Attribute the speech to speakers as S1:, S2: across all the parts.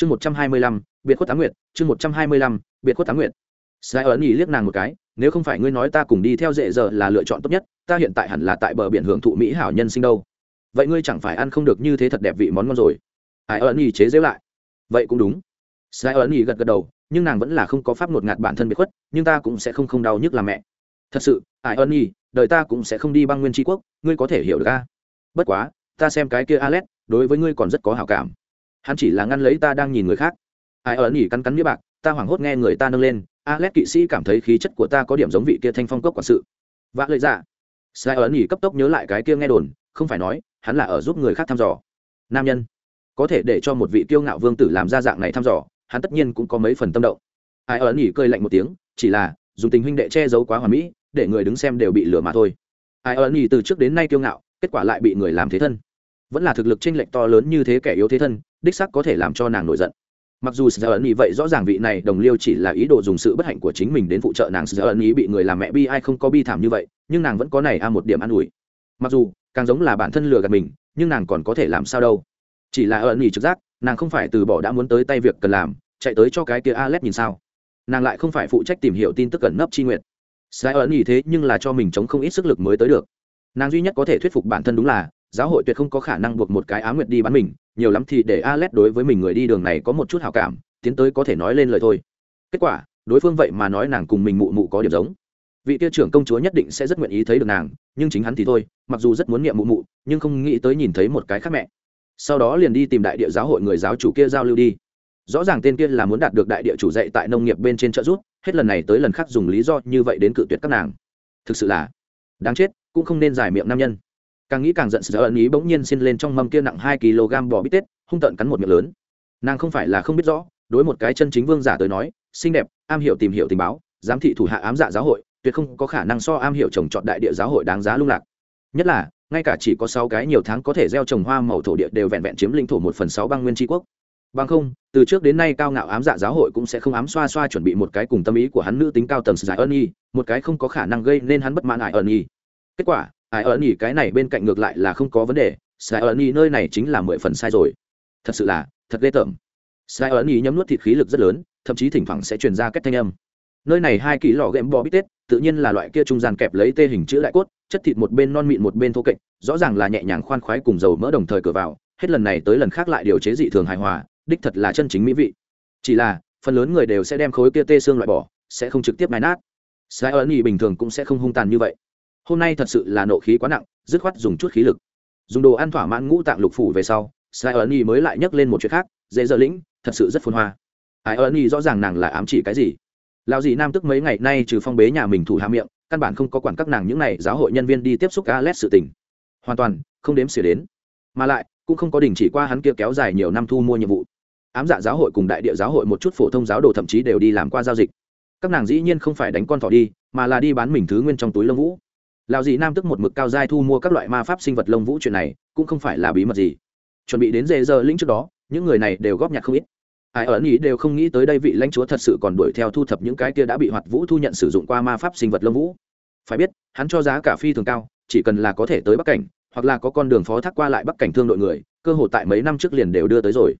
S1: chương một trăm hai mươi lăm, biệt khuất tám nguyệt, chương một trăm hai mươi lăm, biệt khuất tám nguyệt. Sai ấn ý liếc nàng một cái, nếu không phải ngươi nói ta cùng đi theo dễ giờ là lựa chọn tốt nhất, ta hiện tại hẳn là tại bờ biển hưởng thụ mỹ hảo nhân sinh đâu. Vậy ngươi chẳng phải ăn không được như thế thật đẹp vị món ngon rồi. Ai ấn ý chế giễu lại. Vậy cũng đúng. Sai ấn ý gật gật đầu, nhưng nàng vẫn là không có pháp ngột ngạt bản thân biệt khuất, nhưng ta cũng sẽ không không đau nhức là mẹ. Thật sự ai ơn nhi đời ta cũng sẽ không đi băng nguyên tri quốc, ngươi có thể hiểu được a? Bất quá, ta xem cái kia alex, đối với ngươi còn rất có hảo cảm hắn chỉ là ngăn lấy ta đang nhìn người khác. Ai ơn nhi cắn cắn nghĩa bạc, ta hoảng hốt nghe người ta nâng lên. Alex kỵ sĩ cảm thấy khí chất của ta có điểm giống vị kia thanh phong cốc quản sự. Vã lợi dạ. Sai ơn nhi cấp tốc nhớ lại cái kia nghe đồn, không phải nói, hắn là ở giúp người khác thăm dò. Nam nhân. Có thể để cho một vị kiêu ngạo vương tử làm ra dạng này thăm dò, hắn tất nhiên cũng có mấy phần tâm động. Ai ẩn nhỉ cơi lạnh một tiếng, chỉ là, dùng tình huynh đệ che giấu quá hoàn mỹ, để người đứng xem đều bị lừa mà thôi. Ai ẩn nhỉ từ trước đến nay kiêu ngạo, kết quả lại bị người làm thế thân. Vẫn là thực lực chênh lệch to lớn như thế kẻ yếu thế thân đích sắc có thể làm cho nàng nổi giận mặc dù sợ ẩn ý vậy rõ ràng vị này đồng liêu chỉ là ý đồ dùng sự bất hạnh của chính mình đến phụ trợ nàng sợ ẩn ý bị người làm mẹ bi ai không có bi thảm như vậy nhưng nàng vẫn có này a một điểm an ủi mặc dù càng giống là bản thân lừa gạt mình nhưng nàng còn có thể làm sao đâu chỉ là ẩn ý trực giác nàng không phải từ bỏ đã muốn tới tay việc cần làm chạy tới cho cái kia Alex nhìn sao? Nàng lại không phải phụ trách tìm hiểu tin tức cẩn nấp chi nguyện. Sợ ẩn ý thế nhưng là cho mình chống không ít sức lực mới tới được. Nàng duy nhất có thể thuyết phục bản thân đúng là, giáo hội tuyệt không có khả năng buộc một cái ám nguyệt đi bán mình, nhiều lắm thì để Alex đối với mình người đi đường này có một chút hảo cảm, tiến tới có thể nói lên lời thôi. Kết quả, đối phương vậy mà nói nàng cùng mình mụ mụ có điểm giống. Vị kia trưởng công chúa nhất định sẽ rất nguyện ý thấy được nàng, nhưng chính hắn thì thôi, mặc dù rất muốn niệm mụ mụ, nhưng không nghĩ tới nhìn thấy một cái khác mẹ. Sau đó liền đi tìm đại địa giáo hội người giáo chủ kia giao lưu đi rõ ràng tên kia là muốn đạt được đại địa chủ dạy tại nông nghiệp bên trên trợ giúp hết lần này tới lần khác dùng lý do như vậy đến cự tuyệt các nàng thực sự là đáng chết cũng không nên giải miệng nam nhân càng nghĩ càng giận sợ ẩn ý bỗng nhiên xin lên trong mâm kia nặng hai kg bò bít tết, hung tợn cắn một miệng lớn. Nàng không phải là không biết rõ, đối một cái chân chính vương giả tới nói, xinh đẹp, am hiểu tìm hiểu tình báo, giám thị thủ hạ ám dạ giáo hội, tuyệt không có khả năng so am hiểu trồng trọt đại địa giáo hội đáng giá lung lạc. Nhất là, ngay cả chỉ có sáu cái nhiều tháng có thể gieo trồng hoa màu thổ địa đều vẹn vẹn chiếm lĩnh thổ một phần sáu băng nguyên tri quốc. Bằng không, từ trước đến nay cao ngạo ám dạ giáo hội cũng sẽ không ám xoa xoa chuẩn bị một cái cùng tâm ý của hắn nữ tính cao tầng giải ân y một cái không có khả năng gây nên hắn bất mãn ải ân y kết quả ải ơn nhỉ, cái này bên cạnh ngược lại là không có vấn đề. Sai ơn nhỉ, nơi này chính là mười phần sai rồi. Thật sự là, thật ghê tởm. Sai ơn nhỉ nhấm nuốt thịt khí lực rất lớn, thậm chí thỉnh thoảng sẽ truyền ra cách thanh âm. Nơi này hai ký lò ghém bò bít tết, tự nhiên là loại kia trung gian kẹp lấy tê hình chữ đại cốt, chất thịt một bên non mịn một bên thô kệch, rõ ràng là nhẹ nhàng khoan khoái cùng dầu mỡ đồng thời cửa vào, hết lần này tới lần khác lại điều chế dị thường hài hòa, đích thật là chân chính mỹ vị. Chỉ là, phần lớn người đều sẽ đem khối kia tê xương loại bỏ, sẽ không trực tiếp nái nát. Sai ơn ý bình thường cũng sẽ không hung tàn như vậy hôm nay thật sự là nộ khí quá nặng, dứt khoát dùng chút khí lực. Dùng đồ ăn thỏa mãn ngũ tạng lục phủ về sau sai ấn y mới lại nhắc lên một chuyện khác, dễ dở lĩnh, thật sự rất phun hoa. Ai ấn y rõ ràng nàng là ám chỉ cái gì? Lão dì nam tức mấy ngày nay trừ phong bế nhà mình thủ hạ miệng, căn bản không có quản các nàng những này giáo hội nhân viên đi tiếp xúc Alex sự tình. Hoàn toàn, không đếm xỉa đến. Mà lại, cũng không có đình chỉ qua hắn kia kéo dài nhiều năm thu mua nhiệm vụ. Ám dạ giáo hội cùng đại địa giáo hội một chút phổ thông giáo đồ thậm chí đều đi làm qua giao dịch. Các nàng dĩ nhiên không phải đánh con thỏ đi, mà là đi bán mình thứ nguyên trong túi lông vũ lào dị nam tức một mực cao giai thu mua các loại ma pháp sinh vật lông vũ chuyện này, cũng không phải là bí mật gì. Chuẩn bị đến dễ giờ lĩnh trước đó, những người này đều góp nhặt không ít. Ai ở ý đều không nghĩ tới đây vị lãnh chúa thật sự còn đuổi theo thu thập những cái kia đã bị hoạt vũ thu nhận sử dụng qua ma pháp sinh vật lông vũ. Phải biết, hắn cho giá cả phi thường cao, chỉ cần là có thể tới bắc cảnh, hoặc là có con đường phó thác qua lại bắc cảnh thương đội người, cơ hội tại mấy năm trước liền đều đưa tới rồi.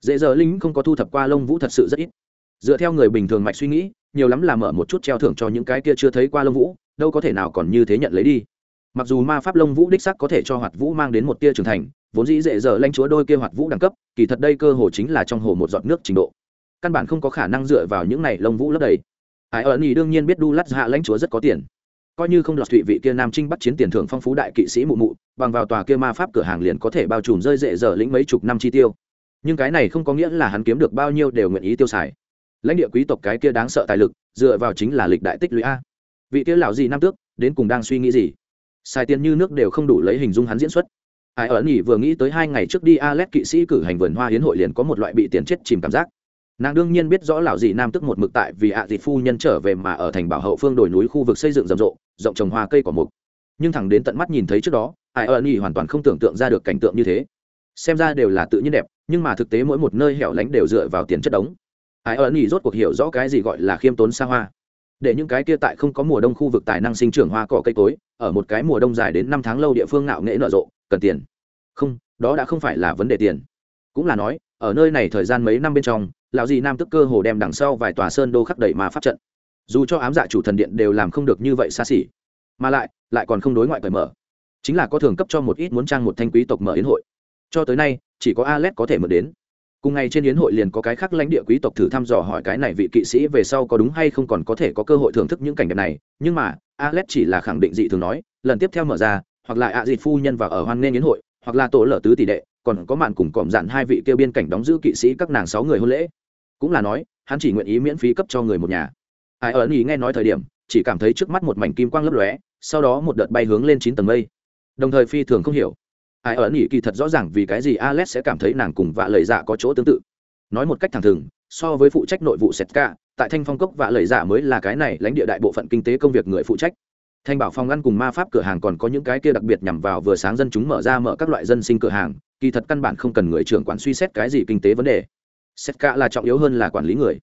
S1: Dễ giờ lính không có thu thập qua lông vũ thật sự rất ít. Dựa theo người bình thường mạch suy nghĩ, nhiều lắm là mở một chút treo thưởng cho những cái kia chưa thấy qua lông vũ đâu có thể nào còn như thế nhận lấy đi. Mặc dù ma pháp lông vũ đích sắc có thể cho hoạt vũ mang đến một tia trưởng thành, vốn dĩ dễ dở lanh chúa đôi kia hoạt vũ đẳng cấp, kỳ thật đây cơ hồ chính là trong hồ một giọt nước trình độ. Căn bản không có khả năng dựa vào những này lông vũ lấp đầy. Ai ẩn ý đương nhiên biết đu lát hạ lãnh chúa rất có tiền. Coi như không lọt thụy vị kia nam trinh bắt chiến tiền thưởng phong phú đại kỵ sĩ mụ mụ, bằng vào tòa kia ma pháp cửa hàng liền có thể bao trùm rơi dễ dở lĩnh mấy chục năm chi tiêu. Nhưng cái này không có nghĩa là hắn kiếm được bao nhiêu đều nguyện ý tiêu xài. Lãnh địa quý tộc cái kia đáng sợ tài lực, dựa vào chính là lịch đại tích lũy a vị kia lão gì nam tước, đến cùng đang suy nghĩ gì? Xài tiền như nước đều không đủ lấy hình dung hắn diễn xuất. Ai ở nhỉ vừa nghĩ tới hai ngày trước đi Alex kỵ sĩ cử hành vườn hoa hiến hội liền có một loại bị tiền chết chìm cảm giác. Nàng đương nhiên biết rõ lão dị nam tức một mực tại vì ạ à dị phu nhân trở về mà ở thành bảo hậu phương đồi núi khu vực xây dựng rầm rộ, rộng trồng hoa cây cỏ mục. Nhưng thẳng đến tận mắt nhìn thấy trước đó, ai ở ý hoàn toàn không tưởng tượng ra được cảnh tượng như thế. Xem ra đều là tự nhiên đẹp, nhưng mà thực tế mỗi một nơi hẻo lánh đều dựa vào tiền chất đống. Ai ở ý rốt cuộc hiểu rõ cái gì gọi là khiêm tốn xa hoa để những cái kia tại không có mùa đông khu vực tài năng sinh trưởng hoa cỏ cây cối, ở một cái mùa đông dài đến năm tháng lâu địa phương ngạo nghễ nở rộ, cần tiền. Không, đó đã không phải là vấn đề tiền. Cũng là nói, ở nơi này thời gian mấy năm bên trong, lão gì nam tức cơ hồ đem đằng sau vài tòa sơn đô khắc đẩy mà pháp trận. Dù cho ám dạ chủ thần điện đều làm không được như vậy xa xỉ, mà lại lại còn không đối ngoại cởi mở. Chính là có thường cấp cho một ít muốn trang một thanh quý tộc mở yến hội. Cho tới nay, chỉ có Alet có thể mở đến cùng ngày trên yến hội liền có cái khác lãnh địa quý tộc thử thăm dò hỏi cái này vị kỵ sĩ về sau có đúng hay không còn có thể có cơ hội thưởng thức những cảnh đẹp này. Nhưng mà, alex chỉ là khẳng định dị thường nói, lần tiếp theo mở ra, hoặc là ạ à phu nhân vào ở hoan nghênh yến hội, hoặc là tổ lở tứ tỷ đệ, còn có màn cùng cọm dặn hai vị kêu biên cảnh đóng giữ kỵ sĩ các nàng sáu người hôn lễ. Cũng là nói, hắn chỉ nguyện ý miễn phí cấp cho người một nhà. Ai ẩn ý nghe nói thời điểm, chỉ cảm thấy trước mắt một mảnh kim quang lấp lóe, sau đó một đợt bay hướng lên chín tầng mây. Đồng thời phi thường không hiểu ai ẩn ý kỳ thật rõ ràng vì cái gì alex sẽ cảm thấy nàng cùng vạ lời dạ có chỗ tương tự. Nói một cách thẳng thừng, so với phụ trách nội vụ setka, tại thanh phong cốc vạ lời dạ mới là cái này lãnh địa đại bộ phận kinh tế công việc người phụ trách. Thanh bảo phòng ngăn cùng ma pháp cửa hàng còn có những cái kia đặc biệt nhằm vào vừa sáng dân chúng mở ra mở các loại dân sinh cửa hàng, kỳ thật căn bản không cần người trưởng quản suy xét cái gì kinh tế vấn đề. Setka là trọng yếu hơn là quản lý người.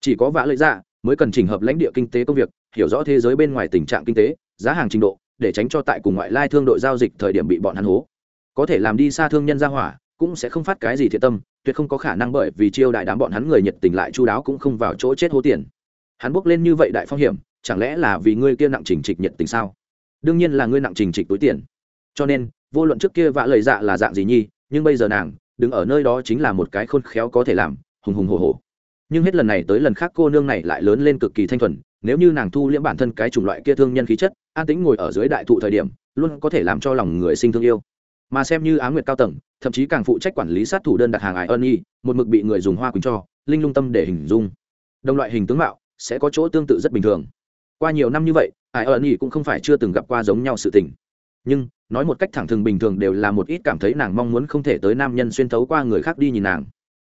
S1: Chỉ có vạ lợi dạ mới cần chỉnh hợp lãnh địa kinh tế công việc, hiểu rõ thế giới bên ngoài tình trạng kinh tế, giá hàng trình độ, để tránh cho tại cùng ngoại lai thương đội giao dịch thời điểm bị bọn hắn hố có thể làm đi xa thương nhân ra hỏa, cũng sẽ không phát cái gì thiệt tâm, tuyệt không có khả năng bởi vì chiêu đại đám bọn hắn người nhiệt tình lại chu đáo cũng không vào chỗ chết hố tiền. Hắn bước lên như vậy đại phong hiểm, chẳng lẽ là vì ngươi kia nặng trình trịch nhiệt tình sao? Đương nhiên là ngươi nặng trình trịch túi tiền. Cho nên, vô luận trước kia vạ lời dạ là dạng gì nhi, nhưng bây giờ nàng, đứng ở nơi đó chính là một cái khôn khéo có thể làm, hùng hùng hồ hồ nhưng hết lần này tới lần khác cô nương này lại lớn lên cực kỳ thanh thuần, nếu như nàng thu liễm bản thân cái chủng loại kia thương nhân khí chất, an tĩnh ngồi ở dưới đại thụ thời điểm, luôn có thể làm cho lòng người sinh thương yêu mà xem như á nguyệt cao tầng, thậm chí càng phụ trách quản lý sát thủ đơn đặt hàng ải ân y một mực bị người dùng hoa quỳnh cho, linh lung tâm để hình dung. Đồng loại hình tướng mạo sẽ có chỗ tương tự rất bình thường. Qua nhiều năm như vậy ải ân y cũng không phải chưa từng gặp qua giống nhau sự tình. Nhưng, nói một cách thẳng thừng bình thường đều là một ít cảm thấy nàng mong muốn không thể tới nam nhân xuyên thấu qua người khác đi nhìn nàng.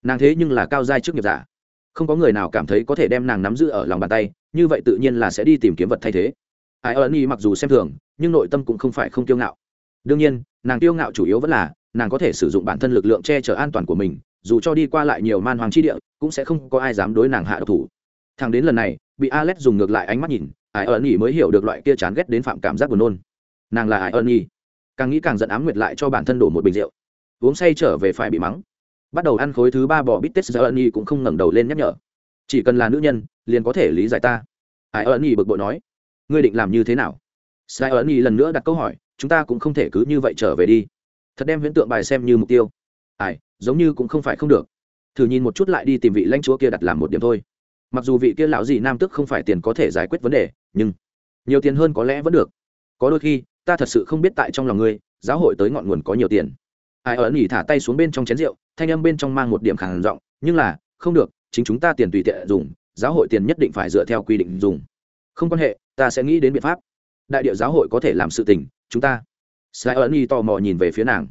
S1: Nàng thế nhưng là cao giai trước nghiệp giả. Không có người nào cảm thấy có thể đem nàng nắm giữ ở lòng bàn tay, như vậy tự nhiên là sẽ đi tìm kiếm vật thay thế. Ai ơn y mặc dù xem thường, nhưng nội tâm cũng không phải không kiêu ngạo. Đương nhiên nàng kiêu ngạo chủ yếu vẫn là, nàng có thể sử dụng bản thân lực lượng che chở an toàn của mình, dù cho đi qua lại nhiều man hoàng chi địa, cũng sẽ không có ai dám đối nàng hạ độc thủ. Thằng đến lần này, bị alex dùng ngược lại ánh mắt nhìn ai ơn y mới hiểu được loại kia chán ghét đến phạm cảm giác buồn nôn. Nàng là ai ơn y càng nghĩ càng giận ám nguyệt lại cho bản thân đổ một bình rượu. Uống say trở về phải bị mắng. Bắt đầu ăn khối thứ ba bò bít tết giờ ân y cũng không ngẩng đầu lên nhắc nhở. Chỉ cần là nữ nhân, liền có thể lý giải ta. Ai ân y bực bội nói. Ngươi định làm như thế nào? Sai ân y lần nữa đặt câu hỏi chúng ta cũng không thể cứ như vậy trở về đi. Thật đem huyễn tượng bài xem như mục tiêu. Ai, giống như cũng không phải không được. Thử nhìn một chút lại đi tìm vị lãnh chúa kia đặt làm một điểm thôi. Mặc dù vị kia lão gì nam tức không phải tiền có thể giải quyết vấn đề, nhưng nhiều tiền hơn có lẽ vẫn được. Có đôi khi, ta thật sự không biết tại trong lòng ngươi, giáo hội tới ngọn nguồn có nhiều tiền. Ai ở nhỉ thả tay xuống bên trong chén rượu, thanh âm bên trong mang một điểm khẳng giọng, nhưng là, không được, chính chúng ta tiền tùy tiện dùng, giáo hội tiền nhất định phải dựa theo quy định dùng. Không quan hệ, ta sẽ nghĩ đến biện pháp. Đại địa giáo hội có thể làm sự tình chúng ta. Sài ẩn y tò mò nhìn về phía nàng.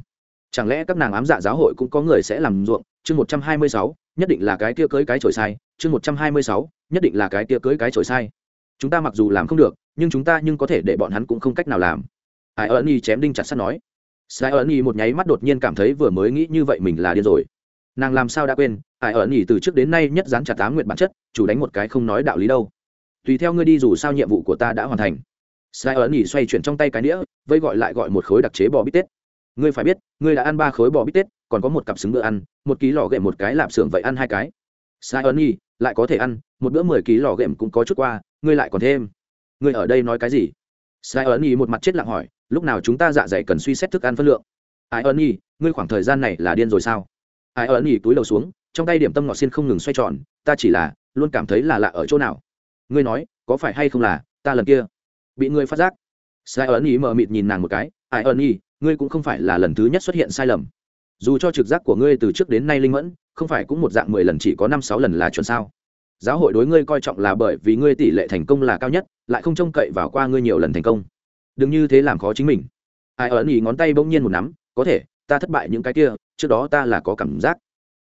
S1: Chẳng lẽ các nàng ám dạ giáo hội cũng có người sẽ làm ruộng? Chương một trăm hai mươi sáu, nhất định là cái kia cưới cái chổi sai. Chương một trăm hai mươi sáu, nhất định là cái kia cưới cái chổi sai. Chúng ta mặc dù làm không được, nhưng chúng ta nhưng có thể để bọn hắn cũng không cách nào làm. Ai ẩn y chém đinh chặt sắt nói. Sai ẩn y một nháy mắt đột nhiên cảm thấy vừa mới nghĩ như vậy mình là điên rồi. Nàng làm sao đã quên ai ẩn y từ trước đến nay nhất dán chặt tá nguyện bản chất, chủ đánh một cái không nói đạo lý đâu. Tùy theo ngươi đi dù sao nhiệm vụ của ta đã hoàn thành. Sai ẩn y xoay chuyển trong tay cái đĩa vây gọi lại gọi một khối đặc chế bò bít tết. Ngươi phải biết, ngươi đã ăn ba khối bò bít tết, còn có một cặp xứng bữa ăn, một ký lò ghệm một cái lạp xưởng vậy ăn hai cái. Sai ơn nhi lại có thể ăn, một bữa mười ký lò ghệm cũng có chút qua, ngươi lại còn thêm. Ngươi ở đây nói cái gì? Sai ơn nhi một mặt chết lặng hỏi, lúc nào chúng ta dạ dày cần suy xét thức ăn phân lượng? Ai ơn nhi ngươi khoảng thời gian này là điên rồi sao? Ai ơn nhi túi đầu xuống, trong tay điểm tâm ngọt xin không ngừng xoay tròn, ta chỉ là, luôn cảm thấy là lạ ở chỗ nào. Ngươi nói, có phải hay không là, ta lần kia bị ngươi phát giác sai ẩn ý mờ mịt nhìn nàng một cái, ai ẩn ý, ngươi cũng không phải là lần thứ nhất xuất hiện sai lầm. Dù cho trực giác của ngươi từ trước đến nay linh mẫn, không phải cũng một dạng mười lần chỉ có năm sáu lần là chuẩn sao? Giáo hội đối ngươi coi trọng là bởi vì ngươi tỷ lệ thành công là cao nhất, lại không trông cậy vào qua ngươi nhiều lần thành công. Đừng như thế làm khó chính mình. Ai ẩn ý ngón tay bỗng nhiên một nắm, có thể, ta thất bại những cái kia, trước đó ta là có cảm giác.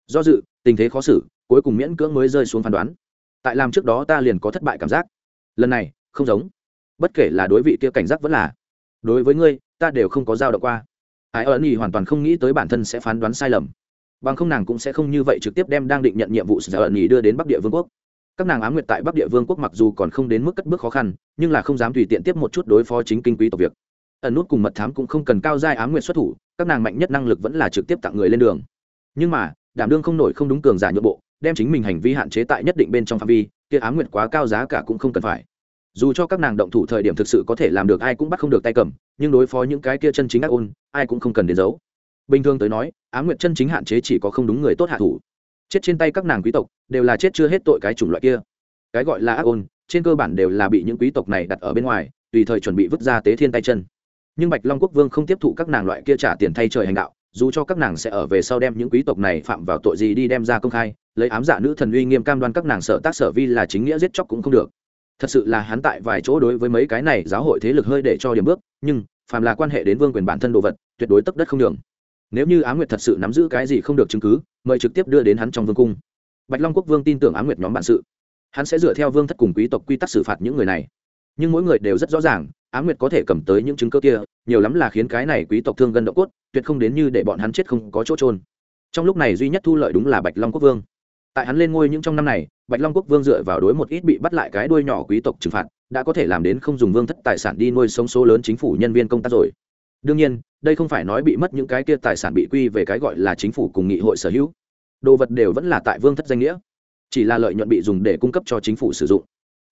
S1: Do dự, tình thế khó xử, cuối cùng miễn cưỡng mới rơi xuống phán đoán. Tại làm trước đó ta liền có thất bại cảm giác. Lần này, không giống bất kể là đối vị kia cảnh giác vẫn là, đối với ngươi, ta đều không có dao động qua. Ai ẩn ý hoàn toàn không nghĩ tới bản thân sẽ phán đoán sai lầm. Bằng không nàng cũng sẽ không như vậy trực tiếp đem đang định nhận nhiệm vụ sở ẩn ý đưa đến bắc địa vương quốc. Các nàng á nguyệt tại bắc địa vương quốc mặc dù còn không đến mức cất bước khó khăn, nhưng là không dám tùy tiện tiếp một chút đối phó chính kinh quý tộc việc. Ẩn nút cùng mật thám cũng không cần cao giai á nguyệt xuất thủ, các nàng mạnh nhất năng lực vẫn là trực tiếp tặng người lên đường. Nhưng mà, đảm đương không nổi không đúng cường giả nhượng bộ, đem chính mình hành vi hạn chế tại nhất định bên trong phạm vi, kia ám nguyệt quá cao giá cả cũng không cần phải dù cho các nàng động thủ thời điểm thực sự có thể làm được ai cũng bắt không được tay cầm, nhưng đối phó những cái kia chân chính ác ôn, ai cũng không cần đến giấu. Bình thường tới nói ám nguyệt chân chính hạn chế chỉ có không đúng người tốt hạ thủ. Chết trên tay các nàng quý tộc, đều là chết chưa hết tội cái chủng loại kia. Cái gọi là ác ôn, trên cơ bản đều là bị những quý tộc này đặt ở bên ngoài, tùy thời chuẩn bị vứt ra tế thiên tay chân. Nhưng bạch long quốc vương không tiếp thụ các nàng loại kia trả tiền thay trời hành đạo, dù cho các nàng sẽ ở về sau đem những quý tộc này phạm vào tội gì đi đem ra công khai, lấy ám giả nữ thần uy nghiêm cam đoan các nàng sở tác sở vi là chính nghĩa giết chóc cũng không được thật sự là hắn tại vài chỗ đối với mấy cái này giáo hội thế lực hơi để cho điểm bước, nhưng, phàm là quan hệ đến vương quyền bản thân đồ vật, tuyệt đối tấp đất không đường. Nếu như á nguyệt thật sự nắm giữ cái gì không được chứng cứ, mời trực tiếp đưa đến hắn trong vương cung. Bạch long quốc vương tin tưởng á nguyệt nhóm bản sự. Hắn sẽ dựa theo vương thất cùng quý tộc quy tắc xử phạt những người này. Nhưng mỗi người đều rất rõ ràng, á nguyệt có thể cầm tới những chứng cơ kia, nhiều lắm là khiến cái này quý tộc thương gần độ cốt, tuyệt không đến như để bọn hắn chết không có chỗ trôn trong lúc này duy nhất thu lợi đúng là bạch long quốc vương. Tại hắn lên ngôi những trong năm này bạch long quốc vương dựa vào đối một ít bị bắt lại cái đuôi nhỏ quý tộc trừng phạt, đã có thể làm đến không dùng vương thất tài sản đi nuôi sống số lớn chính phủ nhân viên công tác rồi. Đương nhiên, đây không phải nói bị mất những cái kia tài sản bị quy về cái gọi là chính phủ cùng nghị hội sở hữu. Đồ vật đều vẫn là tại vương thất danh nghĩa, chỉ là lợi nhuận bị dùng để cung cấp cho chính phủ sử dụng.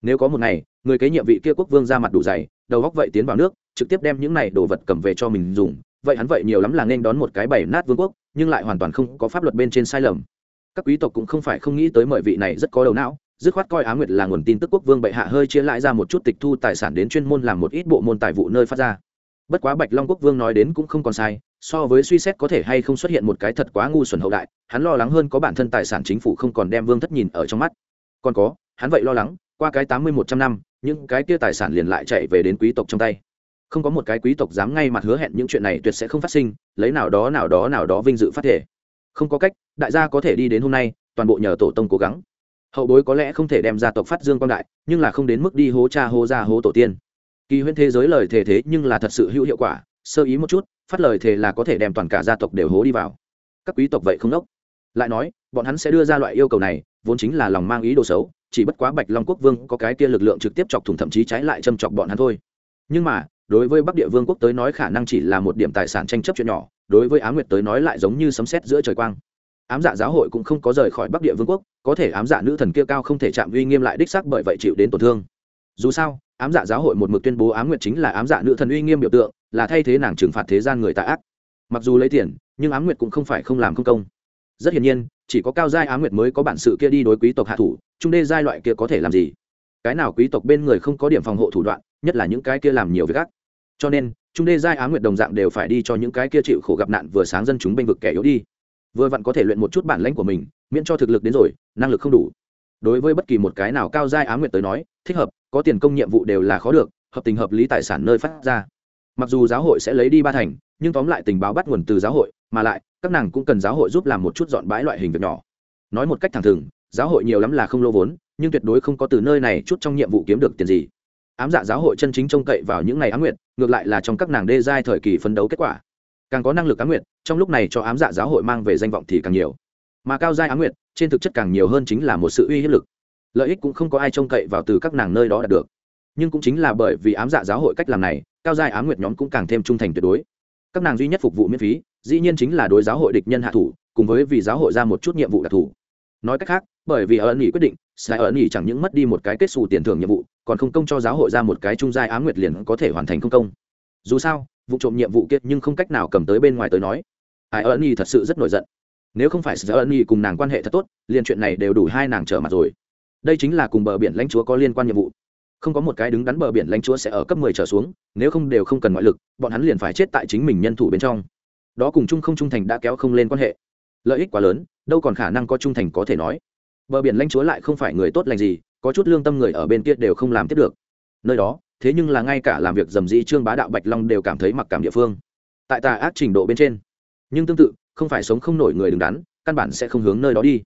S1: Nếu có một ngày, người kế nhiệm vị kia quốc vương ra mặt đủ dày, đầu góc vậy tiến vào nước, trực tiếp đem những này đồ vật cầm về cho mình dùng, vậy hắn vậy nhiều lắm là nên đón một cái bảy nát vương quốc, nhưng lại hoàn toàn không có pháp luật bên trên sai lầm các quý tộc cũng không phải không nghĩ tới mời vị này rất có đầu não, dứt khoát coi á nguyệt là nguồn tin tức quốc vương bệ hạ hơi chia lại ra một chút tịch thu tài sản đến chuyên môn làm một ít bộ môn tài vụ nơi phát ra. Bất quá bạch long quốc vương nói đến cũng không còn sai, so với suy xét có thể hay không xuất hiện một cái thật quá ngu xuẩn hậu đại, hắn lo lắng hơn có bản thân tài sản chính phủ không còn đem vương thất nhìn ở trong mắt. Còn có, hắn vậy lo lắng, qua cái tám mươi một trăm năm, những cái kia tài sản liền lại chạy về đến quý tộc trong tay. Không có một cái quý tộc dám ngay mặt hứa hẹn những chuyện này tuyệt sẽ không phát sinh, lấy nào đó nào đó nào đó vinh dự phát thể không có cách, đại gia có thể đi đến hôm nay, toàn bộ nhờ tổ tông cố gắng. Hậu bối có lẽ không thể đem gia tộc phát dương quang đại, nhưng là không đến mức đi hố cha, hố ra hố tổ tiên. Kỳ huyễn thế giới lời thề thế nhưng là thật sự hữu hiệu quả, sơ ý một chút, phát lời thề là có thể đem toàn cả gia tộc đều hố đi vào. Các quý tộc vậy không đốc. Lại nói, bọn hắn sẽ đưa ra loại yêu cầu này, vốn chính là lòng mang ý đồ xấu, chỉ bất quá bạch long quốc vương có cái kia lực lượng trực tiếp chọc thủng thậm chí trái lại châm chọc bọn hắn thôi. Nhưng mà đối với bắc địa vương quốc tới nói khả năng chỉ là một điểm tài sản tranh chấp chuyện nhỏ, đối với á nguyệt tới nói lại giống như sấm sét giữa trời quang. Ám dạ giáo hội cũng không có rời khỏi bắc địa vương quốc, có thể ám dạ nữ thần kia cao không thể chạm uy nghiêm lại đích xác bởi vậy chịu đến tổn thương. Dù sao, ám dạ giáo hội một mực tuyên bố ám nguyệt chính là ám dạ nữ thần uy nghiêm biểu tượng, là thay thế nàng trừng phạt thế gian người tạ ác. Mặc dù lấy tiền, nhưng ám nguyệt cũng không phải không làm không công. Rất hiển nhiên, chỉ có cao giai ám nguyệt mới có bản sự kia đi đối quý tộc hạ thủ, trung đê giai loại kia có thể làm gì? Cái nào quý tộc bên người không có điểm phòng hộ thủ đoạn nhất là những cái kia làm nhiều việc gác cho nên, trung đê giai ám nguyệt đồng dạng đều phải đi cho những cái kia chịu khổ gặp nạn vừa sáng dân chúng bênh vực kẻ yếu đi. Vừa vặn có thể luyện một chút bản lãnh của mình, miễn cho thực lực đến rồi, năng lực không đủ. Đối với bất kỳ một cái nào cao giai ám nguyệt tới nói, thích hợp, có tiền công nhiệm vụ đều là khó được, hợp tình hợp lý tài sản nơi phát ra. Mặc dù giáo hội sẽ lấy đi ba thành, nhưng tóm lại tình báo bắt nguồn từ giáo hội, mà lại, các nàng cũng cần giáo hội giúp làm một chút dọn bãi loại hình việc nhỏ. Nói một cách thẳng thừng, giáo hội nhiều lắm là không lô vốn, nhưng tuyệt đối không có từ nơi này chút trong nhiệm vụ kiếm được tiền gì ám dạ giáo hội chân chính trông cậy vào những ngày ám nguyệt, ngược lại là trong các nàng đê giai thời kỳ phấn đấu kết quả. Càng có năng lực ám nguyệt, trong lúc này cho ám dạ giáo hội mang về danh vọng thì càng nhiều. Mà cao giai ám nguyệt, trên thực chất càng nhiều hơn chính là một sự uy hiếp lực. Lợi ích cũng không có ai trông cậy vào từ các nàng nơi đó đạt được. Nhưng cũng chính là bởi vì ám dạ giáo hội cách làm này, cao giai ám nguyệt nhóm cũng càng thêm trung thành tuyệt đối. Các nàng duy nhất phục vụ miễn phí, dĩ nhiên chính là đối giáo hội địch nhân hạ thủ, cùng với vì giáo hội ra một chút nhiệm vụ đặc thù. Nói cách khác, bởi vì ở ẩn nghỉ quyết định sai ở ẩn nghỉ chẳng những mất đi một cái kết xù tiền thưởng nhiệm vụ còn không công cho giáo hội ra một cái trung giai ám nguyệt liền có thể hoàn thành không công. Dù sao, vụ trộm nhiệm vụ kiệt nhưng không cách nào cầm tới bên ngoài tới nói. Ai ẩn y thật sự rất nổi giận. Nếu không phải sợ ẩn y cùng nàng quan hệ thật tốt, liền chuyện này đều đủ hai nàng trở mặt rồi. Đây chính là cùng bờ biển lãnh chúa có liên quan nhiệm vụ. Không có một cái đứng đắn bờ biển lãnh chúa sẽ ở cấp mười trở xuống, nếu không đều không cần ngoại lực, bọn hắn liền phải chết tại chính mình nhân thủ bên trong. Đó cùng chung không trung thành đã kéo không lên quan hệ. Lợi ích quá lớn, đâu còn khả năng có trung thành có thể nói. Bờ biển lãnh chúa lại không phải người tốt lành gì có chút lương tâm người ở bên kia đều không làm tiếp được. Nơi đó, thế nhưng là ngay cả làm việc dầm dĩ trương bá đạo bạch long đều cảm thấy mặc cảm địa phương. Tại tà ác trình độ bên trên. Nhưng tương tự, không phải sống không nổi người đứng đắn, căn bản sẽ không hướng nơi đó đi.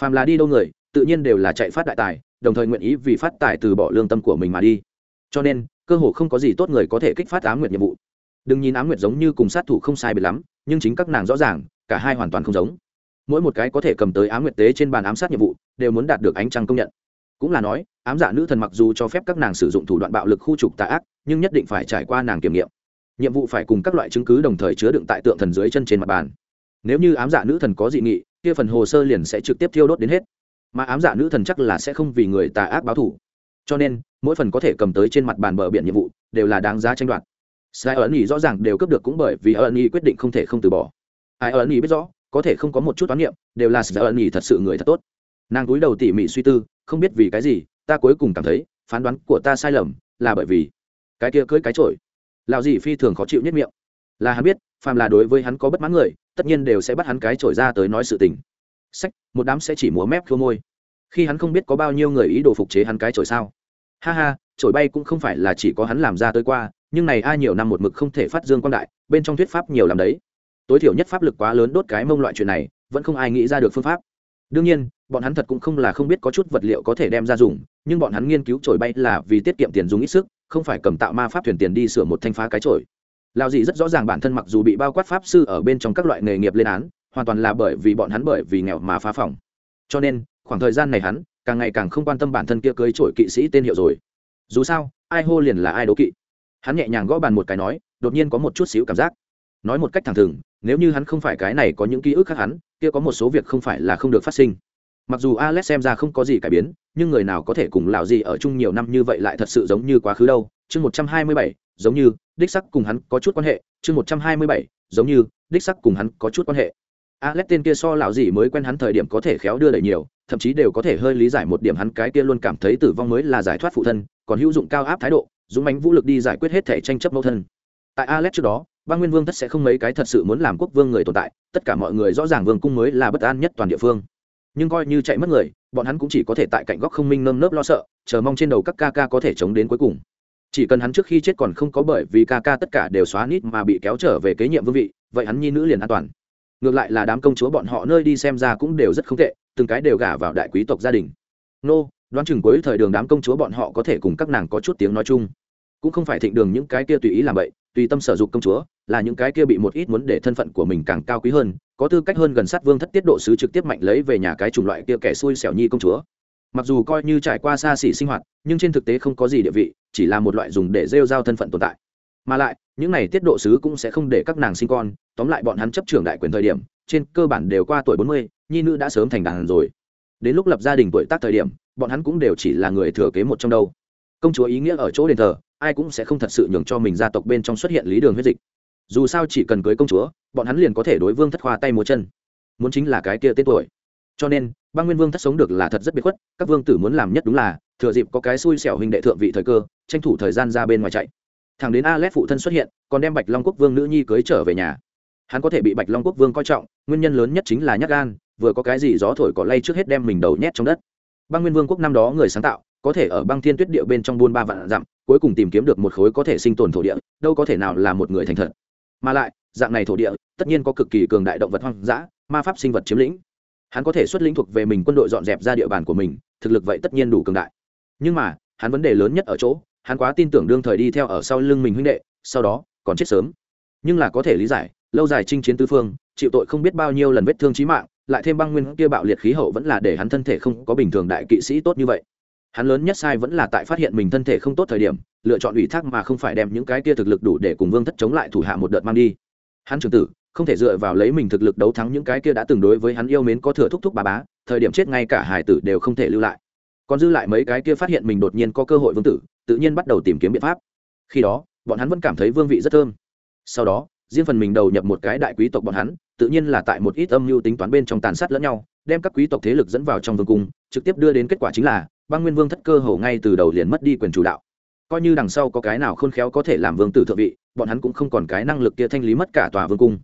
S1: Phàm là đi đâu người, tự nhiên đều là chạy phát đại tài, đồng thời nguyện ý vì phát tài từ bỏ lương tâm của mình mà đi. Cho nên, cơ hồ không có gì tốt người có thể kích phát ám nguyệt nhiệm vụ. Đừng nhìn ám nguyệt giống như cùng sát thủ không sai biệt lắm, nhưng chính các nàng rõ ràng, cả hai hoàn toàn không giống. Mỗi một cái có thể cầm tới ám nguyệt tế trên bàn ám sát nhiệm vụ, đều muốn đạt được ánh trăng công nhận cũng là nói, ám giả dạ nữ thần mặc dù cho phép các nàng sử dụng thủ đoạn bạo lực khu trục tà ác, nhưng nhất định phải trải qua nàng kiểm nghiệm. Nhiệm vụ phải cùng các loại chứng cứ đồng thời chứa đựng tại tượng thần dưới chân trên mặt bàn. Nếu như ám giả dạ nữ thần có dị nghị, kia phần hồ sơ liền sẽ trực tiếp thiêu đốt đến hết. Mà ám dạ nữ thần chắc là sẽ không vì người tà ác báo thủ cho nên, mỗi phần có thể cầm tới trên mặt bàn bờ biển nhiệm vụ, đều là đáng giá tranh đoạt. Sai ẩn ý rõ ràng đều cấp được cũng bởi vì ẩn ý quyết định không thể không từ bỏ. Ai ẩn ý biết rõ, có thể không có một chút toán niệm, đều là sai ẩn ý thật sự người thật tốt. Nàng cúi đầu tỉ mỉ suy tư không biết vì cái gì, ta cuối cùng cảm thấy, phán đoán của ta sai lầm, là bởi vì cái kia cưới cái trội lào gì phi thường khó chịu nhất miệng. Là hắn biết, phàm là đối với hắn có bất mãn người, tất nhiên đều sẽ bắt hắn cái trội ra tới nói sự tình. Sách, một đám sẽ chỉ múa mép khô môi. Khi hắn không biết có bao nhiêu người ý đồ phục chế hắn cái trội sao. Ha ha trội bay cũng không phải là chỉ có hắn làm ra tới qua, nhưng này ai nhiều năm một mực không thể phát dương quan đại, bên trong thuyết pháp nhiều làm đấy. Tối thiểu nhất pháp lực quá lớn đốt cái mông loại chuyện này, vẫn không ai nghĩ ra được phương pháp. Đương nhiên bọn hắn thật cũng không là không biết có chút vật liệu có thể đem ra dùng, nhưng bọn hắn nghiên cứu trổi bay là vì tiết kiệm tiền dùng ít sức, không phải cầm tạo ma pháp thuyền tiền đi sửa một thanh phá cái trổi lao dì rất rõ ràng bản thân mặc dù bị bao quát pháp sư ở bên trong các loại nghề nghiệp lên án, hoàn toàn là bởi vì bọn hắn bởi vì nghèo mà phá phòng. Cho nên, khoảng thời gian này hắn càng ngày càng không quan tâm bản thân kia cưới trổi kỵ sĩ tên hiệu rồi. Dù sao, ai hô liền là ai đố kỵ. Hắn nhẹ nhàng gõ bàn một cái nói, đột nhiên có một chút xíu cảm giác. Nói một cách thẳng thừng, nếu như hắn không phải cái này có những ký ức khác hắn, kia có một số việc không phải là không được phát sinh mặc dù alex xem ra không có gì cải biến, nhưng người nào có thể cùng lão gì ở chung nhiều năm như vậy lại thật sự giống như quá khứ đâu. Chương một trăm hai mươi bảy, giống như, đích sắc cùng hắn có chút quan hệ. Chương một trăm hai mươi bảy, giống như, đích sắc cùng hắn có chút quan hệ. Alex tên kia so lão gì mới quen hắn thời điểm có thể khéo đưa đẩy nhiều, thậm chí đều có thể hơi lý giải một điểm hắn cái kia luôn cảm thấy tử vong mới là giải thoát phụ thân, còn hữu dụng cao áp thái độ, dũng mánh vũ lực đi giải quyết hết thể tranh chấp mẫu thân. Tại alex trước đó ba nguyên vương tất sẽ không mấy cái thật sự muốn làm quốc vương người tồn tại, tất cả mọi người rõ ràng vương cung mới là bất an nhất toàn địa phương nhưng coi như chạy mất người, bọn hắn cũng chỉ có thể tại cạnh góc không minh nơm nớp lo sợ, chờ mong trên đầu các ca ca có thể chống đến cuối cùng. Chỉ cần hắn trước khi chết còn không có bởi vì ca ca tất cả đều xóa nít mà bị kéo trở về kế nhiệm vương vị, vậy hắn nhi nữ liền an toàn. Ngược lại là đám công chúa bọn họ nơi đi xem ra cũng đều rất không tệ, từng cái đều gả vào đại quý tộc gia đình. Nô, đoán chừng cuối thời đường đám công chúa bọn họ có thể cùng các nàng có chút tiếng nói chung. Cũng không phải thịnh đường những cái kia tùy ý làm vậy, tùy tâm sở dục công chúa là những cái kia bị một ít muốn để thân phận của mình càng cao quý hơn, có tư cách hơn gần sát vương thất tiết độ sứ trực tiếp mạnh lấy về nhà cái chủng loại kia kẻ xui xẻo nhi công chúa. Mặc dù coi như trải qua xa xỉ sinh hoạt, nhưng trên thực tế không có gì địa vị, chỉ là một loại dùng để rêu giao thân phận tồn tại. Mà lại, những này tiết độ sứ cũng sẽ không để các nàng sinh con, tóm lại bọn hắn chấp trưởng đại quyền thời điểm, trên cơ bản đều qua tuổi bốn mươi, nhi nữ đã sớm thành đàn rồi. Đến lúc lập gia đình tuổi tác thời điểm, bọn hắn cũng đều chỉ là người thừa kế một trong đâu. Công chúa ý nghĩa ở chỗ đền thờ, ai cũng sẽ không thật sự nhường cho mình gia tộc bên trong xuất hiện lý đường huyết dịch dù sao chỉ cần cưới công chúa, bọn hắn liền có thể đối vương thất khoa tay múa chân. Muốn chính là cái kia tên tuổi. Cho nên, băng nguyên vương thất sống được là thật rất biệt khuất, các vương tử muốn làm nhất đúng là, thừa dịp có cái xui xẻo hình đệ thượng vị thời cơ, tranh thủ thời gian ra bên ngoài chạy. Thằng đến a l phụ thân xuất hiện, còn đem bạch long quốc vương nữ nhi cưới trở về nhà. Hắn có thể bị bạch long quốc vương coi trọng, nguyên nhân lớn nhất chính là nhắc gan, vừa có cái gì gió thổi cỏ lay trước hết đem mình đầu nhét trong đất. Băng nguyên vương quốc năm đó người sáng tạo, có thể ở băng thiên tuyết địa bên trong buôn ba vạn dặm, cuối cùng tìm kiếm được một khối có thể sinh tồn thổ địa, đâu có thể nào là một người thành thật mà lại, dạng này thổ địa, tất nhiên có cực kỳ cường đại động vật hoang dã, ma pháp sinh vật chiếm lĩnh. Hắn có thể xuất lĩnh thuộc về mình quân đội dọn dẹp ra địa bàn của mình, thực lực vậy tất nhiên đủ cường đại. Nhưng mà, hắn vấn đề lớn nhất ở chỗ, hắn quá tin tưởng đương thời đi theo ở sau lưng mình huynh đệ, sau đó, còn chết sớm. Nhưng là có thể lý giải, lâu dài chinh chiến tư phương, chịu tội không biết bao nhiêu lần vết thương trí mạng, lại thêm băng nguyên kia bạo liệt khí hậu vẫn là để hắn thân thể không có bình thường đại kỵ sĩ tốt như vậy. Hắn lớn nhất sai vẫn là tại phát hiện mình thân thể không tốt thời điểm lựa chọn ủy thác mà không phải đem những cái kia thực lực đủ để cùng vương thất chống lại thủ hạ một đợt mang đi. Hắn trường tử, không thể dựa vào lấy mình thực lực đấu thắng những cái kia đã từng đối với hắn yêu mến có thừa thúc thúc bà bá, thời điểm chết ngay cả hải tử đều không thể lưu lại. Còn dư lại mấy cái kia phát hiện mình đột nhiên có cơ hội vương tử, tự nhiên bắt đầu tìm kiếm biện pháp. Khi đó, bọn hắn vẫn cảm thấy vương vị rất thơm. Sau đó, riêng phần mình đầu nhập một cái đại quý tộc bọn hắn, tự nhiên là tại một ít âm mưu tính toán bên trong tàn sát lẫn nhau, đem các quý tộc thế lực dẫn vào trong vương cung, trực tiếp đưa đến kết quả chính là, băng nguyên vương thất cơ hồ ngay từ đầu liền mất đi quyền chủ đạo coi như đằng sau có cái nào khôn khéo có thể làm vương tử thượng vị, bọn hắn cũng không còn cái năng lực kia thanh lý mất cả tòa vương cung.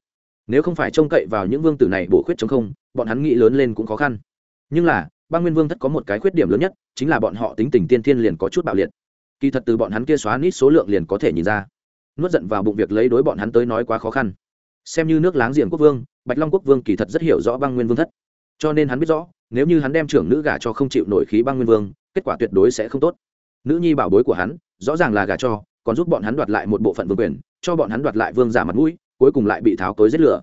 S1: Nếu không phải trông cậy vào những vương tử này bổ khuyết chống không, bọn hắn nghĩ lớn lên cũng khó khăn. Nhưng là, băng nguyên vương thất có một cái khuyết điểm lớn nhất, chính là bọn họ tính tình tiên thiên liền có chút bạo liệt. Kỳ thật từ bọn hắn kia xóa nít số lượng liền có thể nhìn ra. Nuốt giận vào bụng việc lấy đối bọn hắn tới nói quá khó khăn. Xem như nước láng giềng quốc vương, bạch long quốc vương kỳ thật rất hiểu rõ băng nguyên vương thất. Cho nên hắn biết rõ, nếu như hắn đem trưởng nữ gả cho không chịu nổi khí băng nguyên vương, kết quả tuyệt đối sẽ không tốt nữ nhi bảo bối của hắn, rõ ràng là gả cho, còn giúp bọn hắn đoạt lại một bộ phận vương quyền, cho bọn hắn đoạt lại vương giả mặt mũi, cuối cùng lại bị tháo tối giết lửa.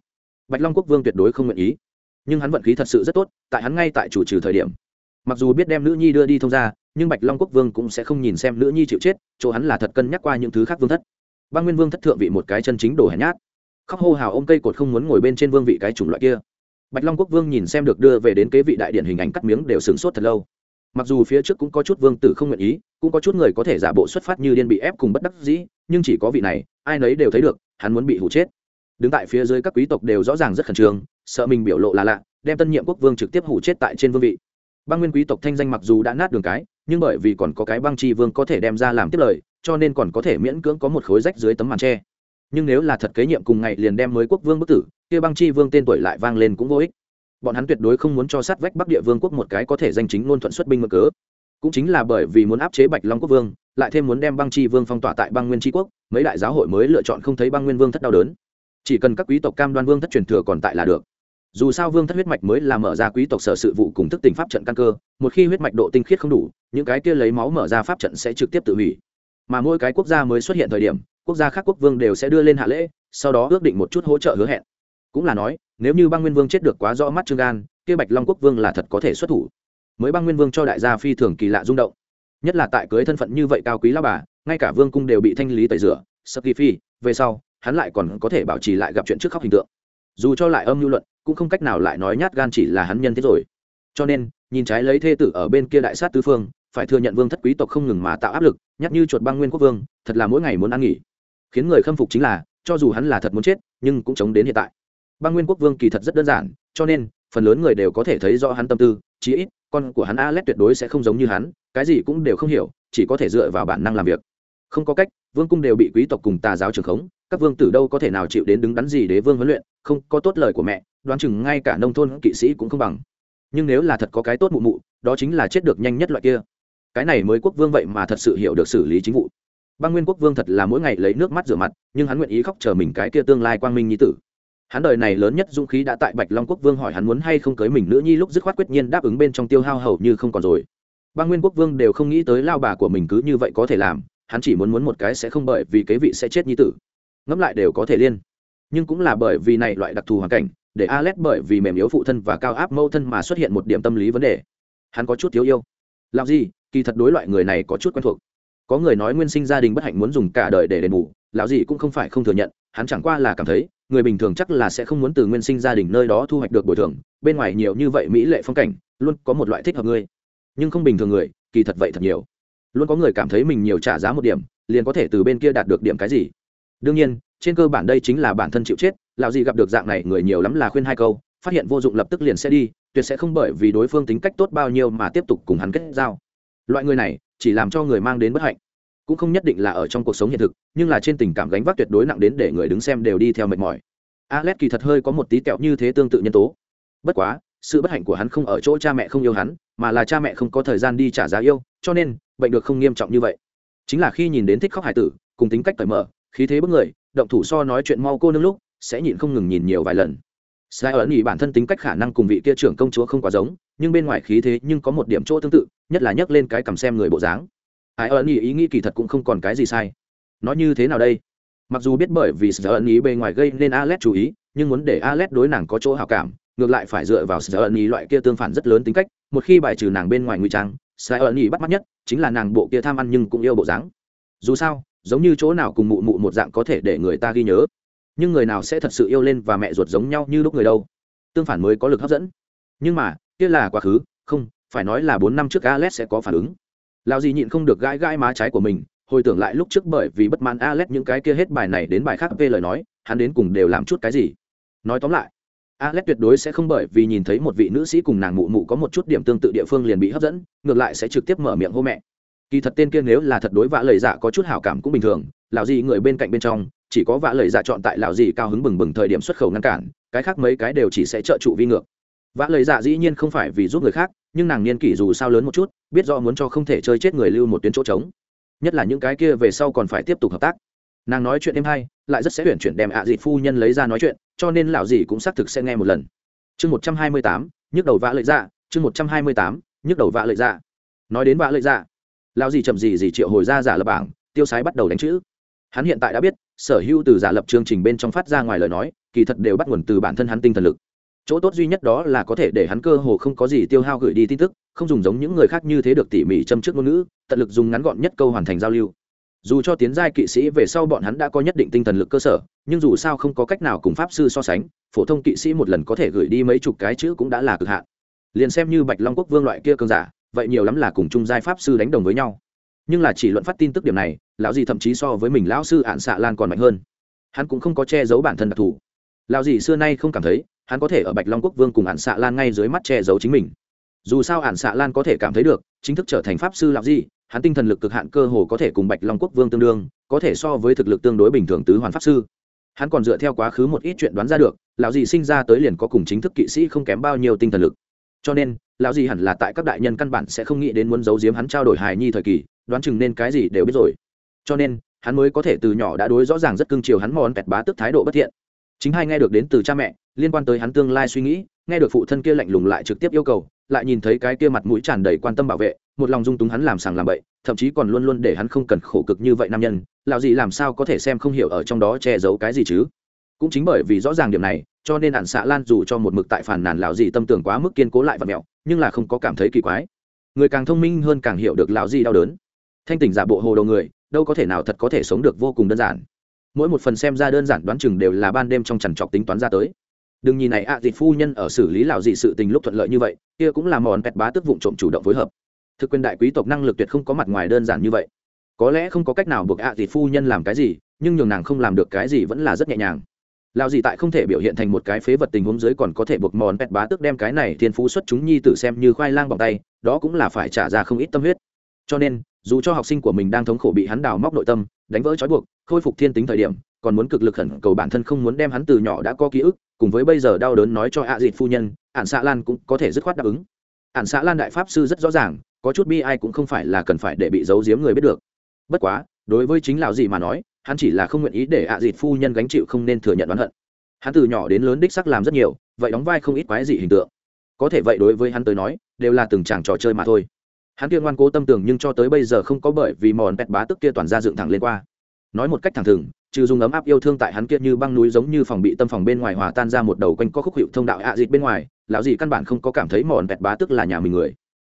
S1: Bạch long quốc vương tuyệt đối không nguyện ý. Nhưng hắn vận khí thật sự rất tốt, tại hắn ngay tại chủ trừ thời điểm. Mặc dù biết đem nữ nhi đưa đi thông ra nhưng bạch long quốc vương cũng sẽ không nhìn xem nữ nhi chịu chết, chỗ hắn là thật cân nhắc qua những thứ khác vương thất. Băng nguyên vương thất thượng vị một cái chân chính đồ hèn nhát. Khóc hô hào ôm cây cột không muốn ngồi bên trên vương vị cái chủng loại kia. Bạch long quốc vương nhìn xem được đưa về đến kế vị đại điện hình ảnh cắt miếng đều sửng sốt thật lâu mặc dù phía trước cũng có chút vương tử không nguyện ý, cũng có chút người có thể giả bộ xuất phát như điên bị ép cùng bất đắc dĩ, nhưng chỉ có vị này, ai nấy đều thấy được, hắn muốn bị hụ chết. Đứng tại phía dưới các quý tộc đều rõ ràng rất khẩn trương, sợ mình biểu lộ là lạ, đem tân nhiệm quốc vương trực tiếp hủ chết tại trên vương vị. Băng nguyên quý tộc thanh danh mặc dù đã nát đường cái, nhưng bởi vì còn có cái băng chi vương có thể đem ra làm tiếp lời, cho nên còn có thể miễn cưỡng có một khối rách dưới tấm màn tre nhưng nếu là thật kế nhiệm cùng ngày liền đem mới quốc vương bức tử, kia băng chi vương tên tuổi lại vang lên cũng vô ích bọn hắn tuyệt đối không muốn cho sát vách bắc địa vương quốc một cái có thể danh chính ngôn thuận xuất binh mở cớ. Cũng chính là bởi vì muốn áp chế bạch long quốc vương, lại thêm muốn đem băng chi vương phong tỏa tại băng nguyên tri quốc, mấy đại giáo hội mới lựa chọn không thấy băng nguyên vương thất đau đớn. Chỉ cần các quý tộc cam đoan vương thất truyền thừa còn tại là được. Dù sao vương thất huyết mạch mới là mở ra quý tộc sở sự vụ cùng thức tỉnh pháp trận căn cơ, một khi huyết mạch độ tinh khiết không đủ, những cái kia lấy máu mở ra pháp trận sẽ trực tiếp tự hủy. Mà mỗi cái quốc gia mới xuất hiện thời điểm, quốc gia khác quốc vương đều sẽ đưa lên hạ lễ, sau đó ước định một chút hỗ trợ hứa hẹn. Cũng là nói nếu như băng nguyên vương chết được quá rõ mắt trương gan, kia bạch long quốc vương là thật có thể xuất thủ. Mới băng nguyên vương cho đại gia phi thường kỳ lạ rung động. Nhất là tại cưới thân phận như vậy cao quý lao bà, ngay cả vương cung đều bị thanh lý tẩy rửa saki phi về sau, hắn lại còn có thể bảo trì lại gặp chuyện trước khóc hình tượng. Dù cho lại âm lưu luận, cũng không cách nào lại nói nhát gan chỉ là hắn nhân thế rồi. Cho nên, nhìn trái lấy thê tử ở bên kia đại sát tứ phương, phải thừa nhận vương thất quý tộc không ngừng mà tạo áp lực, nhắc như chuột băng nguyên quốc vương, thật là mỗi ngày muốn ăn nghỉ. Khiến người khâm phục chính là, cho dù hắn là thật muốn chết, nhưng cũng chống đến hiện tại băng nguyên quốc vương kỳ thật rất đơn giản, cho nên, phần lớn người đều có thể thấy rõ hắn tâm tư, chí ít, con của hắn alex tuyệt đối sẽ không giống như hắn, cái gì cũng đều không hiểu, chỉ có thể dựa vào bản năng làm việc. Không có cách, vương cung đều bị quý tộc cùng tà giáo trường khống, các vương tử đâu có thể nào chịu đến đứng đắn gì để vương huấn luyện, không có tốt lời của mẹ, đoán chừng ngay cả nông thôn kỵ sĩ cũng không bằng. Nhưng nếu là thật có cái tốt mụ mụ, đó chính là chết được nhanh nhất loại kia. Cái này mới quốc vương vậy mà thật sự hiểu được xử lý chính vụ. Băng nguyên quốc vương thật là mỗi ngày lấy nước mắt rửa mặt, nhưng hắn nguyện ý khóc chờ mình cái kia tương lai quang minh nhi tử hắn đời này lớn nhất dũng khí đã tại bạch long quốc vương hỏi hắn muốn hay không cưới mình nữ nhi lúc dứt khoát quyết nhiên đáp ứng bên trong tiêu hao hầu như không còn rồi. Ba nguyên quốc vương đều không nghĩ tới lao bà của mình cứ như vậy có thể làm, hắn chỉ muốn muốn một cái sẽ không bởi vì kế vị sẽ chết như tử. Ngẫm lại đều có thể liên. Nhưng cũng là bởi vì này loại đặc thù hoàn cảnh, để alex bởi vì mềm yếu phụ thân và cao áp mâu thân mà xuất hiện một điểm tâm lý vấn đề. Hắn có chút thiếu yêu. Làm gì? Kỳ thật đối loại người này có chút quen thuộc. Có người nói nguyên sinh gia đình bất hạnh muốn dùng cả đời để đền bù, lão gì cũng không phải không thừa nhận, hắn chẳng qua là cảm thấy người bình thường chắc là sẽ không muốn từ nguyên sinh gia đình nơi đó thu hoạch được bồi thường, bên ngoài nhiều như vậy mỹ lệ phong cảnh, luôn có một loại thích hợp ngươi. Nhưng không bình thường người, kỳ thật vậy thật nhiều. Luôn có người cảm thấy mình nhiều trả giá một điểm, liền có thể từ bên kia đạt được điểm cái gì. Đương nhiên, trên cơ bản đây chính là bản thân chịu chết, lão gì gặp được dạng này người nhiều lắm là khuyên hai câu, phát hiện vô dụng lập tức liền sẽ đi, tuyệt sẽ không bởi vì đối phương tính cách tốt bao nhiêu mà tiếp tục cùng hắn kết giao. Loại người này, chỉ làm cho người mang đến bất hạnh cũng không nhất định là ở trong cuộc sống hiện thực, nhưng là trên tình cảm gánh vác tuyệt đối nặng đến để người đứng xem đều đi theo mệt mỏi. Alex kỳ thật hơi có một tí kẹo như thế tương tự nhân tố. Bất quá, sự bất hạnh của hắn không ở chỗ cha mẹ không yêu hắn, mà là cha mẹ không có thời gian đi trả giá yêu, cho nên, bệnh được không nghiêm trọng như vậy. Chính là khi nhìn đến thích khóc hải tử, cùng tính cách cởi mở, khí thế bức người, động thủ so nói chuyện mau cô nương lúc, sẽ nhịn không ngừng nhìn nhiều vài lần. Sai ẩn ý bản thân tính cách khả năng cùng vị kia trưởng công chúa không quá giống, nhưng bên ngoài khí thế nhưng có một điểm chỗ tương tự, nhất là nhắc lên cái cầm xem người bộ dáng ai ẩn ý ý nghĩ kỳ thật cũng không còn cái gì sai. Nói như thế nào đây? Mặc dù biết bởi vì sợ ẩn ý bề ngoài gây nên alex chú ý, nhưng muốn để alex đối nàng có chỗ hào cảm, ngược lại phải dựa vào sợ ẩn ý loại kia tương phản rất lớn tính cách, một khi bài trừ nàng bên ngoài ngụy trang sai ẩn ý bắt mắt nhất chính là nàng bộ kia tham ăn nhưng cũng yêu bộ dáng. Dù sao, giống như chỗ nào cùng mụ mụ một dạng có thể để người ta ghi nhớ. Nhưng người nào sẽ thật sự yêu lên và mẹ ruột giống nhau như lúc người đâu? Tương phản mới có lực hấp dẫn. Nhưng mà, kia là quá khứ, không, phải nói là bốn năm trước alex sẽ có phản ứng lao gì nhịn không được gãi gãi má trái của mình, hồi tưởng lại lúc trước bởi vì bất mãn alex những cái kia hết bài này đến bài khác về lời nói, hắn đến cùng đều làm chút cái gì. Nói tóm lại, alex tuyệt đối sẽ không bởi vì nhìn thấy một vị nữ sĩ cùng nàng mụ mụ có một chút điểm tương tự địa phương liền bị hấp dẫn, ngược lại sẽ trực tiếp mở miệng hô mẹ. Kỳ thật tên kia nếu là thật đối vã lời dạ có chút hảo cảm cũng bình thường, lão gì người bên cạnh bên trong, chỉ có vã lời dạ chọn tại lão gì cao hứng bừng bừng thời điểm xuất khẩu ngăn cản, cái khác mấy cái đều chỉ sẽ trợ trụ vi ngược vã lời dạ dĩ nhiên không phải vì giúp người khác, nhưng nàng niên kỷ dù sao lớn một chút, biết rõ muốn cho không thể chơi chết người lưu một tuyến chỗ trống. Nhất là những cái kia về sau còn phải tiếp tục hợp tác. Nàng nói chuyện êm hay, lại rất sẽ tuyển chuyển đem ạ à dị phu nhân lấy ra nói chuyện, cho nên lão gì cũng xác thực sẽ nghe một lần. Chương một trăm hai mươi tám, nhức đầu vã lợi dạ chương một trăm hai mươi tám, nhức đầu vã lợi dạ. Nói đến vã lợi dạ lão gì chậm gì gì triệu hồi ra giả lập bảng, tiêu sái bắt đầu đánh chữ. Hắn hiện tại đã biết, sở hữu từ giả lập chương trình bên trong phát ra ngoài lời nói, kỳ thật đều bắt nguồn từ bản thân hắn tinh thần lực chỗ tốt duy nhất đó là có thể để hắn cơ hồ không có gì tiêu hao gửi đi tin tức, không dùng giống những người khác như thế được tỉ mỉ châm trước ngôn ngữ, tận lực dùng ngắn gọn nhất câu hoàn thành giao lưu. Dù cho tiến giai kỵ sĩ về sau bọn hắn đã có nhất định tinh thần lực cơ sở, nhưng dù sao không có cách nào cùng pháp sư so sánh, phổ thông kỵ sĩ một lần có thể gửi đi mấy chục cái chữ cũng đã là cực hạn. Liền xem như bạch long quốc vương loại kia cơn giả, vậy nhiều lắm là cùng chung giai pháp sư đánh đồng với nhau. Nhưng là chỉ luận phát tin tức điểm này, lão gì thậm chí so với mình lão sư ạn xạ lan còn mạnh hơn. Hắn cũng không có che giấu bản thân đặc thù. Lão gì xưa nay không cảm thấy hắn có thể ở bạch long quốc vương cùng ạn xạ lan ngay dưới mắt che giấu chính mình. Dù sao ạn xạ lan có thể cảm thấy được, chính thức trở thành pháp sư lão di, hắn tinh thần lực cực hạn cơ hồ có thể cùng bạch long quốc vương tương đương, có thể so với thực lực tương đối bình thường tứ hoàn pháp sư. Hắn còn dựa theo quá khứ một ít chuyện đoán ra được, lão dì sinh ra tới liền có cùng chính thức kỵ sĩ không kém bao nhiêu tinh thần lực. Cho nên, lão dì hẳn là tại các đại nhân căn bản sẽ không nghĩ đến muốn giấu giếm hắn trao đổi hài nhi thời kỳ, đoán chừng nên cái gì đều biết rồi. Cho nên, hắn mới có thể từ nhỏ đã đối rõ ràng rất cưng chiều hắn mòn pẹt bá tức thái độ bất thiện chính hai nghe được đến từ cha mẹ, liên quan tới hắn tương lai suy nghĩ, nghe được phụ thân kia lạnh lùng lại trực tiếp yêu cầu, lại nhìn thấy cái kia mặt mũi tràn đầy quan tâm bảo vệ, một lòng dung túng hắn làm sàng làm bậy, thậm chí còn luôn luôn để hắn không cần khổ cực như vậy nam nhân, lão gì làm sao có thể xem không hiểu ở trong đó che giấu cái gì chứ? Cũng chính bởi vì rõ ràng điểm này, cho nên ạn xạ lan dù cho một mực tại phản nàn lão gì tâm tưởng quá mức kiên cố lại và mẹo, nhưng là không có cảm thấy kỳ quái. Người càng thông minh hơn càng hiểu được lão gì đau đớn. Thanh tỉnh giả bộ hồ đầu người, đâu có thể nào thật có thể sống được vô cùng đơn giản mỗi một phần xem ra đơn giản đoán chừng đều là ban đêm trong chằn trọc tính toán ra tới. Đừng nhìn này ạ à, phu nhân ở xử lý lão dị sự tình lúc thuận lợi như vậy kia cũng là mòn pẹt bá tức vụng trộm chủ động phối hợp. Thực quyền đại quý tộc năng lực tuyệt không có mặt ngoài đơn giản như vậy. Có lẽ không có cách nào buộc ạ à, phu nhân làm cái gì nhưng nhường nàng không làm được cái gì vẫn là rất nhẹ nhàng. Lão dị tại không thể biểu hiện thành một cái phế vật tình huống dưới còn có thể buộc mòn pẹt bá tức đem cái này thiên phú xuất chúng nhi tử xem như khoai lang bằng tay đó cũng là phải trả ra không ít tâm huyết. Cho nên dù cho học sinh của mình đang thống khổ bị hắn đào móc nội tâm, đánh vỡ trói buộc, khôi phục thiên tính thời điểm, còn muốn cực lực khẩn cầu bản thân không muốn đem hắn từ nhỏ đã có ký ức, cùng với bây giờ đau đớn nói cho ạ à dịt phu nhân ạn xạ lan cũng có thể dứt khoát đáp ứng. Ạn xạ lan đại pháp sư rất rõ ràng, có chút bi ai cũng không phải là cần phải để bị giấu giếm người biết được. Bất quá, đối với chính lão gì mà nói, hắn chỉ là không nguyện ý để ạ à dịt phu nhân gánh chịu không nên thừa nhận oán hận. Hắn từ nhỏ đến lớn đích sắc làm rất nhiều, vậy đóng vai không ít quái dị hình tượng. Có thể vậy đối với hắn tới nói, đều là từng chàng trò chơi mà thôi hắn kia ngoan cố tâm tưởng nhưng cho tới bây giờ không có bởi vì mòn pẹt bá tức kia toàn ra dựng thẳng lên qua. Nói một cách thẳng thừng, trừ dùng ấm áp yêu thương tại hắn kia như băng núi giống như phòng bị tâm phòng bên ngoài hòa tan ra một đầu quanh có khúc hiệu thông đạo ạ à dịt bên ngoài, lão gì căn bản không có cảm thấy mòn pẹt bá tức là nhà mình người.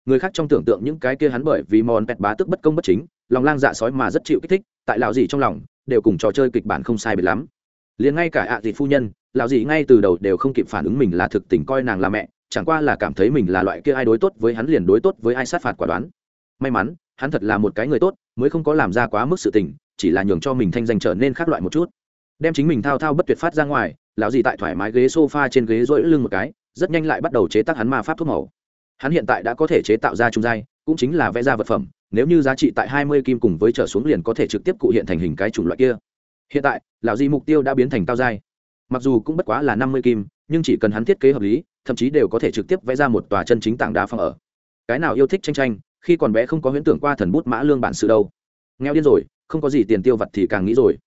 S1: Người khác trong tưởng tượng những cái kia hắn bởi vì mòn pẹt bá tức bất công bất chính, lòng lang dạ sói mà rất chịu kích thích, tại lão gì trong lòng, đều cùng trò chơi kịch bản không sai biệt lắm. Liền ngay cả ạ à dịt phu nhân, lão gì ngay từ đầu đều không kịp phản ứng mình là thực tình coi nàng là mẹ chẳng qua là cảm thấy mình là loại kia ai đối tốt với hắn liền đối tốt với ai sát phạt quả đoán. May mắn, hắn thật là một cái người tốt, mới không có làm ra quá mức sự tình, chỉ là nhường cho mình thanh danh trở nên khác loại một chút. Đem chính mình thao thao bất tuyệt phát ra ngoài, lão gì tại thoải mái ghế sofa trên ghế rỗi lưng một cái, rất nhanh lại bắt đầu chế tác hắn ma pháp thuốc màu. Hắn hiện tại đã có thể chế tạo ra trung giai, cũng chính là vẽ ra vật phẩm, nếu như giá trị tại hai mươi kim cùng với trở xuống liền có thể trực tiếp cụ hiện thành hình cái chủng loại kia. Hiện tại, lão gì mục tiêu đã biến thành cao giai. Mặc dù cũng bất quá là năm mươi kim, nhưng chỉ cần hắn thiết kế hợp lý thậm chí đều có thể trực tiếp vẽ ra một tòa chân chính tảng đá phòng ở. Cái nào yêu thích tranh tranh, khi còn bé không có huyễn tưởng qua thần bút mã lương bản sự đâu. Nghèo điên rồi, không có gì tiền tiêu vặt thì càng nghĩ rồi.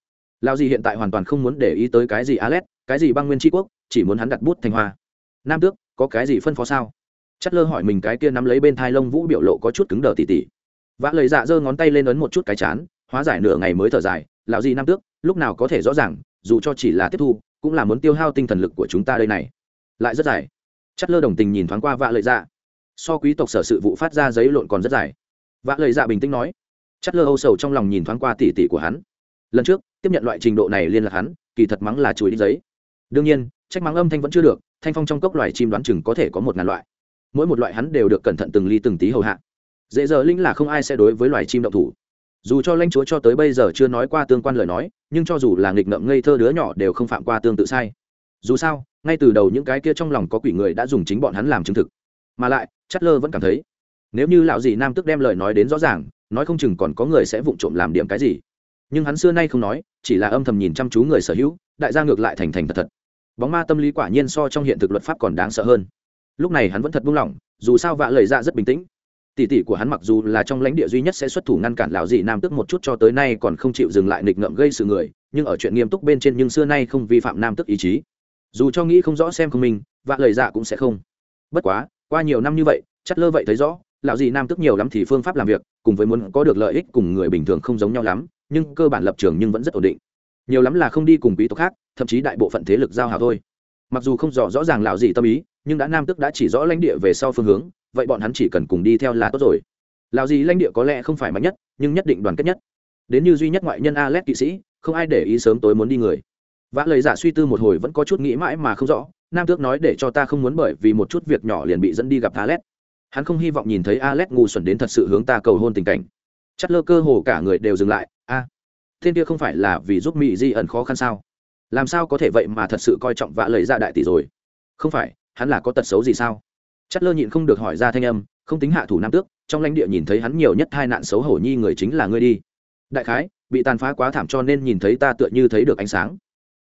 S1: Lao gì hiện tại hoàn toàn không muốn để ý tới cái gì alet, cái gì băng nguyên tri quốc, chỉ muốn hắn đặt bút thành hoa. Nam tước, có cái gì phân phó sao? Chất lơ hỏi mình cái kia nắm lấy bên thai lông vũ biểu lộ có chút cứng đờ tỉ tỉ. Vã lời dạ giơ ngón tay lên ấn một chút cái chán, hóa giải nửa ngày mới thở dài, lão gì nam tước, lúc nào có thể rõ ràng, dù cho chỉ là tiếp thu, cũng là muốn tiêu hao tinh thần lực của chúng ta đây này. Lại rất dài chất lơ đồng tình nhìn thoáng qua vạ lợi dạ. So quý tộc sở sự vụ phát ra giấy lộn còn rất dài. Vạ lợi dạ bình tĩnh nói. Chất lơ âu sầu trong lòng nhìn thoáng qua tỉ tỉ của hắn. Lần trước, tiếp nhận loại trình độ này liên lạc hắn, kỳ thật mắng là chuối đi giấy. Đương nhiên, trách mắng âm thanh vẫn chưa được, thanh phong trong cốc loài chim đoán chừng có thể có một ngàn loại. Mỗi một loại hắn đều được cẩn thận từng ly từng tí hầu hạ. Dễ giờ linh là không ai sẽ đối với loài chim động thủ. Dù cho lãnh chúa cho tới bây giờ chưa nói qua tương quan lời nói, nhưng cho dù là nghịch ngợm ngây thơ đứa nhỏ đều không phạm qua tương tự sai dù sao, ngay từ đầu những cái kia trong lòng có quỷ người đã dùng chính bọn hắn làm chứng thực. Mà lại chất lơ vẫn cảm thấy, nếu như lão dì nam tức đem lời nói đến rõ ràng, nói không chừng còn có người sẽ vụng trộm làm điểm cái gì. Nhưng hắn xưa nay không nói, chỉ là âm thầm nhìn chăm chú người sở hữu, đại gia ngược lại thành thành thật thật. Bóng ma tâm lý quả nhiên so trong hiện thực luật pháp còn đáng sợ hơn. Lúc này hắn vẫn thật buông lỏng, dù sao vạ lời ra rất bình tĩnh. Tỷ tỷ của hắn mặc dù là trong lãnh địa duy nhất sẽ xuất thủ ngăn cản lão dị nam tức một chút cho tới nay còn không chịu dừng lại nghịch ngợm gây sự người, nhưng ở chuyện nghiêm túc bên trên nhưng xưa nay không vi phạm nam tức ý chí dù cho nghĩ không rõ xem không mình, vạ lời dạ cũng sẽ không. Bất quá, qua nhiều năm như vậy chắt lơ vậy thấy rõ, lão gì nam tức nhiều lắm thì phương pháp làm việc, cùng với muốn có được lợi ích cùng người bình thường không giống nhau lắm, nhưng cơ bản lập trường nhưng vẫn rất ổn định. Nhiều lắm là không đi cùng quý tộc khác, thậm chí đại bộ phận thế lực giao hảo thôi. Mặc dù không rõ rõ ràng lão gì tâm ý, nhưng đã nam tức đã chỉ rõ lãnh địa về sau phương hướng, vậy bọn hắn chỉ cần cùng đi theo là tốt rồi. Lão gì lãnh địa có lẽ không phải mạnh nhất, nhưng nhất định đoàn kết nhất. Đến như duy nhất ngoại nhân alex kỵ sĩ, không ai để ý sớm tối muốn đi người vã lời giả dạ suy tư một hồi vẫn có chút nghĩ mãi mà không rõ nam tước nói để cho ta không muốn bởi vì một chút việc nhỏ liền bị dẫn đi gặp alet. Hắn không hy vọng nhìn thấy alet ngu xuẩn đến thật sự hướng ta cầu hôn tình cảnh. Chất lơ cơ hồ cả người đều dừng lại a à, tên kia không phải là vì giúp mỹ di ẩn khó khăn sao? Làm sao có thể vậy mà thật sự coi trọng vã lời ra dạ đại tỷ rồi? Không phải hắn là có tật xấu gì sao? Chất lơ nhịn không được hỏi ra thanh âm không tính hạ thủ nam tước trong lãnh địa nhìn thấy hắn nhiều nhất hai nạn xấu hổ nhi người chính là ngươi đi. Đại khái bị tàn phá quá thảm cho nên nhìn thấy ta tựa như thấy được ánh sáng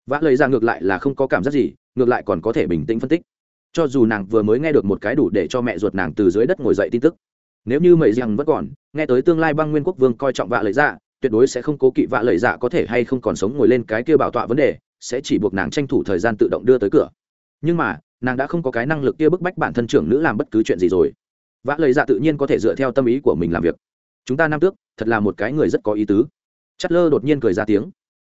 S1: vã lời ra ngược lại là không có cảm giác gì, ngược lại còn có thể bình tĩnh phân tích. Cho dù nàng vừa mới nghe được một cái đủ để cho mẹ ruột nàng từ dưới đất ngồi dậy tin tức. Nếu như mậy rằng vẫn còn, nghe tới tương lai băng nguyên quốc vương coi trọng vạ lời dạ tuyệt đối sẽ không cố kỵ vạ lời dạ có thể hay không còn sống ngồi lên cái kia bảo tọa vấn đề, sẽ chỉ buộc nàng tranh thủ thời gian tự động đưa tới cửa. Nhưng mà, nàng đã không có cái năng lực kia bức bách bản thân trưởng nữ làm bất cứ chuyện gì rồi. Vạ lời dạ tự nhiên có thể dựa theo tâm ý của mình làm việc. Chúng ta nam tước, thật là một cái người rất có ý tứ. Chất lơ đột nhiên cười ra tiếng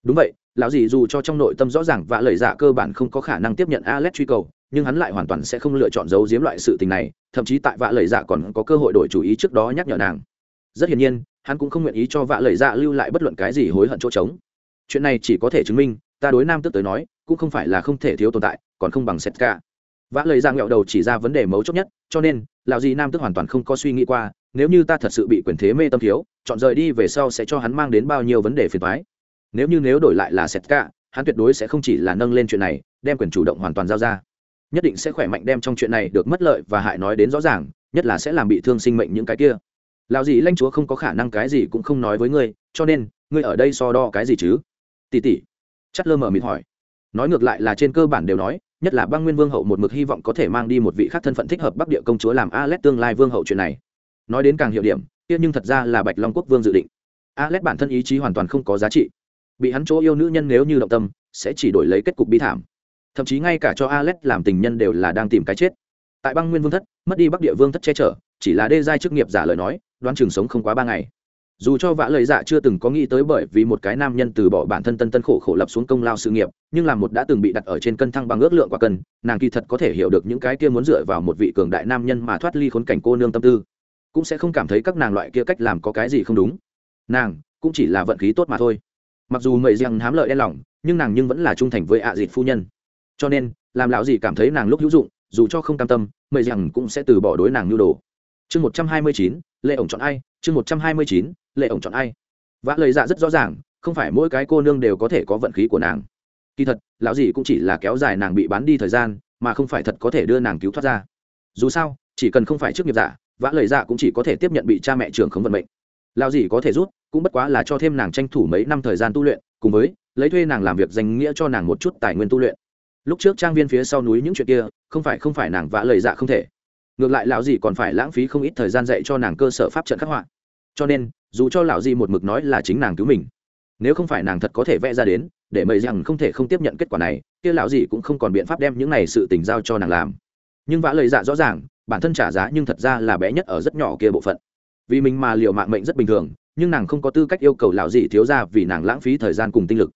S1: đúng vậy, lão dì dù cho trong nội tâm rõ ràng vã lời dạ cơ bản không có khả năng tiếp nhận alex truy cầu, nhưng hắn lại hoàn toàn sẽ không lựa chọn giấu giếm loại sự tình này, thậm chí tại vạ lời dạ còn có cơ hội đổi chủ ý trước đó nhắc nhở nàng. Rất hiển nhiên, hắn cũng không nguyện ý cho vạ lời dạ lưu lại bất luận cái gì hối hận chỗ trống. Chuyện này chỉ có thể chứng minh, ta đối nam tức tới nói, cũng không phải là không thể thiếu tồn tại, còn không bằng xét cả vã lời ra nghẹo đầu chỉ ra vấn đề mấu chốt nhất, cho nên, lão gì nam tức hoàn toàn không có suy nghĩ qua, nếu như ta thật sự bị quyền thế mê tâm thiếu, chọn rời đi về sau sẽ cho hắn mang đến bao nhiêu vấn đề phiền thoái nếu như nếu đổi lại là sét cả hắn tuyệt đối sẽ không chỉ là nâng lên chuyện này, đem quyền chủ động hoàn toàn giao ra. Nhất định sẽ khỏe mạnh đem trong chuyện này được mất lợi và hại nói đến rõ ràng, nhất là sẽ làm bị thương sinh mệnh những cái kia. Lão dì lãnh chúa không có khả năng cái gì cũng không nói với ngươi, cho nên, ngươi ở đây so đo cái gì chứ? Tỷ tỷ. Chất lơ mở mịt hỏi. Nói ngược lại là trên cơ bản đều nói, nhất là băng nguyên vương hậu một mực hy vọng có thể mang đi một vị khác thân phận thích hợp bắc địa công chúa làm alex tương lai vương hậu chuyện này. Nói đến càng hiệu điểm tiếc nhưng thật ra là bạch long quốc vương dự định. Alex bản thân ý chí hoàn toàn không có giá trị bị hắn chỗ yêu nữ nhân nếu như động tâm, sẽ chỉ đổi lấy kết cục bi thảm. Thậm chí ngay cả cho alex làm tình nhân đều là đang tìm cái chết. Tại băng nguyên vương thất, mất đi bắc địa vương thất che chở, chỉ là đê giai chức nghiệp giả lời nói, đoán trường sống không quá ba ngày. Dù cho vã lời dạ chưa từng có nghĩ tới bởi vì một cái nam nhân từ bỏ bản thân tân tân khổ khổ lập xuống công lao sự nghiệp, nhưng là một đã từng bị đặt ở trên cân thăng bằng ước lượng quả cân, nàng kỳ thật có thể hiểu được những cái kia muốn dựa vào một vị cường đại nam nhân mà thoát ly khốn cảnh cô nương tâm tư. Cũng sẽ không cảm thấy các nàng loại kia cách làm có cái gì không đúng. Nàng, cũng chỉ là vận khí tốt mà thôi mặc dù mậy rằng hám lợi đen lòng, nhưng nàng nhưng vẫn là trung thành với ạ à dịt phu nhân. Cho nên, làm lão gì cảm thấy nàng lúc hữu dụng, dù cho không cam tâm mậy rằng cũng sẽ từ bỏ đối nàng nhu đồ. Chương một trăm hai mươi chín, lệ ổng chọn ai? Chương một trăm hai mươi chín, lệ ổng chọn ai? Vã lời dạ rất rõ ràng, không phải mỗi cái cô nương đều có thể có vận khí của nàng. Kỳ thật, lão gì cũng chỉ là kéo dài nàng bị bán đi thời gian, mà không phải thật có thể đưa nàng cứu thoát ra. Dù sao, chỉ cần không phải trước nghiệp giả, vã lời dạ cũng chỉ có thể tiếp nhận bị cha mẹ trưởng không vận mệnh lão gì có thể rút, cũng bất quá là cho thêm nàng tranh thủ mấy năm thời gian tu luyện, cùng với lấy thuê nàng làm việc danh nghĩa cho nàng một chút tài nguyên tu luyện. Lúc trước trang viên phía sau núi những chuyện kia, không phải không phải nàng vã lời dạ không thể. Ngược lại lão gì còn phải lãng phí không ít thời gian dạy cho nàng cơ sở pháp trận khắc họa. Cho nên, dù cho lão gì một mực nói là chính nàng cứu mình, nếu không phải nàng thật có thể vẽ ra đến, để mầy rằng không thể không tiếp nhận kết quả này, kia lão gì cũng không còn biện pháp đem những này sự tình giao cho nàng làm. Nhưng vã lời dạ rõ ràng, bản thân trả giá nhưng thật ra là bé nhất ở rất nhỏ kia bộ phận vì mình mà liều mạng mệnh rất bình thường, nhưng nàng không có tư cách yêu cầu lão dì thiếu ra vì nàng lãng phí thời gian cùng tinh lực.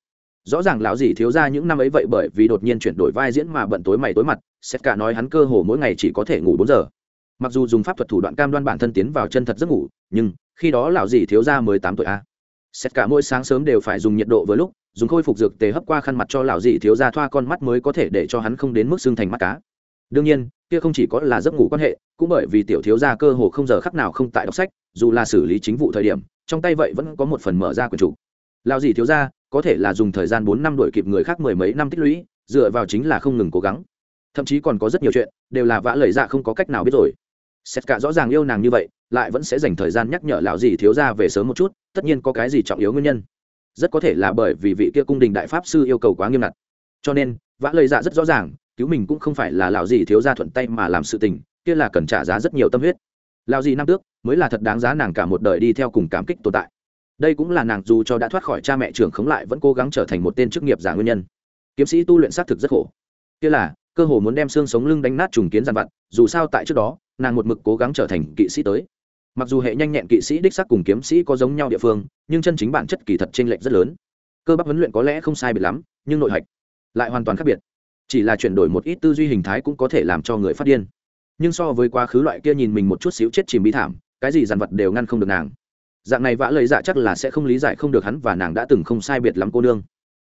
S1: Rõ ràng lão dì thiếu ra những năm ấy vậy bởi vì đột nhiên chuyển đổi vai diễn mà bận tối mày tối mặt xét cả nói hắn cơ hồ mỗi ngày chỉ có thể ngủ bốn giờ. Mặc dù dùng pháp thuật thủ đoạn cam đoan bản thân tiến vào chân thật giấc ngủ, nhưng khi đó lão dì thiếu ra mới tám tuổi a. Xét cả mỗi sáng sớm đều phải dùng nhiệt độ với lúc, dùng khôi phục dược tề hấp qua khăn mặt cho lão dì thiếu ra thoa con mắt mới có thể để cho hắn không đến mức xương thành mắt cá. Đương nhiên, kia không chỉ có là giấc ngủ quan hệ, cũng bởi vì tiểu thiếu gia cơ hồ không giờ khắc nào không tại đọc sách dù là xử lý chính vụ thời điểm, trong tay vậy vẫn có một phần mở ra quyền chủ. Lão dì thiếu gia, có thể là dùng thời gian bốn năm đuổi kịp người khác mười mấy năm tích lũy, dựa vào chính là không ngừng cố gắng. Thậm chí còn có rất nhiều chuyện, đều là vã lời dạ không có cách nào biết rồi. Xét cả rõ ràng yêu nàng như vậy, lại vẫn sẽ dành thời gian nhắc nhở lão gì thiếu ra về sớm một chút, tất nhiên có cái gì trọng yếu nguyên nhân. Rất có thể là bởi vì vị kia cung đình đại pháp sư yêu cầu quá nghiêm ngặt. Cho nên, vã lời dạ rất rõ ràng, cứu mình cũng không phải là lão gì thiếu ra thuận tay mà làm sự tình, kia là cần trả giá rất nhiều tâm huyết. Lão gì năm tước mới là thật đáng giá nàng cả một đời đi theo cùng cảm kích tồn tại. Đây cũng là nàng dù cho đã thoát khỏi cha mẹ trưởng khống lại vẫn cố gắng trở thành một tên chức nghiệp giả nguyên nhân. Kiếm sĩ tu luyện xác thực rất khổ. Kia là, cơ hồ muốn đem xương sống lưng đánh nát trùng kiến dàn vặt, dù sao tại trước đó, nàng một mực cố gắng trở thành kỵ sĩ tới. Mặc dù hệ nhanh nhẹn kỵ sĩ đích sắc cùng kiếm sĩ có giống nhau địa phương, nhưng chân chính bản chất kỳ thật t r ê n lệch rất lớn. Cơ bắp huấn luyện có lẽ không sai biệt lắm, nhưng nội hạch lại hoàn toàn khác biệt. Chỉ là chuyển đổi một ít tư duy hình thái cũng có thể làm cho người phát điên. Nhưng so với quá khứ loại kia nhìn mình một chút xíu chết chìm bi thảm cái gì dàn vật đều ngăn không được nàng. Dạng này vã lời dạ chắc là sẽ không lý giải không được hắn và nàng đã từng không sai biệt lắm cô nương.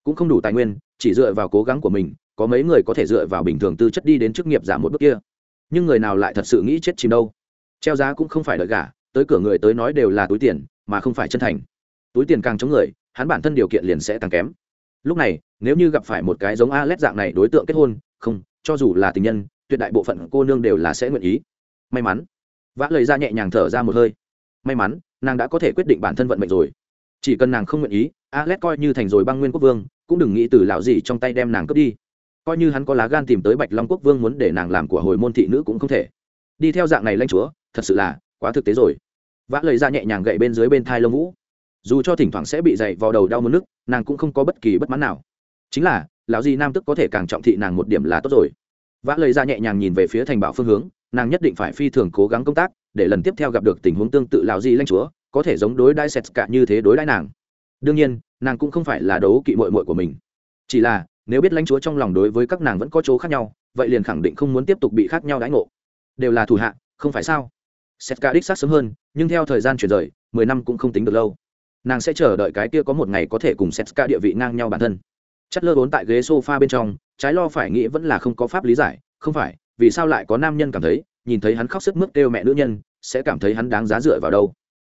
S1: Cũng không đủ tài nguyên, chỉ dựa vào cố gắng của mình, có mấy người có thể dựa vào bình thường tư chất đi đến chức nghiệp giảm một bước kia. Nhưng người nào lại thật sự nghĩ chết chìm đâu? Treo giá cũng không phải đợi gả, tới cửa người tới nói đều là túi tiền, mà không phải chân thành. Túi tiền càng chống người, hắn bản thân điều kiện liền sẽ càng kém. Lúc này, nếu như gặp phải một cái giống a lét dạng này đối tượng kết hôn, không, cho dù là tình nhân, tuyệt đại bộ phận cô nương đều là sẽ nguyện ý. May mắn vã lời ra nhẹ nhàng thở ra một hơi. May mắn, nàng đã có thể quyết định bản thân vận mệnh rồi. Chỉ cần nàng không nguyện ý a coi như thành rồi băng nguyên quốc vương, cũng đừng nghĩ từ lão gì trong tay đem nàng cướp đi. Coi như hắn có lá gan tìm tới bạch long quốc vương muốn để nàng làm của hồi môn thị nữ cũng không thể. Đi theo dạng này lanh chúa, thật sự là quá thực tế rồi. Vã lời ra nhẹ nhàng gậy bên dưới bên thai lông vũ. Dù cho thỉnh thoảng sẽ bị dày vào đầu đau mất nước nàng cũng không có bất kỳ bất mãn nào. Chính là, lão gì nam tức có thể càng trọng thị nàng một điểm là tốt rồi. Vã lời ra nhẹ nhàng nhìn về phía thành bảo phương hướng nàng nhất định phải phi thường cố gắng công tác để lần tiếp theo gặp được tình huống tương tự lão di lanh chúa, có thể giống đối đãi sệt cả như thế đối đãi nàng. đương nhiên, nàng cũng không phải là đấu kỵ mội mội của mình. chỉ là, nếu biết lãnh chúa trong lòng đối với các nàng vẫn có chỗ khác nhau, vậy liền khẳng định không muốn tiếp tục bị khác nhau đãi ngộ. đều là thủ hạ, không phải sao? Sét cả đích xác sớm hơn, nhưng theo thời gian chuyển rời, mười năm cũng không tính được lâu. nàng sẽ chờ đợi cái kia có một ngày có thể cùng sét cả địa vị ngang nhau bản thân. chất lơ vốn tại ghế sofa bên trong, trái lo phải nghĩ vẫn là không có pháp lý giải, không phải vì sao lại có nam nhân cảm thấy, nhìn thấy hắn khóc sức mướt kêu mẹ nữ nhân, sẽ cảm thấy hắn đáng giá dựa vào đâu?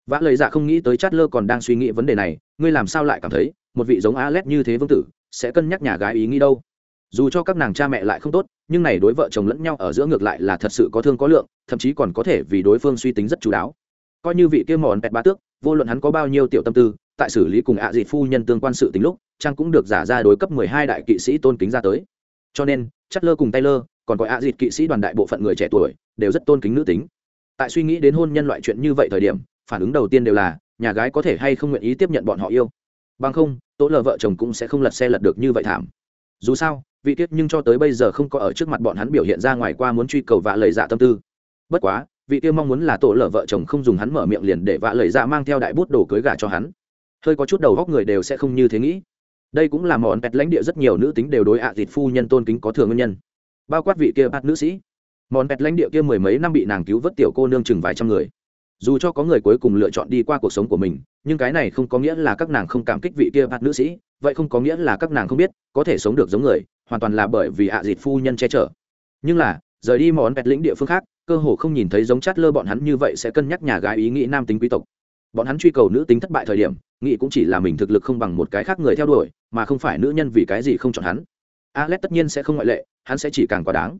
S1: Vã lời dạ không nghĩ tới chát lơ còn đang suy nghĩ vấn đề này, ngươi làm sao lại cảm thấy, một vị giống alex như thế vương tử, sẽ cân nhắc nhà gái ý nghĩ đâu? Dù cho các nàng cha mẹ lại không tốt, nhưng này đối vợ chồng lẫn nhau ở giữa ngược lại là thật sự có thương có lượng, thậm chí còn có thể vì đối phương suy tính rất chú đáo. Coi như vị kia mòn pẹt ba tước, vô luận hắn có bao nhiêu tiểu tâm tư, tại xử lý cùng ạ à dịt phu nhân tương quan sự tính lúc trang cũng được giả ra đối cấp mười hai đại kỵ sĩ tôn kính ra tới. Cho nên chất lơ cùng taylor còn có ạ dịt kỵ sĩ đoàn đại bộ phận người trẻ tuổi đều rất tôn kính nữ tính. Tại suy nghĩ đến hôn nhân loại chuyện như vậy thời điểm, phản ứng đầu tiên đều là, nhà gái có thể hay không nguyện ý tiếp nhận bọn họ yêu. Bằng không, tố lờ vợ chồng cũng sẽ không lật xe lật được như vậy thảm. Dù sao, vị tiết nhưng cho tới bây giờ không có ở trước mặt bọn hắn biểu hiện ra ngoài qua muốn truy cầu vạ lời dạ tâm tư. Bất quá, vị tiêu mong muốn là tổ lờ vợ chồng không dùng hắn mở miệng liền để vạ lời dạ mang theo đại bút đồ cưới gà cho hắn. Hơi có chút đầu góc người đều sẽ không như thế nghĩ. Đây cũng là món pẹt lãnh địa rất nhiều nữ tính đều đối ạ à dịt phu nhân tôn kính có thường nguyên nhân bao quát vị kia bát nữ sĩ. Món pẹt lãnh địa kia mười mấy năm bị nàng cứu vớt tiểu cô nương chừng vài trăm người. Dù cho có người cuối cùng lựa chọn đi qua cuộc sống của mình, nhưng cái này không có nghĩa là các nàng không cảm kích vị kia bát nữ sĩ, vậy không có nghĩa là các nàng không biết, có thể sống được giống người, hoàn toàn là bởi vì ạ à dịt phu nhân che chở. Nhưng là, rời đi món pẹt lĩnh địa phương khác, cơ hồ không nhìn thấy giống chát lơ bọn hắn như vậy sẽ cân nhắc nhà gái ý nghĩ nam tính quý tộc. Bọn hắn truy cầu nữ tính thất bại thời điểm, nghĩ cũng chỉ là mình thực lực không bằng một cái khác người theo đuổi, mà không phải nữ nhân vì cái gì không chọn hắn alex tất nhiên sẽ không ngoại lệ, hắn sẽ chỉ càng quá đáng.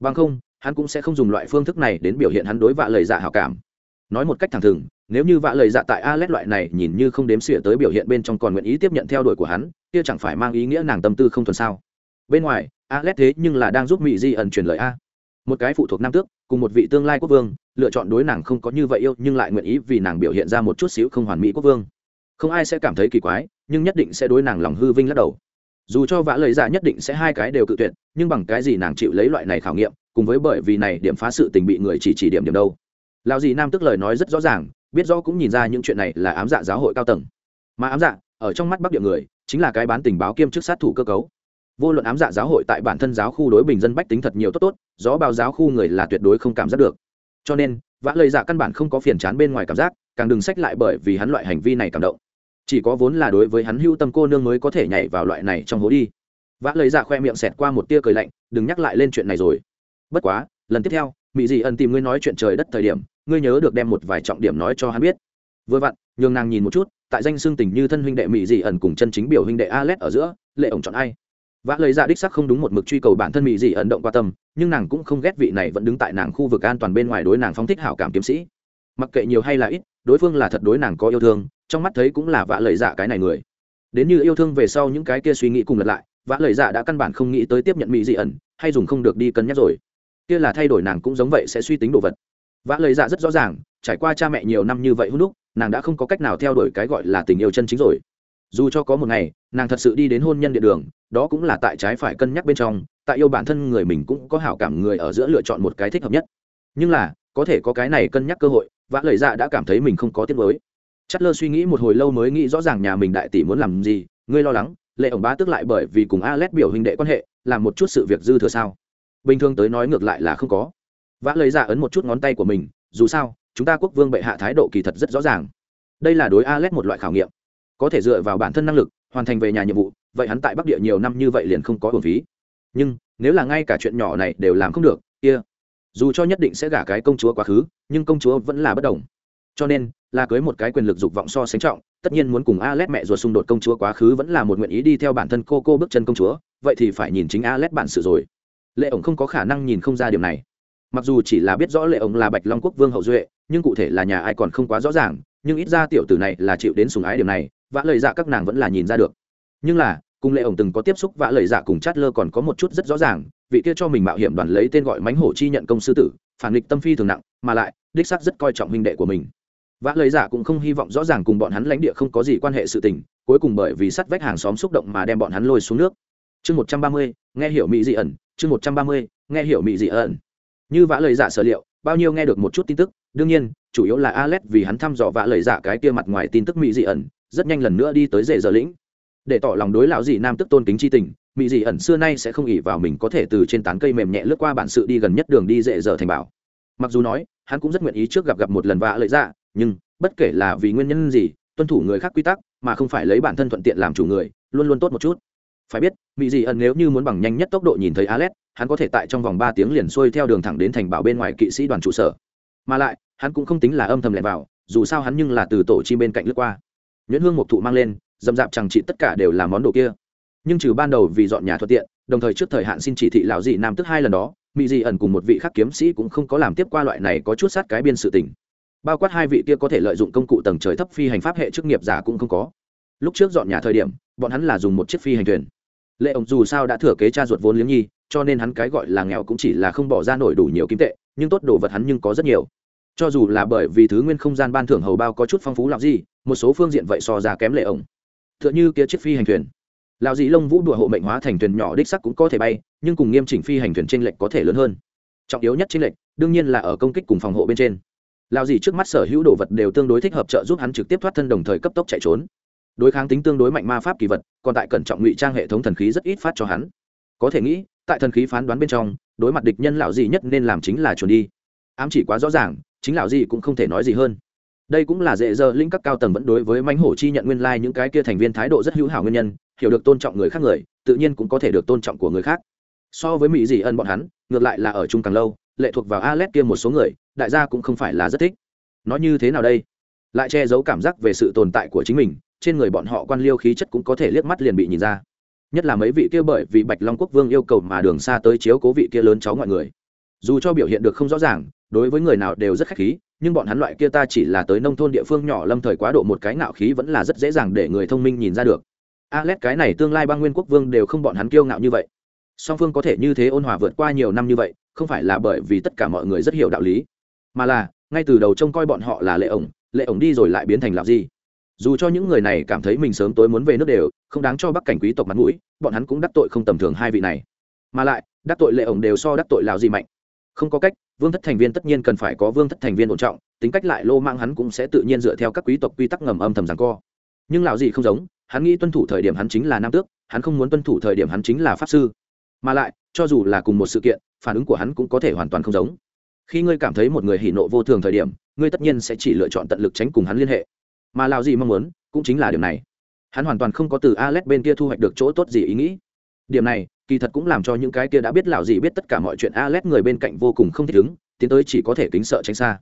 S1: Bằng không, hắn cũng sẽ không dùng loại phương thức này đến biểu hiện hắn đối vạ lời dạ hảo cảm. Nói một cách thẳng thừng, nếu như vạ lời dạ tại alex loại này nhìn như không đếm xỉa tới biểu hiện bên trong còn nguyện ý tiếp nhận theo đuổi của hắn, kia chẳng phải mang ý nghĩa nàng tâm tư không thuần sao? Bên ngoài, alex thế nhưng là đang giúp Mị di ẩn truyền lời a. Một cái phụ thuộc nam tước, cùng một vị tương lai quốc vương, lựa chọn đối nàng không có như vậy yêu, nhưng lại nguyện ý vì nàng biểu hiện ra một chút xíu không hoàn mỹ quốc vương. Không ai sẽ cảm thấy kỳ quái, nhưng nhất định sẽ đối nàng lòng hư vinh lắc đầu dù cho vã lời giả nhất định sẽ hai cái đều cự tuyệt, nhưng bằng cái gì nàng chịu lấy loại này khảo nghiệm, cùng với bởi vì này điểm phá sự tình bị người chỉ chỉ điểm điểm đâu. Lao gì nam tức lời nói rất rõ ràng, biết rõ cũng nhìn ra những chuyện này là ám dạ giáo hội cao tầng. Mà ám dạ ở trong mắt bắc địa người, chính là cái bán tình báo kiêm chức sát thủ cơ cấu. Vô luận ám dạ giáo hội tại bản thân giáo khu đối bình dân bách tính thật nhiều tốt tốt, gió bao giáo khu người là tuyệt đối không cảm giác được. Cho nên, vã lời dạ căn bản không có phiền chán bên ngoài cảm giác, càng đừng sách lại bởi vì hắn loại hành vi này cảm động chỉ có vốn là đối với hắn hưu tâm cô nương mới có thể nhảy vào loại này trong hố đi. Vã lời dạ khoe miệng xẹt qua một tia cười lạnh, đừng nhắc lại lên chuyện này rồi. Bất quá, lần tiếp theo mỹ dị ẩn tìm ngươi nói chuyện trời đất thời điểm, ngươi nhớ được đem một vài trọng điểm nói cho hắn biết. Vừa vặn, nhường nàng nhìn một chút, tại danh xương tình như thân huynh đệ mỹ dị ẩn cùng chân chính biểu huynh đệ alex ở giữa, lệ ổng chọn ai? Vã lời dạ đích sắc không đúng một mực truy cầu bản thân mỹ dị ẩn động qua tâm, nhưng nàng cũng không ghét vị này vẫn đứng tại nàng khu vực an toàn bên ngoài đối nàng phóng thích hảo cảm kiếm sĩ. Mặc kệ nhiều hay là ít đối phương là thật đối nàng có yêu thương, trong mắt thấy cũng là vã lời dạ cái này người. Đến như yêu thương về sau những cái kia suy nghĩ cùng lật lại vã lời dạ đã căn bản không nghĩ tới tiếp nhận mỹ dị ẩn, hay dùng không được đi cân nhắc rồi. Kia là thay đổi nàng cũng giống vậy sẽ suy tính đồ vật. Vã lời dạ rất rõ ràng, trải qua cha mẹ nhiều năm như vậy hút đúc, nàng đã không có cách nào theo đuổi cái gọi là tình yêu chân chính rồi. Dù cho có một ngày, nàng thật sự đi đến hôn nhân địa đường, đó cũng là tại trái phải cân nhắc bên trong, tại yêu bản thân người mình cũng có hảo cảm người ở giữa lựa chọn một cái thích hợp nhất. Nhưng là có thể có cái này cân nhắc cơ hội, vã lời dạ đã cảm thấy mình không có tiết mới chất lơ suy nghĩ một hồi lâu mới nghĩ rõ ràng nhà mình đại tỷ muốn làm gì, ngươi lo lắng, lệ ổng bá tức lại bởi vì cùng alex biểu hình đệ quan hệ, làm một chút sự việc dư thừa sao? Bình thường tới nói ngược lại là không có. Vã lời dạ ấn một chút ngón tay của mình, dù sao, chúng ta quốc vương bệ hạ thái độ kỳ thật rất rõ ràng. Đây là đối alex một loại khảo nghiệm. Có thể dựa vào bản thân năng lực, hoàn thành về nhà nhiệm vụ, vậy hắn tại bắc địa nhiều năm như vậy liền không có hồn phí. Nhưng, nếu là ngay cả chuyện nhỏ này đều làm không được, kia dù cho nhất định sẽ gả cái công chúa quá khứ nhưng công chúa vẫn là bất đồng cho nên là cưới một cái quyền lực dục vọng so sánh trọng tất nhiên muốn cùng Alet mẹ ruột xung đột công chúa quá khứ vẫn là một nguyện ý đi theo bản thân cô cô bước chân công chúa, vậy thì phải nhìn chính Alet bản sự rồi. Lệ ổng không có khả năng nhìn không ra điểm này. Mặc dù chỉ là biết rõ Lệ ổng là Bạch Long quốc vương hậu duệ, nhưng cụ thể là nhà ai còn không quá rõ ràng, nhưng ít ra tiểu tử này là chịu đến sùng ái điểm này, vã lời dạ các nàng vẫn là nhìn ra được. Nhưng là, cùng Lệ ổng từng có tiếp xúc vã lời dạ cùng Chát Lơ còn có một chút rất rõ ràng, vị kia cho mình mạo hiểm đoàn lấy tên gọi mánh hổ chi nhận công sư tử, phản nghịch tâm phi thường nặng, mà lại, đích xác rất coi trọng huynh đệ của mình. Vã lời giả dạ cũng không hy vọng rõ ràng cùng bọn hắn lãnh địa không có gì quan hệ sự tình cuối cùng bởi vì sắt vách hàng xóm xúc động mà đem bọn hắn lôi xuống nước. Chương một trăm ba mươi nghe hiểu mỹ dị ẩn chương một trăm ba mươi nghe hiểu mỹ dị ẩn. Như vã lời giả dạ sở liệu bao nhiêu nghe được một chút tin tức đương nhiên chủ yếu là alex vì hắn thăm dò vã lời giả dạ cái kia mặt ngoài tin tức mỹ dị ẩn rất nhanh lần nữa đi tới rể giờ lĩnh để tỏ lòng đối lão dị nam tức tôn kính chi tình mỹ dị ẩn xưa nay sẽ không ỉ vào mình có thể từ trên tán cây mềm nhẹ lướt qua bản sự đi gần nhất đường đi dễ dở thành bảo. Mặc dù nói, hắn cũng rất nguyện ý trước gặp gặp một lần vạ lợi dạ nhưng, bất kể là vì nguyên nhân gì, tuân thủ người khác quy tắc, mà không phải lấy bản thân thuận tiện làm chủ người, luôn luôn tốt một chút. Phải biết mỹ dị ẩn nếu như muốn bằng nhanh nhất tốc độ nhìn thấy alex hắn có thể tại trong vòng ba tiếng liền xuôi theo đường thẳng đến thành bảo bên ngoài kỵ sĩ đoàn trụ sở. Mà lại, hắn cũng không tính là âm thầm lẻn vào, dù sao hắn nhưng là từ tổ chi bên cạnh lướt qua. Nhuyễn hương mộc thụ mang lên dầm dạp chẳng trị tất cả đều là món đồ kia. Nhưng trừ ban đầu vì dọn nhà thuận tiện, đồng thời trước thời hạn xin chỉ thị lão dị nam tức hai lần đó, mỹ dị ẩn cùng một vị khắc kiếm sĩ cũng không có làm tiếp qua loại này có chút sát cái biên sự tình. Bao quát hai vị kia có thể lợi dụng công cụ tầng trời thấp phi hành pháp hệ chức nghiệp giả cũng không có. Lúc trước dọn nhà thời điểm, bọn hắn là dùng một chiếc phi hành thuyền. Lệ ổng dù sao đã thừa kế cha ruột vốn liếng nhi, cho nên hắn cái gọi là nghèo cũng chỉ là không bỏ ra nổi đủ nhiều kim tệ, nhưng tốt đồ vật hắn nhưng có rất nhiều. Cho dù là bởi vì thứ nguyên không gian ban thưởng hầu bao có chút phong phú làm gì, một số phương diện vậy so ra kém lệ ổng Tựa như kia chiếc phi hành thuyền. Lão dĩ lông vũ đùa hộ mệnh hóa thành thuyền nhỏ đích sắc cũng có thể bay, nhưng cùng nghiêm chỉnh phi hành thuyền t r ê n lệch có thể lớn hơn. Trọng yếu nhất t r ê n lệch, đương nhiên là ở công kích cùng phòng hộ bên trên. Lão dị trước mắt sở hữu đồ vật đều tương đối thích hợp trợ giúp hắn trực tiếp thoát thân đồng thời cấp tốc chạy trốn. Đối kháng tính tương đối mạnh ma pháp kỳ vật, còn tại cẩn trọng ngụy trang hệ thống thần khí rất ít phát cho hắn. Có thể nghĩ, tại thần khí phán đoán bên trong, đối mặt địch nhân lão dị nhất nên làm chính là chuồn đi. Ám chỉ quá rõ ràng, chính lão dị cũng không thể nói gì hơn đây cũng là dễ dơ linh các cao tầng vẫn đối với mánh hổ chi nhận nguyên lai những cái kia thành viên thái độ rất hữu hảo nguyên nhân hiểu được tôn trọng người khác người tự nhiên cũng có thể được tôn trọng của người khác so với mỹ dị ân bọn hắn ngược lại là ở chung càng lâu lệ thuộc vào Alet kia một số người, đại gia cũng không phải là rất thích. Nó như thế nào đây? Lại che giấu cảm giác về sự tồn tại của chính mình, trên người bọn họ quan liêu khí chất cũng có thể liếc mắt liền bị nhìn ra. Nhất là mấy vị kia bởi vì Bạch Long quốc vương yêu cầu mà đường xa tới chiếu cố vị kia lớn cháu ngoại người. Dù cho biểu hiện được không rõ ràng, đối với người nào đều rất khách khí, nhưng bọn hắn loại kia ta chỉ là tới nông thôn địa phương nhỏ lâm thời quá độ một cái ngạo khí vẫn là rất dễ dàng để người thông minh nhìn ra được. Alet cái này tương lai băng nguyên quốc vương đều không bọn hắn kiêu ngạo như vậy. Song phương có thể như thế ôn hòa vượt qua nhiều năm như vậy, không phải là bởi vì tất cả mọi người rất hiểu đạo lý mà là ngay từ đầu trông coi bọn họ là lệ ổng lệ ổng đi rồi lại biến thành làm gì dù cho những người này cảm thấy mình sớm tối muốn về nước đều không đáng cho bắc cảnh quý tộc mặt mũi bọn hắn cũng đắc tội không tầm thường hai vị này mà lại đắc tội lệ ổng đều so đắc tội lào gì mạnh không có cách vương thất thành viên tất nhiên cần phải có vương thất thành viên ổn trọng, tính cách lại lô mang hắn cũng sẽ tự nhiên dựa theo các quý tộc quy tắc ngầm âm thầm rằng co. Nhưng lão gì không giống, hắn nghĩ tuân thủ thời điểm hắn chính là nam tước, hắn không muốn tuân thủ thời điểm hắn chính là pháp sư. Mà lại, cho dù là cùng một sự kiện, phản ứng của hắn cũng có thể hoàn toàn không giống. Khi ngươi cảm thấy một người hỉ nộ vô thường thời điểm, ngươi tất nhiên sẽ chỉ lựa chọn tận lực tránh cùng hắn liên hệ. Mà lão gì mong muốn, cũng chính là điểm này. Hắn hoàn toàn không có từ alex bên kia thu hoạch được chỗ tốt gì ý nghĩ. Điểm này kỳ thật cũng làm cho những cái kia đã biết lão gì biết tất cả mọi chuyện alex người bên cạnh vô cùng không thích ứng, tiến tới chỉ có thể kính sợ tránh xa.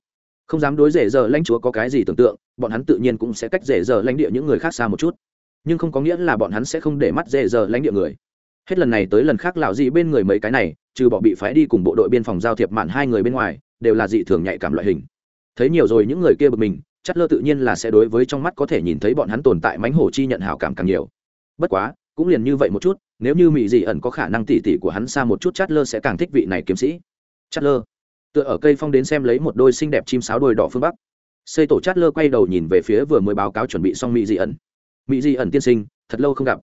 S1: Không dám đối rể giờ lãnh chúa có cái gì tưởng tượng, bọn hắn tự nhiên cũng sẽ cách rể giờ lãnh địa những người khác xa một chút. Nhưng không có nghĩa là bọn hắn sẽ không để mắt rể giờ lãnh địa người. Hết lần này tới lần khác lão gì bên người mấy cái này, trừ bỏ bị phái đi cùng bộ đội biên phòng giao thiệp mạn hai người bên ngoài, đều là dị thường nhạy cảm loại hình. Thấy nhiều rồi những người kia bực mình, chắc lơ tự nhiên là sẽ đối với trong mắt có thể nhìn thấy bọn hắn tồn tại mánh hổ chi nhận hảo cảm càng nhiều. Bất quá, cũng liền như vậy một chút nếu như mỹ dị ẩn có khả năng tỉ tỉ của hắn xa một chút chát lơ sẽ càng thích vị này kiếm sĩ. Chát lơ tựa ở cây phong đến xem lấy một đôi xinh đẹp chim sáo đôi đỏ phương bắc. Xây tổ chát lơ quay đầu nhìn về phía vừa mới báo cáo chuẩn bị xong mỹ dị ẩn. Mỹ dị ẩn tiên sinh, thật lâu không gặp.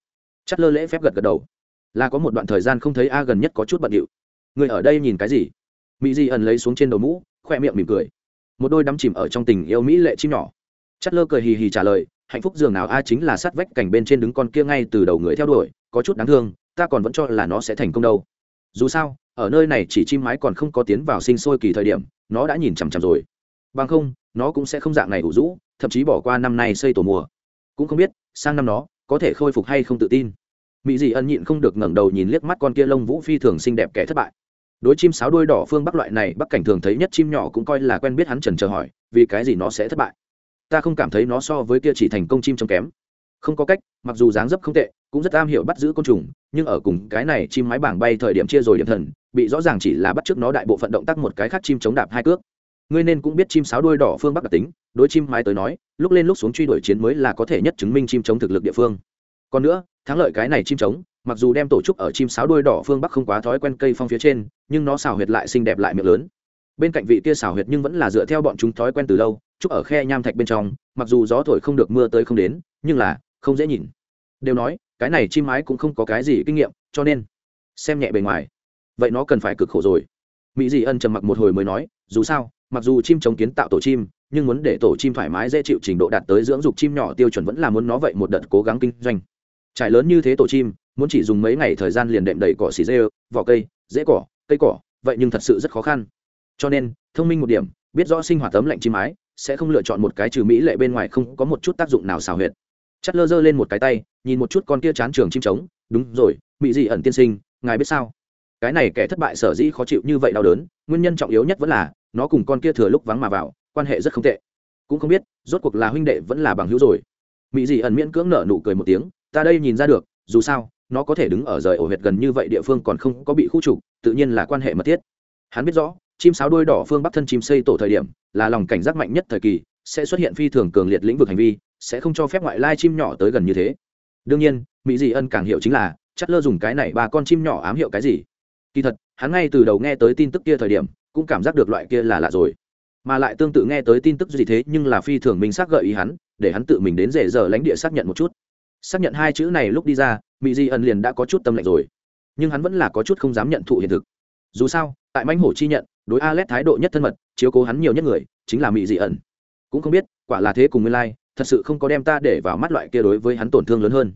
S1: Chát lơ lễ phép gật gật đầu. Là có một đoạn thời gian không thấy a gần nhất có chút bận điệu. Người ở đây nhìn cái gì? Mỹ Dị ẩn lấy xuống trên đầu mũ, khoe miệng mỉm cười. Một đôi đắm chìm ở trong tình yêu mỹ lệ chim nhỏ. Chát lơ cười hì hì trả lời, hạnh phúc dường nào a chính là sát vách cảnh bên trên đứng con kia ngay từ đầu người theo đuổi có chút đáng thương, ta còn vẫn cho là nó sẽ thành công đâu. Dù sao, ở nơi này chỉ chim mái còn không có tiến vào sinh sôi kỳ thời điểm, nó đã nhìn chằm chằm rồi. Bằng không, nó cũng sẽ không dạng này ủ rũ, thậm chí bỏ qua năm nay xây tổ mùa. Cũng không biết, sang năm nó có thể khôi phục hay không tự tin. Mỹ dị ân nhịn không được ngẩng đầu nhìn liếc mắt con kia lông vũ phi thường xinh đẹp kẻ thất bại. Đối chim sáo đuôi đỏ phương bắc loại này, bắc cảnh thường thấy nhất chim nhỏ cũng coi là quen biết hắn trần chờ hỏi, vì cái gì nó sẽ thất bại? Ta không cảm thấy nó so với kia chỉ thành công chim trông kém không có cách, mặc dù dáng dấp không tệ, cũng rất am hiểu bắt giữ côn trùng, nhưng ở cùng cái này chim mái bảng bay thời điểm chia rồi điểm thần, bị rõ ràng chỉ là bắt trước nó đại bộ phận động tác một cái khác chim chống đạp hai cước. Ngươi nên cũng biết chim sáo đuôi đỏ phương bắc đặc tính, đối chim mái tới nói, lúc lên lúc xuống truy đuổi chiến mới là có thể nhất chứng minh chim chống thực lực địa phương. Còn nữa, thắng lợi cái này chim chống, mặc dù đem tổ chức ở chim sáo đuôi đỏ phương bắc không quá thói quen cây phong phía trên, nhưng nó xào huyệt lại xinh đẹp lại miệng lớn. Bên cạnh vị kia xào huyệt nhưng vẫn là dựa theo bọn chúng thói quen từ lâu chúc ở khe nham thạch bên trong, mặc dù gió thổi không được mưa tới không đến, nhưng là không dễ nhìn. Đều nói, cái này chim mái cũng không có cái gì kinh nghiệm, cho nên, xem nhẹ bề ngoài. Vậy nó cần phải cực khổ rồi. Mỹ dị ân trầm mặc một hồi mới nói, dù sao, mặc dù chim chống kiến tạo tổ chim, nhưng muốn để tổ chim thoải mái dễ chịu trình độ đạt tới dưỡng dục chim nhỏ tiêu chuẩn vẫn là muốn nó vậy một đợt cố gắng kinh doanh. Trải lớn như thế tổ chim, muốn chỉ dùng mấy ngày thời gian liền đệm đầy cỏ xì dê, vỏ cây, dễ cỏ, cây cỏ, vậy nhưng thật sự rất khó khăn. Cho nên, thông minh một điểm, biết rõ sinh hoạt tấm lạnh chim mái, sẽ không lựa chọn một cái trừ mỹ lệ bên ngoài không có một chút tác dụng nào xào huyệt chất lơ giơ lên một cái tay, nhìn một chút con kia chán trường chim trống. Đúng rồi mỹ dị ẩn tiên sinh, ngài biết sao? Cái này kẻ thất bại sở dĩ khó chịu như vậy đau đớn, nguyên nhân trọng yếu nhất vẫn là, nó cùng con kia thừa lúc vắng mà vào, quan hệ rất không tệ. Cũng không biết, rốt cuộc là huynh đệ vẫn là bằng hữu rồi. Mỹ dị ẩn miễn cưỡng nở nụ cười một tiếng, ta đây nhìn ra được, dù sao, nó có thể đứng ở rời ổ huyệt gần như vậy địa phương còn không có bị khu trục, tự nhiên là quan hệ mật thiết. Hắn biết rõ, chim sáo đuôi đỏ phương bắc thân chim xây tổ thời điểm, là lòng cảnh giác mạnh nhất thời kỳ, sẽ xuất hiện phi thường cường liệt lĩnh vực hành vi sẽ không cho phép ngoại lai chim nhỏ tới gần như thế. Đương nhiên, mỹ dị ân càng hiểu chính là chất lơ dùng cái này ba con chim nhỏ ám hiệu cái gì. Kỳ thật, hắn ngay từ đầu nghe tới tin tức kia thời điểm, cũng cảm giác được loại kia là lạ rồi. Mà lại tương tự nghe tới tin tức gì thế, nhưng là phi thường minh xác gợi ý hắn, để hắn tự mình đến rể giờ lãnh địa xác nhận một chút. Xác nhận hai chữ này lúc đi ra, mỹ di ân liền đã có chút tâm lệnh rồi. Nhưng hắn vẫn là có chút không dám nhận thụ hiện thực. Dù sao, tại manh hổ chi nhận, đối a l e t thái độ nhất thân mật, chiếu cố hắn nhiều nhất người, chính là mỹ dị ẩn cũng không biết, quả là thế cùng nguyên lai thật sự không có đem ta để vào mắt loại kia đối với hắn tổn thương lớn hơn.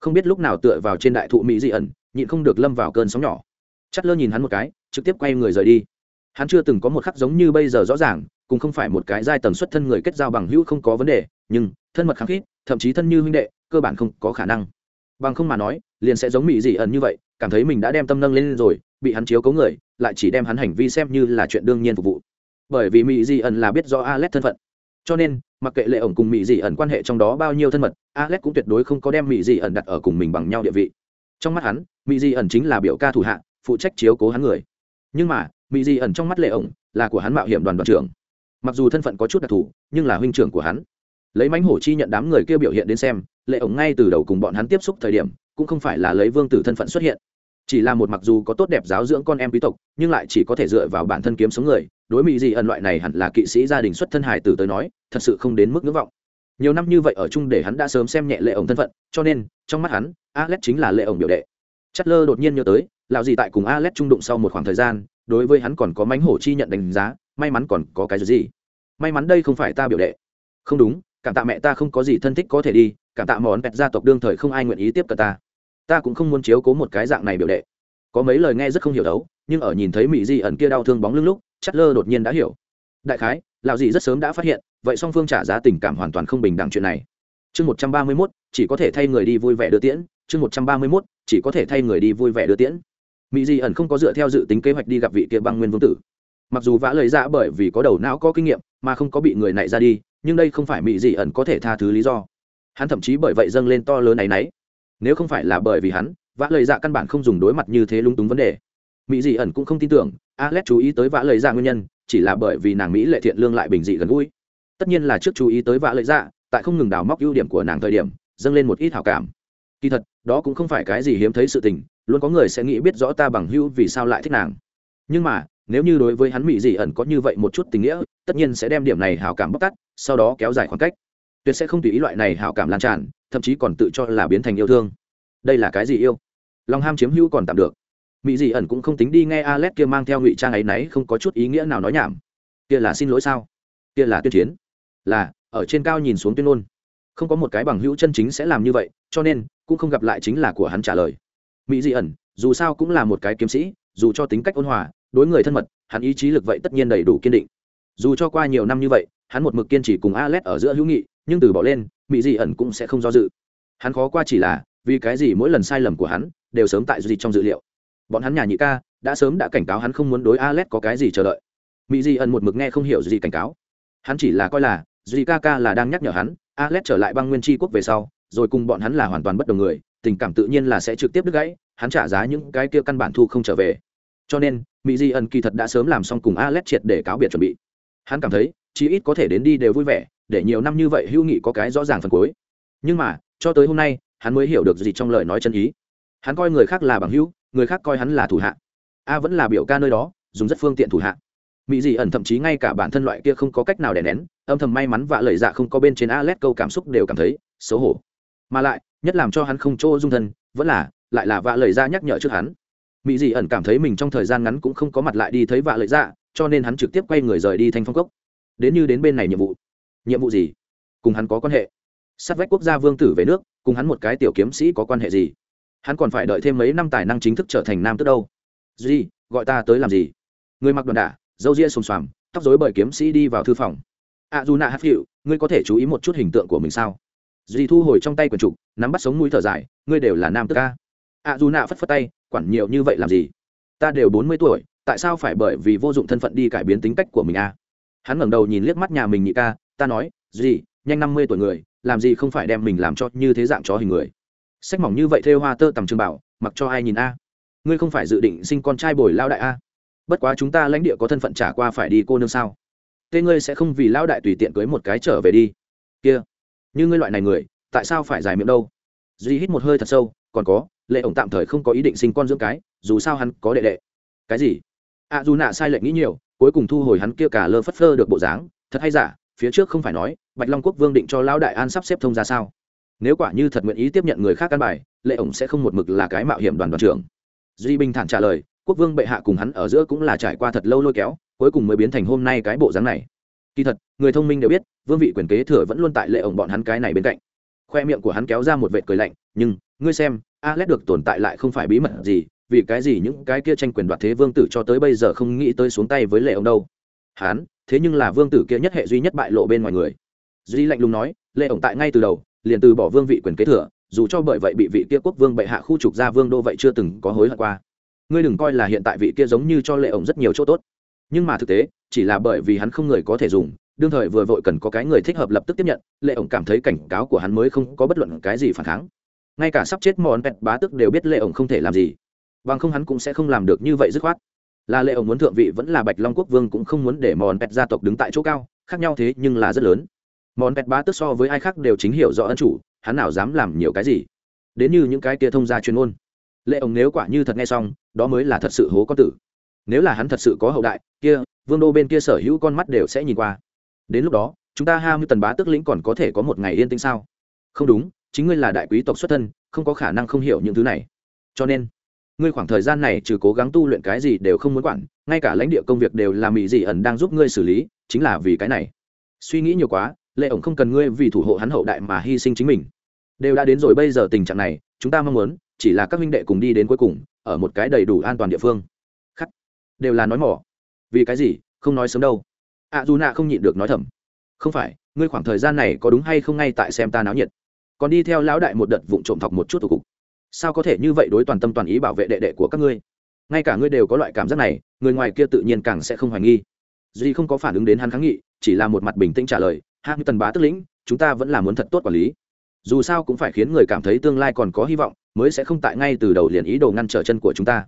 S1: Không biết lúc nào tựa vào trên đại thụ mỹ dị ẩn, nhịn không được lâm vào cơn sóng nhỏ. Chắt lơ nhìn hắn một cái, trực tiếp quay người rời đi. Hắn chưa từng có một khắc giống như bây giờ rõ ràng, cùng không phải một cái giai tầng xuất thân người kết giao bằng hữu không có vấn đề, nhưng, thân mật kháng khít, thậm chí thân như huynh đệ, cơ bản không có khả năng. Bằng không mà nói, liền sẽ giống mỹ dị ẩn như vậy, cảm thấy mình đã đem tâm nâng lên rồi, bị hắn chiếu cấu người, lại chỉ đem hắn hành vi xem như là chuyện đương nhiên phục vụ. Bởi vì mỹ dị ẩn là biết do alex thân phận. Cho nên mặc kệ lệ ổng cùng mỹ dị ẩn quan hệ trong đó bao nhiêu thân mật, alex cũng tuyệt đối không có đem mỹ dị ẩn đặt ở cùng mình bằng nhau địa vị. Trong mắt hắn mỹ dị ẩn chính là biểu ca thủ hạ, phụ trách chiếu cố hắn người. Nhưng mà mỹ dị ẩn trong mắt lệ ổng là của hắn mạo hiểm đoàn đoàn trưởng. Mặc dù thân phận có chút đặc thù, nhưng là huynh trưởng của hắn. Lấy mánh hổ chi nhận đám người kia biểu hiện đến xem, lệ ổng ngay từ đầu cùng bọn hắn tiếp xúc thời điểm, cũng không phải là lấy vương tử thân phận xuất hiện chỉ là một mặc dù có tốt đẹp giáo dưỡng con em quý tộc, nhưng lại chỉ có thể dựa vào bản thân kiếm sống người. Đối mỹ dị ẩn loại này hẳn là kỵ sĩ gia đình xuất thân hải tử tới nói, thật sự không đến mức ngưỡng vọng. Nhiều năm như vậy ở chung để hắn đã sớm xem nhẹ lệ ổng thân phận, cho nên, trong mắt hắn, alex chính là lệ ổng biểu đệ. Chất lơ đột nhiên nhớ tới, lão gì tại cùng alex trung đụng sau một khoảng thời gian, đối với hắn còn có mánh hổ chi nhận đánh giá, may mắn còn có cái gì may mắn đây không phải ta biểu đệ. Không đúng, cảm tạ mẹ ta không có gì thân thích có thể đi, cảm tạ món pẹt gia tộc đương thời không ai nguyện ý tiếp cận ta ta cũng không muốn chiếu cố một cái dạng này biểu đệ. Có mấy lời nghe rất không hiểu đấu, nhưng ở nhìn thấy mỹ di ẩn kia đau thương bóng lưng lúc chất lơ đột nhiên đã hiểu. Đại khái, lão dị rất sớm đã phát hiện, vậy song phương trả giá tình cảm hoàn toàn không bình đẳng chuyện này. Chương một trăm ba mươi mốt, chỉ có thể thay người đi vui vẻ đưa tiễn. Chương một trăm ba mươi mốt, chỉ có thể thay người đi vui vẻ đưa tiễn. Mỹ di ẩn không có dựa theo dự tính kế hoạch đi gặp vị kia băng nguyên vương tử. Mặc dù vã lời ra bởi vì có đầu não có kinh nghiệm, mà không có bị người này ra đi, nhưng đây không phải mỹ di ẩn có thể tha thứ lý do. Hắn thậm chí bởi vậy dâng lên to lớn này nấy nếu không phải là bởi vì hắn, vã lời dạ căn bản không dùng đối mặt như thế lung túng vấn đề. Mỹ dị ẩn cũng không tin tưởng, alex chú ý tới vã lời dạ nguyên nhân, chỉ là bởi vì nàng mỹ lệ thiện lương lại bình dị gần gũi. Tất nhiên là trước chú ý tới vã lời dạ tại không ngừng đào móc ưu điểm của nàng thời điểm, dâng lên một ít hảo cảm. Kỳ thật, đó cũng không phải cái gì hiếm thấy sự tình, luôn có người sẽ nghĩ biết rõ ta bằng hữu vì sao lại thích nàng. Nhưng mà, nếu như đối với hắn mỹ dị ẩn có như vậy một chút tình nghĩa, tất nhiên sẽ đem điểm này hảo cảm bóc tắt sau đó kéo dài khoảng cách tuyệt sẽ không tùy ý loại này hảo cảm lan tràn, thậm chí còn tự cho là biến thành yêu thương. Đây là cái gì yêu? Lòng ham chiếm hữu còn tạm được. Mỹ dị ẩn cũng không tính đi nghe alex kia mang theo ngụy trang ấy nấy, không có chút ý nghĩa nào nói nhảm. Kia là xin lỗi sao? Kia là tuyên chiến. Là, ở trên cao nhìn xuống tuyên ngôn. Không có một cái bằng hữu chân chính sẽ làm như vậy, cho nên, cũng không gặp lại chính là của hắn trả lời. Mỹ dị ẩn, dù sao cũng là một cái kiếm sĩ, dù cho tính cách ôn hòa, đối người thân mật, hắn ý chí lực vậy tất nhiên đầy đủ kiên định. Dù cho qua nhiều năm như vậy, hắn một mực kiên trì cùng alex ở giữa hữu nghị nhưng từ bỏ lên mỹ dị ẩn cũng sẽ không do dự. Hắn khó qua chỉ là, vì cái gì mỗi lần sai lầm của hắn đều sớm tại gì trong dự liệu. Bọn hắn nhà nhị ca đã sớm đã cảnh cáo hắn không muốn đối alex có cái gì chờ đợi. Mỹ dị ẩn một mực nghe không hiểu gì cảnh cáo. Hắn chỉ là coi là duy ca ca là đang nhắc nhở hắn alex trở lại băng nguyên tri quốc về sau, rồi cùng bọn hắn là hoàn toàn bất đồng người, tình cảm tự nhiên là sẽ trực tiếp đứt gãy, hắn trả giá những cái kia căn bản thu không trở về. Cho nên mỹ di ẩn kỳ thật đã sớm làm xong cùng alex triệt để cáo biệt chuẩn bị. Hắn cảm thấy, chí ít có thể đến đi đều vui vẻ để nhiều năm như vậy hữu nghị có cái rõ ràng phần cuối. Nhưng mà, cho tới hôm nay, hắn mới hiểu được gì trong lời nói chân ý. Hắn coi người khác là bằng hữu, người khác coi hắn là thủ hạ. A vẫn là biểu ca nơi đó, dùng rất phương tiện thủ hạ. Mỹ dị ẩn thậm chí ngay cả bản thân loại kia không có cách nào đè nén, âm thầm may mắn và lời dạ không có bên trên alet câu cảm xúc đều cảm thấy xấu hổ. Mà lại, nhất làm cho hắn không chỗ dung thân, vẫn là, lại là vạ lời ra dạ nhắc nhở trước hắn. Mỹ dị ẩn cảm thấy mình trong thời gian ngắn cũng không có mặt lại đi thấy vạ lời dạ cho nên hắn trực tiếp quay người rời đi thanh phong cốc. Đến như đến bên này nhiệm vụ nhiệm vụ gì? Cùng hắn có quan hệ? Sát vách quốc gia vương tử về nước, cùng hắn một cái tiểu kiếm sĩ có quan hệ gì? Hắn còn phải đợi thêm mấy năm tài năng chính thức trở thành nam tức đâu. Gì gọi ta tới làm gì? Người mặc đoàn đả dâu ria xùm xoàm, tóc dối bởi kiếm sĩ đi vào thư phòng. A dù nạ hát hiệu ngươi có thể chú ý một chút hình tượng của mình sao? Dì thu hồi trong tay quần trục, nắm bắt sống mũi thở dài, ngươi đều là nam tức ca a dù nạ phất phất tay, quản nhiều như vậy làm gì? Ta đều bốn mươi tuổi, tại sao phải bởi vì vô dụng thân phận đi cải biến tính cách của mình a? À? hắn ngẩng đầu nhìn liếc mắt nhà mình nhị ca ta nói gì nhanh năm mươi tuổi người, làm gì không phải đem mình làm cho như thế dạng chó hình người? Sách mỏng như vậy thêu hoa tơ tầm trường bảo, mặc cho ai nhìn a? Ngươi không phải dự định sinh con trai bồi lao đại a? Bất quá chúng ta lãnh địa có thân phận trả qua phải đi cô nương sao? Tên ngươi sẽ không vì lao đại tùy tiện cưới một cái trở về đi? Kia, như ngươi loại này người, tại sao phải dài miệng đâu? Duy hít một hơi thật sâu, còn có, lệ ổng tạm thời không có ý định sinh con dưỡng cái, dù sao hắn có đệ đệ. Cái gì? A dù nạ sai lệch nghĩ nhiều, cuối cùng thu hồi hắn kia cả lơ phất phơ được bộ dáng, thật hay giả? Phía trước không phải nói, bạch long quốc vương định cho lão đại an sắp xếp thông ra sao? Nếu quả như thật nguyện ý tiếp nhận người khác căn bài, lệ ổng sẽ không một mực là cái mạo hiểm đoàn đoàn trưởng. Duy bình thản trả lời, quốc vương bệ hạ cùng hắn ở giữa cũng là trải qua thật lâu lôi kéo, cuối cùng mới biến thành hôm nay cái bộ dáng này. Kỳ thật, người thông minh đều biết, vương vị quyền kế thừa vẫn luôn tại lệ ổng bọn hắn cái này bên cạnh. Khoe miệng của hắn kéo ra một vệt cười lạnh, nhưng, ngươi xem alex được tồn tại lại không phải bí mật gì, vì cái gì những cái kia tranh quyền đoạt thế vương tử cho tới bây giờ không nghĩ tới xuống tay với lệ ổng đâu? Hán, thế nhưng là vương tử kia nhất hệ duy nhất bại lộ bên ngoài người. Duy lạnh lùng nói lệ ổng tại ngay từ đầu liền từ bỏ vương vị quyền kế thừa dù cho bởi vậy bị vị kia quốc vương bệ hạ khu trục ra vương đô vậy chưa từng có hối hận qua. Ngươi đừng coi là hiện tại vị kia giống như cho lệ ổng rất nhiều chỗ tốt. Nhưng mà thực tế chỉ là bởi vì hắn không người có thể dùng đương thời vừa vội cần có cái người thích hợp lập tức tiếp nhận lệ ổng cảm thấy cảnh cáo của hắn mới không có bất luận cái gì phản kháng. Ngay cả sắp chết mòn pẹt bá tức đều biết lệ ổng không thể làm gì bằng không hắn cũng sẽ không làm được như vậy dứt khoát là lệ ổng muốn thượng vị vẫn là bạch long quốc vương cũng không muốn để mòn pẹt gia tộc đứng tại chỗ cao, khác nhau thế nhưng là rất lớn. Mòn pẹt bá tức so với ai khác đều chính hiểu rõ ân chủ, hắn nào dám làm nhiều cái gì. Đến như những cái kia thông gia chuyên môn. Lệ ổng nếu quả như thật nghe xong, đó mới là thật sự hố con tử. Nếu là hắn thật sự có hậu đại, kia, vương đô bên kia sở hữu con mắt đều sẽ nhìn qua. Đến lúc đó, chúng ta hai mươi tần bá tức lĩnh còn có thể có một ngày yên tĩnh sao? Không đúng, chính ngươi là đại quý tộc xuất thân, không có khả năng không hiểu những thứ này. Cho nên ngươi khoảng thời gian này trừ cố gắng tu luyện cái gì đều không muốn quản ngay cả lãnh địa công việc đều là mỹ dị ẩn đang giúp ngươi xử lý chính là vì cái này. Suy nghĩ nhiều quá lệ ổng không cần ngươi vì thủ hộ hắn hậu đại mà hy sinh chính mình. Đều đã đến rồi bây giờ tình trạng này chúng ta mong muốn chỉ là các minh đệ cùng đi đến cuối cùng ở một cái đầy đủ an toàn địa phương. Khắc. Đều là nói mỏ. Vì cái gì? Không nói sớm đâu. A à, dù nạ không nhịn được nói thầm. Không phải ngươi khoảng thời gian này có đúng hay không ngay tại xem ta náo nhiệt. Còn đi theo lão đại một đợt vụng trộm thọc một chút thủ cục sao có thể như vậy đối toàn tâm toàn ý bảo vệ đệ đệ của các ngươi? Ngay cả ngươi đều có loại cảm giác này, người ngoài kia tự nhiên càng sẽ không hoài nghi. Duy không có phản ứng đến hắn kháng nghị, chỉ là một mặt bình tĩnh trả lời hai như tần bá tức lĩnh, chúng ta vẫn là muốn thật tốt quản lý. Dù sao cũng phải khiến người cảm thấy tương lai còn có hy vọng, mới sẽ không tại ngay từ đầu liền ý đồ ngăn trở chân của chúng ta.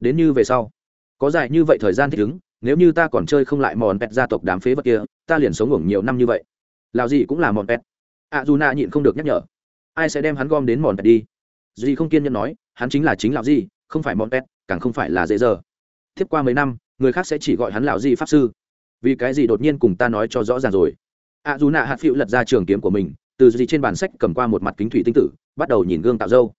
S1: Đến như về sau, có dài như vậy thời gian thích ứng, nếu như ta còn chơi không lại mòn pet gia tộc đám phế vật kia, ta liền sống ngủ nhiều năm như vậy. Lào gì cũng là mòn pet a dù na nhịn không được nhắc nhở. Ai sẽ đem hắn gom đến mòn pet đi? Duy không kiên nhẫn nói, hắn chính là chính lão gì không phải mọn pet càng không phải là dễ giờ tiếp qua mấy năm, người khác sẽ chỉ gọi hắn lão gì pháp sư. Vì cái gì đột nhiên cùng ta nói cho rõ ràng rồi? A dù nạ hạt phiệu lật ra trường kiếm của mình, từ gì trên bàn sách cầm qua một mặt kính thủy tinh tử, bắt đầu nhìn gương tạo dâu.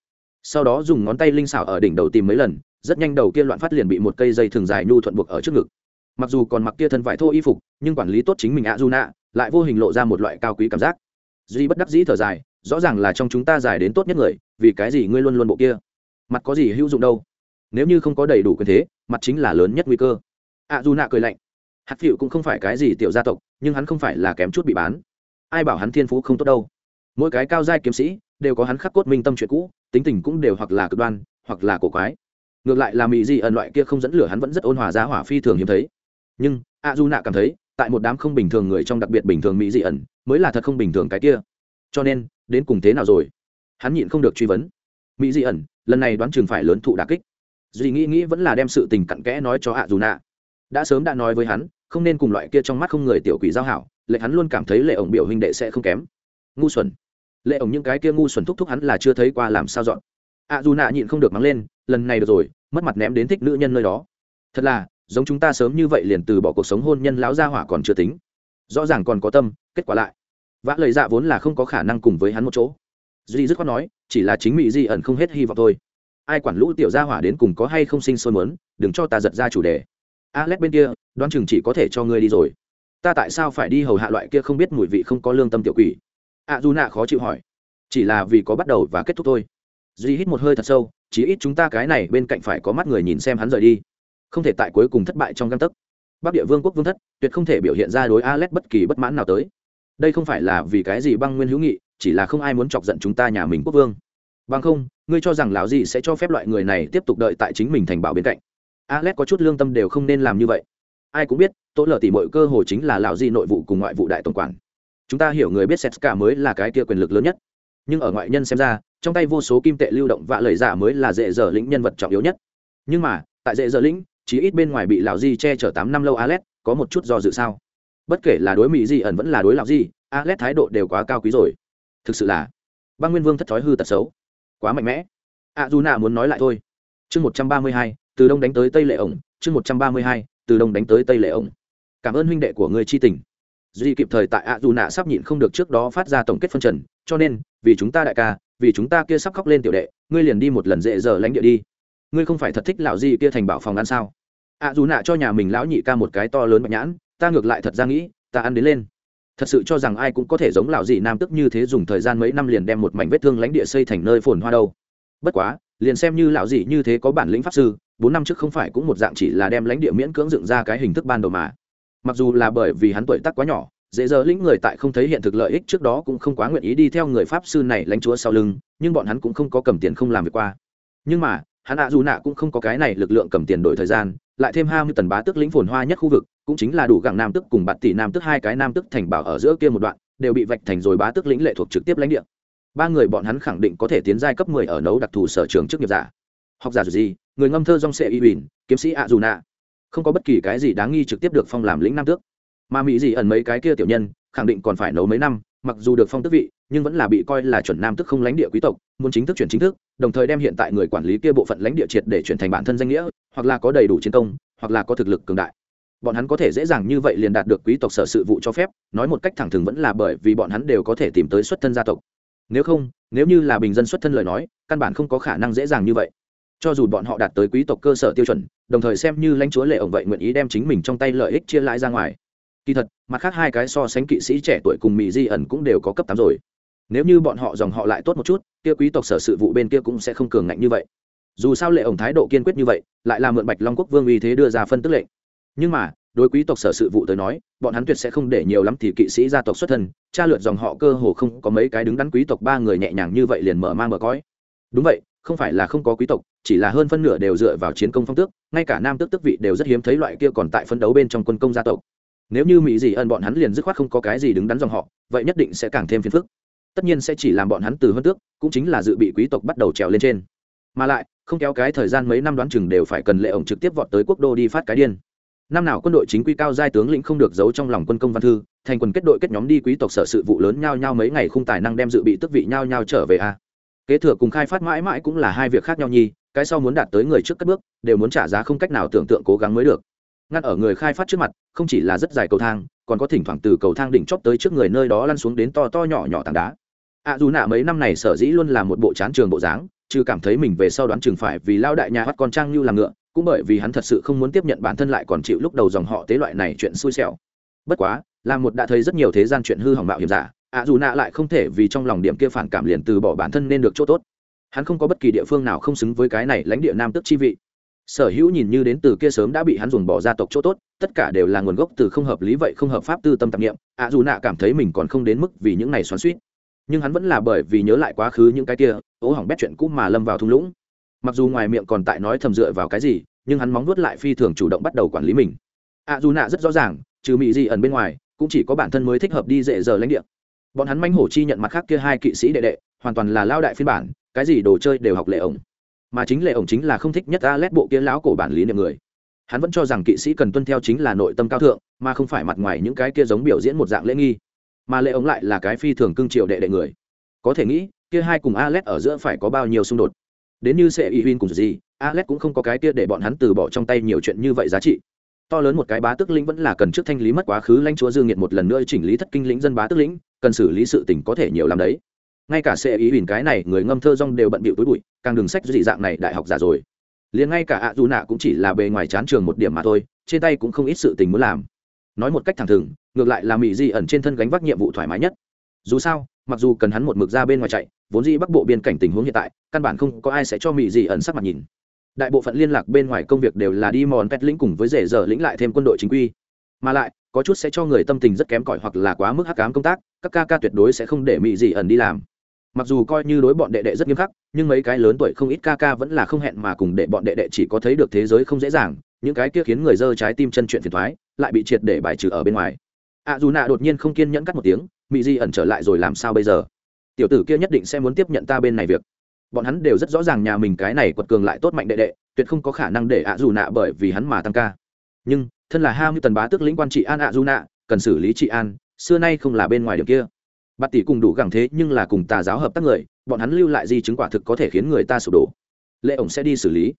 S1: Sau đó dùng ngón tay linh xảo ở đỉnh đầu tìm mấy lần, rất nhanh đầu kia loạn phát liền bị một cây dây thường dài nhu thuận buộc ở trước ngực. Mặc dù còn mặc kia thân vải thô y phục, nhưng quản lý tốt chính mình ạ du nạ, lại vô hình lộ ra một loại cao quý cảm giác. Duy bất đắc dĩ thở dài rõ ràng là trong chúng ta giải đến tốt nhất người, vì cái gì ngươi luôn luôn bộ kia? Mặt có gì hữu dụng đâu? Nếu như không có đầy đủ quyền thế, mặt chính là lớn nhất nguy cơ. Ạ du nạ cười lạnh. Hạt phiệu cũng không phải cái gì tiểu gia tộc, nhưng hắn không phải là kém chút bị bán. Ai bảo hắn thiên phú không tốt đâu? Mỗi cái cao giai kiếm sĩ, đều có hắn khắc cốt minh tâm chuyện cũ, tính tình cũng đều hoặc là cực đoan, hoặc là cổ quái. Ngược lại là mỹ dị ẩn loại kia không dẫn lửa hắn vẫn rất ôn hòa giá hỏa phi thường hiếm thấy. Nhưng, a du nạ cảm thấy, tại một đám không bình thường người trong đặc biệt bình thường mỹ dị ẩn, mới là thật không bình thường cái kia. Cho nên đến cùng thế nào rồi? Hắn nhịn không được truy vấn. Mỹ dị ẩn, lần này đoán chừng phải lớn thụ đà kích. Duy nghĩ nghĩ vẫn là đem sự tình cặn kẽ nói cho hạ du nạ đã sớm đã nói với hắn, không nên cùng loại kia trong mắt không người tiểu quỷ giao hảo, lệ hắn luôn cảm thấy lệ ổng biểu huynh đệ sẽ không kém. Ngu xuẩn. Lệ ổng những cái kia ngu xuẩn thúc thúc hắn là chưa thấy qua làm sao dọn. Ạ dù nạ nhịn không được mắng lên, lần này được rồi, mất mặt ném đến thích nữ nhân nơi đó. Thật là, giống chúng ta sớm như vậy liền từ bỏ cuộc sống hôn nhân lão gia hỏa còn chưa tính. Rõ ràng còn có tâm, kết quả lại vã lời dạ vốn là không có khả năng cùng với hắn một chỗ. Duy dứt khoát nói, chỉ là chính mỹ di ẩn không hết hy vọng thôi. Ai quản lũ tiểu gia hỏa đến cùng có hay không sinh sôi mớn, đừng cho ta giật ra chủ đề. Alex bên kia, đoán chừng chỉ có thể cho ngươi đi rồi. Ta tại sao phải đi hầu hạ loại kia không biết mùi vị không có lương tâm tiểu quỷ? A du nạ khó chịu hỏi. Chỉ là vì có bắt đầu và kết thúc thôi. Duy hít một hơi thật sâu, chỉ ít chúng ta cái này bên cạnh phải có mắt người nhìn xem hắn rời đi. Không thể tại cuối cùng thất bại trong găng tấc. Bắc địa vương quốc vương thất, tuyệt không thể biểu hiện ra đối alex bất kỳ bất mãn nào tới đây không phải là vì cái gì băng nguyên hữu nghị, chỉ là không ai muốn chọc giận chúng ta nhà mình quốc vương. Bằng không, ngươi cho rằng lão gì sẽ cho phép loại người này tiếp tục đợi tại chính mình thành bảo bên cạnh. Alex có chút lương tâm đều không nên làm như vậy. Ai cũng biết tố lờ tỉ mọi cơ hồ chính là lão gì nội vụ cùng ngoại vụ đại tổng quản. Chúng ta hiểu người biết setska mới là cái kia quyền lực lớn nhất. Nhưng ở ngoại nhân xem ra, trong tay vô số kim tệ lưu động vạ lời giả mới là dễ dở lĩnh nhân vật trọng yếu nhất. Nhưng mà, tại dễ dở lĩnh chỉ ít bên ngoài bị lão di che chở tám năm lâu alex, có một chút do dự sao? Bất kể là đối mỹ di ẩn vẫn là đối lão di alex thái độ đều quá cao quý rồi. Thực sự là, băng nguyên vương thất thói hư tật xấu. Quá mạnh mẽ. A dù nạ muốn nói lại thôi. Chương một trăm ba mươi hai, từ đông đánh tới tây lệ ổng. Chương một trăm ba mươi hai, từ đông đánh tới tây lệ ổng. Cảm ơn huynh đệ của người chi tình. Duy kịp thời tại a dù nạ sắp nhịn không được trước đó phát ra tổng kết phân trần, cho nên, vì chúng ta đại ca, vì chúng ta kia sắp khóc lên tiểu đệ, ngươi liền đi một lần dễ giờ lãnh địa đi. Ngươi không phải thật thích lão gì kia thành bảo phòng ăn sao? A dù nạ cho nhà mình lão nhị ca một cái to lớn bạch nhãn ta ngược lại thật ra nghĩ, ta ăn đến lên. Thật sự cho rằng ai cũng có thể giống lão dị nam tức như thế dùng thời gian mấy năm liền đem một mảnh vết thương lãnh địa xây thành nơi phồn hoa đâu. Bất quá, liền xem như lão dị như thế có bản lĩnh pháp sư, bốn năm trước không phải cũng một dạng chỉ là đem lãnh địa miễn cưỡng dựng ra cái hình thức ban đầu mà. Mặc dù là bởi vì hắn tuổi tác quá nhỏ, dễ dỡ lĩnh người tại không thấy hiện thực lợi ích trước đó cũng không quá nguyện ý đi theo người pháp sư này lãnh chúa sau lưng, nhưng bọn hắn cũng không có cầm tiền không làm việc qua. Nhưng mà hắn ạ dù nạ cũng không có cái này lực lượng cầm tiền đổi thời gian, lại thêm hai mươi tần bá tức lĩnh phồn hoa nhất khu vực, cũng chính là đủ gặng nam tức cùng bạt tỷ nam tức hai cái nam tức thành bảo ở giữa kia một đoạn, đều bị vạch thành rồi bá tức lĩnh lệ thuộc trực tiếp lãnh địa. Ba người bọn hắn khẳng định có thể tiến giai cấp mười ở nấu đặc thù sở trường chức nghiệp giả. Học giả gì, người ngâm thơ dong sệ y bỉn, kiếm sĩ ạ dù nạ. Không có bất kỳ cái gì đáng nghi trực tiếp được phong làm lĩnh nam tước. Mà mỹ gì ẩn mấy cái kia tiểu nhân, khẳng định còn phải nấu mấy năm, mặc dù được phong tước vị nhưng vẫn là bị coi là chuẩn nam tức không lãnh địa quý tộc, muốn chính thức chuyển chính thức, đồng thời đem hiện tại người quản lý kia bộ phận lãnh địa triệt để chuyển thành bản thân danh nghĩa, hoặc là có đầy đủ chiến công, hoặc là có thực lực cường đại. Bọn hắn có thể dễ dàng như vậy liền đạt được quý tộc sở sự vụ cho phép, nói một cách thẳng thừng vẫn là bởi vì bọn hắn đều có thể tìm tới xuất thân gia tộc. Nếu không, nếu như là bình dân xuất thân lời nói, căn bản không có khả năng dễ dàng như vậy. Cho dù bọn họ đạt tới quý tộc cơ sở tiêu chuẩn, đồng thời xem như lãnh chúa lệ ổng vậy nguyện ý đem chính mình trong tay lợi ích chia lãi ra ngoài. Kỳ thật, mặt khác hai cái so sánh kỵ sĩ trẻ tuổi cùng mỹ di ẩn cũng đều có cấp tám rồi nếu như bọn họ dòng họ lại tốt một chút, kia quý tộc sở sự vụ bên kia cũng sẽ không cường ngạnh như vậy. Dù sao lệ ổng thái độ kiên quyết như vậy, lại là mượn bạch long quốc vương uy thế đưa ra phân tức lệnh. Nhưng mà, đối quý tộc sở sự vụ tới nói, bọn hắn tuyệt sẽ không để nhiều lắm thì kỵ sĩ gia tộc xuất thân cha lượt dòng họ cơ hồ không có mấy cái đứng đắn quý tộc ba người nhẹ nhàng như vậy liền mở mang mở cõi. Đúng vậy, không phải là không có quý tộc, chỉ là hơn phân nửa đều dựa vào chiến công phong tước, ngay cả nam tước tước vị đều rất hiếm thấy loại kia còn tại phân đấu bên trong quân công gia tộc. Nếu như mỹ dị ân bọn hắn liền dứt khoát không có cái gì đứng đắn dòng họ, vậy nhất định sẽ càng thêm phiền phức tất nhiên sẽ chỉ làm bọn hắn từ hơn tước, cũng chính là dự bị quý tộc bắt đầu trèo lên trên. Mà lại, không kéo cái thời gian mấy năm đoán chừng đều phải cần lệ ổng trực tiếp vọt tới quốc đô đi phát cái điên. Năm nào quân đội chính quy cao giai tướng lĩnh không được giấu trong lòng quân công văn thư, thành quần kết đội kết nhóm đi quý tộc sở sự vụ lớn nhau nhau mấy ngày không tài năng đem dự bị tức vị nhau nhau trở về a. Kế thừa cùng khai phát mãi mãi cũng là hai việc khác nhau nhi, cái sau muốn đạt tới người trước các bước, đều muốn trả giá không cách nào tưởng tượng cố gắng mới được. Ngăn ở người khai phát trước mặt, không chỉ là rất dài cầu thang còn có thỉnh thoảng từ cầu thang đỉnh chóp tới trước người nơi đó lăn xuống đến to to nhỏ nhỏ tảng đá. Ạ dù nạ mấy năm này sở dĩ luôn là một bộ chán trường bộ dáng chứ cảm thấy mình về sau đoán chừng phải vì lao đại nhà bắt con trang như làm ngựa, cũng bởi vì hắn thật sự không muốn tiếp nhận bản thân lại còn chịu lúc đầu dòng họ tế loại này chuyện xui xẻo. Bất quá, là một đã thấy rất nhiều thế gian chuyện hư hỏng mạo hiểm giả ạ dù nạ lại không thể vì trong lòng điểm kia phản cảm liền từ bỏ bản thân nên được chỗ tốt. Hắn không có bất kỳ địa phương nào không xứng với cái này lãnh địa nam tức chi vị sở hữu nhìn như đến từ kia sớm đã bị hắn dùng bỏ gia tộc chỗ tốt, tất cả đều là nguồn gốc từ không hợp lý vậy không hợp pháp tư tâm tạp nghiệm ạ dù nạ cảm thấy mình còn không đến mức vì những này xoắn suýt nhưng hắn vẫn là bởi vì nhớ lại quá khứ những cái kia, ố hỏng bét chuyện cũ mà lâm vào thung lũng. Mặc dù ngoài miệng còn tại nói thầm dựa vào cái gì, nhưng hắn móng nuốt lại phi thường chủ động bắt đầu quản lý mình. Ạ dù nạ rất rõ ràng, trừ mỹ di ẩn bên ngoài, cũng chỉ có bản thân mới thích hợp đi dễ giờ lãnh địa. Bọn hắn manh hổ chi nhận mặt khác kia hai kỵ sĩ đệ đệ, hoàn toàn là lao đại phiên bản, cái gì đồ chơi đều học lệ ổng mà chính lệ ổng chính là không thích nhất a lét bộ kia lão cổ bản lý niệm người. Hắn vẫn cho rằng kỵ sĩ cần tuân theo chính là nội tâm cao thượng, mà không phải mặt ngoài những cái kia giống biểu diễn một dạng lễ nghi. Mà lệ ổng lại là cái phi thường cưng triệu đệ đệ người. Có thể nghĩ, kia hai cùng a lét ở giữa phải có bao nhiêu xung đột. Đến như sẽ y huyên cùng gì a lét cũng không có cái kia để bọn hắn từ bỏ trong tay nhiều chuyện như vậy giá trị. To lớn một cái bá tước lĩnh vẫn là cần trước thanh lý mất quá khứ lãnh chúa dương nghiệt một lần nữa chỉnh lý thất kinh lĩnh dân bá tước lĩnh, cần xử lý sự tình có thể nhiều làm đấy ngay cả sẽ ý huỳnh cái này người ngâm thơ rong đều bận bịu túi bụi, càng đừng sách dị dạng này, đại học giả rồi. Liền ngay cả ạ dù nạ cũng chỉ là bề ngoài chán trường một điểm mà thôi, trên tay cũng không ít sự tình muốn làm. Nói một cách thẳng thừng, ngược lại là mỹ di ẩn trên thân gánh vác nhiệm vụ thoải mái nhất. Dù sao, mặc dù cần hắn một mực ra bên ngoài chạy, vốn di bắc bộ biên cảnh tình huống hiện tại, căn bản không có ai sẽ cho mỹ di ẩn sắc mặt nhìn. Đại bộ phận liên lạc bên ngoài công việc đều là đi mòn pet lĩnh cùng với rể giờ lĩnh lại thêm quân đội chính quy. Mà lại, có chút sẽ cho người tâm tình rất kém cỏi hoặc là quá mức hắc cám công tác, các ca ca tuyệt đối sẽ không để mỹ di ẩn đi làm mặc dù coi như đối bọn đệ đệ rất nghiêm khắc, nhưng mấy cái lớn tuổi không ít ca ca vẫn là không hẹn mà cùng để bọn đệ đệ chỉ có thấy được thế giới không dễ dàng, những cái kia khiến người dơ trái tim chân chuyện phiền thoái lại bị triệt để bài trừ ở bên ngoài. Ạ dù nạ đột nhiên không kiên nhẫn cắt một tiếng, Mị di ẩn trở lại rồi làm sao bây giờ? Tiểu tử kia nhất định sẽ muốn tiếp nhận ta bên này việc. Bọn hắn đều rất rõ ràng nhà mình cái này quật cường lại tốt mạnh đệ đệ, tuyệt không có khả năng để ạ dù nạ bởi vì hắn mà tăng ca. Nhưng, thân là ham như tần bá tước lĩnh quan trị an ạ dù nạ, cần xử lý trị an, xưa nay không là bên ngoài điểm kia bạt tỷ cùng đủ gẳng thế nhưng là cùng tà giáo hợp tác người, bọn hắn lưu lại di chứng quả thực có thể khiến người ta sụp đổ. Lệ ổng sẽ đi xử lý.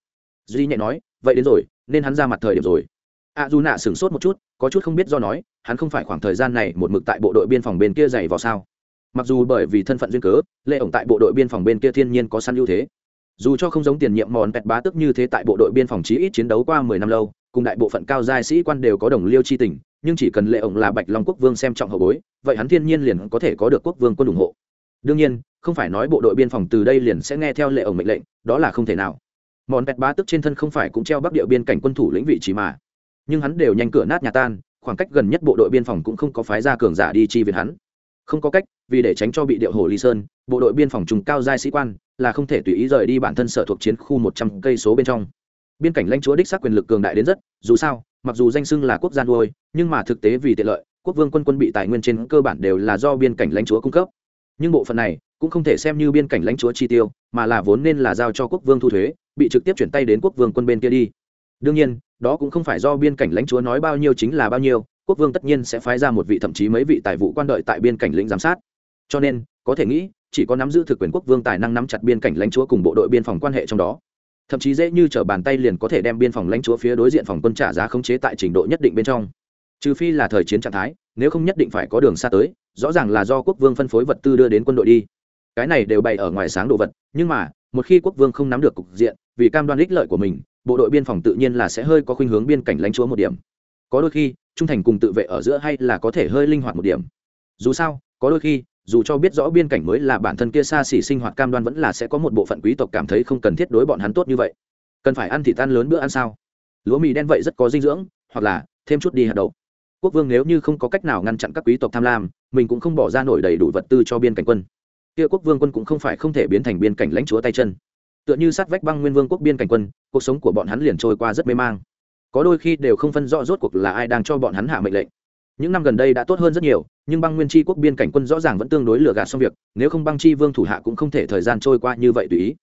S1: Duy nhẹ nói, vậy đến rồi, nên hắn ra mặt thời điểm rồi. A du nạ sửng sốt một chút, có chút không biết do nói, hắn không phải khoảng thời gian này một mực tại bộ đội biên phòng bên kia dày vào sao? Mặc dù bởi vì thân phận duyên cớ, lệ ổng tại bộ đội biên phòng bên kia thiên nhiên có săn ưu thế. Dù cho không giống tiền nhiệm mòn pẹt bá tức như thế tại bộ đội biên phòng chí ít chiến đấu qua mười năm lâu, cùng đại bộ phận cao giai sĩ quan đều có đồng liêu chi tình nhưng chỉ cần lệ ổng là bạch long quốc vương xem trọng hậu bối, vậy hắn thiên nhiên liền có thể có được quốc vương quân ủng hộ. Đương nhiên, không phải nói bộ đội biên phòng từ đây liền sẽ nghe theo lệ ổng mệnh lệnh, đó là không thể nào. Mòn pẹt bá tức trên thân không phải cũng treo bắc địa biên cảnh quân thủ lĩnh vị trí mà. Nhưng hắn đều nhanh cửa nát nhà tan, khoảng cách gần nhất bộ đội biên phòng cũng không có phái ra cường giả đi chi viện hắn. Không có cách, vì để tránh cho bị điệu hồ ly sơn, bộ đội biên phòng trùng cao giai sĩ quan, là không thể tùy ý rời đi bản thân sở thuộc chiến khu một trăm cây số bên trong. Biên cảnh lãnh chúa đích xác quyền lực cường đại đến rất, dù sao mặc dù danh xưng là quốc gia nuôi, nhưng mà thực tế vì tiện lợi, quốc vương quân quân bị tài nguyên trên cơ bản đều là do biên cảnh lãnh chúa cung cấp. Nhưng bộ phận này cũng không thể xem như biên cảnh lãnh chúa chi tiêu, mà là vốn nên là giao cho quốc vương thu thuế, bị trực tiếp chuyển tay đến quốc vương quân bên kia đi. Đương nhiên, đó cũng không phải do biên cảnh lãnh chúa nói bao nhiêu chính là bao nhiêu, quốc vương tất nhiên sẽ phái ra một vị thậm chí mấy vị tài vụ quan đợi tại biên cảnh lĩnh giám sát. Cho nên, có thể nghĩ, chỉ có nắm giữ thực quyền quốc vương tài năng nắm chặt biên cảnh lãnh chúa cùng bộ đội biên phòng quan hệ trong đó thậm chí dễ như t r ở bàn tay liền có thể đem biên phòng lãnh chúa phía đối diện phòng quân trả giá khống chế tại trình độ nhất định bên trong. Trừ phi là thời chiến trạng thái, nếu không nhất định phải có đường xa tới, rõ ràng là do quốc vương phân phối vật tư đưa đến quân đội đi. Cái này đều bày ở ngoài sáng đồ vật, nhưng mà, một khi quốc vương không nắm được cục diện, vì cam đoan ích lợi của mình, bộ đội biên phòng tự nhiên là sẽ hơi có khuynh hướng biên cảnh lãnh chúa một điểm. Có đôi khi, trung thành cùng tự vệ ở giữa hay là có thể hơi linh hoạt một điểm. Dù sao, có đôi khi dù cho biết rõ biên cảnh mới là bản thân kia xa xỉ sinh hoạt cam đoan vẫn là sẽ có một bộ phận quý tộc cảm thấy không cần thiết đối bọn hắn tốt như vậy. Cần phải ăn thịt tan lớn bữa ăn sao? Lúa mì đen vậy rất có dinh dưỡng, hoặc là thêm chút đi hạt đậu. Quốc vương nếu như không có cách nào ngăn chặn các quý tộc tham lam, mình cũng không bỏ ra nổi đầy đủ vật tư cho biên cảnh quân. Kia quốc vương quân cũng không phải không thể biến thành biên cảnh lãnh chúa tay chân. Tựa như sát vách băng nguyên vương quốc biên cảnh quân, cuộc sống của bọn hắn liền trôi qua rất mê mang. Có đôi khi đều không phân rõ rốt cuộc là ai đang cho bọn hắn hạ mệnh lệnh những năm gần đây đã tốt hơn rất nhiều, nhưng băng nguyên tri quốc biên cảnh quân rõ ràng vẫn tương đối lừa gạt xong việc, nếu không băng chi vương thủ hạ cũng không thể thời gian trôi qua như vậy tùy ý.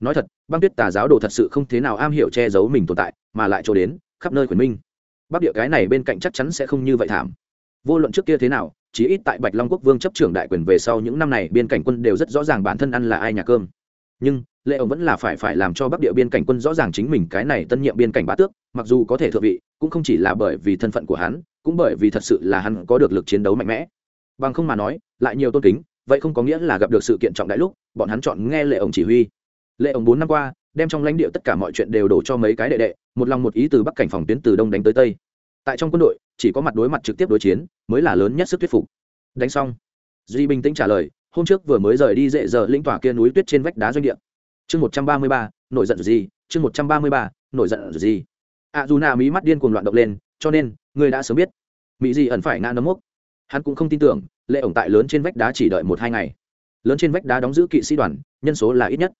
S1: Nói thật, băng tuyết tà giáo đồ thật sự không thế nào am hiểu che giấu mình tồn tại, mà lại cho đến, khắp nơi quyền minh. Bắc địa cái này bên cạnh chắc chắn sẽ không như vậy thảm. Vô luận trước kia thế nào, chí ít tại bạch long quốc vương chấp trưởng đại quyền về sau những năm này biên cảnh quân đều rất rõ ràng bản thân ăn là ai nhà cơm. Nhưng, lệ ông vẫn là phải phải làm cho bắc địa biên cảnh quân rõ ràng chính mình cái này tân nhiệm biên cảnh bá tước, mặc dù có thể thượng vị, cũng không chỉ là bởi vì thân phận của hắn cũng bởi vì thật sự là hắn có được lực chiến đấu mạnh mẽ. Bằng không mà nói, lại nhiều tôn kính, vậy không có nghĩa là gặp được sự kiện trọng đại lúc, bọn hắn chọn nghe lệ ông chỉ huy. Lệ ông bốn năm qua, đem trong lãnh địa tất cả mọi chuyện đều đổ cho mấy cái đệ đệ, một lòng một ý từ bắc cảnh phòng tuyến từ đông đánh tới tây. Tại trong quân đội, chỉ có mặt đối mặt trực tiếp đối chiến, mới là lớn nhất sức thuyết phục. Đánh xong, duy bình tĩnh trả lời, hôm trước vừa mới rời đi dễ giờ linh tỏa kia núi tuyết trên vách đá doanh địa. Chương một trăm ba mươi ba, nổi giận gì? Chương một trăm ba mươi ba, nổi giận gì? A dù nà mí mắt điên cuồng loạn động lên, cho nên, ngươi đã sớm biết mỹ dị ẩn phải ngã nấm mốc. Hắn cũng không tin tưởng, lệ ổng tại lớn trên vách đá chỉ đợi một hai ngày. Lớn trên vách đá đóng giữ kỵ sĩ đoàn, nhân số là ít nhất.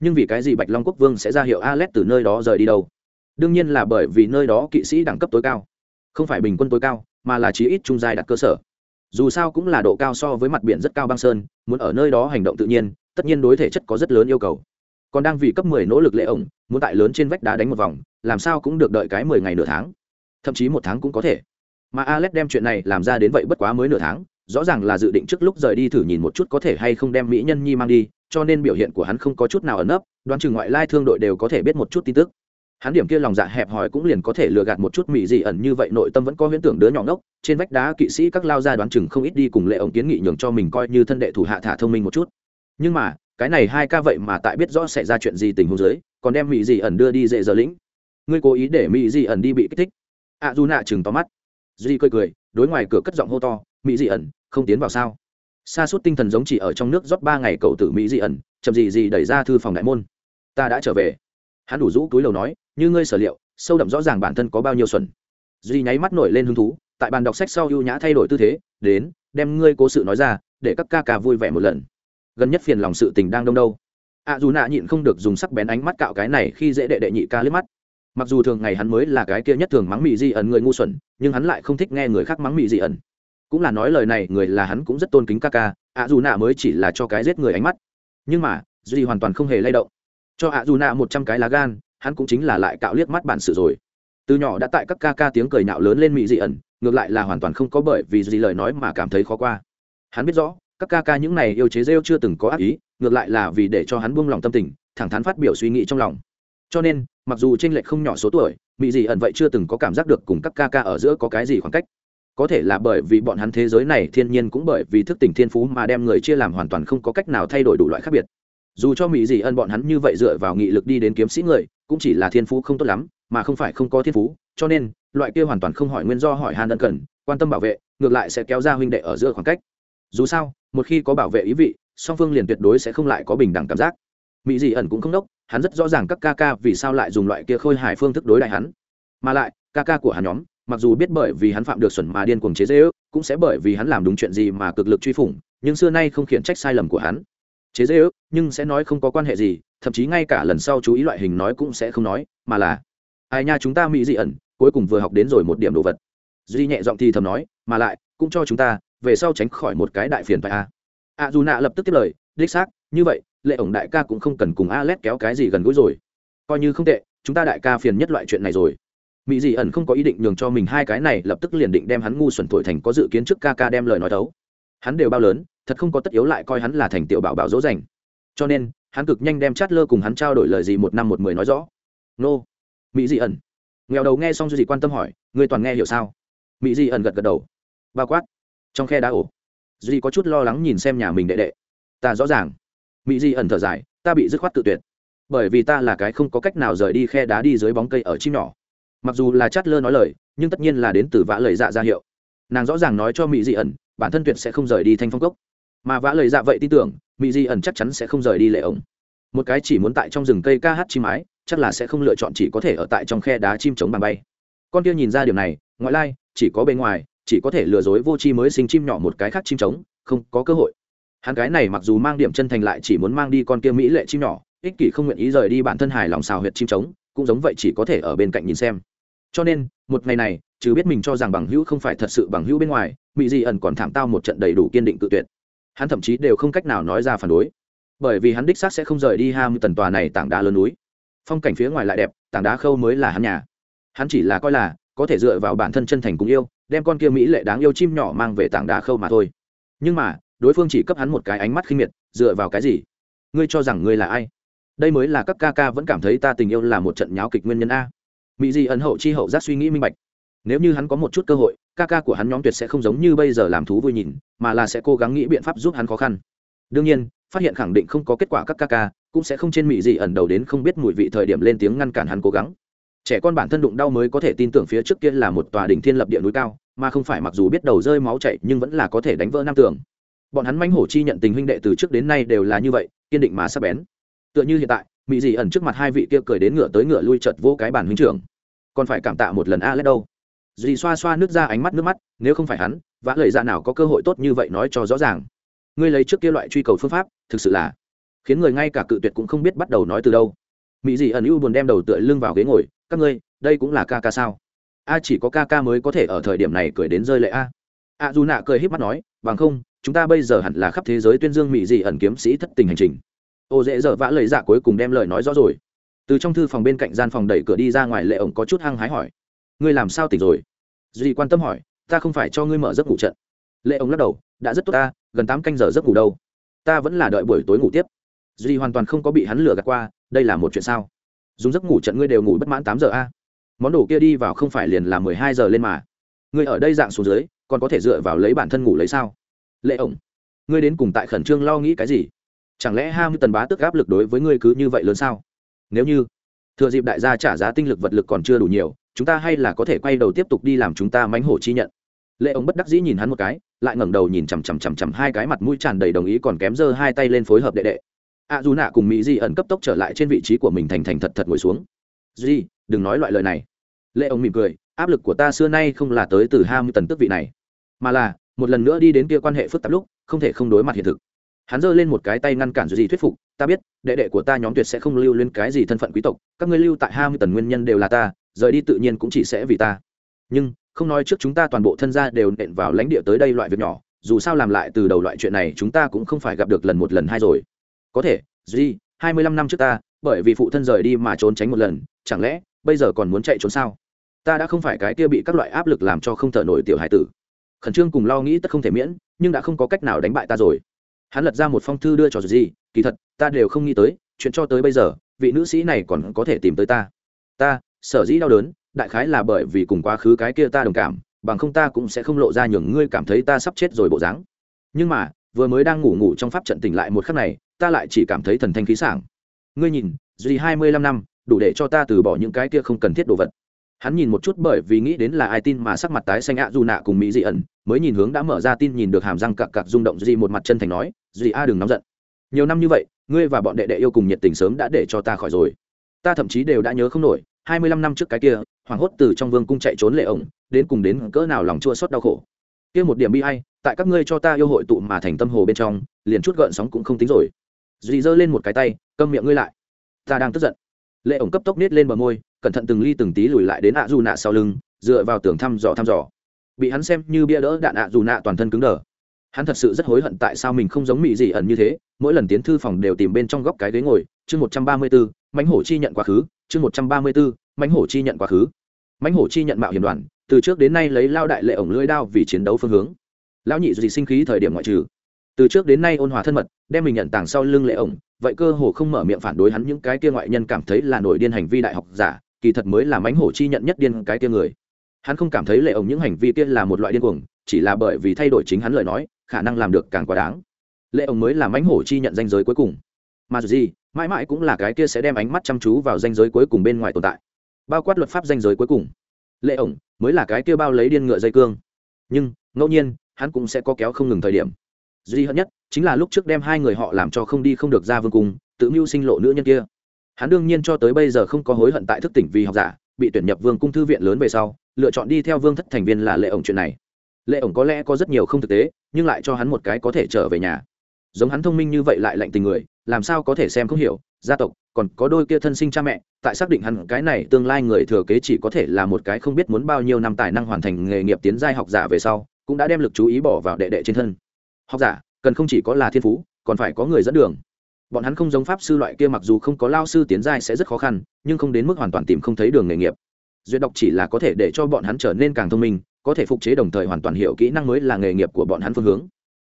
S1: Nhưng vì cái gì bạch long quốc vương sẽ ra hiệu alex từ nơi đó rời đi đâu? Đương nhiên là bởi vì nơi đó kỵ sĩ đẳng cấp tối cao. Không phải bình quân tối cao, mà là chí ít trung giai đặt cơ sở. Dù sao cũng là độ cao so với mặt biển rất cao băng sơn, muốn ở nơi đó hành động tự nhiên, tất nhiên đối thể chất có rất lớn yêu cầu. Còn đang vì cấp 10 nỗ lực lệ ổng, muốn tại lớn trên vách đá đánh một vòng, làm sao cũng được đợi cái 10 ngày nửa tháng. Thậm chí một tháng cũng có thể mà alex đem chuyện này làm ra đến vậy bất quá mới nửa tháng rõ ràng là dự định trước lúc rời đi thử nhìn một chút có thể hay không đem mỹ nhân nhi mang đi cho nên biểu hiện của hắn không có chút nào ẩn nấp đoán chừng ngoại lai thương đội đều có thể biết một chút tin tức. Hắn điểm kia lòng dạ hẹp hòi cũng liền có thể lừa gạt một chút mỹ dị ẩn như vậy nội tâm vẫn có huyễn tưởng đứa nhỏ ngốc trên vách đá kỵ sĩ các lao ra đoán chừng không ít đi cùng lệ ổng kiến nghị nhường cho mình coi như thân đệ thủ hạ thả thông minh một chút. Nhưng mà cái này hai ca vậy mà tại biết rõ sẽ ra chuyện gì tình huống dưới còn đem mỹ dị ẩn đưa đi dễ giờ lĩnh. Ngươi cố ý để mỹ dị ẩn đi bị kích thích. A à, du nạ chừng to mắt duy cười cười đối ngoài cửa cất giọng hô to mỹ dị ẩn không tiến vào sao? Xa suốt tinh thần giống chỉ ở trong nước rót ba ngày cậu tử mỹ dị ẩn chậm gì gì đẩy ra thư phòng đại môn. Ta đã trở về. Hắn đủ rũ túi lầu nói như ngươi sở liệu sâu đậm rõ ràng bản thân có bao nhiêu xuẩn. Duy nháy mắt nổi lên hứng thú tại bàn đọc sách sau ưu nhã thay đổi tư thế đến đem ngươi cố sự nói ra để các ca ca vui vẻ một lần. Gần nhất phiền lòng sự tình đang đông đâu. Ạ à, dù nạ nhịn không được dùng sắc bén ánh mắt cạo cái này khi dễ đệ đệ nhị ca liếc mắt mặc dù thường ngày hắn mới là cái kia nhất thường mắng mị di ẩn người ngu xuẩn nhưng hắn lại không thích nghe người khác mắng mị di ẩn. Cũng là nói lời này người là hắn cũng rất tôn kính ca ca ạ à, dù nạ mới chỉ là cho cái giết người ánh mắt. Nhưng mà duy hoàn toàn không hề lay động. Cho ạ à, dù nạ một trăm cái lá gan hắn cũng chính là lại cạo liếc mắt bản sự rồi. Từ nhỏ đã tại các ca ca tiếng cười nạo lớn lên mị dị ẩn ngược lại là hoàn toàn không có bởi vì gì lời nói mà cảm thấy khó qua. Hắn biết rõ các ca ca những này yêu chế rêu chưa từng có ác ý ngược lại là vì để cho hắn buông lòng tâm tình thẳng thắn phát biểu suy nghĩ trong lòng cho nên, mặc dù tranh lệch không nhỏ số tuổi mỹ dị ẩn vậy chưa từng có cảm giác được cùng các ca ca ở giữa có cái gì khoảng cách. Có thể là bởi vì bọn hắn thế giới này thiên nhiên cũng bởi vì thức tỉnh thiên phú mà đem người chia làm hoàn toàn không có cách nào thay đổi đủ loại khác biệt. Dù cho mỹ dị ân bọn hắn như vậy dựa vào nghị lực đi đến kiếm sĩ người, cũng chỉ là thiên phú không tốt lắm, mà không phải không có thiên phú, cho nên, loại kia hoàn toàn không hỏi nguyên do hỏi han ân cần, quan tâm bảo vệ, ngược lại sẽ kéo ra huynh đệ ở giữa khoảng cách. Dù sao, một khi có bảo vệ ý vị, song phương liền tuyệt đối sẽ không lại có bình đẳng cảm giác. Mỹ dị ẩn cũng không đốc hắn rất rõ ràng các ca ca vì sao lại dùng loại kia khôi hài phương thức đối đại hắn. Mà lại, ca ca của hắn nhóm, mặc dù biết bởi vì hắn phạm được xuẩn mà điên cuồng chế dễ ước cũng sẽ bởi vì hắn làm đúng chuyện gì mà cực lực truy phủng, nhưng xưa nay không khiển trách sai lầm của hắn. Chế dễ ước nhưng sẽ nói không có quan hệ gì, thậm chí ngay cả lần sau chú ý loại hình nói cũng sẽ không nói, mà là, ai nha, chúng ta mỹ dị ẩn, cuối cùng vừa học đến rồi một điểm đồ vật. Duy nhẹ giọng thì thầm nói, mà lại, cũng cho chúng ta, về sau tránh khỏi một cái đại phiền phải a a dù nạ lập tức tiếp lời, đích xác, như vậy lệ ổng đại ca cũng không cần cùng a lét kéo cái gì gần gũi rồi. Coi như không tệ chúng ta đại ca phiền nhất loại chuyện này rồi. Mỹ dị ẩn không có ý định nhường cho mình hai cái này lập tức liền định đem hắn ngu xuẩn thổi thành có dự kiến trước ca ca đem lời nói tấu, hắn đều bao lớn thật không có tất yếu lại coi hắn là thành tiểu bảo bảo dỗ dành. Cho nên hắn cực nhanh đem chát lơ cùng hắn trao đổi lời gì một năm một mười nói rõ. Nô. Mỹ dị ẩn. Nghèo đầu nghe xong duy quan tâm hỏi người toàn nghe hiểu sao? Mỹ dị ẩn gật gật đầu. Bao quát. Trong khe đá ổ. Duy có chút lo lắng nhìn xem nhà mình đệ đệ. Ta rõ ràng mỹ dị ẩn thở dài, ta bị dứt khoát tự tuyệt, bởi vì ta là cái không có cách nào rời đi khe đá đi dưới bóng cây ở chim nhỏ. Mặc dù là chát lơ nói lời, nhưng tất nhiên là đến từ vã lời dạ ra hiệu. Nàng rõ ràng nói cho mỹ dị ẩn, bản thân tuyệt sẽ không rời đi thanh phong cốc. Mà vã lời dạ vậy tin tưởng, mỹ di ẩn chắc chắn sẽ không rời đi lệ ống một cái chỉ muốn tại trong rừng cây ca hát chim mái, chắc là sẽ không lựa chọn chỉ có thể ở tại trong khe đá chim chống bàn bay. Con kia nhìn ra điều này, ngoại lai, chỉ có bên ngoài, chỉ có thể lừa dối vô tri mới sinh chim nhỏ một cái khác chim trống, không có cơ hội hắn cái này mặc dù mang điểm chân thành lại chỉ muốn mang đi con kia mỹ lệ chim nhỏ, ích kỷ không nguyện ý rời đi bản thân hài lòng xào huyệt chim trống, cũng giống vậy chỉ có thể ở bên cạnh nhìn xem. Cho nên, một ngày này chứ biết mình cho rằng bằng hữu không phải thật sự bằng hữu bên ngoài mỹ di ẩn còn thảm tao một trận đầy đủ kiên định tự tuyệt. Hắn thậm chí đều không cách nào nói ra phản đối. Bởi vì hắn đích xác sẽ không rời đi ham tần tòa này tảng đá lớn núi. Phong cảnh phía ngoài lại đẹp, tảng đá khâu mới là hắn nhà. Hắn chỉ là coi là, có thể dựa vào bản thân chân thành cùng yêu, đem con kia mỹ lệ đáng yêu chim nhỏ mang về tảng đá khâu mà thôi. Nhưng mà đối phương chỉ cấp hắn một cái ánh mắt khinh miệt, dựa vào cái gì? Ngươi cho rằng ngươi là ai? Đây mới là các ca ca vẫn cảm thấy ta tình yêu là một trận nháo kịch nguyên nhân a. Mỹ di ẩn hậu chi hậu giác suy nghĩ minh bạch. Nếu như hắn có một chút cơ hội, ca ca của hắn nhóm tuyệt sẽ không giống như bây giờ làm thú vui nhìn, mà là sẽ cố gắng nghĩ biện pháp giúp hắn khó khăn. Đương nhiên, phát hiện khẳng định không có kết quả các ca ca, cũng sẽ không trên mị di ẩn đầu đến không biết mùi vị thời điểm lên tiếng ngăn cản hắn cố gắng. Trẻ con bản thân đụng đau mới có thể tin tưởng phía trước kia là một tòa đỉnh thiên lập địa núi cao, mà không phải mặc dù biết đầu rơi máu chảy nhưng vẫn là có thể đánh vỡ nam tường bọn hắn manh hổ chi nhận tình huynh đệ từ trước đến nay đều là như vậy, kiên định mà sắp bén. Tựa như hiện tại mỹ dị ẩn trước mặt hai vị kia cười đến ngựa tới ngựa lui chợt vô cái bản huynh trưởng. Còn phải cảm tạ một lần a lét đâu. Dì xoa xoa nước ra ánh mắt nước mắt, nếu không phải hắn, vã lời dạ nào có cơ hội tốt như vậy nói cho rõ ràng. Ngươi lấy trước kia loại truy cầu phương pháp, thực sự là khiến người ngay cả cự tuyệt cũng không biết bắt đầu nói từ đâu. Mỹ dị ẩn ưu buồn đem đầu tựa lưng vào ghế ngồi, các ngươi, đây cũng là ca ca sao? A, chỉ có ca ca mới có thể ở thời điểm này cười đến rơi lệ a. A dù nạ cười h í p mắt nói, bằng không chúng ta bây giờ hẳn là khắp thế giới tuyên dương mỹ dị ẩn kiếm sĩ thất tình hành trình. Ô dễ dở vã lời dạ cuối cùng đem lời nói rõ rồi. Từ trong thư phòng bên cạnh gian phòng đẩy cửa đi ra ngoài, lệ ổng có chút hăng hái hỏi, ngươi làm sao tỉnh rồi? Duy quan tâm hỏi, ta không phải cho ngươi mở giấc ngủ trận. Lệ ổng lắc đầu, đã rất tốt ta, gần tám canh giờ giấc ngủ đâu? Ta vẫn là đợi buổi tối ngủ tiếp. Duy hoàn toàn không có bị hắn lừa gạt qua, đây là một chuyện sao? Dùng giấc ngủ trận ngươi đều ngủ bất mãn tám giờ a? Món đồ kia đi vào không phải liền là mười hai giờ lên mà. Ngươi ở đây dạng xuống dưới, còn có thể dựa vào lấy bản thân ngủ lấy sao? Lệ ổng. Ngươi đến cùng tại khẩn trương lo nghĩ cái gì? Chẳng lẽ ham tần bá tức áp lực đối với ngươi cứ như vậy lớn sao? Nếu như thừa dịp đại gia trả giá tinh lực vật lực còn chưa đủ nhiều, chúng ta hay là có thể quay đầu tiếp tục đi làm chúng ta mánh hổ chi nhận. Lệ ổng bất đắc dĩ nhìn hắn một cái, lại ngẩng đầu nhìn chằm chằm chằm chằm hai cái mặt mũi tràn đầy đồng ý còn kém giơ hai tay lên phối hợp đệ đệ. A dù nạ cùng mỹ di ẩn cấp tốc trở lại trên vị trí của mình thành thành thật thật ngồi xuống. Di, đừng nói loại lời này. Lệ ông mỉm cười, áp lực của ta xưa nay không là tới từ hai mươi tần tức vị này, mà là một lần nữa đi đến kia quan hệ phức tạp lúc không thể không đối mặt hiện thực. Hắn giơ lên một cái tay ngăn cản gì thuyết phục ta biết đệ đệ của ta nhóm tuyệt sẽ không lưu lên cái gì thân phận quý tộc các ngươi lưu tại hai mươi tần nguyên nhân đều là ta rời đi tự nhiên cũng chỉ sẽ vì ta. Nhưng không nói trước chúng ta toàn bộ thân gia đều nện vào lãnh địa tới đây loại việc nhỏ dù sao làm lại từ đầu loại chuyện này chúng ta cũng không phải gặp được lần một lần hai rồi. Có thể gì, hai mươi lăm năm trước ta bởi vì phụ thân rời đi mà trốn tránh một lần chẳng lẽ bây giờ còn muốn chạy trốn sao? Ta đã không phải cái kia bị các loại áp lực làm cho không thở nổi tiểu hải tử khẩn trương cùng lo nghĩ tất không thể miễn, nhưng đã không có cách nào đánh bại ta rồi. Hắn lật ra một phong thư đưa cho gì kỳ thật, ta đều không nghĩ tới, chuyện cho tới bây giờ, vị nữ sĩ này còn có thể tìm tới ta. Ta, sở dĩ đau đớn, đại khái là bởi vì cùng quá khứ cái kia ta đồng cảm, bằng không ta cũng sẽ không lộ ra nhường ngươi cảm thấy ta sắp chết rồi bộ dáng. Nhưng mà, vừa mới đang ngủ ngủ trong pháp trận tỉnh lại một khắc này, ta lại chỉ cảm thấy thần thanh khí sảng. Ngươi nhìn duy hai mươi lăm năm, đủ để cho ta từ bỏ những cái kia không cần thiết đồ vật hắn nhìn một chút bởi vì nghĩ đến là ai tin mà sắc mặt tái xanh ạ dù nạ cùng mỹ dị ẩn, mới nhìn hướng đã mở ra tin nhìn được hàm răng cặc cặc rung động dị một mặt chân thành nói, dị a đừng nóng giận. Nhiều năm như vậy, ngươi và bọn đệ đệ yêu cùng nhiệt tình sớm đã để cho ta khỏi rồi. Ta thậm chí đều đã nhớ không nổi, hai mươi lăm năm trước cái kia hoảng hốt từ trong vương cung chạy trốn lệ ổng, đến cùng đến cỡ nào lòng chua xót đau khổ. Kia một điểm bi hay tại các ngươi cho ta yêu hội tụ mà thành tâm hồ bên trong, liền chút gợn sóng cũng không tính rồi. Dì giơ lên một cái tay, câm miệng ngươi lại. Ta đang tức giận. Lệ ổng cấp tốc nết lên bờ môi cẩn thận từng ly từng tí lùi lại đến ạ dù nạ sau lưng, dựa vào tường thăm dò thăm dò. Bị hắn xem như bia đỡ đạn ạ dù nạ toàn thân cứng đờ. Hắn thật sự rất hối hận tại sao mình không giống mỹ dị ẩn như thế, mỗi lần tiến thư phòng đều tìm bên trong góc cái ghế ngồi, chương một trăm ba mươi bốn, mãnh hổ chi nhận quá khứ, chương một trăm ba mươi bốn, mãnh hổ chi nhận quá khứ. Mãnh hổ chi nhận mạo hiểm đoàn, từ trước đến nay lấy lao đại lệ ổng lưỡi đao vì chiến đấu phương hướng. Lão nhị dị sinh khí thời điểm ngoại trừ. Từ trước đến nay ôn hòa thân mật, đem mình nhận tàng sau lưng lệ ổng, vậy cơ hồ không mở miệng phản đối hắn những cái kia ngoại nhân cảm thấy là nổi điên hành vi đại học giả kỳ thật mới là mánh hổ chi nhận nhất điên cái kia người. Hắn không cảm thấy lệ ổng những hành vi kia là một loại điên cuồng, chỉ là bởi vì thay đổi chính hắn lời nói, khả năng làm được càng quá đáng. Lệ ổng mới là mánh hổ chi nhận danh giới cuối cùng. Mà dù gì, mãi mãi cũng là cái kia sẽ đem ánh mắt chăm chú vào danh giới cuối cùng bên ngoài tồn tại, bao quát luật pháp danh giới cuối cùng. Lệ ổng mới là cái kia bao lấy điên ngựa dây cương. Nhưng, ngẫu nhiên, hắn cũng sẽ có kéo không ngừng thời điểm. Duy hận nhất chính là lúc trước đem hai người họ làm cho không đi không được ra vương cung, tự mưu sinh lộ nữ nhân kia hắn đương nhiên cho tới bây giờ không có hối hận tại thức tỉnh vì học giả, bị tuyển nhập vương cung thư viện lớn về sau, lựa chọn đi theo vương thất thành viên là lệ ổng chuyện này. Lệ ổng có lẽ có rất nhiều không thực tế, nhưng lại cho hắn một cái có thể trở về nhà. Giống hắn thông minh như vậy lại lạnh tình người, làm sao có thể xem không hiểu, gia tộc, còn có đôi kia thân sinh cha mẹ, tại xác định hắn cái này tương lai người thừa kế chỉ có thể là một cái không biết muốn bao nhiêu năm tài năng hoàn thành nghề nghiệp tiến giai học giả về sau, cũng đã đem lực chú ý bỏ vào đệ đệ trên thân. Học giả, cần không chỉ có là thiên phú, còn phải có người dẫn đường bọn hắn không giống pháp sư loại kia mặc dù không có lao sư tiến giai sẽ rất khó khăn, nhưng không đến mức hoàn toàn tìm không thấy đường nghề nghiệp. Duyệt đọc chỉ là có thể để cho bọn hắn trở nên càng thông minh, có thể phục chế đồng thời hoàn toàn hiểu kỹ năng mới là nghề nghiệp của bọn hắn phương hướng.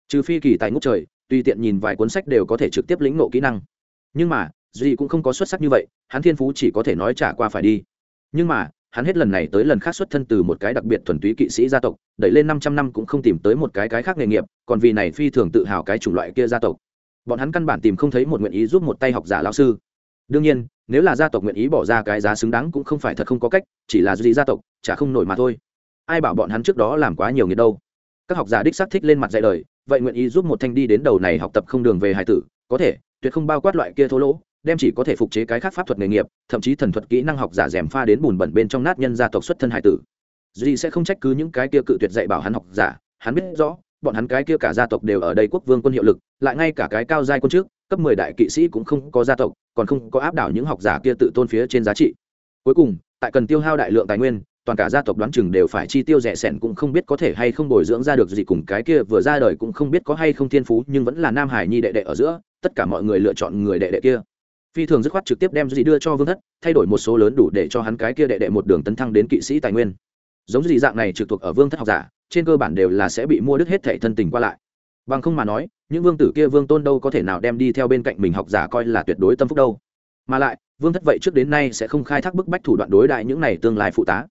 S1: Trừ phi kỳ tài ngốc trời, tùy tiện nhìn vài cuốn sách đều có thể trực tiếp lĩnh ngộ kỹ năng. Nhưng mà, duy cũng không có xuất sắc như vậy, hắn thiên phú chỉ có thể nói trả qua phải đi. Nhưng mà, hắn hết lần này tới lần khác xuất thân từ một cái đặc biệt thuần túy kỵ sĩ gia tộc, đẩy lên năm trăm năm cũng không tìm tới một cái cái khác nghề nghiệp, còn vì này phi thường tự hào cái chủng loại kia gia tộc bọn hắn căn bản tìm không thấy một nguyện ý giúp một tay học giả lao sư. Đương nhiên, nếu là gia tộc nguyện ý bỏ ra cái giá xứng đáng cũng không phải thật không có cách, chỉ là gì gia tộc, chả không nổi mà thôi. Ai bảo bọn hắn trước đó làm quá nhiều nghiệt đâu. Các học giả đích xác thích lên mặt dạy đời, vậy nguyện ý giúp một thanh đi đến đầu này học tập không đường về hải tử, có thể, tuyệt không bao quát loại kia thô lỗ, đem chỉ có thể phục chế cái khác pháp thuật nghề nghiệp, thậm chí thần thuật kỹ năng học giả rèm pha đến bùn bẩn bên trong nát nhân gia tộc xuất thân hải tử. Duy sẽ không trách cứ những cái kia cự tuyệt dạy bảo hắn học giả, hắn biết rõ bọn hắn cái kia cả gia tộc đều ở đây quốc vương quân hiệu lực, lại ngay cả cái cao giai quân trước, cấp mười đại kỵ sĩ cũng không có gia tộc, còn không có áp đảo những học giả kia tự tôn phía trên giá trị. Cuối cùng, tại cần tiêu hao đại lượng tài nguyên, toàn cả gia tộc đoán chừng đều phải chi tiêu rẻ sẻn cũng không biết có thể hay không bồi dưỡng ra được gì cùng cái kia vừa ra đời cũng không biết có hay không thiên phú, nhưng vẫn là nam hải nhi đệ đệ ở giữa, tất cả mọi người lựa chọn người đệ đệ kia. Phi thường dứt khoát trực tiếp đem gì đưa cho vương thất, thay đổi một số lớn đủ để cho hắn cái kia đệ đệ một đường tấn thăng đến kỵ sĩ tài nguyên. Giống gì dạng này trực thuộc ở vương thất học giả trên cơ bản đều là sẽ bị mua đứt hết thẻ thân tình qua lại. Bằng không mà nói, những vương tử kia vương tôn đâu có thể nào đem đi theo bên cạnh mình học giả coi là tuyệt đối tâm phúc đâu. Mà lại, vương thất vậy trước đến nay sẽ không khai thác bức bách thủ đoạn đối đại những này tương lai phụ tá.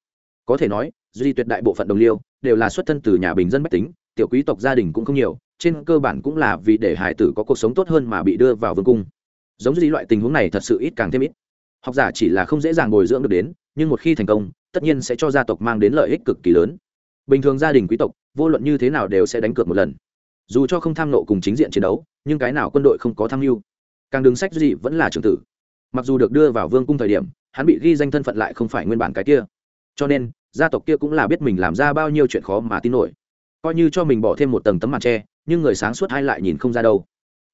S1: Có thể nói, duy tuyệt đại bộ phận đồng liêu, đều là xuất thân từ nhà bình dân bách tính, tiểu quý tộc gia đình cũng không nhiều, trên cơ bản cũng là vì để hải tử có cuộc sống tốt hơn mà bị đưa vào vương cung. Giống duy loại tình huống này thật sự ít càng thêm ít. Học giả chỉ là không dễ dàng bồi dưỡng được đến, nhưng một khi thành công, tất nhiên sẽ cho gia tộc mang đến lợi ích cực kỳ lớn bình thường gia đình quý tộc, vô luận như thế nào đều sẽ đánh cược một lần. Dù cho không tham nộ cùng chính diện chiến đấu, nhưng cái nào quân đội không có tham mưu? Càng đứng sách gì vẫn là trưởng tử. Mặc dù được đưa vào vương cung thời điểm, hắn bị ghi danh thân phận lại không phải nguyên bản cái kia. Cho nên, gia tộc kia cũng là biết mình làm ra bao nhiêu chuyện khó mà tin nổi. Coi như cho mình bỏ thêm một tầng tấm màn tre nhưng người sáng suốt hay lại nhìn không ra đâu.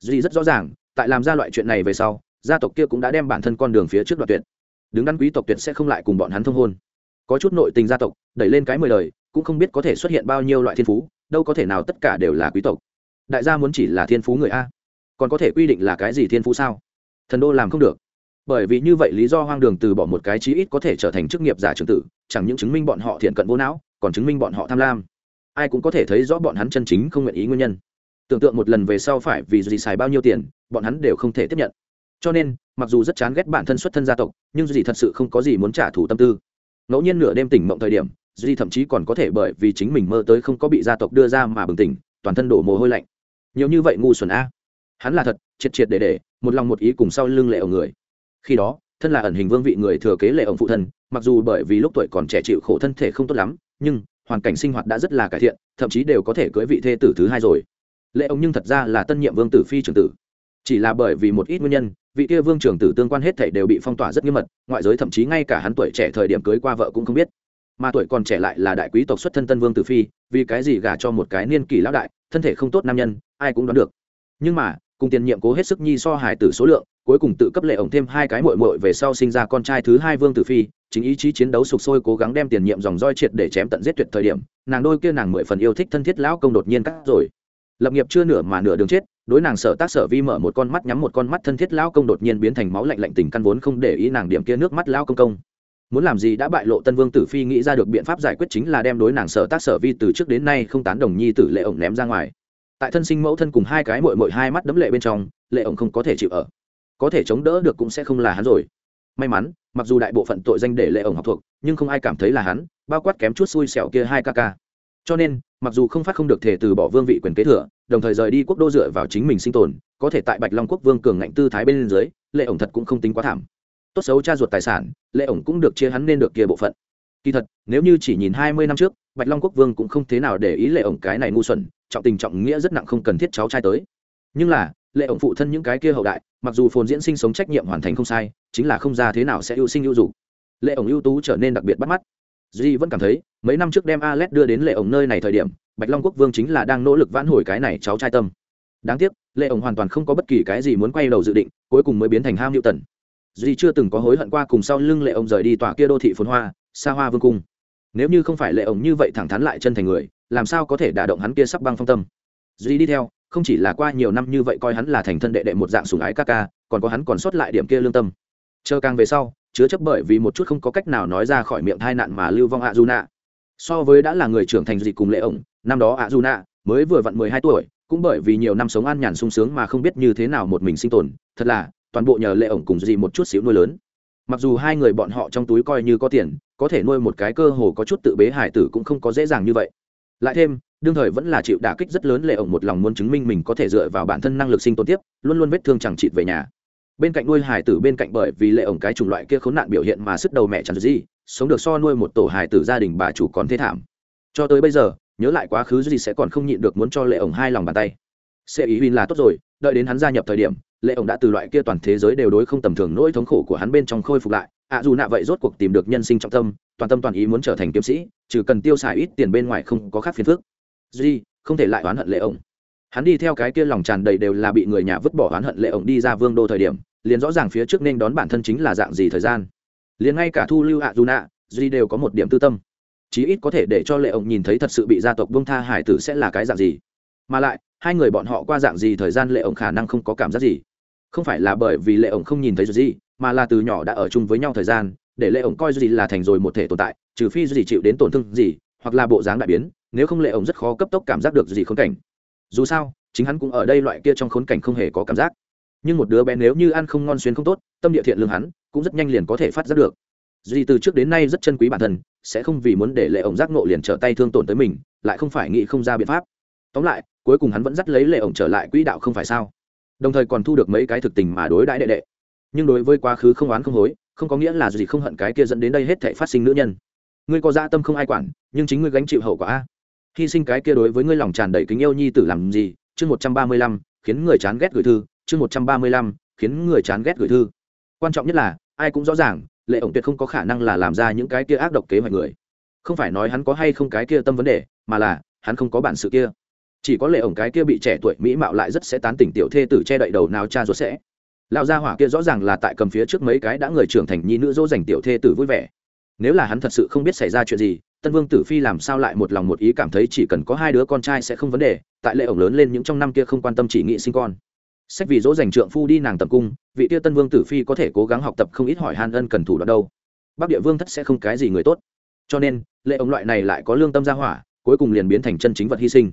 S1: Duy rất rõ ràng, tại làm ra loại chuyện này về sau, gia tộc kia cũng đã đem bản thân con đường phía trước đoạn tuyệt. Đứng đắn quý tộc tuyệt sẽ không lại cùng bọn hắn thông hôn. Có chút nội tình gia tộc, đẩy lên cái mười đời cũng không biết có thể xuất hiện bao nhiêu loại thiên phú, đâu có thể nào tất cả đều là quý tộc. Đại gia muốn chỉ là thiên phú người a. Còn có thể quy định là cái gì thiên phú sao? Thần đô làm không được. Bởi vì như vậy lý do hoang đường từ bỏ một cái chí ít có thể trở thành chức nghiệp giả trường tử, chẳng những chứng minh bọn họ thiện cận vô não, còn chứng minh bọn họ tham lam. Ai cũng có thể thấy rõ bọn hắn chân chính không nguyện ý nguyên nhân. Tưởng tượng một lần về sau phải vì gì xài bao nhiêu tiền, bọn hắn đều không thể tiếp nhận. Cho nên, mặc dù rất chán ghét bản thân xuất thân gia tộc, nhưng gì thật sự không có gì muốn trả thù tâm tư. Ngẫu nhiên nửa đêm tỉnh mộng thời điểm duy thậm chí còn có thể bởi vì chính mình mơ tới không có bị gia tộc đưa ra mà bừng tỉnh, toàn thân đổ mồ hôi lạnh. Nhiều như vậy ngu xuẩn a. Hắn là thật, triệt triệt để để, một lòng một ý cùng sau lưng lệ ổng người. Khi đó, thân là ẩn hình vương vị người thừa kế lệ ổng phụ thân, mặc dù bởi vì lúc tuổi còn trẻ chịu khổ thân thể không tốt lắm, nhưng hoàn cảnh sinh hoạt đã rất là cải thiện, thậm chí đều có thể cưới vị thê tử thứ hai rồi. Lệ ổng nhưng thật ra là tân nhiệm vương tử phi trường tử. Chỉ là bởi vì một ít nguyên nhân, vị kia vương trưởng tử tương quan hết thảy đều bị phong tỏa rất nghiêm mật, ngoại giới thậm chí ngay cả hắn tuổi trẻ thời điểm cưới qua vợ cũng không biết mà tuổi còn trẻ lại là đại quý tộc xuất thân tân vương tử phi, vì cái gì gả cho một cái niên kỷ lão đại, thân thể không tốt nam nhân, ai cũng đoán được. Nhưng mà, cùng tiền nhiệm cố hết sức nhi so hài tử số lượng, cuối cùng tự cấp lệ ổng thêm hai cái mội mội về sau sinh ra con trai thứ hai vương tử phi, chính ý chí chiến đấu sục sôi cố gắng đem tiền nhiệm dòng roi triệt để chém tận giết tuyệt thời điểm, nàng đôi kia nàng mười phần yêu thích thân thiết lão công đột nhiên cắt rồi. Lập nghiệp chưa nửa mà nửa đường chết, đối nàng sở tác sở vi mở một con mắt nhắm một con mắt thân thiết lão công đột nhiên biến thành máu lạnh lạnh tình căn vốn không để ý nàng điểm kia nước mắt lão công công muốn làm gì đã bại lộ tân vương tử phi nghĩ ra được biện pháp giải quyết chính là đem đối nàng sở tác sở vi từ trước đến nay không tán đồng nhi tử lệ ổng ném ra ngoài. Tại thân sinh mẫu thân cùng hai cái mội mội hai mắt đấm lệ bên trong, lệ ổng không có thể chịu ở. Có thể chống đỡ được cũng sẽ không là hắn rồi. May mắn, mặc dù đại bộ phận tội danh để lệ ổng học thuộc, nhưng không ai cảm thấy là hắn, bao quát kém chút xui xẻo kia hai ca ca. Cho nên, mặc dù không phát không được thể từ bỏ vương vị quyền kế thừa, đồng thời rời đi quốc đô dựa vào chính mình sinh tồn, có thể tại bạch long quốc vương cường ngạnh tư thái bên dưới, lệ ổng thật cũng không tính quá thảm tốt xấu cha ruột tài sản, lệ ổng cũng được chia hắn nên được kia bộ phận. Kỳ thật, nếu như chỉ nhìn hai mươi năm trước, bạch long quốc vương cũng không thế nào để ý lệ ổng cái này ngu xuẩn, trọng tình trọng nghĩa rất nặng không cần thiết cháu trai tới. Nhưng là, lệ ổng phụ thân những cái kia hậu đại, mặc dù phồn diễn sinh sống trách nhiệm hoàn thành không sai, chính là không ra thế nào sẽ ưu sinh ưu dục. Lệ ổng ưu tú trở nên đặc biệt bắt mắt. Duy vẫn cảm thấy, mấy năm trước đem alex đưa đến lệ ổng nơi này thời điểm, bạch long quốc vương chính là đang nỗ lực vãn hồi cái này cháu trai tâm. Đáng tiếc, lệ ổng hoàn toàn không có bất kỳ cái gì muốn quay đầu dự định, cuối cùng mới biến thành ham hữu tần duy chưa từng có hối hận qua cùng sau lưng lệ ông rời đi tòa kia đô thị phồn hoa, xa hoa vương cung. Nếu như không phải lệ ổng như vậy thẳng thắn lại chân thành người, làm sao có thể đả động hắn kia sắc băng phong tâm? Duy đi theo, không chỉ là qua nhiều năm như vậy coi hắn là thành thân đệ đệ một dạng sùng ái ca ca, còn có hắn còn sót lại điểm kia lương tâm. Chờ càng về sau, chứa chấp bởi vì một chút không có cách nào nói ra khỏi miệng tai nạn mà lưu vong ạ du nạ. So với đã là người trưởng thành gì cùng lệ ổng năm đó ạ du nạ mới vừa vặn mười hai tuổi, cũng bởi vì nhiều năm sống an nhàn sung sướng mà không biết như thế nào một mình sinh tồn, thật là toàn bộ nhờ lệ ổng cùng gì một chút xíu nuôi lớn. Mặc dù hai người bọn họ trong túi coi như có tiền, có thể nuôi một cái cơ hồ có chút tự bế hải tử cũng không có dễ dàng như vậy. Lại thêm, đương thời vẫn là chịu đả kích rất lớn lệ ổng một lòng muốn chứng minh mình có thể dựa vào bản thân năng lực sinh tồn tiếp, luôn luôn vết thương chẳng chịt về nhà. Bên cạnh nuôi hải tử bên cạnh bởi vì lệ ổng cái chủng loại kia khốn nạn biểu hiện mà sức đầu mẹ chẳng gì sống được so nuôi một tổ hải tử gia đình bà chủ còn thế thảm. Cho tới bây giờ, nhớ lại quá khứ gì sẽ còn không nhịn được muốn cho lệ ổng hai lòng bàn tay. Sẽ ý huynh là tốt rồi, đợi đến hắn gia nhập thời điểm lệ ổng đã từ loại kia toàn thế giới đều đối không tầm thường nỗi thống khổ của hắn bên trong khôi phục lại. Ạ dù nạ vậy rốt cuộc tìm được nhân sinh trọng tâm, toàn tâm toàn ý muốn trở thành kiếm sĩ, trừ cần tiêu xài ít tiền bên ngoài không có khác phiền phức. Duy, không thể lại oán hận lệ ổng. Hắn đi theo cái kia lòng tràn đầy đều là bị người nhà vứt bỏ oán hận lệ ổng đi ra vương đô thời điểm, liền rõ ràng phía trước nên đón bản thân chính là dạng gì thời gian. Liền ngay cả thu lưu ạ, dù nạ, duy đều có một điểm tư tâm. Chí ít có thể để cho lệ ổng nhìn thấy thật sự bị gia tộc bông tha hải tử sẽ là cái dạng gì. Mà lại, hai người bọn họ qua dạng gì thời gian lệ ổng khả năng không có cảm giác gì không phải là bởi vì lệ ổng không nhìn thấy gì mà là từ nhỏ đã ở chung với nhau thời gian, để lệ ổng coi gì là thành rồi một thể tồn tại, trừ phi gì chịu đến tổn thương gì, hoặc là bộ dáng đại biến, nếu không lệ ổng rất khó cấp tốc cảm giác được gì khốn cảnh. Dù sao, chính hắn cũng ở đây loại kia trong khốn cảnh không hề có cảm giác. Nhưng một đứa bé nếu như ăn không ngon xuyên không tốt, tâm địa thiện lương hắn, cũng rất nhanh liền có thể phát giác được. Duy từ trước đến nay rất chân quý bản thân, sẽ không vì muốn để lệ ổng giác nộ liền trở tay thương tổn tới mình, lại không phải nghĩ không ra biện pháp. Tóm lại, cuối cùng hắn vẫn dắt lấy lệ ổng trở lại quỹ đạo không phải sao? Đồng thời còn thu được mấy cái thực tình mà đối đãi đệ đệ. Nhưng đối với quá khứ không oán không hối, không có nghĩa là gì không hận cái kia dẫn đến đây hết thể phát sinh nữ nhân. Ngươi có dạ tâm không ai quản, nhưng chính ngươi gánh chịu hậu quả a. Hy sinh cái kia đối với ngươi lòng tràn đầy kính yêu nhi tử làm gì? Chương một trăm ba mươi lăm, khiến người chán ghét gửi thư. Chương một trăm ba mươi lăm, khiến người chán ghét gửi thư. Quan trọng nhất là, ai cũng rõ ràng, lệ ổng tuyệt không có khả năng là làm ra những cái kia ác độc kế hoạch người. Không phải nói hắn có hay không cái kia tâm vấn đề, mà là, hắn không có bản sự kia chỉ có lệ ổng cái kia bị trẻ tuổi mỹ mạo lại rất sẽ tán tỉnh tiểu thê tử che đậy đầu nào cha ruột sẽ. Lão gia hỏa kia rõ ràng là tại cầm phía trước mấy cái đã người trưởng thành nhi nữ dỗ dành tiểu thê tử vui vẻ. Nếu là hắn thật sự không biết xảy ra chuyện gì, tân vương tử phi làm sao lại một lòng một ý cảm thấy chỉ cần có hai đứa con trai sẽ không vấn đề, tại lệ ổng lớn lên những trong năm kia không quan tâm chỉ nghĩ sinh con. Sách vì dỗ dành trượng phu đi nàng tập cung, vị tia tân vương tử phi có thể cố gắng học tập không ít hỏi han ân cần thủ đoạn đâu. Bắc địa vương thất sẽ không cái gì người tốt. Cho nên, lệ ổng loại này lại có lương tâm gia hỏa, cuối cùng liền biến thành chân chính vật hy sinh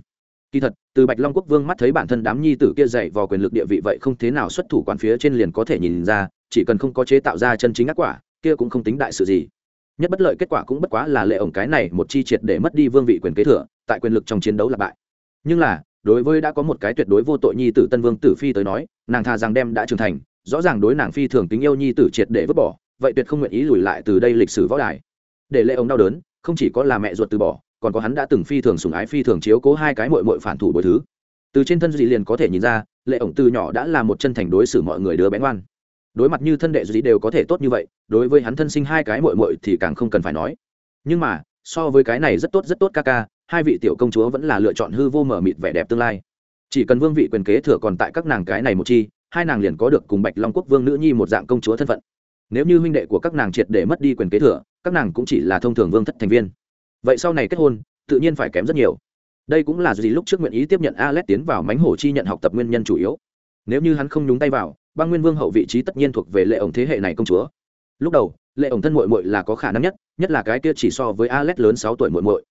S1: kỳ thật, từ bạch long quốc vương mắt thấy bản thân đám nhi tử kia dạy vào quyền lực địa vị vậy không thế nào xuất thủ quản phía trên liền có thể nhìn ra, chỉ cần không có chế tạo ra chân chính ác quả, kia cũng không tính đại sự gì. Nhất bất lợi kết quả cũng bất quá là lệ ổng cái này một chi triệt để mất đi vương vị quyền kế thừa, tại quyền lực trong chiến đấu là bại. Nhưng là, đối với đã có một cái tuyệt đối vô tội nhi tử tân vương tử phi tới nói, nàng thà rằng đem đã trưởng thành, rõ ràng đối nàng phi thường tình yêu nhi tử triệt để vứt bỏ, vậy tuyệt không nguyện ý lùi lại từ đây lịch sử võ đài. Để lệ ổng đau đớn, không chỉ có là mẹ ruột từ bỏ còn có hắn đã từng phi thường sùng ái phi thường chiếu cố hai cái mội mội phản thủ bồi thứ. Từ trên thân dị liền có thể nhìn ra, lệ ổng từ nhỏ đã là một chân thành đối xử mọi người đứa bén ngoan. Đối mặt như thân đệ dị đều có thể tốt như vậy, đối với hắn thân sinh hai cái mội mội thì càng không cần phải nói. Nhưng mà, so với cái này rất tốt rất tốt ca ca, hai vị tiểu công chúa vẫn là lựa chọn hư vô mở mịt vẻ đẹp tương lai. Chỉ cần vương vị quyền kế thừa còn tại các nàng cái này một chi, hai nàng liền có được cùng bạch long quốc vương nữ nhi một dạng công chúa thân phận. Nếu như huynh đệ của các nàng triệt để mất đi quyền kế thừa, các nàng cũng chỉ là thông thường vương thất thành viên vậy sau này kết hôn, tự nhiên phải kém rất nhiều. Đây cũng là gì lúc trước nguyện ý tiếp nhận alex tiến vào mánh hổ chi nhận học tập nguyên nhân chủ yếu. Nếu như hắn không nhúng tay vào, băng nguyên vương hậu vị trí tất nhiên thuộc về lệ ổng thế hệ này công chúa. Lúc đầu, lệ ổng thân mội mội là có khả năng nhất nhất là cái kia chỉ so với alex lớn sáu tuổi mội mội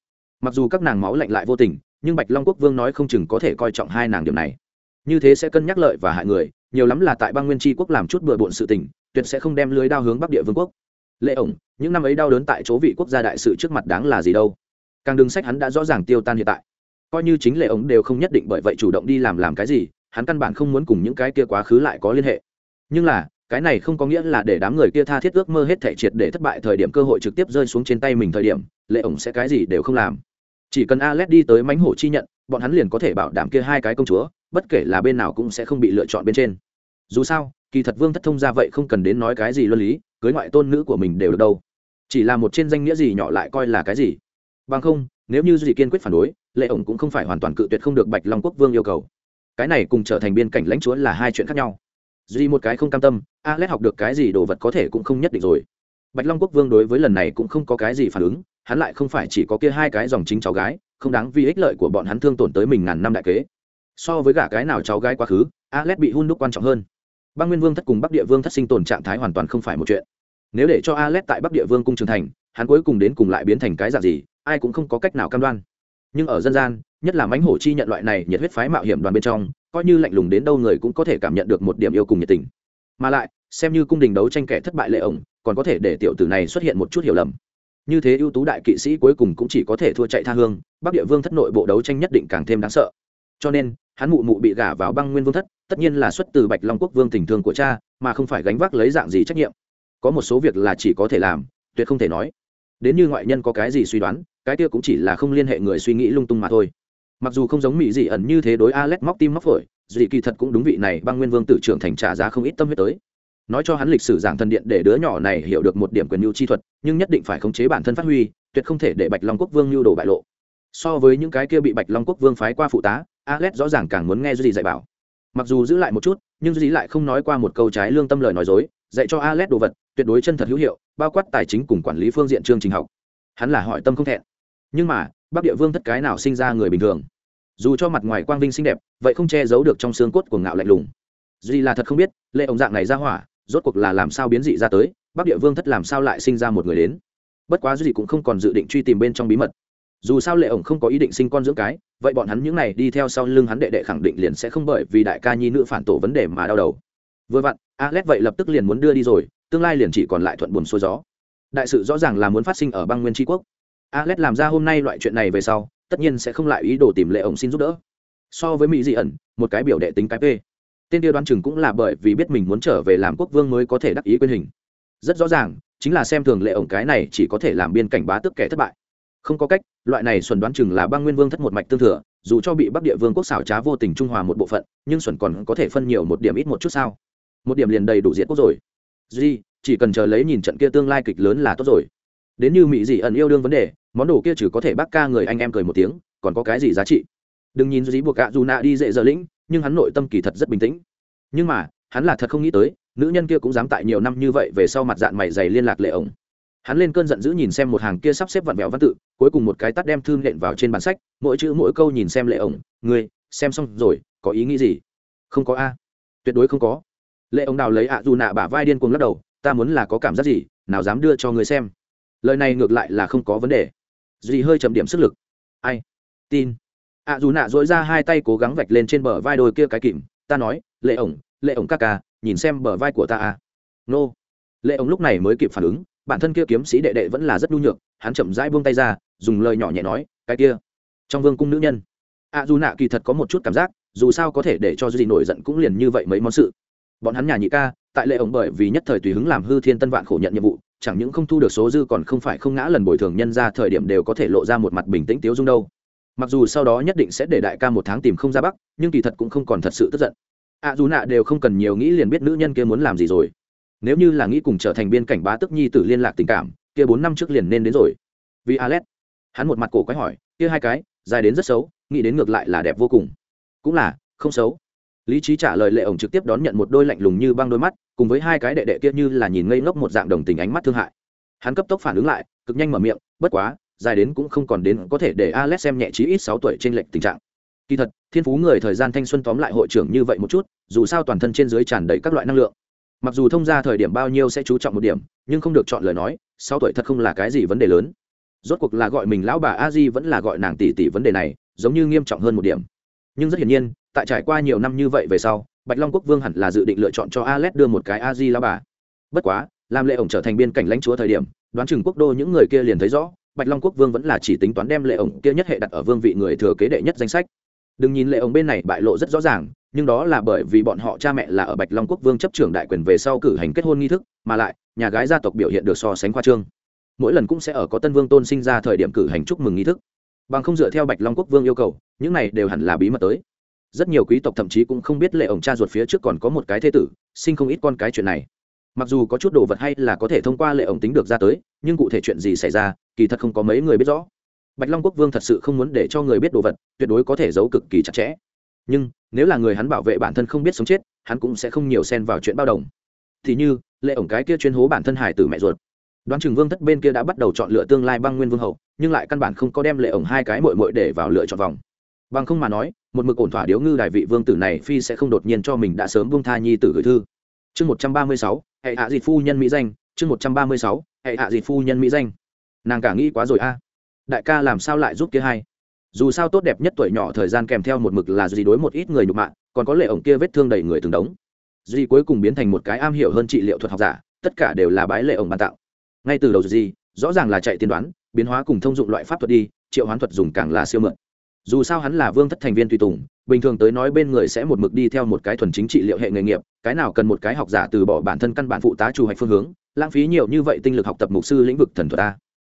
S1: mặc dù các nàng máu lạnh lại vô tình, nhưng bạch long quốc vương nói không chừng có thể coi trọng hai nàng điểm này. Như thế sẽ cân nhắc lợi và hại người, nhiều lắm là tại bang nguyên tri quốc làm chút bừa bộn sự tình, tuyệt sẽ không đem lưới đao hướng bắc địa vương quốc lệ ổng, những năm ấy đau đớn tại chỗ vị quốc gia đại sự trước mặt đáng là gì đâu? Càng đường sách hắn đã rõ ràng tiêu tan hiện tại. Coi như chính lệ ổng đều không nhất định bởi vậy chủ động đi làm làm cái gì, hắn căn bản không muốn cùng những cái kia quá khứ lại có liên hệ. Nhưng là, cái này không có nghĩa là để đám người kia tha thiết ước mơ hết thể triệt để thất bại thời điểm cơ hội trực tiếp rơi xuống trên tay mình thời điểm, lệ ổng sẽ cái gì đều không làm. Chỉ cần alex đi tới mánh hổ chi nhận, bọn hắn liền có thể bảo đảm kia hai cái công chúa, bất kể là bên nào cũng sẽ không bị lựa chọn bên trên. Dù sao, kỳ thật vương thất thông ra vậy không cần đến nói cái gì luân lý cưới ngoại tôn nữ của mình đều được đâu. Chỉ là một trên danh nghĩa gì nhỏ lại coi là cái gì. Bằng không, nếu như duy kiên quyết phản đối, lệ ổng cũng không phải hoàn toàn cự tuyệt không được bạch long quốc vương yêu cầu. Cái này cùng trở thành biên cảnh lãnh chúa là hai chuyện khác nhau. Duy một cái không cam tâm alex học được cái gì đồ vật có thể cũng không nhất định rồi. Bạch long quốc vương đối với lần này cũng không có cái gì phản ứng, hắn lại không phải chỉ có kia hai cái dòng chính cháu gái, không đáng vì ích lợi của bọn hắn thương tổn tới mình ngàn năm đại kế. So với gả cái nào cháu gái quá khứ alex bị hun đúc quan trọng hơn băng nguyên vương thất cùng bắc địa vương thất sinh tồn trạng thái hoàn toàn không phải một chuyện. Nếu để cho A alex tại bắc địa vương cung trường thành, hắn cuối cùng đến cùng lại biến thành cái dạng gì, ai cũng không có cách nào cam đoan. Nhưng ở dân gian, nhất là mãnh hổ chi nhận loại này nhiệt huyết phái mạo hiểm đoàn bên trong, coi như lạnh lùng đến đâu người cũng có thể cảm nhận được một điểm yêu cùng nhiệt tình. Mà lại, xem như cung đình đấu tranh kẻ thất bại lệ ổng, còn có thể để tiểu tử này xuất hiện một chút hiểu lầm. Như thế ưu tú đại kỵ sĩ cuối cùng cũng chỉ có thể thua chạy tha hương, bắc địa vương thất nội bộ đấu tranh nhất định càng thêm đáng sợ cho nên, hắn mụ mụ bị gả vào băng nguyên vương thất, tất nhiên là xuất từ bạch long quốc vương tình thương của cha, mà không phải gánh vác lấy dạng gì trách nhiệm. Có một số việc là chỉ có thể làm, tuyệt không thể nói. Đến như ngoại nhân có cái gì suy đoán, cái kia cũng chỉ là không liên hệ người suy nghĩ lung tung mà thôi. Mặc dù không giống mỹ dị ẩn như thế đối alex móc tim móc phổi, dị kỳ thật cũng đúng vị này băng nguyên vương tử trưởng thành trả giá không ít tâm huyết tới. Nói cho hắn lịch sử giảng thần điện để đứa nhỏ này hiểu được một điểm quyền mưu chi thuật, nhưng nhất định phải khống chế bản thân phát huy, tuyệt không thể để bạch long quốc vương mưu đồ bại lộ so với những cái kia bị bạch long quốc vương phái qua phụ tá alex rõ ràng càng muốn nghe gì dạy bảo. Mặc dù giữ lại một chút, nhưng dĩ lại không nói qua một câu trái lương tâm lời nói dối, dạy cho alex đồ vật, tuyệt đối chân thật hữu hiệu, bao quát tài chính cùng quản lý phương diện chương trình học. Hắn là hỏi tâm không thẹn. Nhưng mà, bắc địa vương thất cái nào sinh ra người bình thường? Dù cho mặt ngoài quang vinh xinh đẹp, vậy không che giấu được trong xương cốt của ngạo lạnh lùng. Duy là thật không biết, lệ ổng dạng này ra hỏa, rốt cuộc là làm sao biến dị ra tới, bắc địa vương thất làm sao lại sinh ra một người đến? Bất quá duy cũng không còn dự định truy tìm bên trong bí mật dù sao lệ ổng không có ý định sinh con dưỡng cái, vậy bọn hắn những này đi theo sau lưng hắn đệ đệ khẳng định liền sẽ không bởi vì đại ca nhi nữ phản tổ vấn đề mà đau đầu. Vừa vặn, alex vậy lập tức liền muốn đưa đi rồi, tương lai liền chỉ còn lại thuận buồn xuôi gió. Đại sự rõ ràng là muốn phát sinh ở băng nguyên tri quốc. Alex làm ra hôm nay loại chuyện này về sau, tất nhiên sẽ không lại ý đồ tìm lệ ổng xin giúp đỡ. So với mỹ dị ẩn, một cái biểu đệ tính cái p. Tên tiêu đoán chừng cũng là bởi vì biết mình muốn trở về làm quốc vương mới có thể đắc ý quyền hình. Rất rõ ràng, chính là xem thường lệ ổng cái này chỉ có thể làm biên cảnh bá tức kẻ thất bại không có cách, loại này xuẩn đoán chừng là băng nguyên vương thất một mạch tương thừa, dù cho bị bắc địa vương quốc xảo trá vô tình trung hòa một bộ phận, nhưng xuẩn còn có thể phân nhiều một điểm ít một chút sao? Một điểm liền đầy đủ diệt quốc rồi. Duy, chỉ cần chờ lấy nhìn trận kia tương lai kịch lớn là tốt rồi. Đến như mỹ dị ẩn yêu đương vấn đề, món đồ kia chỉ có thể bác ca người anh em cười một tiếng, còn có cái gì giá trị? Đừng nhìn dí buộc gạ dù nạ đi dễ dở lĩnh, nhưng hắn nội tâm kỳ thật rất bình tĩnh. Nhưng mà, hắn là thật không nghĩ tới, nữ nhân kia cũng dám tại nhiều năm như vậy về sau mặt dạng mày dày liên lạc lệ ổng hắn lên cơn giận dữ nhìn xem một hàng kia sắp xếp vặn vẹo văn tự, cuối cùng một cái tắt đem thư nện vào trên bản sách, mỗi chữ mỗi câu nhìn xem lệ ổng, ngươi, xem xong rồi, có ý nghĩ gì? Không có a. Tuyệt đối không có. Lệ ổng đào lấy ạ dù nạ bả vai điên cuồng lắc đầu, ta muốn là có cảm giác gì, nào dám đưa cho người xem. Lời này ngược lại là không có vấn đề. Dì hơi chậm điểm sức lực. Ai? Tin. ạ dù nạ dối ra hai tay cố gắng vạch lên trên bờ vai đôi kia cái kìm, ta nói, lệ ổng lệ ổng ca ca, nhìn xem bờ vai của ta à nô. Lệ ổng lúc này mới kịp phản ứng bản thân kia kiếm sĩ đệ đệ vẫn là rất nhu nhược, hắn chậm rãi buông tay ra, dùng lời nhỏ nhẹ nói, cái kia, trong vương cung nữ nhân. A dù nạ kỳ thật có một chút cảm giác, dù sao có thể để cho dì nổi giận cũng liền như vậy mấy món sự. Bọn hắn nhà nhị ca, tại lệ ổng bởi vì nhất thời tùy hứng làm hư thiên tân vạn khổ nhận nhiệm vụ, chẳng những không thu được số dư còn không phải không ngã lần bồi thường nhân ra thời điểm đều có thể lộ ra một mặt bình tĩnh tiếu dung đâu. Mặc dù sau đó nhất định sẽ để đại ca một tháng tìm không ra bắc, nhưng kỳ thật cũng không còn thật sự tức giận. Ạ dù nạ đều không cần nhiều nghĩ liền biết nữ nhân kia muốn làm gì rồi nếu như là nghĩ cùng trở thành biên cảnh bá tức nhi tử liên lạc tình cảm, kia bốn năm trước liền nên đến rồi. Vì alex hắn một mặt cổ quái hỏi, kia hai cái, dài đến rất xấu, nghĩ đến ngược lại là đẹp vô cùng. Cũng là, không xấu. Lý trí trả lời lệ ổng trực tiếp đón nhận một đôi lạnh lùng như băng đôi mắt, cùng với hai cái đệ đệ kia như là nhìn ngây ngốc một dạng đồng tình ánh mắt thương hại. Hắn cấp tốc phản ứng lại, cực nhanh mở miệng, bất quá, dài đến cũng không còn đến có thể để alex xem nhẹ chí ít sáu tuổi trên lệnh tình trạng. Kỳ thật, thiên phú người thời gian thanh xuân tóm lại hội trưởng như vậy một chút, dù sao toàn thân trên dưới tràn đầy các loại năng lượng mặc dù thông ra thời điểm bao nhiêu sẽ chú trọng một điểm, nhưng không được chọn lời nói, Sau tuổi thật không là cái gì vấn đề lớn. Rốt cuộc là gọi mình lão bà a di vẫn là gọi nàng tỷ tỷ vấn đề này, giống như nghiêm trọng hơn một điểm. Nhưng rất hiển nhiên, tại trải qua nhiều năm như vậy về sau, bạch long quốc vương hẳn là dự định lựa chọn cho alex đưa một cái a di lão bà. Bất quá, làm lệ ổng trở thành biên cảnh lãnh chúa thời điểm, đoán chừng quốc đô những người kia liền thấy rõ, bạch long quốc vương vẫn là chỉ tính toán đem lệ ổng kia nhất hệ đặt ở vương vị người thừa kế đệ nhất danh sách. Đừng nhìn lệ ổng bên này bại lộ rất rõ ràng nhưng đó là bởi vì bọn họ cha mẹ là ở bạch long quốc vương chấp trưởng đại quyền về sau cử hành kết hôn nghi thức, mà lại, nhà gái gia tộc biểu hiện được so sánh khoa trương. Mỗi lần cũng sẽ ở có tân vương tôn sinh ra thời điểm cử hành chúc mừng nghi thức. Bằng không dựa theo bạch long quốc vương yêu cầu, những này đều hẳn là bí mật tới. Rất nhiều quý tộc thậm chí cũng không biết lệ ổng cha ruột phía trước còn có một cái thế tử, sinh không ít con cái chuyện này. Mặc dù có chút đồ vật hay là có thể thông qua lệ ổng tính được ra tới, nhưng cụ thể chuyện gì xảy ra, kỳ thật không có mấy người biết rõ. Bạch long quốc vương thật sự không muốn để cho người biết đồ vật, tuyệt đối có thể giấu cực kỳ chặt chẽ nhưng nếu là người hắn bảo vệ bản thân không biết sống chết, hắn cũng sẽ không nhiều xen vào chuyện bao đồng. Thì như, lệ ổng cái kia chuyên hố bản thân hải tử mẹ ruột. Đoán chừng vương thất bên kia đã bắt đầu chọn lựa tương lai băng nguyên vương hậu, nhưng lại căn bản không có đem lệ ổng hai cái mội mội để vào lựa chọn vòng. Bằng không mà nói, một mực ổn thỏa điếu ngư đại vị vương tử này phi sẽ không đột nhiên cho mình đã sớm vương tha nhi tử gửi thư. Chương một trăm ba mươi sáu, hệ hạ dịt phu nhân mỹ danh, chương một trăm ba mươi sáu, hệ hạ dịt phu nhân mỹ danh. Nàng cả nghĩ quá rồi a. Đại ca làm sao lại giúp kia hai? Dù sao tốt đẹp nhất tuổi nhỏ thời gian kèm theo một mực là gì đối một ít người nhục mạ, còn có lệ ổng kia vết thương đầy người từng đống. Duy cuối cùng biến thành một cái am hiểu hơn trị liệu thuật học giả, tất cả đều là bái lệ ổng ban tạo. Ngay từ đầu gì, rõ ràng là chạy tiên đoán, biến hóa cùng thông dụng loại pháp thuật đi, triệu hoán thuật dùng càng là siêu mượn. Dù sao hắn là vương thất thành viên tùy tùng, bình thường tới nói bên người sẽ một mực đi theo một cái thuần chính trị liệu hệ nghề nghiệp, cái nào cần một cái học giả từ bỏ bản thân căn bản phụ tá chủ hạch phương hướng, lãng phí nhiều như vậy tinh lực học tập mục sư lĩnh vực thần thuật ta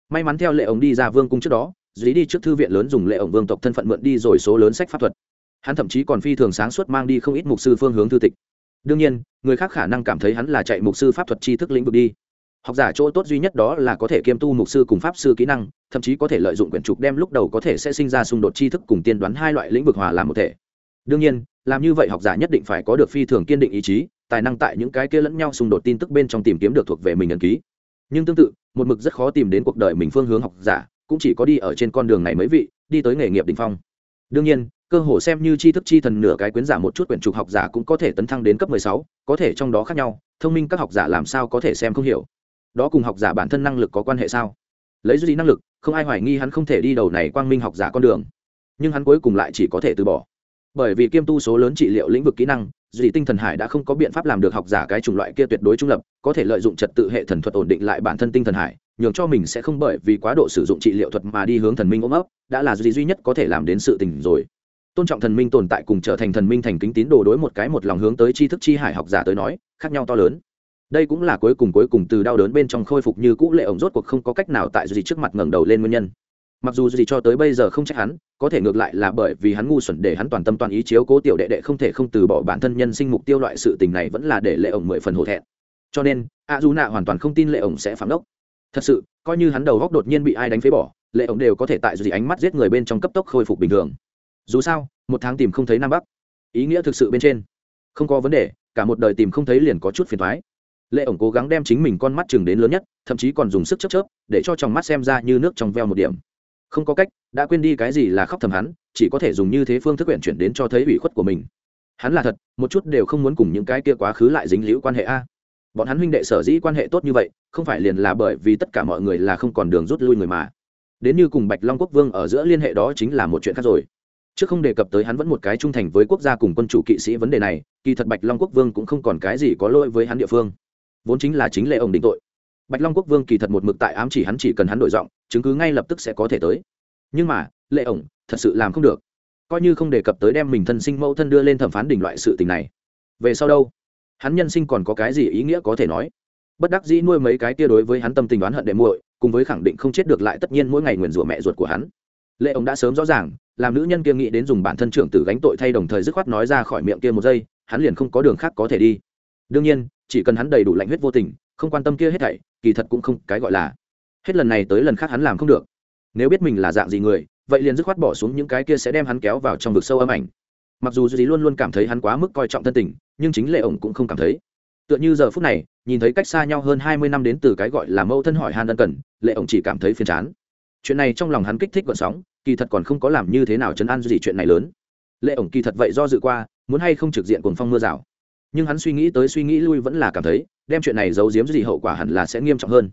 S1: may mắn theo lệ ống đi ra vương cung trước đó dí đi trước thư viện lớn dùng lệ ổng vương tộc thân phận mượn đi rồi số lớn sách pháp thuật. Hắn thậm chí còn phi thường sáng suốt mang đi không ít mục sư phương hướng thư tịch. Đương nhiên, người khác khả năng cảm thấy hắn là chạy mục sư pháp thuật tri thức lĩnh vực đi. Học giả chỗ tốt duy nhất đó là có thể kiêm tu mục sư cùng pháp sư kỹ năng, thậm chí có thể lợi dụng quyển trục đem lúc đầu có thể sẽ sinh ra xung đột tri thức cùng tiên đoán hai loại lĩnh vực hòa làm một thể. Đương nhiên, làm như vậy học giả nhất định phải có được phi thường kiên định ý chí, tài năng tại những cái kia lẫn nhau xung đột tin tức bên trong tìm kiếm được thuộc về mình ấn ký. Nhưng tương tự, một mực rất khó tìm đến cuộc đời mình phương hướng học giả cũng chỉ có đi ở trên con đường này mấy vị, đi tới nghề nghiệp đ ỉ n h phong. Đương nhiên, cơ hồ xem như tri thức chi thần nửa cái quyến giả một chút quyển trục học giả cũng có thể tấn thăng đến cấp mười sáu, có thể trong đó khác nhau, thông minh các học giả làm sao có thể xem không hiểu. Đó cùng học giả bản thân năng lực có quan hệ sao? Lấy duy năng lực, không ai hoài nghi hắn không thể đi đầu này quang minh học giả con đường. Nhưng hắn cuối cùng lại chỉ có thể từ bỏ. Bởi vì kiêm tu số lớn trị liệu lĩnh vực kỹ năng, duy tinh thần hải đã không có biện pháp làm được học giả cái chủng loại kia tuyệt đối trung lập, có thể lợi dụng trật tự hệ thần thuật ổn định lại bản thân tinh thần hải nhường cho mình sẽ không bởi vì quá độ sử dụng trị liệu thuật mà đi hướng thần minh ôm ấp, đã là duy duy nhất có thể làm đến sự tình rồi. Tôn trọng thần minh tồn tại cùng trở thành thần minh thành kính tín đồ đối một cái một lòng hướng tới tri thức chi hải học giả tới nói, khác nhau to lớn. Đây cũng là cuối cùng cuối cùng từ đau đớn bên trong khôi phục như cũ lệ ổng rốt cuộc không có cách nào tại gì trước mặt ngẩng đầu lên nguyên nhân. Mặc dù gì cho tới bây giờ không trách hắn, có thể ngược lại là bởi vì hắn ngu xuẩn để hắn toàn tâm toàn ý chiếu cố tiểu đệ đệ không thể không từ bỏ bản thân nhân sinh mục tiêu loại sự tình này vẫn là để lệ ổng mười phần hổ thẹn. Cho nên, a du nạ hoàn toàn không tin lệ ổng sẽ phản đốc thật sự, coi như hắn đầu góc đột nhiên bị ai đánh phế bỏ, lệ ổng đều có thể tại gì ánh mắt giết người bên trong cấp tốc khôi phục bình thường. Dù sao, một tháng tìm không thấy nam bắc. Ý nghĩa thực sự bên trên. Không có vấn đề, cả một đời tìm không thấy liền có chút phiền thoái lệ ổng cố gắng đem chính mình con mắt chừng đến lớn nhất, thậm chí còn dùng sức chớp chớp, để cho trong mắt xem ra như nước trong veo một điểm. Không có cách, đã quên đi cái gì là khóc thầm hắn, chỉ có thể dùng như thế phương thức quyển chuyển đến cho thấy ủy khuất của mình. Hắn là thật, một chút đều không muốn cùng những cái kia quá khứ lại dính liễu quan hệ a bọn hắn huynh đệ sở dĩ quan hệ tốt như vậy, không phải liền là bởi vì tất cả mọi người là không còn đường rút lui người mà. Đến như cùng bạch long quốc vương ở giữa liên hệ đó chính là một chuyện khác rồi. Chứ không đề cập tới hắn vẫn một cái trung thành với quốc gia cùng quân chủ kỵ sĩ vấn đề này, kỳ thật bạch long quốc vương cũng không còn cái gì có lỗi với hắn địa phương. Vốn chính là chính lệ ông định tội. Bạch long quốc vương kỳ thật một mực tại ám chỉ hắn chỉ cần hắn đổi giọng, chứng cứ ngay lập tức sẽ có thể tới. Nhưng mà, lệ ổng thật sự làm không được. Coi như không đề cập tới đem mình thân sinh mẫu thân đưa lên thẩm phán đỉnh loại sự tình này. Về sau đâu? Hắn nhân sinh còn có cái gì ý nghĩa có thể nói? Bất đắc dĩ nuôi mấy cái tia đối với hắn tâm tình đoán hận đệ muội, cùng với khẳng định không chết được lại tất nhiên mỗi ngày nguyền rủa mẹ ruột của hắn. Lệ ông đã sớm rõ ràng, làm nữ nhân kia nghĩ đến dùng bản thân trưởng tử gánh tội thay đồng thời dứt khoát nói ra khỏi miệng kia một giây, hắn liền không có đường khác có thể đi. Đương nhiên, chỉ cần hắn đầy đủ lạnh huyết vô tình, không quan tâm kia hết thảy, kỳ thật cũng không cái gọi là. Hết lần này tới lần khác hắn làm không được. Nếu biết mình là dạng gì người, vậy liền dứt khoát bỏ xuống những cái kia sẽ đem hắn kéo vào trong vực sâu âm ảnh. Mặc dù dì luôn luôn cảm thấy hắn quá mức coi trọng thân tình nhưng chính lệ ổng cũng không cảm thấy. Tựa như giờ phút này, nhìn thấy cách xa nhau hơn hai mươi năm đến từ cái gọi là mâu thân hỏi han ân cần, lệ ổng chỉ cảm thấy phiền chán. Chuyện này trong lòng hắn kích thích gọn sóng, kỳ thật còn không có làm như thế nào chấn an gì chuyện này lớn. Lệ ổng kỳ thật vậy do dự qua, muốn hay không trực diện cuồng phong mưa rào. Nhưng hắn suy nghĩ tới suy nghĩ lui vẫn là cảm thấy, đem chuyện này giấu giếm gì hậu quả hẳn là sẽ nghiêm trọng hơn.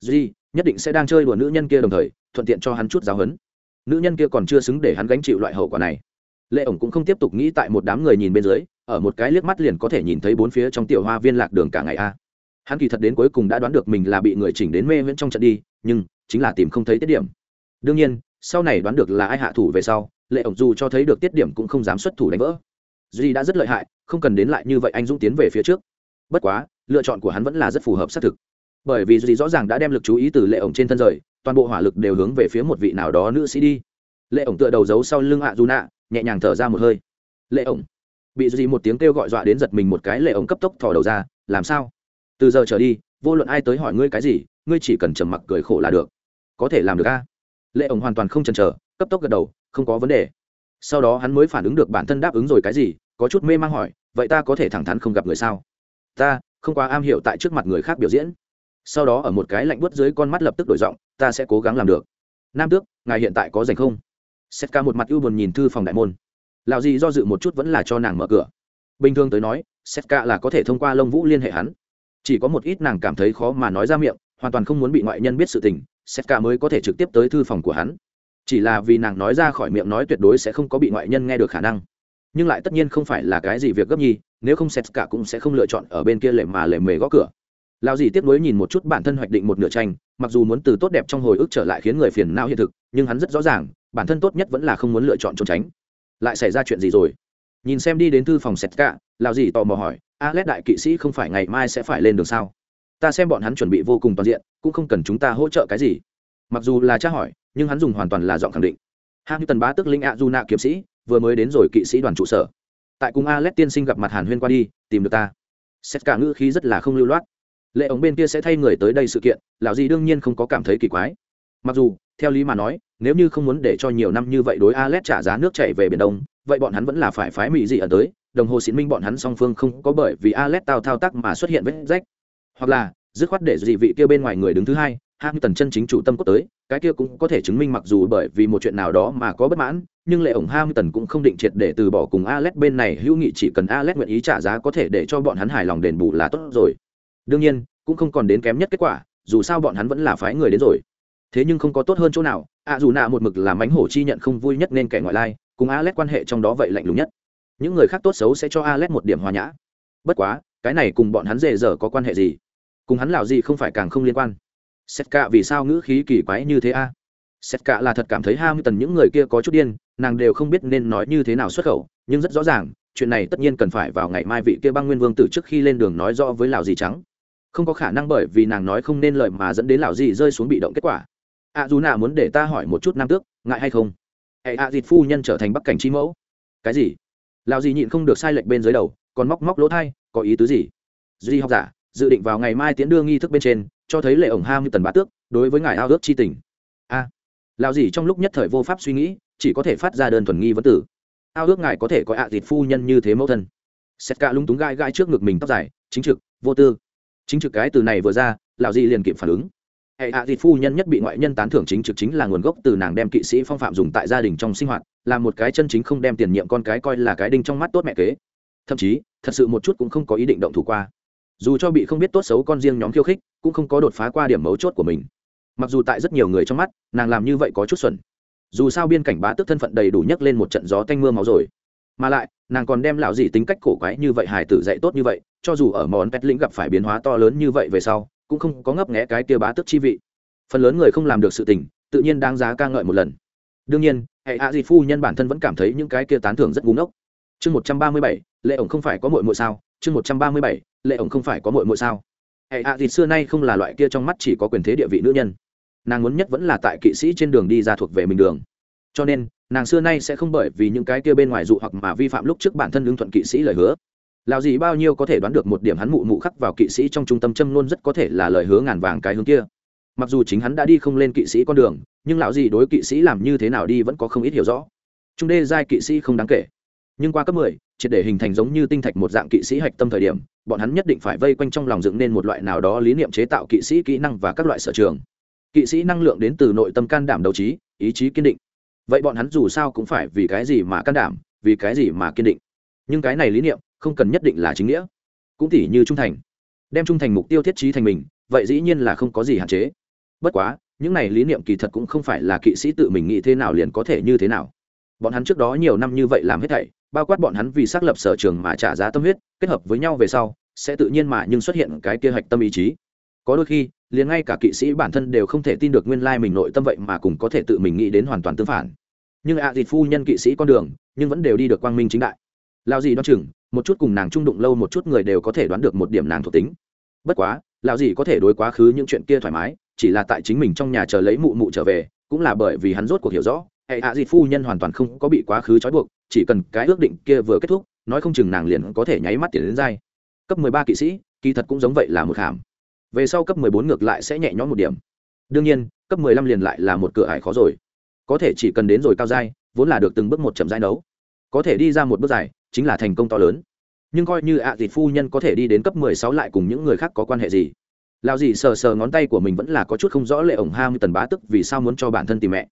S1: Duy, nhất định sẽ đang chơi đùa nữ nhân kia đồng thời, thuận tiện cho hắn chút giáo hấn nữ nhân kia còn chưa xứng để hắn gánh chịu loại hậu quả này. Lệ ổng cũng không tiếp tục nghĩ tại một đám người nhìn bên dưới ở một cái liếc mắt liền có thể nhìn thấy bốn phía trong tiểu hoa viên lạc đường cả ngày a. Hắn kỳ thật đến cuối cùng đã đoán được mình là bị người chỉnh đến mê viễn trong trận đi, nhưng chính là tìm không thấy tiết điểm. Đương nhiên, sau này đoán được là ai hạ thủ về sau, lệ ổng dù cho thấy được tiết điểm cũng không dám xuất thủ đánh vỡ. Duy đã rất lợi hại, không cần đến lại như vậy anh dũng tiến về phía trước. Bất quá, lựa chọn của hắn vẫn là rất phù hợp xác thực. Bởi vì duy rõ ràng đã đem lực chú ý từ lệ ổng trên thân rời, toàn bộ hỏa lực đều hướng về phía một vị nào đó nữ sĩ đi. Lệ ổng tựa đầu giấu sau lưng ạ dù nạ nhẹ nhàng thở ra một hơi. Lệ ổng bị gì một tiếng kêu gọi dọa đến giật mình một cái lệ ống cấp tốc thò đầu ra, làm sao? Từ giờ trở đi, vô luận ai tới hỏi ngươi cái gì, ngươi chỉ cần trầm mặc cười khổ là được. Có thể làm được a? Lệ ổng hoàn toàn không chần chờ, cấp tốc gật đầu, không có vấn đề. Sau đó hắn mới phản ứng được bản thân đáp ứng rồi cái gì, có chút mê mang hỏi, vậy ta có thể thẳng thắn không gặp người sao? Ta, không quá am hiểu tại trước mặt người khác biểu diễn. Sau đó ở một cái lạnh buốt dưới con mắt lập tức đổi giọng, ta sẽ cố gắng làm được. Nam tước, ngài hiện tại có dành không? Setka ca một mặt ưu buồn nhìn thư phòng đại môn lạo gì do dự một chút vẫn là cho nàng mở cửa. Bình thường tới nói Sét ca là có thể thông qua lông vũ liên hệ hắn. Chỉ có một ít nàng cảm thấy khó mà nói ra miệng, hoàn toàn không muốn bị ngoại nhân biết sự tình Sét ca mới có thể trực tiếp tới thư phòng của hắn. Chỉ là vì nàng nói ra khỏi miệng nói tuyệt đối sẽ không có bị ngoại nhân nghe được khả năng. Nhưng lại tất nhiên không phải là cái gì việc gấp nhi nếu không Sét cả cũng sẽ không lựa chọn ở bên kia lề mà lề mề gõ cửa. Lao dì tiếp nối nhìn một chút bản thân hoạch định một nửa tranh, mặc dù muốn từ tốt đẹp trong hồi ức trở lại khiến người phiền não hiện thực, nhưng hắn rất rõ ràng, bản thân tốt nhất vẫn là không muốn lựa chọn trốn tránh lại xảy ra chuyện gì rồi? Nhìn xem đi đến thư phòng xét cả lào gì tò mò hỏi a l đại kỵ sĩ không phải ngày mai sẽ phải lên đường sao? Ta xem bọn hắn chuẩn bị vô cùng toàn diện, cũng không cần chúng ta hỗ trợ cái gì. Mặc dù là tra hỏi, nhưng hắn dùng hoàn toàn là giọng khẳng định. Hạng tần bá tức linh ạ du nạ kiếm sĩ, vừa mới đến rồi kỵ sĩ đoàn trụ sở. Tại cùng a l tiên sinh gặp mặt hàn huyên qua đi, tìm được ta. Xét cả ngữ khí rất là không lưu loát. Lệ ống bên kia sẽ thay người tới đây sự kiện, lão gì đương nhiên không có cảm thấy kỳ quái. Mặc dù theo lý mà nói nếu như không muốn để cho nhiều năm như vậy đối a l trả giá nước chạy về biển đông vậy bọn hắn vẫn là phải phái mỹ gì ở tới đồng hồ xịn minh bọn hắn song phương không có bởi vì a l tao thao tác mà xuất hiện vết rách hoặc là dứt khoát để dị vị kia bên ngoài người đứng thứ hai hạng tần chân chính chủ tâm cốt tới cái kia cũng có thể chứng minh mặc dù bởi vì một chuyện nào đó mà có bất mãn nhưng lệ ổng ham tần cũng không định triệt để từ bỏ cùng Alet bên này hữu nghị chỉ cần Alet nguyện ý trả giá có thể để cho bọn hắn hài lòng đền bù là tốt rồi. Đương nhiên, cũng không còn đến kém nhất kết quả, dù sao bọn hắn vẫn là phái người đến rồi. Thế nhưng không có tốt hơn chỗ nào, ạ dù nạ một mực là mánh hổ chi nhận không vui nhất nên kẻ ngoại lai, cùng Alet quan hệ trong đó vậy lạnh lùng nhất. Những người khác tốt xấu sẽ cho Alet một điểm hòa nhã. Bất quá, cái này cùng bọn hắn dễ dở có quan hệ gì? Cùng hắn lão gì không phải càng không liên quan. Xét cả vì sao ngữ khí kỳ quái như thế a? Xét cả là thật cảm thấy ham tần những người kia có chút điên, nàng đều không biết nên nói như thế nào xuất khẩu nhưng rất rõ ràng chuyện này tất nhiên cần phải vào ngày mai vị kia băng nguyên vương tử trước khi lên đường nói rõ với lão gì trắng không có khả năng bởi vì nàng nói không nên lời mà dẫn đến lão gì rơi xuống bị động kết quả a dù nà muốn để ta hỏi một chút nam tước ngại hay không? Hệ a dịt phu nhân trở thành bắc cảnh chi mẫu. Cái gì? Lão gì nhịn không được sai lệch bên dưới đầu còn móc móc lỗ thai có ý tứ gì? Duy học giả dự định vào ngày mai tiến đưa nghi thức bên trên cho thấy lệ ổng ham như tần bá tước đối với ngài ao ước chi tình. A. À, lão dì trong lúc nhất thời vô pháp suy nghĩ chỉ có thể phát ra đơn thuần nghi vấn tử ao ước ngài có thể có ạ à thịt phu nhân như thế mẫu thân. Xét cả lung túng gai gai trước ngực mình tóc dài chính trực vô tư. Chính trực cái từ này vừa ra lão di liền kịp phản ứng hệ hạ thịt phu nhân nhất bị ngoại nhân tán thưởng chính trực chính là nguồn gốc từ nàng đem kỵ sĩ phong phạm dùng tại gia đình trong sinh hoạt, là một cái chân chính không đem tiền nhiệm con cái coi là cái đinh trong mắt tốt mẹ kế. Thậm chí, thật sự một chút cũng không có ý định động thủ qua. Dù cho bị không biết tốt xấu con riêng nhóm khiêu khích, cũng không có đột phá qua điểm mấu chốt của mình. Mặc dù tại rất nhiều người trong mắt, nàng làm như vậy có chút xuẩn. Dù sao biên cảnh bá tước thân phận đầy đủ nhấc lên một trận gió tanh mưa máu rồi. Mà lại, nàng còn đem lão dị tính cách cổ quái như vậy, hài tử dạy tốt như vậy, cho dù ở món pet lĩnh gặp phải biến hóa to lớn như vậy về sau cũng không có ngấp nghẽ cái kia bá tước chi vị. Phần lớn người không làm được sự tình, tự nhiên đáng giá ca ngợi một lần. Đương nhiên, hệ a di phu nhân bản thân vẫn cảm thấy những cái kia tán thưởng rất ngu ngốc. Chương một trăm ba mươi bảy, lệ ổng không phải có mội mội sao? Chương một trăm ba mươi bảy, lệ ổng không phải có mội mội sao? Hệ a di xưa nay không là loại kia trong mắt chỉ có quyền thế địa vị nữ nhân. Nàng muốn nhất vẫn là tại kỵ sĩ trên đường đi ra thuộc về mình đường. Cho nên, nàng xưa nay sẽ không bởi vì những cái kia bên ngoài dụ hoặc mà vi phạm lúc trước bản thân lương thuận kỵ sĩ lời hứa lào gì bao nhiêu có thể đoán được một điểm hắn mụ mụ khắc vào kỵ sĩ trong trung tâm châm luôn rất có thể là lời hứa ngàn vàng cái hướng kia. Mặc dù chính hắn đã đi không lên kỵ sĩ con đường nhưng lão gì đối kỵ sĩ làm như thế nào đi vẫn có không ít hiểu rõ. Trung đê giai kỵ sĩ không đáng kể. Nhưng qua cấp mười, triệt để hình thành giống như tinh thạch một dạng kỵ sĩ hạch tâm thời điểm bọn hắn nhất định phải vây quanh trong lòng dựng nên một loại nào đó lý niệm chế tạo kỵ sĩ kỹ năng và các loại sở trường. Kỵ sĩ năng lượng đến từ nội tâm can đảm đấu trí ý chí kiên định. Vậy bọn hắn dù sao cũng phải vì cái gì mà can đảm vì cái gì mà kiên định? Nhưng cái này lý niệm không cần nhất định là chính nghĩa. Cũng tỉ như trung thành. Đem trung thành mục tiêu thiết trí thành mình, vậy dĩ nhiên là không có gì hạn chế. Bất quá, những này lý niệm kỳ thật cũng không phải là kỵ sĩ tự mình nghĩ thế nào liền có thể như thế nào. Bọn hắn trước đó nhiều năm như vậy làm hết thảy, bao quát bọn hắn vì xác lập sở trường mà trả giá tâm huyết, kết hợp với nhau về sau, sẽ tự nhiên mà nhưng xuất hiện cái kia hoạch tâm ý chí. Có đôi khi, liền ngay cả kỵ sĩ bản thân đều không thể tin được nguyên lai mình nội tâm vậy mà cũng có thể tự mình nghĩ đến hoàn toàn tương phản. Nhưng ạ à dịt phu nhân kỵ sĩ con đường, nhưng vẫn đều đi được quang minh chính đại lao gì đoán chừng, một chút cùng nàng trung đụng lâu một chút người đều có thể đoán được một điểm nàng thuộc tính. Bất quá, lão gì có thể đối quá khứ những chuyện kia thoải mái, chỉ là tại chính mình trong nhà chờ lấy mụ mụ trở về, cũng là bởi vì hắn rốt cuộc hiểu rõ, hệ ạ dì phu nhân hoàn toàn không có bị quá khứ trói buộc, chỉ cần cái ước định kia vừa kết thúc, nói không chừng nàng liền có thể nháy mắt tiền đến dai cấp mười ba kỵ sĩ, kỳ thật cũng giống vậy là một hàm. Về sau cấp 14 ngược lại sẽ nhẹ nhõm một điểm. Đương nhiên, cấp 15 liền lại là một cửa ải khó rồi. Có thể chỉ cần đến rồi cao giai, vốn là được từng bước một chậm giai đấu. Có thể đi ra một bước dài chính là thành công to lớn. Nhưng coi như ạ à dịt phu nhân có thể đi đến cấp 16 lại cùng những người khác có quan hệ gì? Lao dì sờ sờ ngón tay của mình vẫn là có chút không rõ lệ ổng ham tần bá tức vì sao muốn cho bản thân tìm mẹ.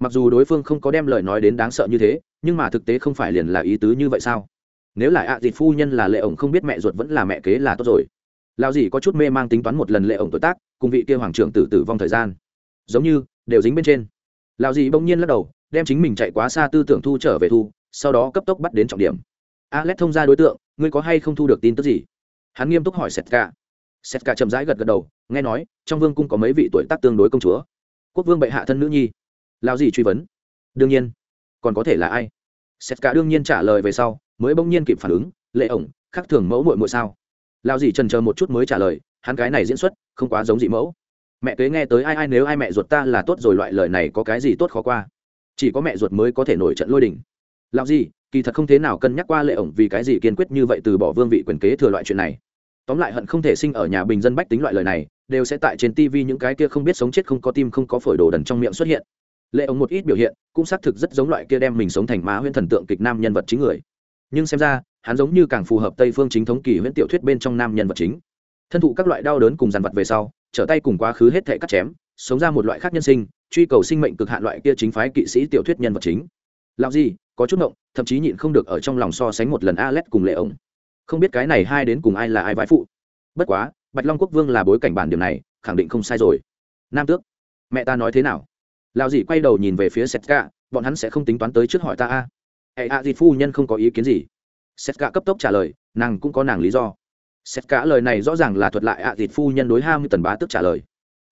S1: Mặc dù đối phương không có đem lời nói đến đáng sợ như thế, nhưng mà thực tế không phải liền là ý tứ như vậy sao? Nếu là ạ à dịt phu nhân là lệ ổng không biết mẹ ruột vẫn là mẹ kế là tốt rồi. Lao dì có chút mê mang tính toán một lần lệ ổng tuổi tác, cùng vị kia hoàng trưởng tử tử vong thời gian. Giống như, đều dính bên trên. Lao dì bỗng nhiên lắc đầu, đem chính mình chạy quá xa tư tưởng thu trở về thu, sau đó cấp tốc bắt đến trọng điểm alex thông ra đối tượng, ngươi có hay không thu được tin tức gì? Hắn nghiêm túc hỏi setka. Setka chậm rãi gật gật đầu, nghe nói, trong vương cung có mấy vị tuổi tác tương đối công chúa. Quốc vương bệ hạ thân nữ nhi. Lao gì truy vấn. Đương nhiên. Còn có thể là ai? Setka đương nhiên trả lời về sau, mới bỗng nhiên kịp phản ứng, lệ ổng khắc thường mẫu muội muội sao? Lao gì trần chờ một chút mới trả lời, hắn cái này diễn xuất, không quá giống dị mẫu. Mẹ kế nghe tới ai ai nếu ai mẹ ruột ta là tốt rồi, loại lời này có cái gì tốt khó qua? Chỉ có mẹ ruột mới có thể nổi trận lôi đình. Lão gì kỳ thật không thế nào cân nhắc qua lệ ổng vì cái gì kiên quyết như vậy từ bỏ vương vị quyền kế thừa loại chuyện này. Tóm lại hận không thể sinh ở nhà bình dân bách tính loại lời này, đều sẽ tại trên tv những cái kia không biết sống chết không có tim không có phổi đồ đần trong miệng xuất hiện. Lệ ổng một ít biểu hiện, cũng xác thực rất giống loại kia đem mình sống thành má huyễn thần tượng kịch nam nhân vật chính người. Nhưng xem ra, hắn giống như càng phù hợp tây phương chính thống kỳ huyễn tiểu thuyết bên trong nam nhân vật chính. Thân thụ các loại đau đớn cùng dàn vật về sau, trở tay cùng quá khứ hết thể cắt chém, sống ra một loại khác nhân sinh, truy cầu sinh mệnh cực hạn loại kia chính phái kỵ sĩ tiểu thuyết nhân vật chính. Lão gì? Có chút ngộng, thậm chí nhịn không được ở trong lòng so sánh một lần Alex cùng lệ ổng. Không biết cái này hai đến cùng ai là ai vai phụ. Bất quá, bạch long quốc vương là bối cảnh bản điểm này, khẳng định không sai rồi. Nam tước, mẹ ta nói thế nào? Lão dì quay đầu nhìn về phía setka, bọn hắn sẽ không tính toán tới trước hỏi ta a. Hệ a dì phu nhân không có ý kiến gì. Setka cấp tốc trả lời, nàng cũng có nàng lý do. Setka lời này rõ ràng là thuật lại a dì phu nhân đối hai mươi tần bá tức trả lời.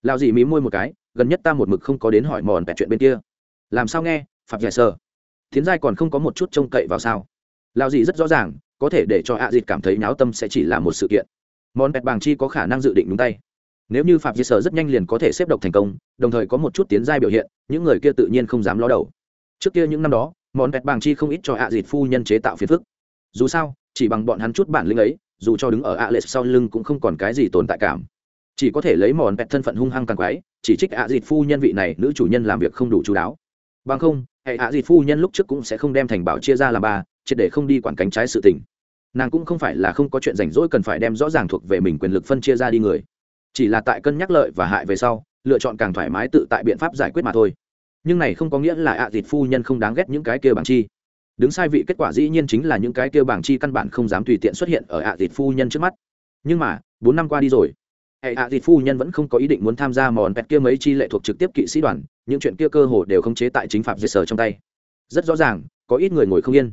S1: Lão dì mí môi một cái, gần nhất ta một mực không có đến hỏi mòn bẹt chuyện bên kia. Làm sao nghe, phạm dạ giải sơ thiến giai còn không có một chút trông cậy vào sao? Lao dì rất rõ ràng, có thể để cho a dịt cảm thấy náo tâm sẽ chỉ là một sự kiện. Món bẹt bàng chi có khả năng dự định đúng tay. Nếu như phạm di sở rất nhanh liền có thể xếp độc thành công, đồng thời có một chút tiến giai biểu hiện, những người kia tự nhiên không dám ló đầu. Trước kia những năm đó, món bẹt bàng chi không ít cho ạ à dịt phu nhân chế tạo phiền phức. Dù sao, chỉ bằng bọn hắn chút bản lĩnh ấy, dù cho đứng ở ạ lệ sau lưng cũng không còn cái gì tồn tại cảm. Chỉ có thể lấy món bẹt thân phận hung hăng càng quái, chỉ trích ạ dịt phu nhân vị này, nữ chủ nhân làm việc không đủ chú đáo. Bằng không hệ ạ dịt phu nhân lúc trước cũng sẽ không đem thành bảo chia ra làm ba, triệt để không đi quản cánh trái sự tình. Nàng cũng không phải là không có chuyện rảnh rỗi cần phải đem rõ ràng thuộc về mình quyền lực phân chia ra đi người. Chỉ là tại cân nhắc lợi và hại về sau, lựa chọn càng thoải mái tự tại biện pháp giải quyết mà thôi. Nhưng này không có nghĩa là ạ à dịt phu nhân không đáng ghét những cái kia bảng chi. Đứng sai vị kết quả dĩ nhiên chính là những cái kia bảng chi căn bản không dám tùy tiện xuất hiện ở ạ à dịt phu nhân trước mắt. Nhưng mà, bốn năm qua đi rồi, hệ ạ dịt phu nhân vẫn không có ý định muốn tham gia mòn pẹt kia mấy chi lệ thuộc trực tiếp kỵ sĩ đoàn những chuyện kia cơ hồ đều không chế tại chính phạm dây sở trong tay. Rất rõ ràng, có ít người ngồi không yên,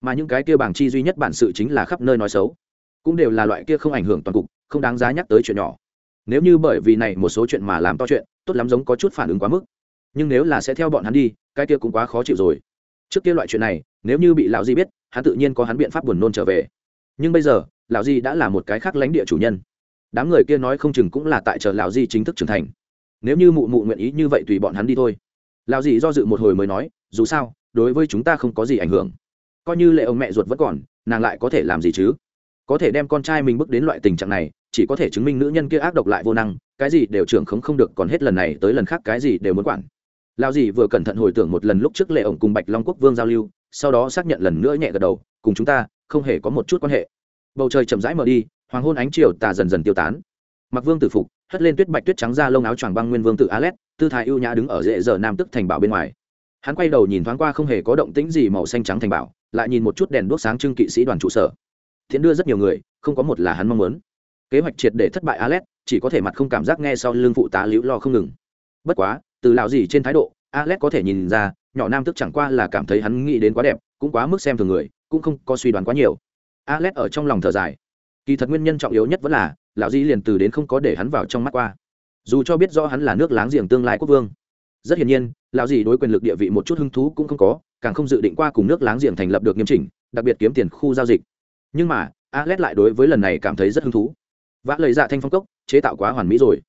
S1: mà những cái kia bảng chi duy nhất bản sự chính là khắp nơi nói xấu, cũng đều là loại kia không ảnh hưởng toàn cục, không đáng giá nhắc tới chuyện nhỏ. Nếu như bởi vì này một số chuyện mà làm to chuyện, tốt lắm giống có chút phản ứng quá mức. Nhưng nếu là sẽ theo bọn hắn đi, cái kia cũng quá khó chịu rồi. Trước kia loại chuyện này, nếu như bị lão di biết, hắn tự nhiên có hắn biện pháp buồn nôn trở về. Nhưng bây giờ, lão di đã là một cái khác lãnh địa chủ nhân. Đám người kia nói không chừng cũng là tại chờ lão di chính thức trưởng thành nếu như mụ mụ nguyện ý như vậy tùy bọn hắn đi thôi. Lão dì do dự một hồi mới nói, dù sao, đối với chúng ta không có gì ảnh hưởng. Coi như lệ ông mẹ ruột vẫn còn, nàng lại có thể làm gì chứ? Có thể đem con trai mình bước đến loại tình trạng này, chỉ có thể chứng minh nữ nhân kia ác độc lại vô năng, cái gì đều trưởng khống không được, còn hết lần này tới lần khác cái gì đều muốn quản. Lao gì vừa cẩn thận hồi tưởng một lần lúc trước lệ ổng cùng bạch long quốc vương giao lưu, sau đó xác nhận lần nữa nhẹ gật đầu, cùng chúng ta, không hề có một chút quan hệ. Bầu trời chậm rãi mở đi, hoàng hôn ánh chiều tà dần dần tiêu tán. Mặc vương tử phục hất lên tuyết bạch tuyết trắng ra lông áo choàng băng nguyên vương tử alet tư thái ưu nhã đứng ở rễ giờ nam tức thành bảo bên ngoài. Hắn quay đầu nhìn thoáng qua không hề có động tĩnh gì màu xanh trắng thành bảo, lại nhìn một chút đèn đuốc sáng trưng kỵ sĩ đoàn trụ sở. Thiện đưa rất nhiều người, không có một là hắn mong muốn. Kế hoạch triệt để thất bại alet chỉ có thể mặt không cảm giác nghe sau lưng phụ tá liễu lo không ngừng. Bất quá, từ lão gì trên thái độ alet có thể nhìn ra, nhỏ nam tức chẳng qua là cảm thấy hắn nghĩ đến quá đẹp, cũng quá mức xem thường người, cũng không có suy đoán quá nhiều. Alet ở trong lòng thở dài. Kỳ thật nguyên nhân trọng yếu nhất vẫn là lão di liền từ đến không có để hắn vào trong mắt qua. Dù cho biết rõ hắn là nước láng giềng tương lai quốc vương, rất hiển nhiên, lão di đối quyền lực địa vị một chút hứng thú cũng không có, càng không dự định qua cùng nước láng giềng thành lập được nghiêm chỉnh, đặc biệt kiếm tiền khu giao dịch. Nhưng mà alex lại đối với lần này cảm thấy rất hứng thú. Vã lời dạ thanh phong cốc, chế tạo quá hoàn mỹ rồi.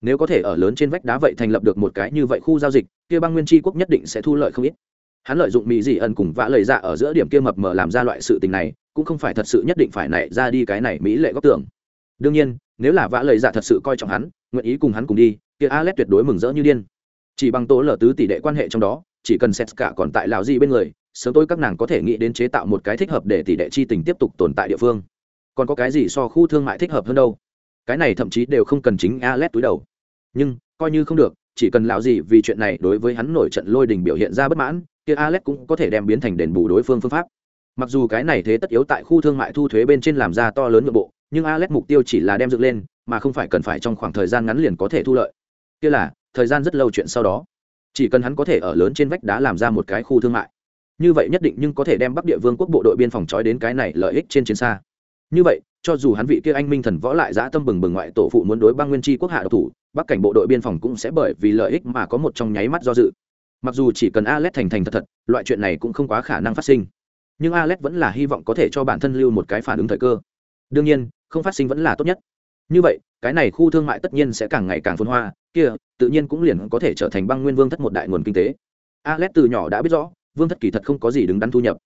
S1: Nếu có thể ở lớn trên vách đá vậy thành lập được một cái như vậy khu giao dịch, kia bang nguyên tri quốc nhất định sẽ thu lợi không ít. Hắn lợi dụng mỹ dị ẩn cùng vã lời dạ ở giữa điểm kia mập mờ làm ra loại sự tình này, cũng không phải thật sự nhất định phải nảy ra đi cái này mỹ lệ góc tưởng đương nhiên, nếu là vã lời dạ thật sự coi trọng hắn, nguyện ý cùng hắn cùng đi, kia alex tuyệt đối mừng rỡ như điên. Chỉ bằng tố lở tứ tỷ đệ quan hệ trong đó, chỉ cần xét cả còn tại lào gì bên người, sớm tôi các nàng có thể nghĩ đến chế tạo một cái thích hợp để tỷ đệ chi tình tiếp tục tồn tại địa phương. Còn có cái gì so khu thương mại thích hợp hơn đâu? Cái này thậm chí đều không cần chính Alet túi đầu. Nhưng, coi như không được, chỉ cần lão gì vì chuyện này đối với hắn nổi trận lôi đình biểu hiện ra bất mãn, kia Alet cũng có thể đem biến thành đền bù đối phương phương pháp. Mặc dù cái này thế tất yếu tại khu thương mại thu thuế bên trên làm ra to lớn nội bộ nhưng Alex mục tiêu chỉ là đem dựng lên, mà không phải cần phải trong khoảng thời gian ngắn liền có thể thu lợi. Kia là, thời gian rất lâu chuyện sau đó. Chỉ cần hắn có thể ở lớn trên vách đá làm ra một cái khu thương mại. Như vậy nhất định nhưng có thể đem bắc địa vương quốc bộ đội biên phòng trói đến cái này lợi ích trên chiến xa. Như vậy, cho dù hắn vị kia anh minh thần võ lại dã tâm bừng bừng ngoại tổ phụ muốn đối băng nguyên Chi quốc hạ độc thủ, bắc cảnh bộ đội biên phòng cũng sẽ bởi vì lợi ích mà có một trong nháy mắt do dự. Mặc dù chỉ cần alex thành thành thật thật, loại chuyện này cũng không quá khả năng phát sinh. Nhưng alex vẫn là hy vọng có thể cho bản thân lưu một cái phản ứng thời cơ đương nhiên, không phát sinh vẫn là tốt nhất. Như vậy, cái này khu thương mại tất nhiên sẽ càng ngày càng phồn hoa, kia, tự nhiên cũng liền có thể trở thành băng nguyên vương thất một đại nguồn kinh tế. Alex từ nhỏ đã biết rõ, vương thất kỳ thật không có gì đứng đắn thu nhập.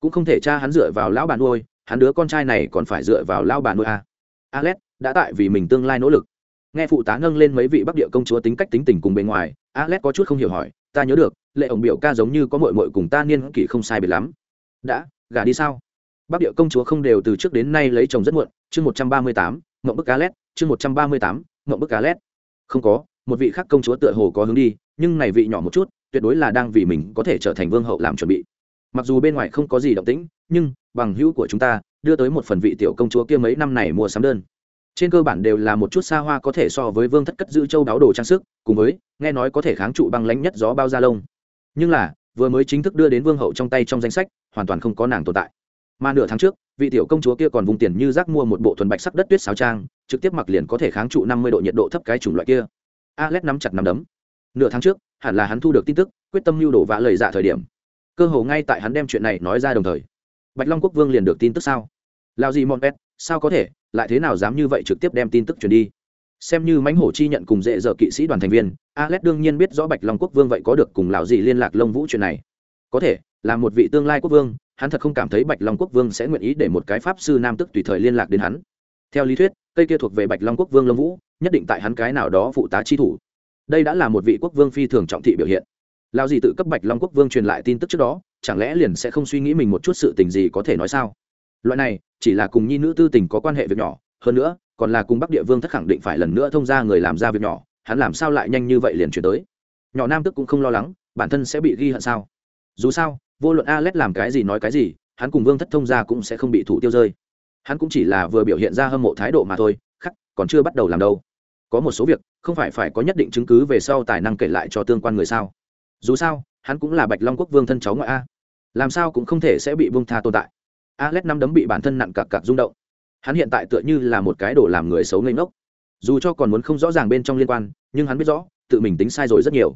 S1: Cũng không thể cha hắn dựa vào lão bà nuôi, hắn đứa con trai này còn phải dựa vào lão bà nuôi a à. alex đã tại vì mình tương lai nỗ lực. Nghe phụ tá nâng lên mấy vị bắc địa công chúa tính cách tính tình cùng bề ngoài, alex có chút không hiểu hỏi, ta nhớ được, lệ ổng biểu ca giống như có mội mội cùng ta niên kỷ không sai biệt lắm. Đã, gả đi sao? Bắc địa công chúa không đều từ trước đến nay lấy chồng rất muộn, chương một trăm ba mươi tám mộng bức cá lét chương một trăm ba mươi tám mộng bức cá lét không có, một vị khác công chúa tựa hồ có hướng đi, nhưng này vị nhỏ một chút, tuyệt đối là đang vì mình có thể trở thành vương hậu làm chuẩn bị. Mặc dù bên ngoài không có gì động tĩnh, nhưng bằng hữu của chúng ta, đưa tới một phần vị tiểu công chúa kia mấy năm này mua sắm đơn. Trên cơ bản đều là một chút xa hoa có thể so với vương thất cất giữ châu đáo đồ trang sức, cùng với, nghe nói có thể kháng trụ băng lãnh nhất gió bao da lông. Nhưng là, vừa mới chính thức đưa đến vương hậu trong tay trong danh sách, hoàn toàn không có nàng tồn tại mà nửa tháng trước, vị tiểu công chúa kia còn vùng tiền như rác mua một bộ thuần bạch sắc đất tuyết sáo trang, trực tiếp mặc liền có thể kháng trụ năm mươi độ nhiệt độ thấp cái chủng loại kia. Alex nắm chặt nắm đấm. Nửa tháng trước, hẳn là hắn thu được tin tức, quyết tâm lưu đổ vã lời dạ thời điểm. Cơ hồ ngay tại hắn đem chuyện này nói ra đồng thời. Bạch long quốc vương liền được tin tức sao? Lao gì mon pet sao có thể? Lại thế nào dám như vậy trực tiếp đem tin tức truyền đi? Xem như mãnh hổ chi nhận cùng dễ dở kỵ sĩ đoàn thành viên, alex đương nhiên biết rõ bạch long quốc vương vậy có được cùng lão gì liên lạc lông vũ chuyện này. Có thể, là một vị tương lai quốc vương hắn thật không cảm thấy bạch long quốc vương sẽ nguyện ý để một cái pháp sư nam tức tùy thời liên lạc đến hắn. Theo lý thuyết, cây kia thuộc về bạch long quốc vương lâm vũ, nhất định tại hắn cái nào đó phụ tá chi thủ. Đây đã là một vị quốc vương phi thường trọng thị biểu hiện. Lao gì tự cấp bạch long quốc vương truyền lại tin tức trước đó, chẳng lẽ liền sẽ không suy nghĩ mình một chút sự tình gì có thể nói sao? Loại này, chỉ là cùng nhi nữ tư tình có quan hệ việc nhỏ, hơn nữa, còn là cùng bắc địa vương thất khẳng định phải lần nữa thông ra người làm ra việc nhỏ, hắn làm sao lại nhanh như vậy liền chuyển tới? Nhỏ nam tức cũng không lo lắng, bản thân sẽ bị ghi hận sao? Dù sao vô luận alex làm cái gì nói cái gì, hắn cùng vương thất thông ra cũng sẽ không bị thủ tiêu rơi. Hắn cũng chỉ là vừa biểu hiện ra hâm mộ thái độ mà thôi, khắc, còn chưa bắt đầu làm đâu. Có một số việc, không phải phải có nhất định chứng cứ về sau tài năng kể lại cho tương quan người sao. Dù sao, hắn cũng là bạch long quốc vương thân cháu ngoại a. Làm sao cũng không thể sẽ bị vương tha tồn tại. Alex năm đấm bị bản thân nặng cặc cặc rung động. Hắn hiện tại tựa như là một cái đồ làm người xấu ngây ngốc. Dù cho còn muốn không rõ ràng bên trong liên quan, nhưng hắn biết rõ, tự mình tính sai rồi rất nhiều.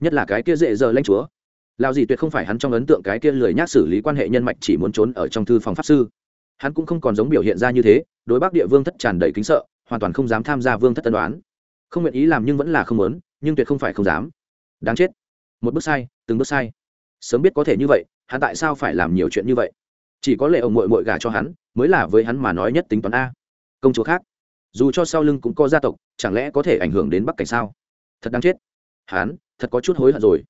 S1: Nhất là cái kia dễ giờ lanh chúa lao gì tuyệt không phải hắn trong ấn tượng cái kia lười nhác xử lý quan hệ nhân mạch chỉ muốn trốn ở trong thư phòng pháp sư. Hắn cũng không còn giống biểu hiện ra như thế, đối bắc địa vương thất tràn đầy kính sợ, hoàn toàn không dám tham gia vương thất tân đoán không nguyện ý làm nhưng vẫn là không muốn, nhưng tuyệt không phải không dám. Đáng chết. Một bước sai, từng bước sai. Sớm biết có thể như vậy, hắn tại sao phải làm nhiều chuyện như vậy? Chỉ có lệ ông mội mội gà cho hắn, mới là với hắn mà nói nhất tính toán a. Công chúa khác. Dù cho sau lưng cũng có gia tộc, chẳng lẽ có thể ảnh hưởng đến bắc cảnh sao? Thật đáng chết. Hắn, thật có chút hối hận rồi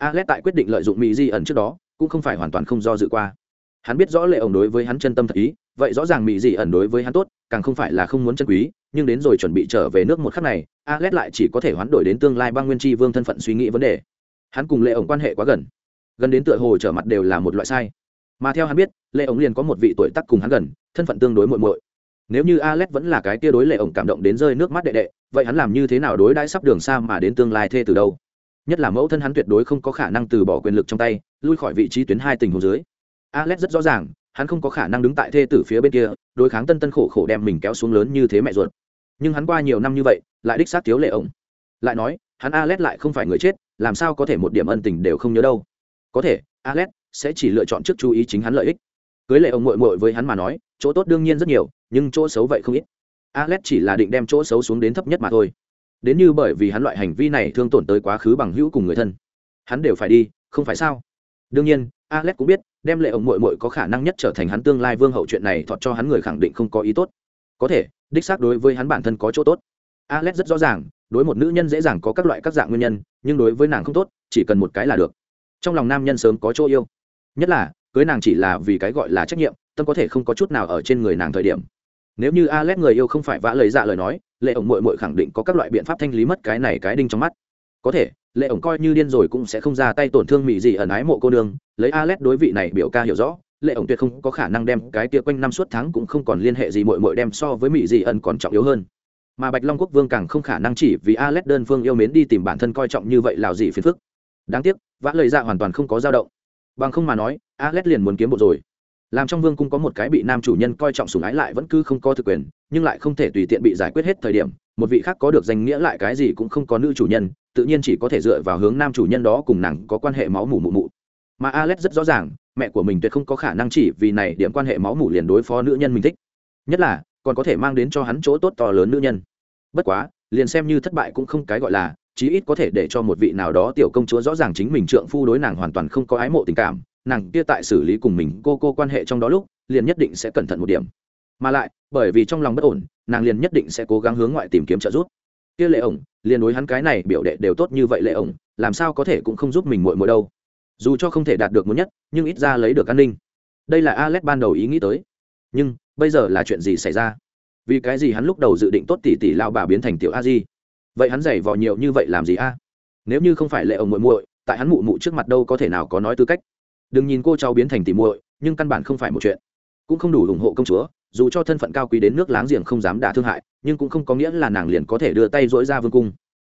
S1: alex tại quyết định lợi dụng mỹ di ẩn trước đó, cũng không phải hoàn toàn không do dự qua. Hắn biết rõ lệ ổng đối với hắn chân tâm thật ý, vậy rõ ràng mỹ di ẩn đối với hắn tốt, càng không phải là không muốn chân quý, nhưng đến rồi chuẩn bị trở về nước một khắc này, alex lại chỉ có thể hoán đổi đến tương lai băng nguyên Chi vương thân phận suy nghĩ vấn đề. Hắn cùng lệ ổng quan hệ quá gần gần đến tựa hồ trở mặt đều là một loại sai. Mà theo hắn biết, lệ ổng liền có một vị tuổi tác cùng hắn gần, thân phận tương đối muội muội. Nếu như alex vẫn là cái kia đối lệ ổng cảm động đến rơi nước mắt đệ đệ, vậy hắn làm như thế nào đối đãi sắp đường xa mà đến tương lai thê từ đâu? Nhất là mẫu thân hắn tuyệt đối không có khả năng từ bỏ quyền lực trong tay, lui khỏi vị trí tuyến hai tình hồ dưới. Alex rất rõ ràng, hắn không có khả năng đứng tại thê tử phía bên kia, đối kháng tân tân khổ khổ đem mình kéo xuống lớn như thế mẹ ruột. Nhưng hắn qua nhiều năm như vậy, lại đích xác thiếu lệ ổng. Lại nói, hắn alex lại không phải người chết, làm sao có thể một điểm ân tình đều không nhớ đâu. Có thể, alex sẽ chỉ lựa chọn trước chú ý chính hắn lợi ích. Cưới lệ ông mội mội với hắn mà nói, chỗ tốt đương nhiên rất nhiều, nhưng chỗ xấu vậy không ít. Alex chỉ là định đem chỗ xấu xuống đến thấp nhất mà thôi đến như bởi vì hắn loại hành vi này thương tổn tới quá khứ bằng hữu cùng người thân. Hắn đều phải đi, không phải sao? Đương nhiên, alex cũng biết, đem lệ ông muội muội có khả năng nhất trở thành hắn tương lai vương hậu chuyện này thọt cho hắn người khẳng định không có ý tốt. Có thể, đích xác đối với hắn bản thân có chỗ tốt. Alex rất rõ ràng, đối một nữ nhân dễ dàng có các loại các dạng nguyên nhân, nhưng đối với nàng không tốt, chỉ cần một cái là được. Trong lòng nam nhân sớm có chỗ yêu. Nhất là, cưới nàng chỉ là vì cái gọi là trách nhiệm, tâm có thể không có chút nào ở trên người nàng thời điểm nếu như alex người yêu không phải vã lời dạ lời nói, lệ ổng mội mội khẳng định có các loại biện pháp thanh lý mất cái này cái đinh trong mắt. Có thể, lệ ổng coi như điên rồi cũng sẽ không ra tay tổn thương mỹ gì ẩn ái mộ cô nương, lấy alex đối vị này biểu ca hiểu rõ, lệ ổng tuyệt không có khả năng đem cái kia quanh năm suốt tháng cũng không còn liên hệ gì mội mội đem so với mỹ dị ẩn còn trọng yếu hơn. Mà bạch long quốc vương càng không khả năng chỉ vì alex đơn phương yêu mến đi tìm bản thân coi trọng như vậy lào gì phiền phức. Đáng tiếc, vã lời dạ hoàn toàn không có dao động. Bằng không mà nói, alex liền muốn kiếm bộ rồi làm trong vương cung có một cái bị nam chủ nhân coi trọng sủng ái lại vẫn cứ không có thực quyền, nhưng lại không thể tùy tiện bị giải quyết hết thời điểm, một vị khác có được danh nghĩa lại cái gì cũng không có nữ chủ nhân, tự nhiên chỉ có thể dựa vào hướng nam chủ nhân đó cùng nàng có quan hệ máu mủ mụ mụ. Mà alex rất rõ ràng, mẹ của mình tuyệt không có khả năng chỉ vì này điểm quan hệ máu mủ liền đối phó nữ nhân mình thích. Nhất là, còn có thể mang đến cho hắn chỗ tốt to lớn nữ nhân. Bất quá, liền xem như thất bại cũng không cái gọi là, chí ít có thể để cho một vị nào đó tiểu công chúa rõ ràng chính mình trượng phu đối nàng hoàn toàn không có ái mộ tình cảm nàng kia tại xử lý cùng mình cô cô quan hệ trong đó lúc, liền nhất định sẽ cẩn thận một điểm. Mà lại, bởi vì trong lòng bất ổn, nàng liền nhất định sẽ cố gắng hướng ngoại tìm kiếm trợ giúp. Kia lệ ổng, liền đối hắn cái này biểu đệ đều tốt như vậy lệ ổng, làm sao có thể cũng không giúp mình muội muội đâu. Dù cho không thể đạt được muốn nhất, nhưng ít ra lấy được an ninh. Đây là alex ban đầu ý nghĩ tới. Nhưng, bây giờ là chuyện gì xảy ra? Vì cái gì hắn lúc đầu dự định tốt tỷ tỷ lao bà biến thành tiểu a di? Vậy hắn giày vò nhiều như vậy làm gì a? Nếu như không phải lệ ổng muội muội, tại hắn mụ mụ trước mặt đâu có thể nào có nói tư cách đừng nhìn cô cháu biến thành tỷ muội, nhưng căn bản không phải một chuyện. Cũng không đủ ủng hộ công chúa, dù cho thân phận cao quý đến nước láng giềng không dám đả thương hại, nhưng cũng không có nghĩa là nàng liền có thể đưa tay dỗi ra vương cung.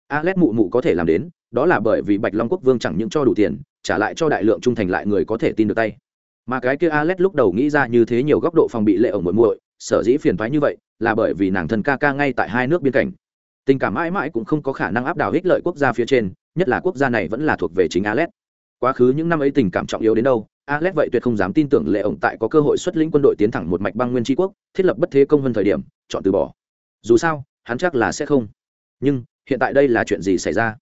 S1: Alex mụ mụ có thể làm đến, đó là bởi vì bạch long quốc vương chẳng những cho đủ tiền, trả lại cho đại lượng trung thành lại người có thể tin được tay. Mà cái kia alex lúc đầu nghĩ ra như thế nhiều góc độ phòng bị lệ ổng muội muội, sở dĩ phiền thoái như vậy, là bởi vì nàng thân ca ca ngay tại hai nước biên cảnh. Tình cảm mãi mãi cũng không có khả năng áp đảo ích lợi quốc gia phía trên, nhất là quốc gia này vẫn là thuộc về chính alex quá khứ những năm ấy tình cảm trọng yếu đến đâu, alex vậy tuyệt không dám tin tưởng lệ ổng tại có cơ hội xuất lĩnh quân đội tiến thẳng một mạch băng nguyên tri quốc, thiết lập bất thế công hơn thời điểm, chọn từ bỏ. Dù sao, hắn chắc là sẽ không. Nhưng, hiện tại đây là chuyện gì xảy ra?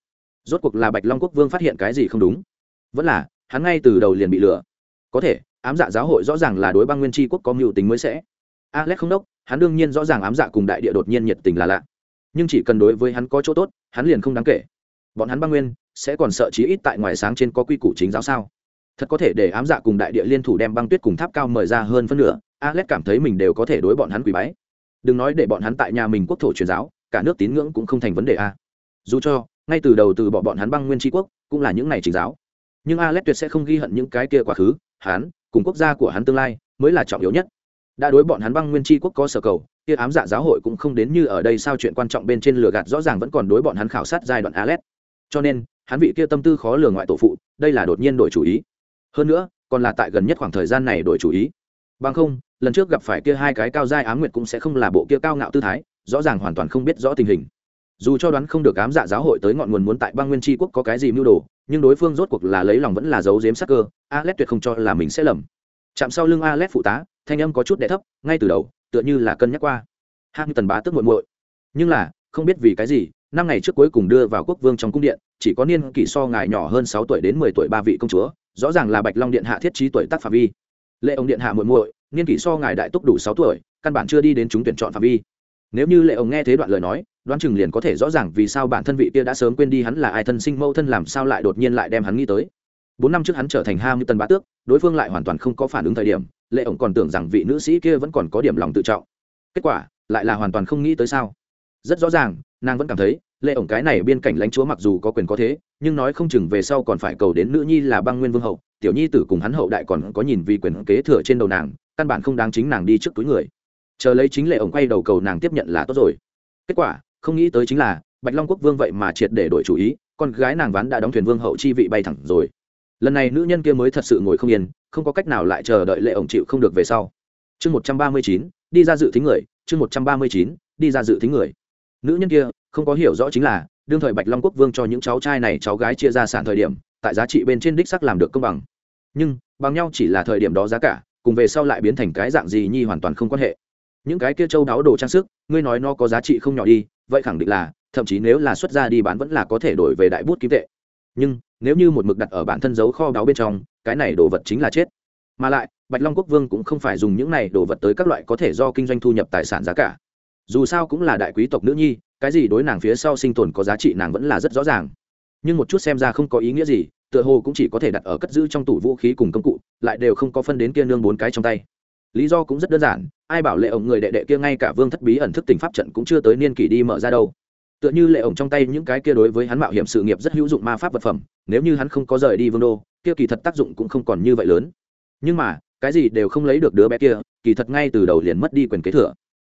S1: Rốt cuộc là bạch long quốc vương phát hiện cái gì không đúng? Vẫn là, hắn ngay từ đầu liền bị lừa. Có thể, ám dạ giáo hội rõ ràng là đối băng nguyên tri quốc có mưu tính mới sẽ. Alex không đốc, hắn đương nhiên rõ ràng ám dạ cùng đại địa đột nhiên nhiệt tình là lạ. Nhưng chỉ cần đối với hắn có chỗ tốt, hắn liền không đáng kể bọn hắn băng nguyên, sẽ còn sợ chí ít tại ngoài sáng trên có quy củ chính giáo sao? Thật có thể để ám dạ cùng đại địa liên thủ đem băng tuyết cùng tháp cao mời ra hơn phân nửa, alex cảm thấy mình đều có thể đối bọn hắn quỳ bái. Đừng nói để bọn hắn tại nhà mình quốc thổ truyền giáo, cả nước tín ngưỡng cũng không thành vấn đề a. Dù cho, ngay từ đầu từ bỏ bọn hắn băng nguyên tri quốc, cũng là những này chính giáo. Nhưng alex tuyệt sẽ không ghi hận những cái kia quá khứ, hắn, cùng quốc gia của hắn tương lai, mới là trọng yếu nhất. Đã đối bọn hắn băng nguyên tri quốc có sở cầu, kia ám dạ giáo hội cũng không đến như ở đây sao chuyện quan trọng bên trên lửa gạt rõ ràng vẫn còn đối bọn hắn khảo sát giai đoạn alex cho nên, hắn vị kia tâm tư khó lường ngoại tổ phụ, đây là đột nhiên đổi chủ ý. Hơn nữa, còn là tại gần nhất khoảng thời gian này đổi chủ ý. Bằng không, lần trước gặp phải kia hai cái cao giai ám nguyệt cũng sẽ không là bộ kia cao ngạo tư thái, rõ ràng hoàn toàn không biết rõ tình hình. Dù cho đoán không được ám dạ giáo hội tới ngọn nguồn muốn tại bang nguyên tri quốc có cái gì mưu đồ, nhưng đối phương rốt cuộc là lấy lòng vẫn là giấu giếm sắc cơ alex tuyệt không cho là mình sẽ lầm. Chạm sau lưng alex phụ tá, thanh âm có chút đẻ thấp, ngay từ đầu, tựa như là cân nhắc qua. Hạng tần bá tức muội muội. Nhưng là, không biết vì cái gì năm ngày trước cuối cùng đưa vào quốc vương trong cung điện, chỉ có niên kỷ so ngài nhỏ hơn sáu tuổi đến mười tuổi ba vị công chúa, rõ ràng là bạch long điện hạ thiết trí tuổi tác phạm vi. Lệ ông điện hạ muội muội, niên kỷ so ngài đại túc đủ sáu tuổi, căn bản chưa đi đến chúng tuyển chọn phạm vi. Nếu như lệ ông nghe thế đoạn lời nói, đoán chừng liền có thể rõ ràng vì sao bản thân vị kia đã sớm quên đi hắn là ai thân sinh mâu thân làm sao lại đột nhiên lại đem hắn nghĩ tới. Bốn năm trước hắn trở thành ham như tân bá tước, đối phương lại hoàn toàn không có phản ứng thời điểm, lệ ổng còn tưởng rằng vị nữ sĩ kia vẫn còn có điểm lòng tự trọng. Kết quả, lại là hoàn toàn không nghĩ tới sao? Rất rõ ràng, nàng vẫn cảm thấy, lệ ổng cái này bên cạnh lãnh chúa mặc dù có quyền có thế, nhưng nói không chừng về sau còn phải cầu đến nữ nhi là băng nguyên vương hậu, tiểu nhi tử cùng hắn hậu đại còn có nhìn vì quyền kế thừa trên đầu nàng, căn bản không đáng chính nàng đi trước túi người. Chờ lấy chính lệ ổng quay đầu cầu nàng tiếp nhận là tốt rồi. Kết quả, không nghĩ tới chính là, bạch long quốc vương vậy mà triệt để đổi chủ ý, con gái nàng ván đã đóng thuyền vương hậu chi vị bay thẳng rồi. Lần này nữ nhân kia mới thật sự ngồi không yên, không có cách nào lại chờ đợi lệ ổng chịu không được về sau. Chương một trăm ba mươi chín, đi ra dự thính người, chương một trăm ba mươi chín, đi ra dự thính người nữ nhân kia, không có hiểu rõ chính là, đương thời bạch long quốc vương cho những cháu trai này cháu gái chia ra sản thời điểm, tại giá trị bên trên đích sắc làm được công bằng. Nhưng, bằng nhau chỉ là thời điểm đó giá cả, cùng về sau lại biến thành cái dạng gì nhi hoàn toàn không quan hệ. Những cái kia châu đáo đồ trang sức, ngươi nói nó có giá trị không nhỏ đi, vậy khẳng định là, thậm chí nếu là xuất ra đi bán vẫn là có thể đổi về đại bút kim tệ. Nhưng, nếu như một mực đặt ở bản thân giấu kho đáo bên trong, cái này đồ vật chính là chết. Mà lại, bạch long quốc vương cũng không phải dùng những này đồ vật tới các loại có thể do kinh doanh thu nhập tài sản giá cả dù sao cũng là đại quý tộc nữ nhi, cái gì đối nàng phía sau sinh tồn có giá trị nàng vẫn là rất rõ ràng. Nhưng một chút xem ra không có ý nghĩa gì, tựa hồ cũng chỉ có thể đặt ở cất giữ trong tủ vũ khí cùng công cụ, lại đều không có phân đến kia nương bốn cái trong tay. Lý do cũng rất đơn giản, ai bảo lệ ổng người đệ đệ kia ngay cả vương thất bí ẩn thức tình pháp trận cũng chưa tới niên kỷ đi mở ra đâu. Tựa như lệ ổng trong tay những cái kia đối với hắn mạo hiểm sự nghiệp rất hữu dụng ma pháp vật phẩm, nếu như hắn không có rời đi vương đô, kia kỳ thật tác dụng cũng không còn như vậy lớn. Nhưng mà, cái gì đều không lấy được đứa bé kia, kỳ thật ngay từ đầu liền mất đi quyền kế thừa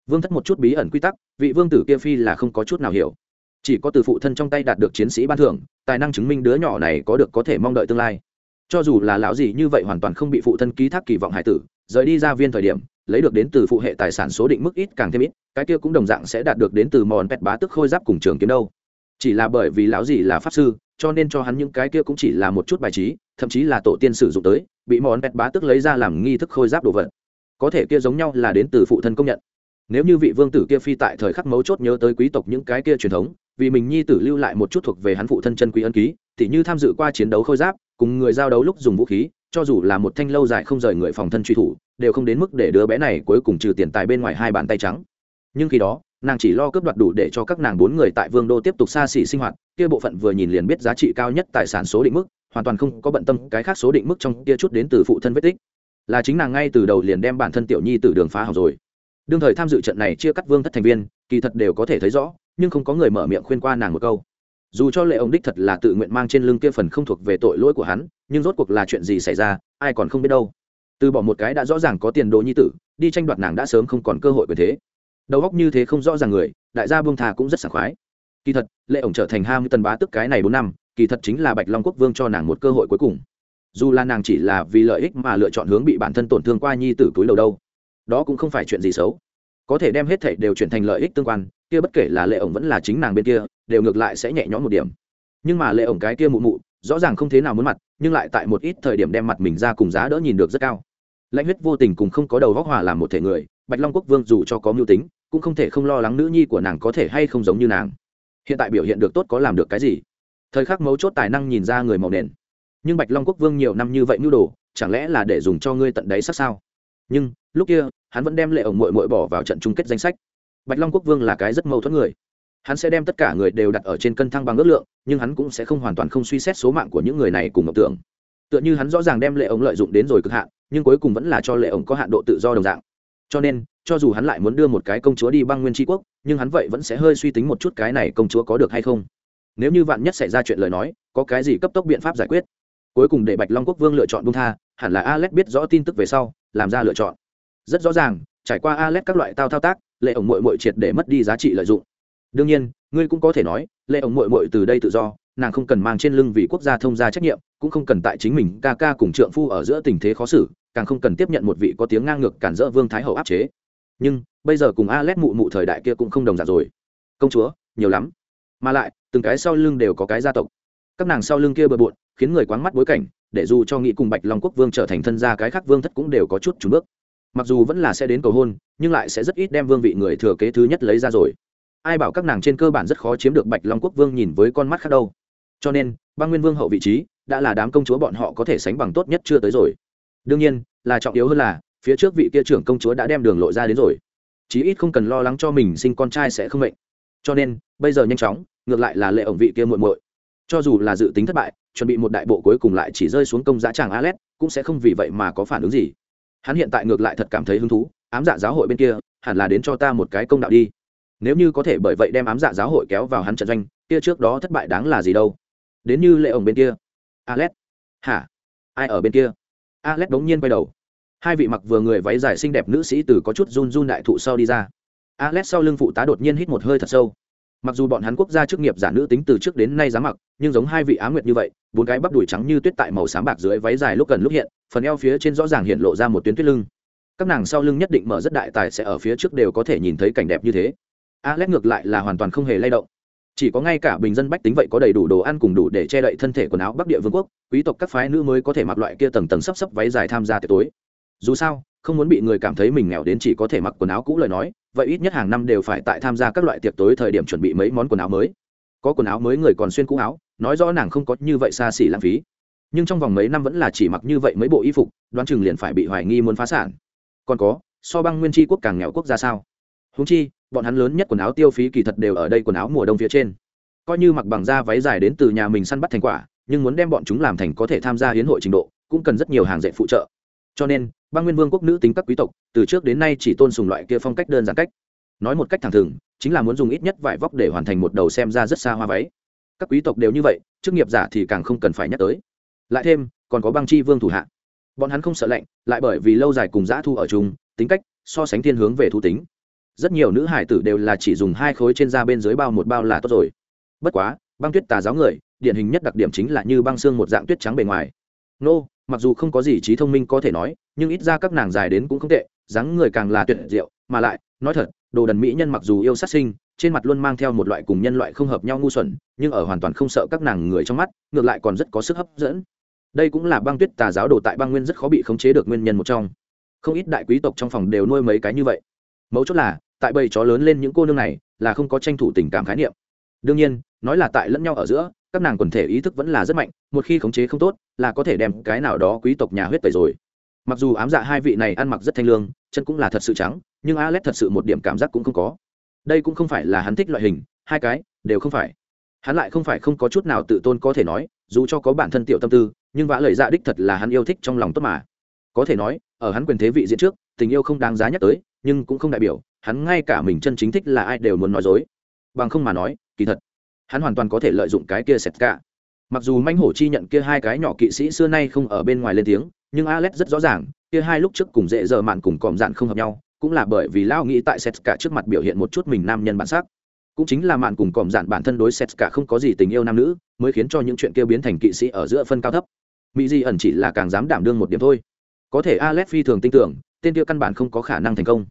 S1: vương thất một chút bí ẩn quy tắc, vị vương tử kia phi là không có chút nào hiểu. Chỉ có từ phụ thân trong tay đạt được chiến sĩ ban thưởng, tài năng chứng minh đứa nhỏ này có được có thể mong đợi tương lai. Cho dù là lão gì như vậy hoàn toàn không bị phụ thân ký thác kỳ vọng hải tử, rời đi ra viên thời điểm, lấy được đến từ phụ hệ tài sản số định mức ít càng thêm ít, cái kia cũng đồng dạng sẽ đạt được đến từ mòn pẹt bá tức khôi giáp cùng trường kiếm đâu. Chỉ là bởi vì lão gì là pháp sư, cho nên cho hắn những cái kia cũng chỉ là một chút bài trí, thậm chí là tổ tiên sử dụng tới, bị mòn pẹt bá tức lấy ra làm nghi thức khôi giáp đồ vật. Có thể kia giống nhau là đến từ phụ thân công nhận nếu như vị vương tử kia phi tại thời khắc mấu chốt nhớ tới quý tộc những cái kia truyền thống, vì mình nhi tử lưu lại một chút thuộc về hắn phụ thân chân quý ân ký, thì như tham dự qua chiến đấu khôi giáp, cùng người giao đấu lúc dùng vũ khí, cho dù là một thanh lâu dài không rời người phòng thân truy thủ, đều không đến mức để đứa bé này cuối cùng trừ tiền tài bên ngoài hai bàn tay trắng. Nhưng khi đó, nàng chỉ lo cướp đoạt đủ để cho các nàng bốn người tại vương đô tiếp tục xa xỉ sinh hoạt, kia bộ phận vừa nhìn liền biết giá trị cao nhất tài sản số định mức, hoàn toàn không có bận tâm cái khác số định mức trong kia chút đến từ phụ thân vết tích. Là chính nàng ngay từ đầu liền đem bản thân tiểu nhi từ đường phá học rồi đương thời tham dự trận này chia cắt vương thất thành viên, kỳ thật đều có thể thấy rõ, nhưng không có người mở miệng khuyên qua nàng một câu. Dù cho lệ ông đích thật là tự nguyện mang trên lưng kia phần không thuộc về tội lỗi của hắn, nhưng rốt cuộc là chuyện gì xảy ra, ai còn không biết đâu. Từ bỏ một cái đã rõ ràng có tiền đồ nhi tử, đi tranh đoạt nàng đã sớm không còn cơ hội quyền thế. Đầu góc như thế không rõ ràng người, đại gia vương thà cũng rất sảng khoái. Kỳ thật, lệ ổng trở thành ham tần bá tức cái này bốn năm, kỳ thật chính là bạch long quốc vương cho nàng một cơ hội cuối cùng. Dù là nàng chỉ là vì lợi ích mà lựa chọn hướng bị bản thân tổn thương qua nhi tử túi đầu đâu đó cũng không phải chuyện gì xấu. Có thể đem hết thảy đều chuyển thành lợi ích tương quan, kia bất kể là lệ ổng vẫn là chính nàng bên kia, đều ngược lại sẽ nhẹ nhõm một điểm. Nhưng mà lệ ổng cái kia mụ mụ, rõ ràng không thế nào muốn mặt, nhưng lại tại một ít thời điểm đem mặt mình ra cùng giá đỡ nhìn được rất cao. Lãnh huyết vô tình cùng không có đầu góc hòa làm một thể người, bạch long quốc vương dù cho có mưu tính, cũng không thể không lo lắng nữ nhi của nàng có thể hay không giống như nàng. Hiện tại biểu hiện được tốt có làm được cái gì? Thời khắc mấu chốt tài năng nhìn ra người màu nền. Nhưng bạch long quốc vương nhiều năm như vậy mưu đồ, chẳng lẽ là để dùng cho ngươi tận đáy sát sao? Nhưng lúc kia, hắn vẫn đem lệ ổng mội mội bỏ vào trận chung kết danh sách. Bạch long quốc vương là cái rất mâu thuẫn người. Hắn sẽ đem tất cả người đều đặt ở trên cân thăng bằng ước lượng, nhưng hắn cũng sẽ không hoàn toàn không suy xét số mạng của những người này cùng mộng tưởng. Tựa như hắn rõ ràng đem lệ ổng lợi dụng đến rồi cực hạn, nhưng cuối cùng vẫn là cho lệ ổng có hạn độ tự do đồng dạng. Cho nên, cho dù hắn lại muốn đưa một cái công chúa đi băng nguyên tri quốc, nhưng hắn vậy vẫn sẽ hơi suy tính một chút cái này công chúa có được hay không. Nếu như vạn nhất xảy ra chuyện lời nói, có cái gì cấp tốc biện pháp giải quyết? Cuối cùng để bạch long quốc vương lựa chọn bung tha, hẳn là alex biết rõ tin tức về sau, làm ra lựa chọn rất rõ ràng, trải qua alex các loại tao thao tác, lệ ổng mội mội triệt để mất đi giá trị lợi dụng. Đương nhiên, ngươi cũng có thể nói, lệ ổng mội mội từ đây tự do, nàng không cần mang trên lưng vì quốc gia thông gia trách nhiệm, cũng không cần tại chính mình ca ca cùng trượng phu ở giữa tình thế khó xử, càng không cần tiếp nhận một vị có tiếng ngang ngược cản rỡ vương thái hậu áp chế. Nhưng, bây giờ cùng a l mụ mụ thời đại kia cũng không đồng dạng rồi. Công chúa, nhiều lắm. Mà lại, từng cái sau lưng đều có cái gia tộc. Các nàng sau lưng kia bừa bộn, khiến người quáng mắt bối cảnh, để dù cho nghĩ cùng bạch long quốc vương trở thành thân gia cái khác vương thất cũng đều có chút trùn bước mặc dù vẫn là sẽ đến cầu hôn, nhưng lại sẽ rất ít đem vương vị người thừa kế thứ nhất lấy ra rồi. Ai bảo các nàng trên cơ bản rất khó chiếm được bạch long quốc vương nhìn với con mắt khác đâu. Cho nên, băng nguyên vương hậu vị trí, đã là đám công chúa bọn họ có thể sánh bằng tốt nhất chưa tới rồi. Đương nhiên, là trọng yếu hơn là, phía trước vị kia trưởng công chúa đã đem đường lộ ra đến rồi. Chí ít không cần lo lắng cho mình sinh con trai sẽ không mệnh. Cho nên, bây giờ nhanh chóng, ngược lại là lệ ổng vị kia muội muội. Cho dù là dự tính thất bại, chuẩn bị một đại bộ cuối cùng lại chỉ rơi xuống công giá tràng alet, cũng sẽ không vì vậy mà có phản ứng gì hắn hiện tại ngược lại thật cảm thấy hứng thú, ám dạ giáo hội bên kia, hẳn là đến cho ta một cái công đạo đi. Nếu như có thể bởi vậy đem ám dạ giáo hội kéo vào hắn trận doanh, kia trước đó thất bại đáng là gì đâu? Đến như lệ ổng bên kia. Alet. Hả? Ai ở bên kia? Alet đống nhiên quay đầu. Hai vị mặc vừa người váy dài xinh đẹp nữ sĩ từ có chút run run đại thụ sau đi ra. Alet sau lưng phụ tá đột nhiên hít một hơi thật sâu mặc dù bọn hắn quốc gia chức nghiệp giả nữ tính từ trước đến nay dám mặc, nhưng giống hai vị á nguyệt như vậy, bốn cái bắp đùi trắng như tuyết tại màu xám bạc dưới váy dài lúc gần lúc hiện, phần eo phía trên rõ ràng hiện lộ ra một tuyến tuyết lưng. Các nàng sau lưng nhất định mở rất đại tài sẽ ở phía trước đều có thể nhìn thấy cảnh đẹp như thế. Alex ngược lại là hoàn toàn không hề lay động. Chỉ có ngay cả bình dân bách tính vậy có đầy đủ đồ ăn cùng đủ để che đậy thân thể quần áo bắc địa vương quốc, quý tộc các phái nữ mới có thể mặc loại kia tầng tầng sắp sắp váy dài tham gia tiệc tối. Dù sao không muốn bị người cảm thấy mình nghèo đến chỉ có thể mặc quần áo cũ lời nói, vậy ít nhất hàng năm đều phải tại tham gia các loại tiệc tối thời điểm chuẩn bị mấy món quần áo mới. Có quần áo mới người còn xuyên cũ áo, nói rõ nàng không có như vậy xa xỉ lãng phí. Nhưng trong vòng mấy năm vẫn là chỉ mặc như vậy mấy bộ y phục, đoán chừng liền phải bị hoài nghi muốn phá sản. Còn có, so băng nguyên tri quốc càng nghèo quốc gia sao? Húng chi, bọn hắn lớn nhất quần áo tiêu phí kỳ thật đều ở đây quần áo mùa đông phía trên. Coi như mặc bằng da váy dài đến từ nhà mình săn bắt thành quả, nhưng muốn đem bọn chúng làm thành có thể tham gia hiến hội trình độ, cũng cần rất nhiều hàng dạy phụ trợ. Cho nên băng nguyên vương quốc nữ tính các quý tộc, từ trước đến nay chỉ tôn sùng loại kia phong cách đơn giản cách. Nói một cách thẳng thừng, chính là muốn dùng ít nhất vải vóc để hoàn thành một đầu xem ra rất xa hoa váy. Các quý tộc đều như vậy, chức nghiệp giả thì càng không cần phải nhắc tới. Lại thêm, còn có băng chi vương thủ hạ. Bọn hắn không sợ lạnh, lại bởi vì lâu dài cùng giã thu ở chung, tính cách, so sánh thiên hướng về thu tính. Rất nhiều nữ hải tử đều là chỉ dùng hai khối trên da bên dưới bao một bao là tốt rồi. Bất quá, băng tuyết tà giáo người, điển hình nhất đặc điểm chính là như băng xương một dạng tuyết trắng bề ngoài. Nô mặc dù không có gì trí thông minh có thể nói, nhưng ít ra các nàng dài đến cũng không tệ, dáng người càng là tuyệt diệu, mà lại, nói thật, đồ đần mỹ nhân mặc dù yêu sát sinh, trên mặt luôn mang theo một loại cùng nhân loại không hợp nhau ngu xuẩn, nhưng ở hoàn toàn không sợ các nàng người trong mắt, ngược lại còn rất có sức hấp dẫn. Đây cũng là băng tuyết tà giáo đồ tại băng nguyên rất khó bị khống chế được nguyên nhân một trong. Không ít đại quý tộc trong phòng đều nuôi mấy cái như vậy. Mấu chốt là, tại bầy chó lớn lên những cô nương này, là không có tranh thủ tình cảm khái niệm. Đương nhiên, nói là tại lẫn nhau ở giữa các nàng quần thể ý thức vẫn là rất mạnh, một khi khống chế không tốt, là có thể đem cái nào đó quý tộc nhà huyết tẩy rồi. Mặc dù ám dạ hai vị này ăn mặc rất thanh lương, chân cũng là thật sự trắng, nhưng alex thật sự một điểm cảm giác cũng không có. Đây cũng không phải là hắn thích loại hình, hai cái đều không phải. Hắn lại không phải không có chút nào tự tôn có thể nói, dù cho có bản thân tiểu tâm tư, nhưng vã lời dạ đích thật là hắn yêu thích trong lòng tốt mà. Có thể nói, ở hắn quyền thế vị diễn trước, tình yêu không đáng giá nhắc tới, nhưng cũng không đại biểu, hắn ngay cả mình chân chính thích là ai đều muốn nói dối. Bằng không mà nói, kỳ thật hắn hoàn toàn có thể lợi dụng cái kia sệt cả. Mặc dù manh hổ chi nhận kia hai cái nhỏ kỵ sĩ xưa nay không ở bên ngoài lên tiếng, nhưng alex rất rõ ràng, kia hai lúc trước cùng dễ dở mạn cùng còm dạn không hợp nhau, cũng là bởi vì lao nghĩ tại sét cả trước mặt biểu hiện một chút mình nam nhân bản sắc. Cũng chính là mạn cùng còm dạn bản thân đối sét cả không có gì tình yêu nam nữ, mới khiến cho những chuyện kia biến thành kỵ sĩ ở giữa phân cao thấp. Mỹ di ẩn chỉ là càng dám đảm đương một điểm thôi. Có thể alex phi thường tin tưởng, tên kia căn bản không có khả năng thành công.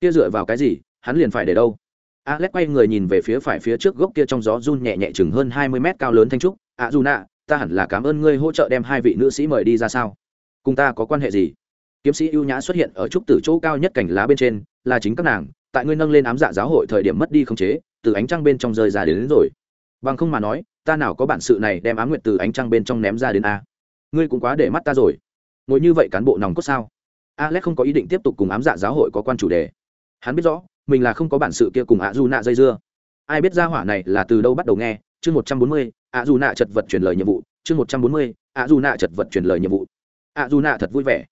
S1: Kia dựa vào cái gì, hắn liền phải để đâu? Alex quay người nhìn về phía phải phía trước gốc kia trong gió run nhẹ nhẹ chừng hơn hai mươi mét cao lớn thanh trúc. "À dù nạ ta hẳn là cảm ơn ngươi hỗ trợ đem hai vị nữ sĩ mời đi ra sao? Cùng ta có quan hệ gì? Kiếm sĩ ưu nhã xuất hiện ở trúc tử chỗ cao nhất cảnh lá bên trên là chính các nàng tại ngươi nâng lên ám dạ giáo hội thời điểm mất đi khống chế từ ánh trăng bên trong rơi ra đến, đến rồi. Bằng không mà nói ta nào có bản sự này đem ám nguyệt từ ánh trăng bên trong ném ra đến a. Ngươi cũng quá để mắt ta rồi. Ngồi như vậy cán bộ nòng cốt sao? Alex không có ý định tiếp tục cùng ám dạ giáo hội có quan chủ đề. Hắn biết rõ mình là không có bản sự kia cùng ạ du nạ dây dưa. Ai biết ra hỏa này là từ đâu bắt đầu nghe? Chương một trăm bốn mươi, ạ du nạ chật vật chuyển lời nhiệm vụ. Chương một trăm bốn mươi, ạ du nạ chật vật chuyển lời nhiệm vụ. Ạ du nạ thật vui vẻ.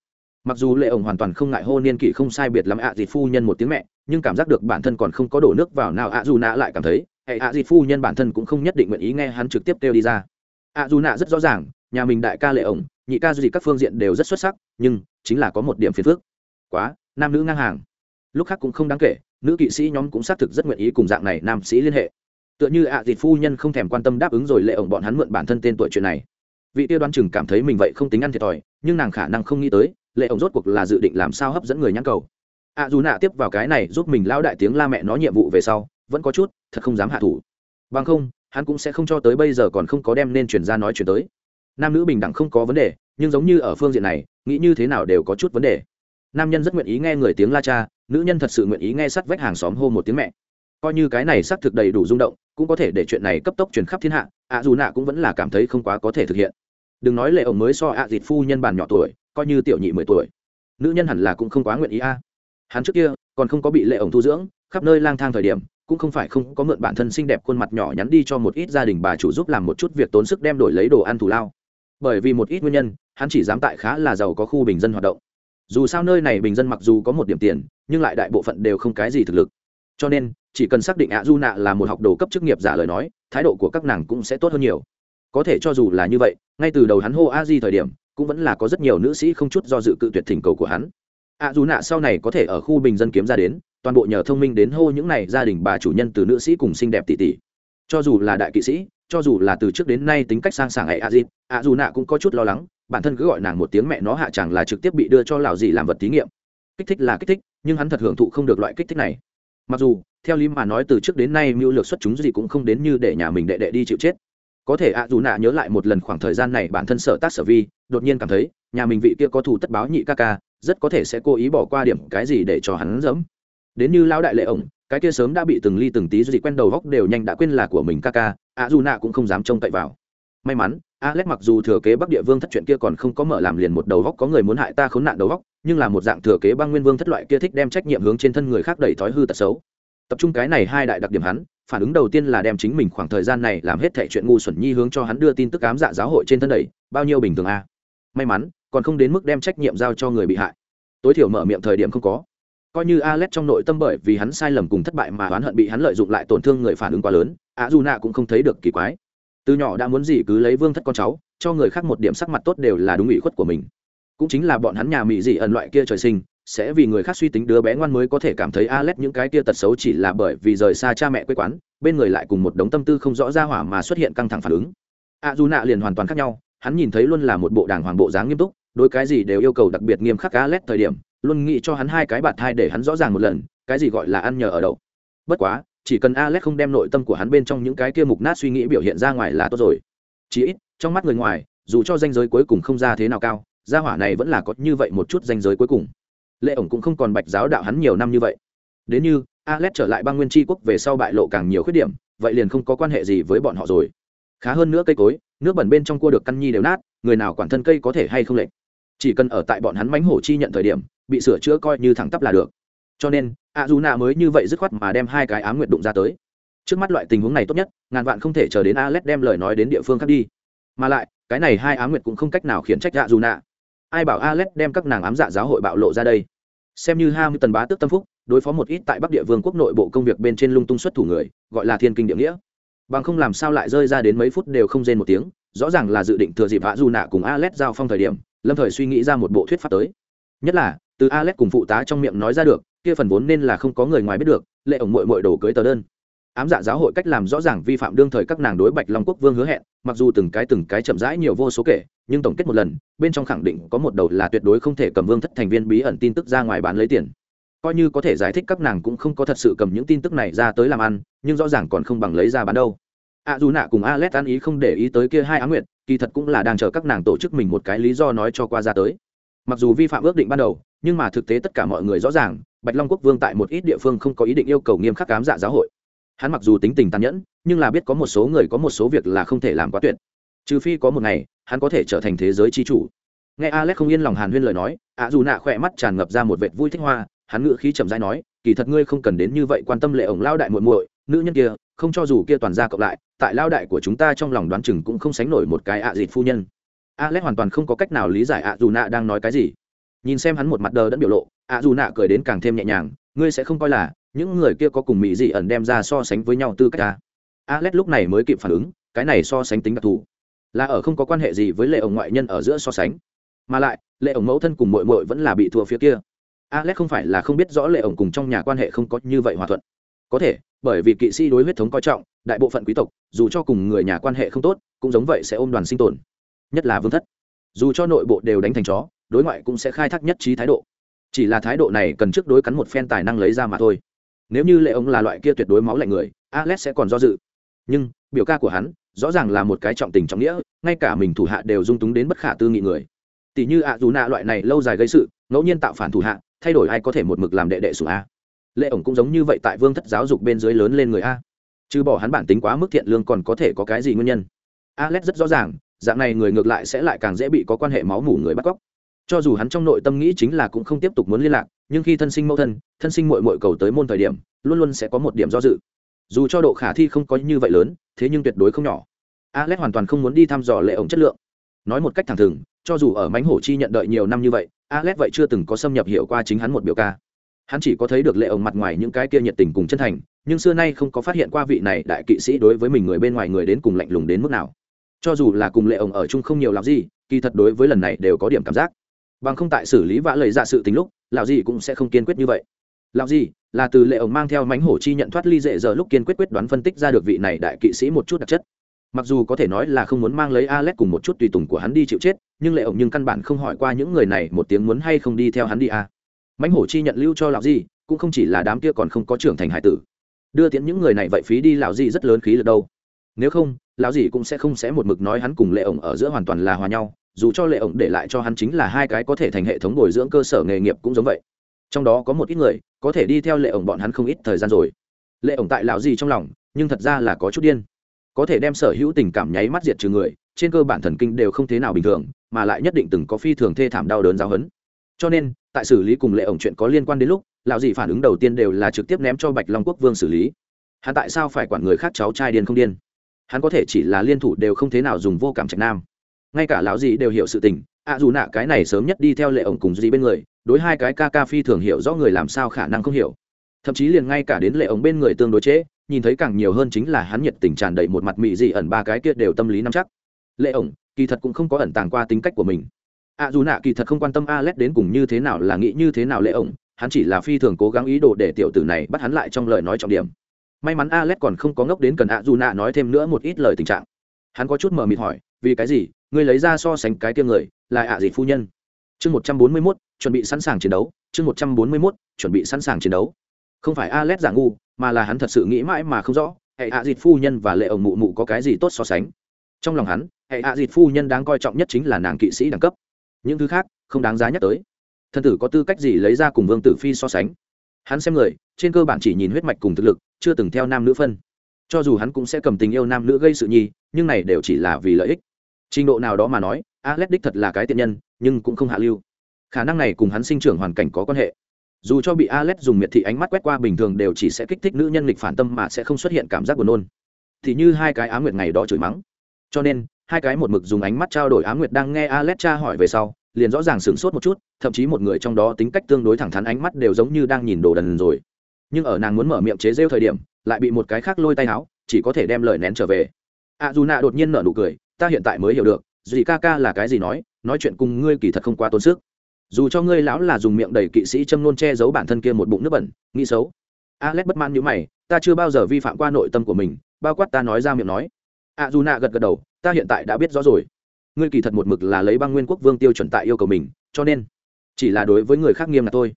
S1: Mặc dù lệ ổng hoàn toàn không ngại hô niên kỷ không sai biệt lắm ạ à dịt phu nhân một tiếng mẹ, nhưng cảm giác được bản thân còn không có đổ nước vào nào ạ dù nạ lại cảm thấy hệ ạ dịt phu nhân bản thân cũng không nhất định nguyện ý nghe hắn trực tiếp kêu đi ra. Ạ dù nạ rất rõ ràng, nhà mình đại ca lệ ổng nhị ca gì các phương diện đều rất xuất sắc, nhưng chính là có một điểm phiền phức. Quá, nam nữ ngang hàng. Lúc khác cũng không đáng kể nữ kỵ sĩ nhóm cũng xác thực rất nguyện ý cùng dạng này nam sĩ liên hệ. Tựa như ạ thịt phu nhân không thèm quan tâm đáp ứng rồi lệ ổng bọn hắn mượn bản thân tên tuổi chuyện này. Vị tiêu đoán chừng cảm thấy mình vậy không tính ăn thiệt thòi, nhưng nàng khả năng không nghĩ tới, lệ ổng rốt cuộc là dự định làm sao hấp dẫn người nhãn cầu. Ạ dù nạ tiếp vào cái này giúp mình lão đại tiếng la mẹ nó nhiệm vụ về sau, vẫn có chút, thật không dám hạ thủ. Bằng không, hắn cũng sẽ không cho tới bây giờ còn không có đem nên chuyển ra nói chuyển tới. Nam nữ bình đẳng không có vấn đề, nhưng giống như ở phương diện này, nghĩ như thế nào đều có chút vấn đề. Nam nhân rất nguyện ý nghe người tiếng la cha nữ nhân thật sự nguyện ý nghe sắt vách hàng xóm hô một tiếng mẹ. Coi như cái này xác thực đầy đủ rung động, cũng có thể để chuyện này cấp tốc truyền khắp thiên hạ, ạ dù nạ cũng vẫn là cảm thấy không quá có thể thực hiện. Đừng nói lệ ổng mới so ạ dịt phu nhân bàn nhỏ tuổi, coi như tiểu nhị mười tuổi. Nữ nhân hẳn là cũng không quá nguyện ý a. Hắn trước kia còn không có bị lệ ổng thu dưỡng, khắp nơi lang thang thời điểm, cũng không phải không có mượn bản thân xinh đẹp khuôn mặt nhỏ nhắn đi cho một ít gia đình bà chủ giúp làm một chút việc tốn sức đem đổi lấy đồ ăn thù lao. Bởi vì một ít nguyên nhân, hắn chỉ dám tại khá là giàu có khu bình dân hoạt động dù sao nơi này bình dân mặc dù có một điểm tiền, nhưng lại đại bộ phận đều không cái gì thực lực. Cho nên, chỉ cần xác định ạ du nạ là một học đồ cấp chức nghiệp giả lời nói, thái độ của các nàng cũng sẽ tốt hơn nhiều. Có thể cho dù là như vậy, ngay từ đầu hắn hô a di thời điểm, cũng vẫn là có rất nhiều nữ sĩ không chút do dự cự tuyệt thỉnh cầu của hắn. Ạ dù nạ sau này có thể ở khu bình dân kiếm ra đến, toàn bộ nhờ thông minh đến hô những này gia đình bà chủ nhân từ nữ sĩ cùng xinh đẹp tỷ tỷ. Cho dù là đại kỵ sĩ cho dù là từ trước đến nay tính cách sang sảng ấy a dịp a dù nạ cũng có chút lo lắng, bản thân cứ gọi nàng một tiếng mẹ nó hạ chẳng là trực tiếp bị đưa cho lào gì làm vật thí nghiệm. Kích thích là kích thích, nhưng hắn thật hưởng thụ không được loại kích thích này. Mặc dù, theo lý mà nói từ trước đến nay mưu lược xuất chúng gì cũng không đến như để nhà mình đệ đệ đi chịu chết. Có thể ạ, dù nạ nhớ lại một lần khoảng thời gian này bản thân sở tác sở vi, đột nhiên cảm thấy, nhà mình vị kia có thù tất báo nhị ca ca, rất có thể sẽ cố ý bỏ qua điểm cái gì để cho hắn dẫm đến như lão đại lệ ổng, cái kia sớm đã bị từng ly từng tí gì quen đầu góc đều nhanh đã quên là của mình ca ca ạ dù nạ cũng không dám trông cậy vào. May mắn, alex mặc dù thừa kế bắc địa vương thất chuyện kia còn không có mở làm liền một đầu góc có người muốn hại ta khốn nạn đầu góc nhưng là một dạng thừa kế băng nguyên vương thất loại kia thích đem trách nhiệm hướng trên thân người khác đẩy thói hư tật xấu. Tập trung cái này hai đại đặc điểm hắn, phản ứng đầu tiên là đem chính mình khoảng thời gian này làm hết thệ chuyện ngu xuẩn nhi hướng cho hắn đưa tin tức ám dạ giáo hội trên thân đẩy, bao nhiêu bình thường a? May mắn, còn không đến mức đem trách nhiệm giao cho người bị hại. Tối thiểu mở miệng thời điểm không có coi như Alex trong nội tâm bởi vì hắn sai lầm cùng thất bại mà oán hận bị hắn lợi dụng lại tổn thương người phản ứng quá lớn, a Du Nạ cũng không thấy được kỳ quái. Từ nhỏ đã muốn gì cứ lấy vương thất con cháu, cho người khác một điểm sắc mặt tốt đều là đúng ủy khuất của mình. Cũng chính là bọn hắn nhà mỹ dị ẩn loại kia trời sinh, sẽ vì người khác suy tính đứa bé ngoan mới có thể cảm thấy Alex những cái kia tật xấu chỉ là bởi vì rời xa cha mẹ quê quán, bên người lại cùng một đống tâm tư không rõ ra hỏa mà xuất hiện căng thẳng phản ứng. A Du Nạ liền hoàn toàn khác nhau, hắn nhìn thấy luôn là một bộ đảng hoàng bộ dáng nghiêm túc, đối cái gì đều yêu cầu đặc biệt nghiêm khắc Alex thời điểm, luôn nghĩ cho hắn hai cái bạt thai để hắn rõ ràng một lần, cái gì gọi là ăn nhờ ở đậu. Bất quá, chỉ cần Alex không đem nội tâm của hắn bên trong những cái kia mục nát suy nghĩ biểu hiện ra ngoài là tốt rồi. chí ít, trong mắt người ngoài, dù cho danh giới cuối cùng không ra thế nào cao, gia hỏa này vẫn là có như vậy một chút danh giới cuối cùng lệ ổng cũng không còn bạch giáo đạo hắn nhiều năm như vậy đến như alex trở lại băng nguyên tri quốc về sau bại lộ càng nhiều khuyết điểm vậy liền không có quan hệ gì với bọn họ rồi khá hơn nữa cây cối nước bẩn bên trong cua được căn nhi đều nát người nào quản thân cây có thể hay không lệch chỉ cần ở tại bọn hắn mánh hổ chi nhận thời điểm, bị sửa chữa coi như thẳng tắp là được. Cho nên a dù nạ mới như vậy dứt khoát mà đem hai cái ám nguyện đụng ra tới. Trước mắt loại tình huống này tốt nhất, ngàn vạn không thể chờ đến alex đem lời nói đến địa phương khác đi. Mà lại, cái này hai ám nguyện cũng không cách nào khiển trách a dù nạ ai bảo alex đem các nàng ám dạ giáo hội bạo lộ ra đây? Xem như hai mươi tần bá tước tâm phúc, đối phó một ít tại bắc địa vương quốc nội bộ công việc bên trên lung tung xuất thủ người, gọi là thiên kinh địa nghĩa. Bằng không làm sao lại rơi ra đến mấy phút đều không rên một tiếng, rõ ràng là dự định thừa dịp hạ dù nạ cùng alex giao phong thời điểm lâm thời suy nghĩ ra một bộ thuyết pháp tới. Nhất là, từ alex cùng phụ tá trong miệng nói ra được, kia phần vốn nên là không có người ngoài biết được, lệ ổng mội mội đổ cưới tờ đơn. Ám dạ giáo hội cách làm rõ ràng vi phạm đương thời các nàng đối bạch long quốc vương hứa hẹn, mặc dù từng cái từng cái chậm rãi nhiều vô số kể, nhưng tổng kết một lần, bên trong khẳng định có một đầu là tuyệt đối không thể cầm vương thất thành viên bí ẩn tin tức ra ngoài bán lấy tiền. Coi như có thể giải thích các nàng cũng không có thật sự cầm những tin tức này ra tới làm ăn, nhưng rõ ràng còn không bằng lấy ra bán đâu a dù nạ cùng a lét an ý không để ý tới kia hai á nguyệt, kỳ thật cũng là đang chờ các nàng tổ chức mình một cái lý do nói cho qua ra tới. Mặc dù vi phạm ước định ban đầu, nhưng mà thực tế tất cả mọi người rõ ràng, bạch long quốc vương tại một ít địa phương không có ý định yêu cầu nghiêm khắc cám dạ giáo hội. Hắn mặc dù tính tình tàn nhẫn, nhưng là biết có một số người có một số việc là không thể làm quá tuyệt. Trừ phi có một ngày, hắn có thể trở thành thế giới c h i chủ. Nghe alex không yên lòng hàn huyên lời nói ạ dù nạ khỏe mắt tràn ngập ra một vệt vui thích hoa, hắn ngự khí chậm dãi nói, kỳ thật ngươi không cần đến như vậy quan tâm lệ ổng lao đại muội muội nữ nhân kia, không cho dù kia toàn ra cộng lại, tại lao đại của chúng ta trong lòng đoán chừng cũng không sánh nổi một cái ạ dịt phu nhân. Alex hoàn toàn không có cách nào lý giải ạ dù nạ đang nói cái gì. Nhìn xem hắn một mặt đờ đẫn biểu lộ, ạ dù nạ cười đến càng thêm nhẹ nhàng, ngươi sẽ không coi là, những người kia có cùng mỹ dị ẩn đem ra so sánh với nhau tư cách ta. Alex lúc này mới kịp phản ứng, cái này so sánh tính đặc thù. Là ở không có quan hệ gì với lệ ổng ngoại nhân ở giữa so sánh. Mà lại, lệ ổng mẫu thân cùng mội mội vẫn là bị thua phía kia. Alex không phải là không biết rõ lệ ổng cùng trong nhà quan hệ không có như vậy hòa thuận có thể, bởi vì kỵ sĩ đối huyết thống coi trọng, đại bộ phận quý tộc, dù cho cùng người nhà quan hệ không tốt, cũng giống vậy sẽ ôm đoàn sinh tồn. Nhất là vương thất. Dù cho nội bộ đều đánh thành chó, đối ngoại cũng sẽ khai thác nhất trí thái độ. Chỉ là thái độ này cần trước đối cắn một phen tài năng lấy ra mà thôi. Nếu như lệ ông là loại kia tuyệt đối máu lạnh người, alex sẽ còn do dự. Nhưng, biểu ca của hắn, rõ ràng là một cái trọng tình trọng nghĩa, ngay cả mình thủ hạ đều dung túng đến bất khả tư nghị người. Tỷ như ạ dù nạ loại này lâu dài gây sự, ngẫu nhiên tạo phản thủ hạ, thay đổi ai có thể một mực làm đệ đệ sủ a lệ ổng cũng giống như vậy tại vương thất giáo dục bên dưới lớn lên người a. Chứ bỏ hắn bản tính quá mức thiện lương còn có thể có cái gì nguyên nhân? Alex rất rõ ràng, dạng này người ngược lại sẽ lại càng dễ bị có quan hệ máu mủ người bắt cóc. Cho dù hắn trong nội tâm nghĩ chính là cũng không tiếp tục muốn liên lạc, nhưng khi thân sinh mẫu thân thân sinh mội mội cầu tới môn thời điểm, luôn luôn sẽ có một điểm do dự. Dù cho độ khả thi không có như vậy lớn, thế nhưng tuyệt đối không nhỏ. Alex hoàn toàn không muốn đi thăm dò lệ ổng chất lượng. Nói một cách thẳng thừng, cho dù ở mánh hổ chi nhận đợi nhiều năm như vậy, alex vậy chưa từng có xâm nhập hiệu qua chính hắn một biểu ca hắn chỉ có thấy được lệ ổng mặt ngoài những cái kia nhiệt tình cùng chân thành, nhưng xưa nay không có phát hiện qua vị này đại kỵ sĩ đối với mình người bên ngoài người đến cùng lạnh lùng đến mức nào. Cho dù là cùng lệ ổng ở chung không nhiều làm gì, kỳ thật đối với lần này đều có điểm cảm giác. Bằng không tại xử lý vã lời ra sự tính lúc, lão gì cũng sẽ không kiên quyết như vậy. Lão gì là từ lệ ổng mang theo mánh hổ chi nhận thoát ly dễ giờ lúc kiên quyết quyết đoán phân tích ra được vị này đại kỵ sĩ một chút đặc chất. Mặc dù có thể nói là không muốn mang lấy Alex cùng một chút tùy tùng của hắn đi chịu chết, nhưng lệ ổng nhưng căn bản không hỏi qua những người này một tiếng muốn hay không đi theo hắn đi à mánh hổ chi nhận lưu cho lão gì cũng không chỉ là đám kia còn không có trưởng thành hải tử. Đưa tiễn những người này vậy phí đi lão gì rất lớn khí lực đâu. Nếu không, lão gì cũng sẽ không sẽ một mực nói hắn cùng lệ ổng ở giữa hoàn toàn là hòa nhau, dù cho lệ ổng để lại cho hắn chính là hai cái có thể thành hệ thống bồi dưỡng cơ sở nghề nghiệp cũng giống vậy. Trong đó có một ít người, có thể đi theo lệ ổng bọn hắn không ít thời gian rồi. Lệ ổng tại lão gì trong lòng, nhưng thật ra là có chút điên. Có thể đem sở hữu tình cảm nháy mắt diệt trừ người, trên cơ bản thần kinh đều không thế nào bình thường, mà lại nhất định từng có phi thường thê thảm đau đớn giáo hấn cho nên tại xử lý cùng lệ ổng chuyện có liên quan đến lúc lão dì phản ứng đầu tiên đều là trực tiếp ném cho bạch long quốc vương xử lý. Hắn tại sao phải quản người khác cháu trai điên không điên? Hắn có thể chỉ là liên thủ đều không thế nào dùng vô cảm trạch nam. Ngay cả lão dì đều hiểu sự tình ạ dù nạ cái này sớm nhất đi theo lệ ổng cùng dì bên người đối hai cái ca ca phi thường hiểu rõ người làm sao khả năng không hiểu. Thậm chí liền ngay cả đến lệ ổng bên người tương đối chế, nhìn thấy càng nhiều hơn chính là hắn nhiệt tình tràn đầy một mặt mị dị ẩn ba cái kia đều tâm lý nắm chắc. Lệ ổng kỳ thật cũng không có ẩn tàng qua tính cách của mình ạ dù nạ kỳ thật không quan tâm a đến cùng như thế nào là nghĩ như thế nào lệ ổng, hắn chỉ là phi thường cố gắng ý đồ để tiểu tử này bắt hắn lại trong lời nói trọng điểm. May mắn a còn không có ngốc đến cần ạ dù nạ nói thêm nữa một ít lời tình trạng. Hắn có chút mờ mịt hỏi, vì cái gì? Ngươi lấy ra so sánh cái tiêm người, là ạ gì phu nhân? Chương một trăm bốn mươi mốt, chuẩn bị sẵn sàng chiến đấu. Chương một trăm bốn mươi mốt, chuẩn bị sẵn sàng chiến đấu. Không phải a giả ngu, mà là hắn thật sự nghĩ mãi mà không rõ, hệ ạ dịt phu nhân và lệ ổng mụ mụ có cái gì tốt so sánh. Trong lòng hắn, hệ ạ dịt phu nhân đáng coi trọng nhất chính là nàng kỵ sĩ đẳng cấp những thứ khác không đáng giá nhắc tới. Thân tử có tư cách gì lấy ra cùng vương tử phi so sánh? Hắn xem người, trên cơ bản chỉ nhìn huyết mạch cùng thực lực, chưa từng theo nam nữ phân. Cho dù hắn cũng sẽ cầm tình yêu nam nữ gây sự nhi, nhưng này đều chỉ là vì lợi ích. Trình độ nào đó mà nói alex đích thật là cái tiện nhân, nhưng cũng không hạ lưu. Khả năng này cùng hắn sinh trưởng hoàn cảnh có quan hệ. Dù cho bị alex dùng miệt thị ánh mắt quét qua bình thường đều chỉ sẽ kích thích nữ nhân lịch phản tâm mà sẽ không xuất hiện cảm giác buồn nôn. Thì như hai cái á nguyệt ngày đó chửi mắng. Cho nên hai cái một mực dùng ánh mắt trao đổi á nguyệt đang nghe alex hỏi về sau, liền rõ ràng sửng sốt một chút, thậm chí một người trong đó tính cách tương đối thẳng thắn ánh mắt đều giống như đang nhìn đồ đần rồi. Nhưng ở nàng muốn mở miệng chế rêu thời điểm, lại bị một cái khác lôi tay áo, chỉ có thể đem lời nén trở về. A dù nạ đột nhiên nở nụ cười, ta hiện tại mới hiểu được, dì ca ca là cái gì nói nói chuyện cùng ngươi kỳ thật không quá tốn sức. Dù cho ngươi lão là dùng miệng đầy kỵ sĩ châm nôn che giấu bản thân kia một bụng nước bẩn, nghĩ xấu. Alex bất mãn nhữ mày, ta chưa bao giờ vi phạm qua nội tâm của mình, bao quát ta nói ra miệng nói. A dù nạ gật gật đầu ta hiện tại đã biết rõ rồi. Ngươi kỳ thật một mực là lấy băng nguyên quốc vương tiêu chuẩn tại yêu cầu mình, cho nên chỉ là đối với người khác nghiêm là thôi.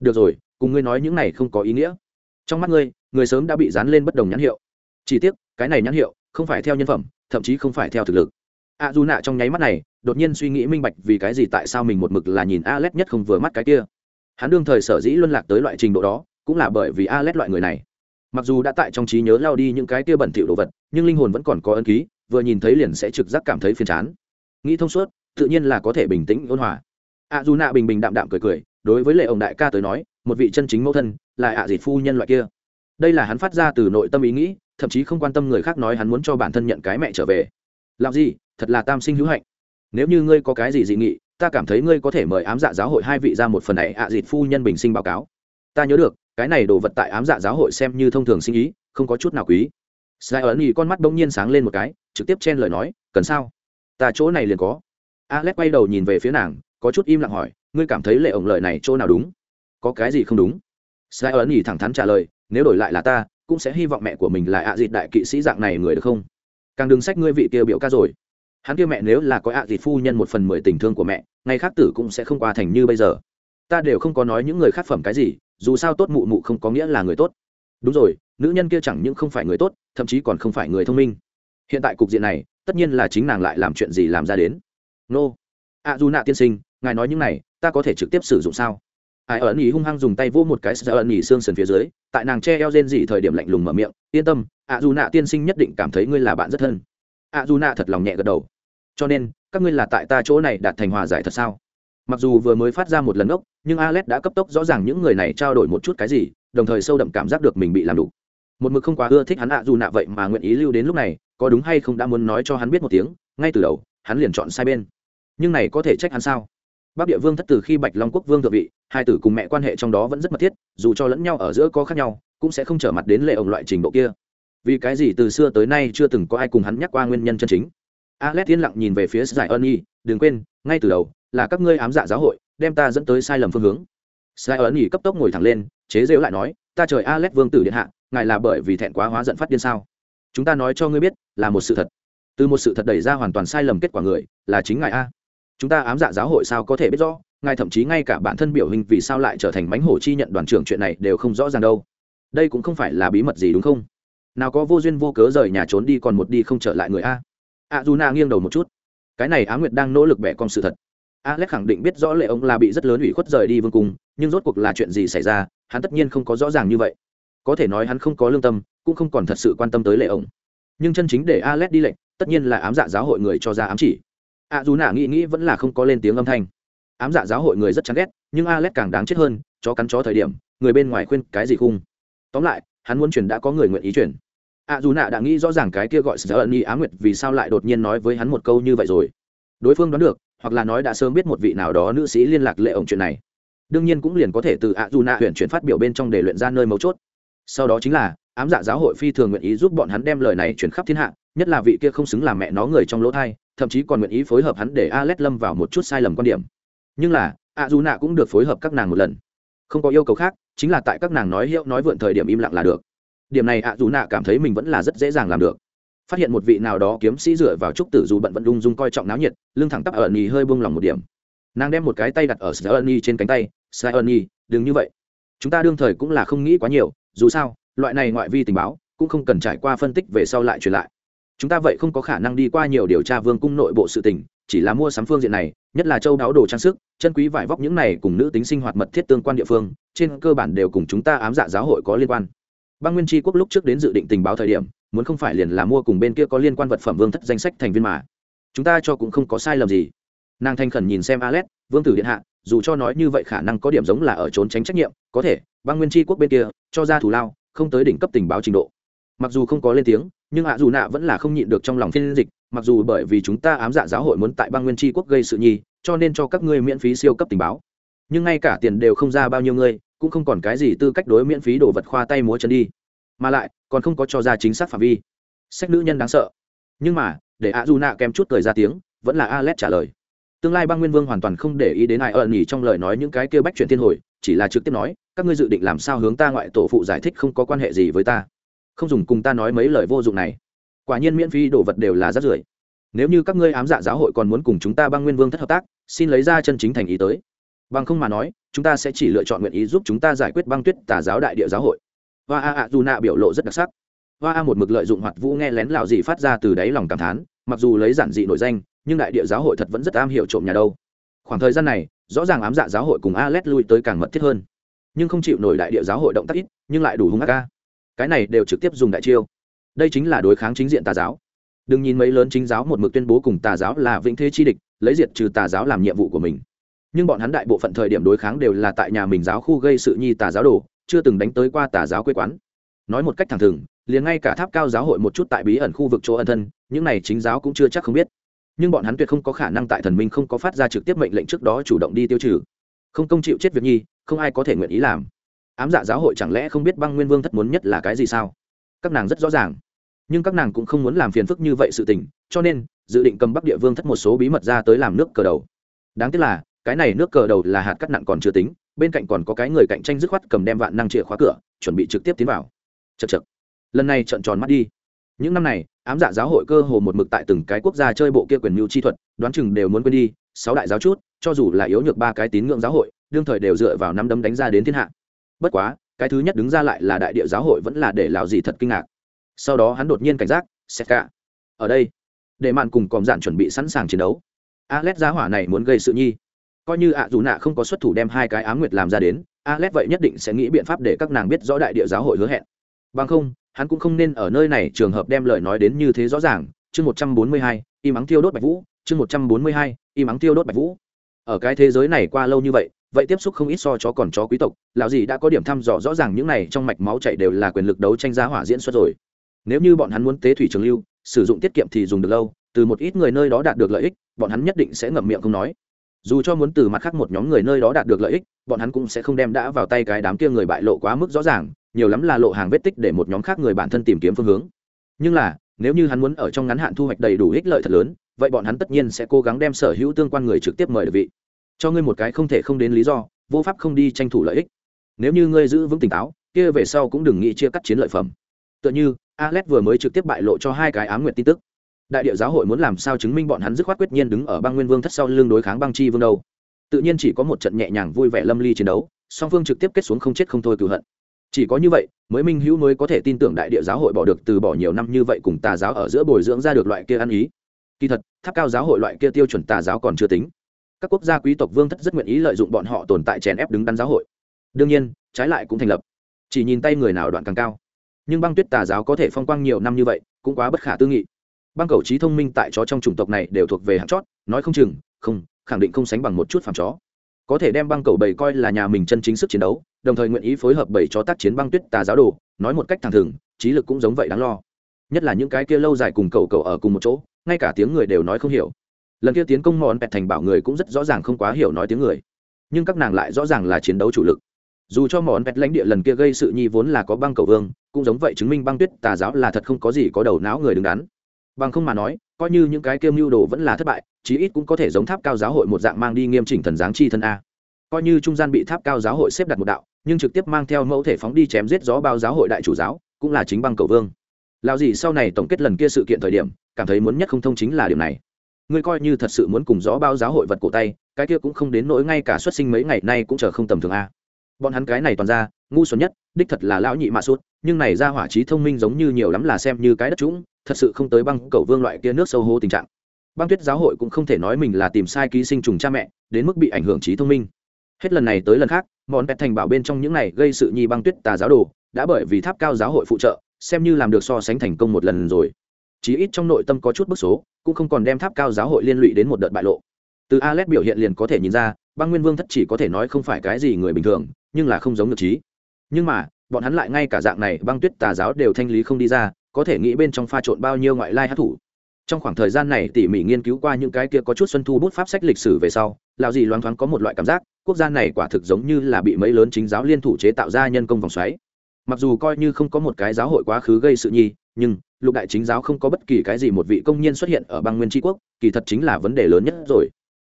S1: Được rồi, cùng ngươi nói những này không có ý nghĩa. Trong mắt ngươi, người sớm đã bị dán lên bất đồng nhãn hiệu. Chỉ tiếc, cái này nhãn hiệu không phải theo nhân phẩm, thậm chí không phải theo thực lực. A Du nạ trong nháy mắt này, đột nhiên suy nghĩ minh bạch vì cái gì tại sao mình một mực là nhìn a l nhất không vừa mắt cái kia. Hắn đương thời sở dĩ luân lạc tới loại trình độ đó, cũng là bởi vì a l loại người này. Mặc dù đã tại trong trí nhớ lao đi những cái kia bẩn thỉu đồ vật, nhưng linh hồn vẫn còn có ân ký vừa nhìn thấy liền sẽ trực giác cảm thấy phiền chán. Nghĩ thông suốt, tự nhiên là có thể bình tĩnh ôn hòa. A dù nạ bình bình đạm đạm cười cười, đối với lệ ông đại ca tới nói, một vị chân chính mẫu thân, là ạ à dịt phu nhân loại kia. Đây là hắn phát ra từ nội tâm ý nghĩ, thậm chí không quan tâm người khác nói hắn muốn cho bản thân nhận cái mẹ trở về. Làm gì thật là tam sinh hữu hạnh. Nếu như ngươi có cái gì dị nghị, ta cảm thấy ngươi có thể mời ám dạ giáo hội hai vị ra một phần này ạ à dịt phu nhân bình sinh báo cáo. Ta nhớ được, cái này đồ vật tại ám dạ giáo hội xem như thông thường sinh ý, không có chút nào quý sai ấn ý con mắt bỗng nhiên sáng lên một cái, trực tiếp chen lời nói, cần sao? Ta chỗ này liền có. Alex quay đầu nhìn về phía nàng, có chút im lặng hỏi, ngươi cảm thấy lệ ổng lời này chỗ nào đúng? Có cái gì không đúng? Sai ấn ý thẳng thắn trả lời, nếu đổi lại là ta, cũng sẽ hy vọng mẹ của mình là ạ à dịt đại kỵ sĩ dạng này người được không? Càng đừng sách ngươi vị kia biểu ca rồi. Hắn kia mẹ nếu là có ạ à dịt phu nhân một phần mười tình thương của mẹ, ngày khác tử cũng sẽ không qua thành như bây giờ. Ta đều không có nói những người khác phẩm cái gì, dù sao tốt mụ mụ không có nghĩa là người tốt. Đúng rồi nữ nhân kia chẳng những không phải người tốt, thậm chí còn không phải người thông minh. Hiện tại cục diện này, tất nhiên là chính nàng lại làm chuyện gì làm ra đến. Nô. A du nạ tiên sinh, ngài nói những này, ta có thể trực tiếp sử dụng sao? Ai ẩn ý hung hăng dùng tay vỗ một cái sợ ẩn ý xương sườn phía dưới, tại nàng che eo rên dị thời điểm lạnh lùng mở miệng, yên tâm, a dù nạ tiên sinh nhất định cảm thấy ngươi là bạn rất thân. A dù nạ thật lòng nhẹ gật đầu. Cho nên, các ngươi là tại ta chỗ này đạt thành hòa giải thật sao? Mặc dù vừa mới phát ra một lần ốc, nhưng alex đã cấp tốc rõ ràng những người này trao đổi một chút cái gì, đồng thời sâu đậm cảm giác được mình bị làm đủ một mực không quá ưa thích hắn ạ, dù nạ vậy mà nguyện ý lưu đến lúc này, có đúng hay không đã muốn nói cho hắn biết một tiếng, ngay từ đầu, hắn liền chọn sai bên. Nhưng này có thể trách hắn sao? Bắc địa vương thất từ khi bạch long quốc vương thượng vị, hai tử cùng mẹ quan hệ trong đó vẫn rất mật thiết, dù cho lẫn nhau ở giữa có khác nhau, cũng sẽ không trở mặt đến lệ ổng loại trình độ kia. Vì cái gì từ xưa tới nay chưa từng có ai cùng hắn nhắc qua nguyên nhân chân chính? Alex yên lặng nhìn về phía giải ân y đừng quên, ngay từ đầu, là các ngươi ám dạ giáo hội, đem ta dẫn tới sai lầm phương hướng. Sai ân y cấp tốc ngồi thẳng lên, chế rêu lại nói, ta trời alex vương tử điện hạ ngài là bởi vì thẹn quá hóa giận phát điên sao? Chúng ta nói cho ngươi biết, là một sự thật. Từ một sự thật đẩy ra hoàn toàn sai lầm kết quả người, là chính ngài a. Chúng ta ám dạ giáo hội sao có thể biết rõ, ngài thậm chí ngay cả bản thân biểu hình vì sao lại trở thành bánh hổ chi nhận đoàn trưởng chuyện này đều không rõ ràng đâu. Đây cũng không phải là bí mật gì đúng không? Nào có vô duyên vô cớ rời nhà trốn đi còn một đi không trở lại người a. A du na nghiêng đầu một chút. Cái này á nguyệt đang nỗ lực bẻ con sự thật. Alex khẳng định biết rõ lệ ông là bị rất lớn ủy khuất rời đi vương cung, nhưng rốt cuộc là chuyện gì xảy ra, hắn tất nhiên không có rõ ràng như vậy có thể nói hắn không có lương tâm, cũng không còn thật sự quan tâm tới lệ ông nhưng chân chính để alex đi lệnh, tất nhiên là ám dạ giáo hội người cho ra ám chỉ. A dù nạ nghĩ nghĩ vẫn là không có lên tiếng âm thanh. Ám dạ giáo hội người rất chán ghét, nhưng alex càng đáng chết hơn, chó cắn chó thời điểm, người bên ngoài khuyên cái gì khung. Tóm lại, hắn muốn chuyển đã có người nguyện ý chuyển a dù nạ đã nghĩ rõ ràng cái kia gọi sợ ẩn y á nguyệt vì sao lại đột nhiên nói với hắn một câu như vậy rồi. Đối phương đoán được, hoặc là nói đã sớm biết một vị nào đó nữ sĩ liên lạc lệ ổng chuyện này. Đương nhiên cũng liền có thể từ a dù nạ huyện chuyển phát biểu bên trong để luyện ra nơi mấu chốt sau đó chính là ám dạ giáo hội phi thường nguyện ý giúp bọn hắn đem lời này chuyển khắp thiên hạ nhất là vị kia không xứng làm mẹ nó người trong lỗ thai thậm chí còn nguyện ý phối hợp hắn để Alex lâm vào một chút sai lầm quan điểm. Nhưng là, A Du Nạ cũng được phối hợp các nàng một lần. Không có yêu cầu khác, chính là tại các nàng nói hiệu nói vượn thời điểm im lặng là được. Điểm này A Du Nạ cảm thấy mình vẫn là rất dễ dàng làm được. Phát hiện một vị nào đó kiếm sĩ dựa vào trúc tử dù bận vận lung dung coi trọng náo nhiệt, lưng thẳng tắp ở nhì hơi buông lòng một điểm. Nàng đem một cái tay đặt ở Sirani trên cánh tay, "Sirani, đừng như vậy. Chúng ta đương thời cũng là không nghĩ quá nhiều, dù sao, loại này ngoại vi tình báo cũng không cần trải qua phân tích về sau lại truyền lại. Chúng ta vậy không có khả năng đi qua nhiều điều tra vương cung nội bộ sự tình chỉ là mua sắm phương diện này nhất là châu đáo đồ trang sức chân quý vải vóc những này cùng nữ tính sinh hoạt mật thiết tương quan địa phương trên cơ bản đều cùng chúng ta ám dạ giáo hội có liên quan. Băng nguyên tri quốc lúc trước đến dự định tình báo thời điểm muốn không phải liền là mua cùng bên kia có liên quan vật phẩm vương thất danh sách thành viên mà. Chúng ta cho cũng không có sai lầm gì. Nàng thanh khẩn nhìn xem alex vương tử điện hạ dù cho nói như vậy khả năng có điểm giống là ở trốn tránh trách nhiệm, có thể, băng nguyên tri quốc bên kia, cho ra thủ lao, không tới đỉnh cấp tình báo trình độ. Mặc dù không có lên tiếng, nhưng hạ dù nạ vẫn là không nhịn được trong lòng phiên dịch, mặc dù bởi vì chúng ta ám dạ giáo hội muốn tại bang nguyên tri quốc gây sự nhi, cho nên cho các ngươi miễn phí siêu cấp tình báo. Nhưng ngay cả tiền đều không ra bao nhiêu ngươi, cũng không còn cái gì tư cách đối miễn phí đồ vật khoa tay múa chân đi. Mà lại, còn không có cho ra chính xác phạm vi. Sách nữ nhân đáng sợ. Nhưng mà, để ạ dù nạ kèm chút cười ra tiếng, vẫn là alex trả lời tương lai băng nguyên vương hoàn toàn không để ý đến ai ẩn nhỉ trong lời nói những cái kêu bách chuyển thiên hồi, chỉ là trực tiếp nói, các ngươi dự định làm sao hướng ta ngoại tổ phụ giải thích không có quan hệ gì với ta. Không dùng cùng ta nói mấy lời vô dụng này. Quả nhiên miễn phí đồ vật đều là rất rưởi. Nếu như các ngươi ám dạ giáo hội còn muốn cùng chúng ta băng nguyên vương thất hợp tác, xin lấy ra chân chính thành ý tới. Bằng không mà nói, chúng ta sẽ chỉ lựa chọn nguyện ý giúp chúng ta giải quyết băng tuyết tà giáo đại địa giáo hội. Và a a dù nạ biểu lộ rất đặc sắc. Và a một mực lợi dụng hoạt vũ nghe lén lạo dị phát ra từ đáy lòng cảm thán, mặc dù lấy giản dị nổi danh nhưng đại địa giáo hội thật vẫn rất am hiểu trộm nhà đâu. Khoảng thời gian này, rõ ràng ám dạ giáo hội cùng alet lui tới càng mật thiết hơn. Nhưng không chịu nổi đại địa giáo hội động tác ít, nhưng lại đủ hung ác ca. Cái này đều trực tiếp dùng đại chiêu. Đây chính là đối kháng chính diện tà giáo. Đừng nhìn mấy lớn chính giáo một mực tuyên bố cùng tà giáo là vĩnh thế chi địch, lấy diệt trừ tà giáo làm nhiệm vụ của mình. Nhưng bọn hắn đại bộ phận thời điểm đối kháng đều là tại nhà mình giáo khu gây sự nhi tà giáo đồ, chưa từng đánh tới qua tà giáo quê quán. Nói một cách thẳng thừng, liền ngay cả tháp cao giáo hội một chút tại bí ẩn khu vực chỗ ẩn thân, những này chính giáo cũng chưa chắc không biết nhưng bọn hắn tuyệt không có khả năng tại thần minh không có phát ra trực tiếp mệnh lệnh trước đó chủ động đi tiêu trừ. Không công chịu chết việc nhi, không ai có thể nguyện ý làm. Ám dạ giáo hội chẳng lẽ không biết băng nguyên vương thất muốn nhất là cái gì sao? Các nàng rất rõ ràng. Nhưng các nàng cũng không muốn làm phiền phức như vậy sự tình, cho nên, dự định cầm bắc địa vương thất một số bí mật ra tới làm nước cờ đầu. Đáng tiếc là, cái này nước cờ đầu là hạt cắt nặng còn chưa tính, bên cạnh còn có cái người cạnh tranh dứt khoát cầm đem vạn năng chìa khóa cửa, chuẩn bị trực tiếp tiến vào. Chật chật lần này trận tròn mắt đi. Những năm này ám dạ giáo hội cơ hồ một mực tại từng cái quốc gia chơi bộ kia quyền mưu chi thuật, đoán chừng đều muốn quên đi, sáu đại giáo chút, cho dù là yếu nhược ba cái tín ngưỡng giáo hội, đương thời đều dựa vào năm đấm đánh ra đến thiên hạ. Bất quá, cái thứ nhất đứng ra lại là đại địa giáo hội vẫn là để lào gì thật kinh ngạc. Sau đó hắn đột nhiên cảnh giác xét cả ở đây. Để màn cùng còm dạn chuẩn bị sẵn sàng chiến đấu. Alex giá hỏa này muốn gây sự nhi. Coi như ạ dù nạ không có xuất thủ đem hai cái ám nguyệt làm ra đến, alex vậy nhất định sẽ nghĩ biện pháp để các nàng biết rõ đại địa giáo hội hứa hẹn. Bằng không hắn cũng không nên ở nơi này, trường hợp đem lời nói đến như thế rõ ràng. Chương một trăm bốn mươi hai y mắng tiêu đốt bạch vũ. Chương một trăm bốn mươi hai y mắng tiêu đốt bạch vũ. Ở cái thế giới này qua lâu như vậy vậy tiếp xúc không ít so chó còn chó quý tộc, lão gì đã có điểm thăm dò rõ ràng những này trong mạch máu chạy đều là quyền lực đấu tranh giá hỏa diễn xuất rồi. Nếu như bọn hắn muốn tế thủy trường lưu, sử dụng tiết kiệm thì dùng được lâu, từ một ít người nơi đó đạt được lợi ích, bọn hắn nhất định sẽ ngậm miệng không nói. Dù cho muốn từ mặt khác một nhóm người nơi đó đạt được lợi ích, bọn hắn cũng sẽ không đem đã vào tay cái đám kia người bại lộ quá mức rõ ràng nhiều lắm là lộ hàng vết tích để một nhóm khác người bản thân tìm kiếm phương hướng. Nhưng là, nếu như hắn muốn ở trong ngắn hạn thu hoạch đầy đủ ích lợi thật lớn, vậy bọn hắn tất nhiên sẽ cố gắng đem sở hữu tương quan người trực tiếp mời được vị. Cho ngươi một cái không thể không đến lý do, vô pháp không đi tranh thủ lợi ích. Nếu như ngươi giữ vững tỉnh táo, kia về sau cũng đừng nghĩ chia cắt chiến lợi phẩm. Tựa như, alex vừa mới trực tiếp bại lộ cho hai cái ám nguyện tin tức. Đại địa giáo hội muốn làm sao chứng minh bọn hắn dứt khoát quyết nhiên đứng ở băng nguyên vương thất sau lưng đối kháng băng chi vương đâu? Tự nhiên chỉ có một trận nhẹ nhàng vui vẻ lâm ly chiến đấu, song phương trực tiếp kết xuống không chết không thôi cựu hận chỉ có như vậy, mới minh hữu mới có thể tin tưởng đại địa giáo hội bỏ được từ bỏ nhiều năm như vậy cùng tà giáo ở giữa bồi dưỡng ra được loại kia ăn ý. Kỳ thật, tháp cao giáo hội loại kia tiêu chuẩn tà giáo còn chưa tính. Các quốc gia quý tộc vương thất rất nguyện ý lợi dụng bọn họ tồn tại chèn ép đứng đắn giáo hội. Đương nhiên, trái lại cũng thành lập. Chỉ nhìn tay người nào đoạn càng cao. Nhưng băng tuyết tà giáo có thể phong quang nhiều năm như vậy, cũng quá bất khả tư nghị. Băng cầu trí thông minh tại chó trong chủng tộc này đều thuộc về hạng chót, nói không chừng, không, khẳng định không sánh bằng một chút phàm chó. Có thể đem băng cầu bầy coi là nhà mình chân chính sức chiến đấu đồng thời nguyện ý phối hợp bảy chó tác chiến băng tuyết tà giáo đồ, nói một cách thẳng thừng, trí lực cũng giống vậy đáng lo. Nhất là những cái kia lâu dài cùng cầu cầu ở cùng một chỗ, ngay cả tiếng người đều nói không hiểu. Lần kia tiến công mòn pẹt thành bảo người cũng rất rõ ràng không quá hiểu nói tiếng người. Nhưng các nàng lại rõ ràng là chiến đấu chủ lực. Dù cho mòn pẹt lãnh địa lần kia gây sự nhi vốn là có băng cầu vương, cũng giống vậy chứng minh băng tuyết tà giáo là thật không có gì có đầu não người đứng đắn. Bằng không mà nói, coi như những cái kiêm mưu đồ vẫn là thất bại, chí ít cũng có thể giống tháp cao giáo hội một dạng mang đi nghiêm chỉnh thần giáng chi thân a coi như trung gian bị tháp cao giáo hội xếp đặt một đạo, nhưng trực tiếp mang theo mẫu thể phóng đi chém giết gió bao giáo hội đại chủ giáo, cũng là chính băng cầu vương. Lao gì sau này tổng kết lần kia sự kiện thời điểm, cảm thấy muốn nhất không thông chính là điểm này. Ngươi coi như thật sự muốn cùng gió bao giáo hội vật cổ tay, cái kia cũng không đến nỗi ngay cả xuất sinh mấy ngày nay cũng chờ không tầm thường a. Bọn hắn cái này toàn ra, ngu xuẩn nhất, đích thật là lão nhị mạ sút, nhưng này ra hỏa trí thông minh giống như nhiều lắm là xem như cái đất trũng, thật sự không tới băng cầu vương loại kia nước sâu hô tình trạng. Băng tuyết giáo hội cũng không thể nói mình là tìm sai ký sinh trùng cha mẹ, đến mức bị ảnh hưởng trí thông minh hết lần này tới lần khác, món pet thành bảo bên trong những này gây sự nhi băng tuyết tà giáo đồ đã bởi vì tháp cao giáo hội phụ trợ, xem như làm được so sánh thành công một lần rồi. Chí ít trong nội tâm có chút bức số, cũng không còn đem tháp cao giáo hội liên lụy đến một đợt bại lộ. Từ alex biểu hiện liền có thể nhìn ra, băng nguyên vương thất chỉ có thể nói không phải cái gì người bình thường, nhưng là không giống được trí. Nhưng mà, bọn hắn lại ngay cả dạng này băng tuyết tà giáo đều thanh lý không đi ra, có thể nghĩ bên trong pha trộn bao nhiêu ngoại lai hát thủ. Trong khoảng thời gian này tỉ mỉ nghiên cứu qua những cái kia có chút xuân thu bút pháp sách lịch sử về sau lào gì loáng thoáng có một loại cảm giác quốc gia này quả thực giống như là bị mấy lớn chính giáo liên thủ chế tạo ra nhân công vòng xoáy. Mặc dù coi như không có một cái giáo hội quá khứ gây sự nhi, nhưng lục đại chính giáo không có bất kỳ cái gì một vị công nhân xuất hiện ở bang nguyên tri quốc, kỳ thật chính là vấn đề lớn nhất rồi.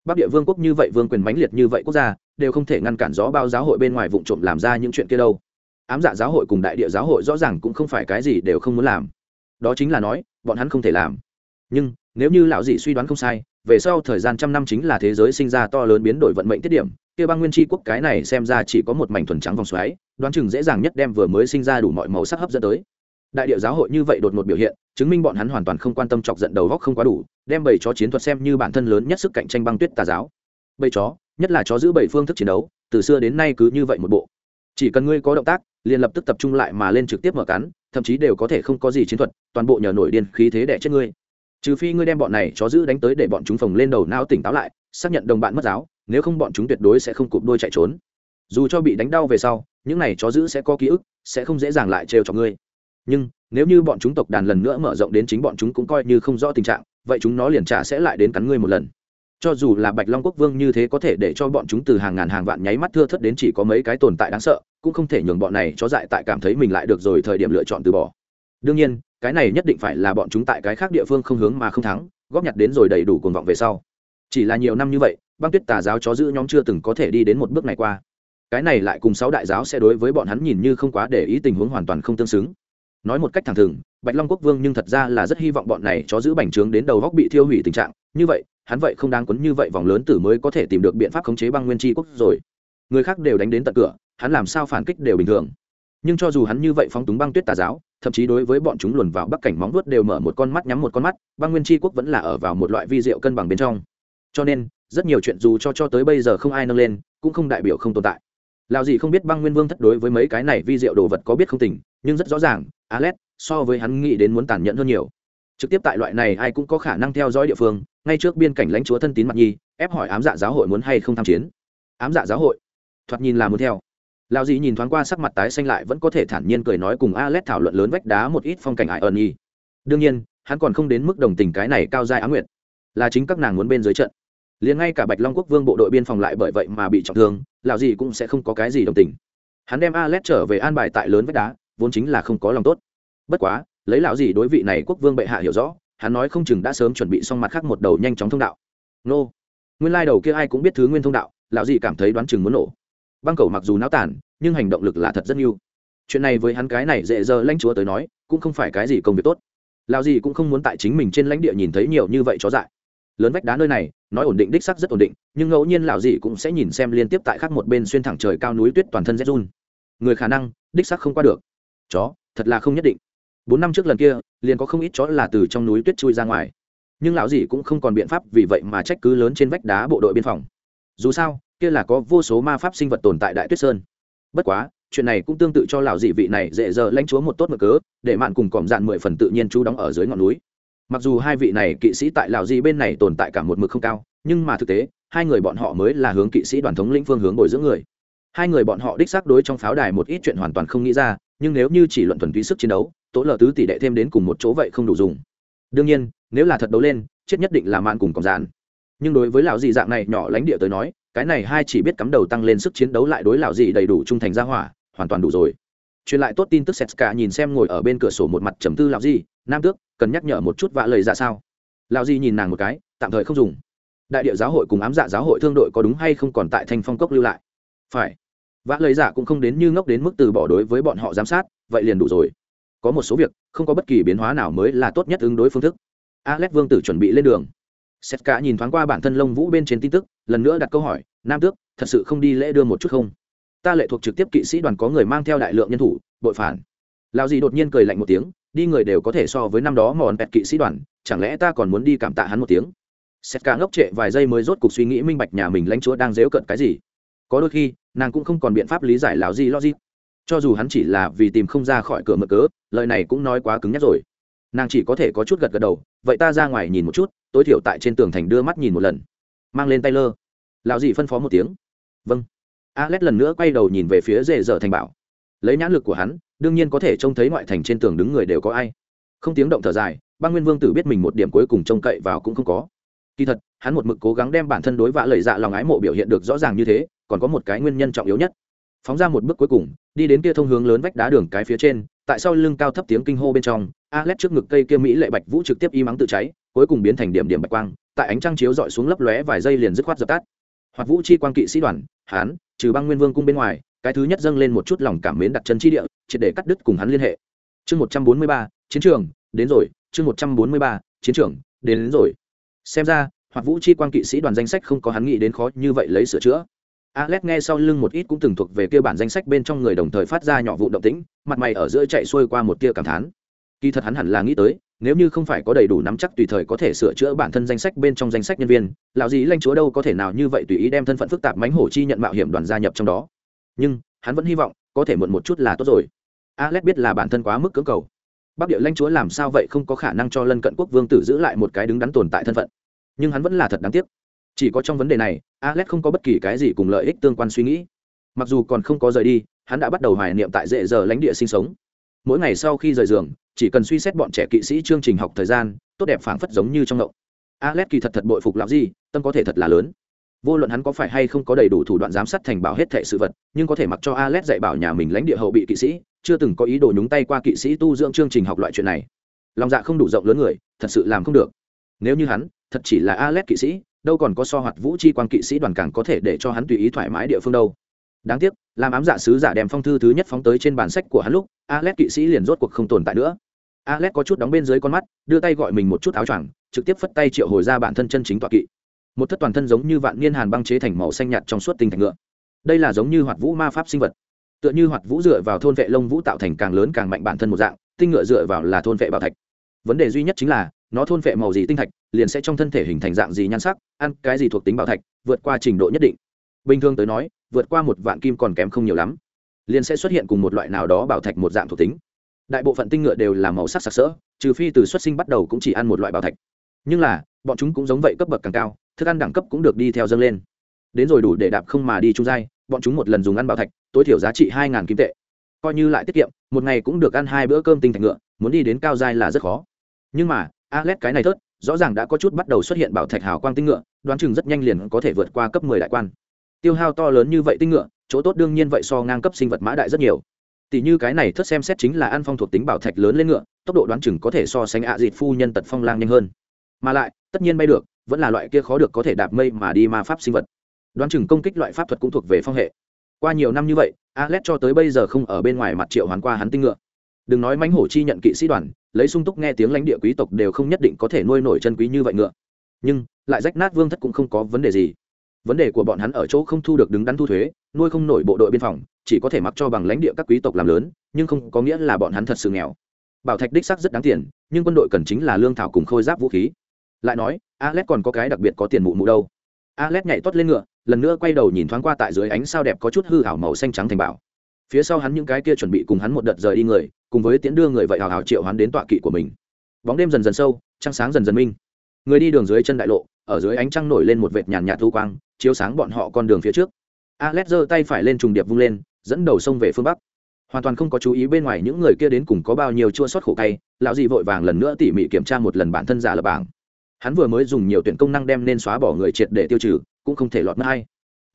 S1: Bắc địa vương quốc như vậy, vương quyền mãnh liệt như vậy quốc gia, đều không thể ngăn cản gió bao giáo hội bên ngoài vụ trộm làm ra những chuyện kia đâu. Ám dạ giáo hội cùng đại địa giáo hội rõ ràng cũng không phải cái gì đều không muốn làm. Đó chính là nói, bọn hắn không thể làm. Nhưng, nếu như lão dị suy đoán không sai, về sau thời gian trăm năm chính là thế giới sinh ra to lớn biến đổi vận mệnh tiết điểm kia bang nguyên tri quốc cái này xem ra chỉ có một mảnh thuần trắng vòng xoáy, đoán chừng dễ dàng nhất đem vừa mới sinh ra đủ mọi màu sắc hấp dẫn tới. Đại địa giáo hội như vậy đột ngột biểu hiện, chứng minh bọn hắn hoàn toàn không quan tâm chọc giận đầu góc không quá đủ, đem bầy chó chiến thuật xem như bản thân lớn nhất sức cạnh tranh băng tuyết tà giáo. Bầy chó, nhất là chó giữ bảy phương thức chiến đấu, từ xưa đến nay cứ như vậy một bộ. Chỉ cần ngươi có động tác, liền lập tức tập trung lại mà lên trực tiếp mở cắn, thậm chí đều có thể không có gì chiến thuật, toàn bộ nhờ nổi điên khí thế đẻ chết ngươi. Trừ phi ngươi đem bọn này chó giữ đánh tới để bọn chúng phồng lên đầu não tỉnh táo lại, xác nhận đồng bạn mất giáo nếu không bọn chúng tuyệt đối sẽ không cụp đôi chạy trốn. Dù cho bị đánh đau về sau, những này chó giữ sẽ có ký ức, sẽ không dễ dàng lại trêu cho ngươi. Nhưng, nếu như bọn chúng tộc đàn lần nữa mở rộng đến chính bọn chúng cũng coi như không rõ tình trạng, vậy chúng nó liền trả sẽ lại đến cắn ngươi một lần. Cho dù là bạch long quốc vương như thế có thể để cho bọn chúng từ hàng ngàn hàng vạn nháy mắt thưa thất đến chỉ có mấy cái tồn tại đáng sợ, cũng không thể nhường bọn này cho dại tại cảm thấy mình lại được rồi thời điểm lựa chọn từ bỏ. Đương nhiên, cái này nhất định phải là bọn chúng tại cái khác địa phương không hướng mà không thắng, góp nhặt đến rồi đầy đủ cuồng vọng về sau chỉ là nhiều năm như vậy, băng tuyết tà giáo chó giữ nhóm chưa từng có thể đi đến một bước này qua. Cái này lại cùng sáu đại giáo sẽ đối với bọn hắn nhìn như không quá để ý tình huống hoàn toàn không tương xứng. Nói một cách thẳng thừng, bạch long quốc vương nhưng thật ra là rất hy vọng bọn này chó giữ bành trướng đến đầu góc bị thiêu hủy tình trạng. Như vậy, hắn vậy không đáng quấn như vậy vòng lớn tử mới có thể tìm được biện pháp khống chế băng nguyên tri quốc rồi. Người khác đều đánh đến tận cửa, hắn làm sao phản kích đều bình thường. Nhưng cho dù hắn như vậy phóng túng băng tuyết tà giáo, thậm chí đối với bọn chúng luồn vào bắc cảnh móng vuốt đều mở một con mắt nhắm một con mắt, băng nguyên tri quốc vẫn là ở vào một loại vi diệu cân bằng bên trong cho nên, rất nhiều chuyện dù cho cho tới bây giờ không ai nâng lên, cũng không đại biểu không tồn tại. Lào gì không biết băng nguyên vương thất đối với mấy cái này vi diệu đồ vật có biết không tỉnh nhưng rất rõ ràng alex so với hắn nghĩ đến muốn tàn nhẫn hơn nhiều. Trực tiếp tại loại này ai cũng có khả năng theo dõi địa phương, ngay trước biên cảnh lãnh chúa thân tín mặt nhi, ép hỏi ám dạ giáo hội muốn hay không tham chiến. Ám dạ giáo hội? Thoạt nhìn là muốn theo. Lao dì nhìn thoáng qua sắc mặt tái xanh lại vẫn có thể thản nhiên cười nói cùng alex thảo luận lớn vách đá một ít phong cảnh ải ẩn nhi đương nhiên, hắn còn không đến mức đồng tình cái này cao dài á nguyệt. Là chính các nàng muốn bên dưới trận liền ngay cả bạch long quốc vương bộ đội biên phòng lại bởi vậy mà bị trọng thương lão gì cũng sẽ không có cái gì đồng tình hắn đem alex trở về an bài tại lớn vách đá vốn chính là không có lòng tốt bất quá lấy lão gì đối vị này quốc vương bệ hạ hiểu rõ hắn nói không chừng đã sớm chuẩn bị xong mặt khác một đầu nhanh chóng thông đạo nô nguyên lai đầu kia ai cũng biết thứ nguyên thông đạo lão gì cảm thấy đoán chừng muốn nổ băng cầu mặc dù náo tản nhưng hành động lực là thật rất nhiều chuyện này với hắn cái này dễ dơ lãnh chúa tới nói cũng không phải cái gì công việc tốt lão gì cũng không muốn tại chính mình trên lãnh địa nhìn thấy nhiều như vậy chó dại lớn vách đá nơi này nói ổn định đích sắc rất ổn định, nhưng ngẫu nhiên lão dị cũng sẽ nhìn xem liên tiếp tại khác một bên xuyên thẳng trời cao núi tuyết toàn thân rét run. Người khả năng, đích sắc không qua được. Chó, thật là không nhất định. Bốn năm trước lần kia, liền có không ít chó là từ trong núi tuyết chui ra ngoài. Nhưng lão dị cũng không còn biện pháp, vì vậy mà trách cứ lớn trên vách đá bộ đội biên phòng. Dù sao, kia là có vô số ma pháp sinh vật tồn tại đại tuyết sơn. Bất quá, chuyện này cũng tương tự cho lão dị vị này dễ dở lãnh chúa một tốt mực cớ, để mạn cùng còm dạn mười phần tự nhiên chú đóng ở dưới ngọn núi mặc dù hai vị này kỵ sĩ tại Lào Di bên này tồn tại cả một mực không cao, nhưng mà thực tế, hai người bọn họ mới là hướng kỵ sĩ đoàn thống lĩnh phương hướng bồi dưỡng người. Hai người bọn họ đích xác đối trong pháo đài một ít chuyện hoàn toàn không nghĩ ra, nhưng nếu như chỉ luận thuần túy sức chiến đấu, tố lờ tứ tỷ đệ thêm đến cùng một chỗ vậy không đủ dùng. Đương nhiên, nếu là thật đấu lên, chết nhất định là mạn cùng còng dàn nhưng đối với lão dì dạng này nhỏ lãnh địa tới nói, cái này hai chỉ biết cắm đầu tăng lên sức chiến đấu lại đối lão dì đầy đủ trung thành ra hỏa, hoàn toàn đủ rồi. Truyền lại tốt tin tức setska nhìn xem ngồi ở bên cửa sổ một mặt trầm tư lão dì nam tước, cần nhắc nhở một chút vạ lời ra sao? Lão dị nhìn nàng một cái, tạm thời không dùng. Đại địa giáo hội cùng ám dạ giáo hội thương đội có đúng hay không còn tại thanh phong cốc lưu lại? Phải. Vã lời giả cũng không đến như ngốc đến mức từ bỏ đối với bọn họ giám sát, vậy liền đủ rồi. Có một số việc, không có bất kỳ biến hóa nào mới là tốt nhất ứng đối phương thức. Alex vương tử chuẩn bị lên đường. Setka nhìn thoáng qua bản thân lông vũ bên trên tin tức, lần nữa đặt câu hỏi, nam tước, thật sự không đi lễ đưa một chút không? Ta lệ thuộc trực tiếp kỵ sĩ đoàn có người mang theo đại lượng nhân thủ, bội phản. Lao gì đột nhiên cười lạnh một tiếng đi người đều có thể so với năm đó mòn pẹt kỵ sĩ đoàn, chẳng lẽ ta còn muốn đi cảm tạ hắn một tiếng? Xét cả ngốc trệ vài giây mới rốt cuộc suy nghĩ minh bạch nhà mình lãnh chúa đang dếu cận cái gì. Có đôi khi, nàng cũng không còn biện pháp lý giải lão gì logic. Cho dù hắn chỉ là vì tìm không ra khỏi cửa mở cớ, lời này cũng nói quá cứng nhắc rồi. Nàng chỉ có thể có chút gật gật đầu, vậy ta ra ngoài nhìn một chút, tối thiểu tại trên tường thành đưa mắt nhìn một lần. Mang lên tay lơ. Lão gì phân phó một tiếng. Vâng. Alex lần nữa quay đầu nhìn về phía rể dở thành bảo. Lấy nhãn lực của hắn đương nhiên có thể trông thấy ngoại thành trên tường đứng người đều có ai. Không tiếng động thở dài, băng nguyên vương tử biết mình một điểm cuối cùng trông cậy vào cũng không có. Kỳ thật, hắn một mực cố gắng đem bản thân đối vã lời dạ lòng ái mộ biểu hiện được rõ ràng như thế, còn có một cái nguyên nhân trọng yếu nhất. Phóng ra một bước cuối cùng, đi đến kia thông hướng lớn vách đá đường cái phía trên, tại sau lưng cao thấp tiếng kinh hô bên trong alex trước ngực cây kia mỹ lệ bạch vũ trực tiếp y mắng tự cháy, cuối cùng biến thành điểm điểm bạch quang, tại ánh trăng chiếu dọi xuống lấp lóe vài giây liền dứt khoát dập tắt. Hoặc vũ chi quang kỵ sĩ đoàn hán trừ băng nguyên vương cung bên ngoài cái thứ nhất dâng lên một chút lòng cảm mến đặt chân chi địa triệt để cắt đứt cùng hắn liên hệ chương một trăm bốn mươi ba chiến trường đến rồi chương một trăm bốn mươi ba chiến trường đến, đến rồi xem ra hoặc vũ chi quang kỵ sĩ đoàn danh sách không có hắn nghĩ đến khó như vậy lấy sửa chữa Alex nghe sau lưng một ít cũng từng thuộc về kia bản danh sách bên trong người đồng thời phát ra nhỏ vụ động tĩnh, mặt mày ở giữa chạy xuôi qua một tia cảm thán. Kỳ thật hắn hẳn là nghĩ tới, nếu như không phải có đầy đủ nắm chắc tùy thời có thể sửa chữa bản thân danh sách bên trong danh sách nhân viên, lão gì lãnh chúa đâu có thể nào như vậy tùy ý đem thân phận phức tạp mánh hổ chi nhận mạo hiểm đoàn gia nhập trong đó. Nhưng, hắn vẫn hy vọng có thể muộn một chút là tốt rồi. Alex biết là bản thân quá mức cưỡng cầu. Bắc địa lãnh chúa làm sao vậy không có khả năng cho Lân Cận quốc vương tử giữ lại một cái đứng đắn tồn tại thân phận. Nhưng hắn vẫn là thật đáng tiếc chỉ có trong vấn đề này alex không có bất kỳ cái gì cùng lợi ích tương quan suy nghĩ mặc dù còn không có rời đi hắn đã bắt đầu hoài niệm tại dễ giờ lãnh địa sinh sống mỗi ngày sau khi rời giường chỉ cần suy xét bọn trẻ kỵ sĩ chương trình học thời gian tốt đẹp phảng phất giống như trong ngộng alex kỳ thật thật bội phục lão gì tâm có thể thật là lớn vô luận hắn có phải hay không có đầy đủ thủ đoạn giám sát thành bảo hết thệ sự vật, nhưng có thể mặc cho alex dạy bảo nhà mình lãnh địa hậu bị kỵ sĩ, chưa từng có ý đồ nhúng tay qua kỵ sĩ tu dưỡng chương trình học loại chuyện này. Lòng dạ không đủ rộng lớn người, thật sự làm không được. Nếu như hắn, thật chỉ là alex kỵ sĩ, đâu còn có so hoạt vũ chi quan kỵ sĩ đoàn càng có thể để cho hắn tùy ý thoải mái địa phương đâu. Đáng tiếc, làm ám giả sứ giả đem phong thư thứ nhất phóng tới trên bản sách của hắn lúc alex kỵ sĩ liền rốt cuộc không tồn tại nữa. Alex có chút đóng bên dưới con mắt, đưa tay gọi mình một chút áo choàng, trực tiếp phất tay triệu hồi ra bản thân chân chính tọa kỵ một thất toàn thân giống như vạn niên hàn băng chế thành màu xanh nhạt trong suốt tinh thạch ngựa. Đây là giống như hoạt vũ ma pháp sinh vật. Tựa như hoạt vũ dựa vào thôn vệ lông vũ tạo thành càng lớn càng mạnh bản thân một dạng, tinh ngựa dựa vào là thôn vệ bảo thạch. Vấn đề duy nhất chính là, nó thôn vệ màu gì tinh thạch, liền sẽ trong thân thể hình thành dạng gì nhan sắc, ăn cái gì thuộc tính bảo thạch, vượt qua trình độ nhất định. Bình thường tới nói, vượt qua một vạn kim còn kém không nhiều lắm. Liền sẽ xuất hiện cùng một loại nào đó bảo thạch một dạng thuộc tính. Đại bộ phận tinh ngựa đều là màu sắc sặc sỡ, trừ phi từ xuất sinh bắt đầu cũng chỉ ăn một loại bảo thạch. Nhưng là, bọn chúng cũng giống vậy cấp bậc càng cao thức ăn đẳng cấp cũng được đi theo dâng lên. Đến rồi đủ để đạp không mà đi trung giai, bọn chúng một lần dùng ăn bảo thạch, tối thiểu giá trị hai kim tệ. Coi như lại tiết kiệm, một ngày cũng được ăn hai bữa cơm tinh thạch ngựa, muốn đi đến cao giai là rất khó. Nhưng mà, alex cái này thớt, rõ ràng đã có chút bắt đầu xuất hiện bảo thạch hào quang tinh ngựa, đoán chừng rất nhanh liền có thể vượt qua cấp mười đại quan. Tiêu hao to lớn như vậy tinh ngựa, chỗ tốt đương nhiên vậy so ngang cấp sinh vật mã đại rất nhiều. Tỷ như cái này thất xem xét chính là ăn phong thuộc tính bảo thạch lớn lên ngựa, tốc độ đoán chừng có thể so sánh ạ dịt phu nhân tật phong lang nhanh hơn. Mà lại, tất nhiên bay được vẫn là loại kia khó được có thể đạp mây mà đi ma pháp sinh vật. Đoán chừng công kích loại pháp thuật cũng thuộc về phong hệ. Qua nhiều năm như vậy alex cho tới bây giờ không ở bên ngoài mặt triệu hoàn qua hắn tinh ngựa. Đừng nói mánh hổ chi nhận kỵ sĩ đoàn, lấy sung túc nghe tiếng lãnh địa quý tộc đều không nhất định có thể nuôi nổi chân quý như vậy ngựa. Nhưng, lại rách nát vương thất cũng không có vấn đề gì. Vấn đề của bọn hắn ở chỗ không thu được đứng đắn thu thuế, nuôi không nổi bộ đội biên phòng, chỉ có thể mặc cho bằng lãnh địa các quý tộc làm lớn, nhưng không có nghĩa là bọn hắn thật sự nghèo. Bảo thạch đích sắc rất đáng tiền, nhưng quân đội cần chính là lương thảo cùng khôi giáp vũ khí lại nói, alex còn có cái đặc biệt có tiền mụ mụ đâu. Alex nhảy tót lên ngựa, lần nữa quay đầu nhìn thoáng qua tại dưới ánh sao đẹp có chút hư hảo màu xanh trắng thành bảo. Phía sau hắn những cái kia chuẩn bị cùng hắn một đợt rời đi người, cùng với tiễn đưa người vậy hào hào triệu hắn đến tọa kỵ của mình. Bóng đêm dần dần sâu, trăng sáng dần dần minh. Người đi đường dưới chân đại lộ, ở dưới ánh trăng nổi lên một vệt nhàn nhạt thu quang, chiếu sáng bọn họ con đường phía trước. Alex giơ tay phải lên trùng điệp vung lên, dẫn đầu sông về phương bắc. Hoàn toàn không có chú ý bên ngoài những người kia đến cùng có bao nhiêu chua sót khổ cay, lão dị vội vàng lần nữa tỉ mỉ kiểm tra một lần bản thân giả lập bảng hắn vừa mới dùng nhiều tuyển công năng đem nên xóa bỏ người triệt để tiêu trừ, cũng không thể lọt mất hay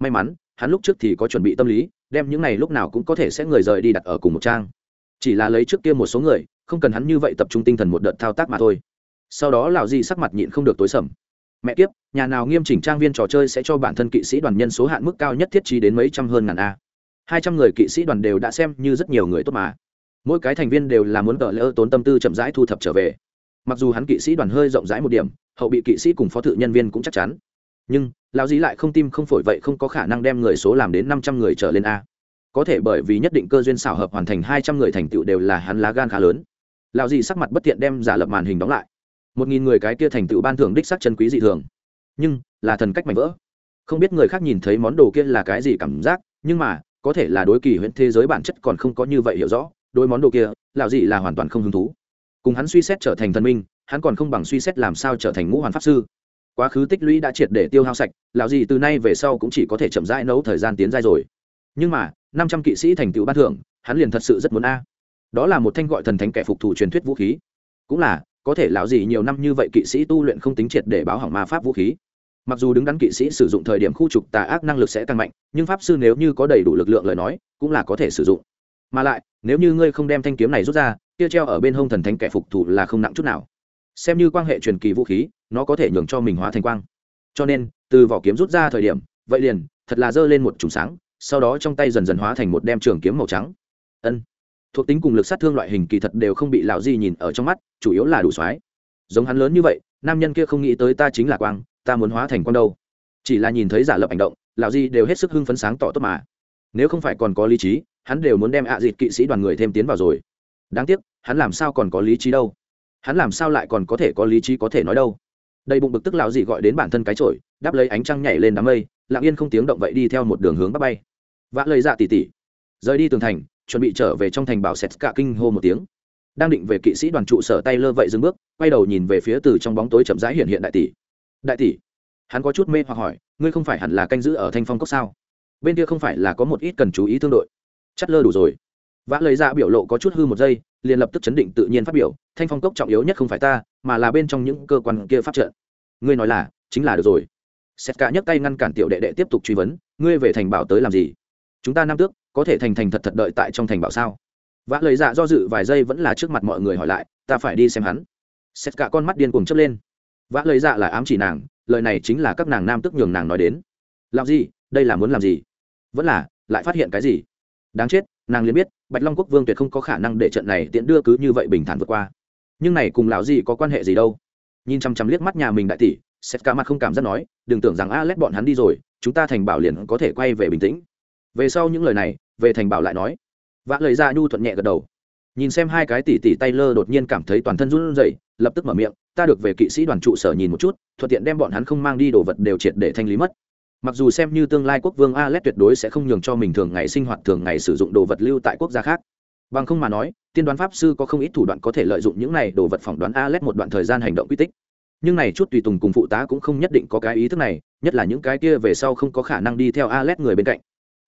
S1: may mắn, hắn lúc trước thì có chuẩn bị tâm lý, đem những này lúc nào cũng có thể sẽ người rời đi đặt ở cùng một trang. Chỉ là lấy trước kia một số người, không cần hắn như vậy tập trung tinh thần một đợt thao tác mà thôi. Sau đó lão di sắc mặt nhịn không được tối sầm. Mẹ kiếp, nhà nào nghiêm chỉnh trang viên trò chơi sẽ cho bản thân kỵ sĩ đoàn nhân số hạn mức cao nhất thiết trí đến mấy trăm hơn ngàn a? Hai trăm người kỵ sĩ đoàn đều đã xem như rất nhiều người tốt mà. Mỗi cái thành viên đều là muốn cỡ lỡ tốn tâm tư chậm rãi thu thập trở về. Mặc dù hắn kỵ sĩ đoàn hơi rộng rãi một điểm hậu bị kỵ sĩ cùng phó thự nhân viên cũng chắc chắn. Nhưng, lão dí lại không tim không phổi vậy không có khả năng đem người số làm đến năm trăm người trở lên a. Có thể bởi vì nhất định cơ duyên xảo hợp hoàn thành hai trăm người thành tựu đều là hắn lá gan khá lớn. Lão dí sắc mặt bất tiện đem giả lập màn hình đóng lại. Một nghìn người cái kia thành tựu ban thưởng đích sắc chân quý dị thường. Nhưng, là thần cách mạnh vỡ. Không biết người khác nhìn thấy món đồ kia là cái gì cảm giác, nhưng mà, có thể là đối kỳ huyễn thế giới bản chất còn không có như vậy hiểu rõ, đối món đồ kia, lão dí là hoàn toàn không hứng thú. Cùng hắn suy xét trở thành thần minh hắn còn không bằng suy xét làm sao trở thành ngũ hoàn pháp sư. Quá khứ tích lũy đã triệt để tiêu hao sạch, lão gì từ nay về sau cũng chỉ có thể chậm rãi nấu thời gian tiến giai rồi. Nhưng mà, năm trăm kỵ sĩ thành tựu ban thưởng, hắn liền thật sự rất muốn a. Đó là một thanh gọi thần thánh kẻ phục thủ truyền thuyết vũ khí. Cũng là, có thể lão gì nhiều năm như vậy kỵ sĩ tu luyện không tính triệt để báo hỏng ma pháp vũ khí. Mặc dù đứng đắn kỵ sĩ sử dụng thời điểm khu trục tà ác năng lực sẽ tăng mạnh, nhưng pháp sư nếu như có đầy đủ lực lượng lời nói, cũng là có thể sử dụng. Mà lại, nếu như ngươi không đem thanh kiếm này rút ra, kia treo ở bên hông thần thánh kẻ phục thủ là không nặng chút nào xem như quan hệ truyền kỳ vũ khí, nó có thể nhường cho mình hóa thành quang. Cho nên, từ vỏ kiếm rút ra thời điểm, vậy liền, thật là giơ lên một trùng sáng, sau đó trong tay dần dần hóa thành một đem trường kiếm màu trắng. Ân. Thuộc tính cùng lực sát thương loại hình kỳ thật đều không bị lão di nhìn ở trong mắt, chủ yếu là đủ soái giống hắn lớn như vậy, nam nhân kia không nghĩ tới ta chính là quang, ta muốn hóa thành quang đâu. Chỉ là nhìn thấy giả lập hành động, lão di đều hết sức hưng phấn sáng tỏ tốt mà. Nếu không phải còn có lý trí, hắn đều muốn đem ạ à dịt kỵ sĩ đoàn người thêm tiến vào rồi. Đáng tiếc, hắn làm sao còn có lý trí đâu? Hắn làm sao lại còn có thể có lý trí có thể nói đâu? Đầy bụng bực tức lão dị gọi đến bản thân cái trội đáp lấy ánh trăng nhảy lên đám mây, lặng yên không tiếng động vậy đi theo một đường hướng bắc bay. Vã lời dạ tỉ tỉ. Rời đi tường thành, chuẩn bị trở về trong thành bảo sét cả kinh hô một tiếng. Đang định về kỵ sĩ đoàn trụ sở tay lơ vậy dừng bước, quay đầu nhìn về phía từ trong bóng tối chậm rãi hiện hiện đại tỷ. Đại tỷ, hắn có chút mê hoặc hỏi, ngươi không phải hẳn là canh giữ ở thanh phong cốc sao? Bên kia không phải là có một ít cần chú ý thương đội. Chắt lơ đủ rồi. Vã lời ra biểu lộ có chút hư một giây, liền lập tức chấn định tự nhiên phát biểu thanh phong cốc trọng yếu nhất không phải ta, mà là bên trong những cơ quan kia phát trợ ngươi nói là, chính là được rồi. Sét cả nhấc tay ngăn cản tiểu đệ đệ tiếp tục truy vấn, ngươi về thành bảo tới làm gì? Chúng ta nam tước, có thể thành thành thật thật đợi tại trong thành bảo sao? Vã lời dạ do dự vài giây vẫn là trước mặt mọi người hỏi lại, ta phải đi xem hắn. Sét cả con mắt điên cuồng chớp lên. Vã lời dạ là ám chỉ nàng, lời này chính là các nàng nam tước nhường nàng nói đến. Làm gì? Đây là muốn làm gì? Vẫn là, lại phát hiện cái gì? Đáng chết, nàng liền biết, bạch long quốc vương tuyệt không có khả năng để trận này tiện đưa cứ như vậy bình thản vượt qua nhưng này cùng lão gì có quan hệ gì đâu? Nhìn chăm chăm liếc mắt nhà mình đại tỷ, sét cả mặt không cảm giác nói, đừng tưởng rằng a lét bọn hắn đi rồi, chúng ta thành bảo liền có thể quay về bình tĩnh. Về sau những lời này, về thành bảo lại nói. Vã lời ra nhu thuận nhẹ gật đầu. Nhìn xem hai cái tỷ tỷ tay lơ đột nhiên cảm thấy toàn thân run rẩy, lập tức mở miệng, ta được về kỵ sĩ đoàn trụ sở nhìn một chút, thuận tiện đem bọn hắn không mang đi đồ vật đều triệt để thanh lý mất. Mặc dù xem như tương lai quốc vương alet tuyệt đối sẽ không nhường cho mình thường ngày sinh hoạt, thường ngày sử dụng đồ vật lưu tại quốc gia khác. Bằng không mà nói tiên đoán pháp sư có không ít thủ đoạn có thể lợi dụng những này đồ vật phỏng đoán Alex một đoạn thời gian hành động quy tích. Nhưng này chút tùy tùng cùng phụ tá cũng không nhất định có cái ý thức này, nhất là những cái kia về sau không có khả năng đi theo Alex người bên cạnh.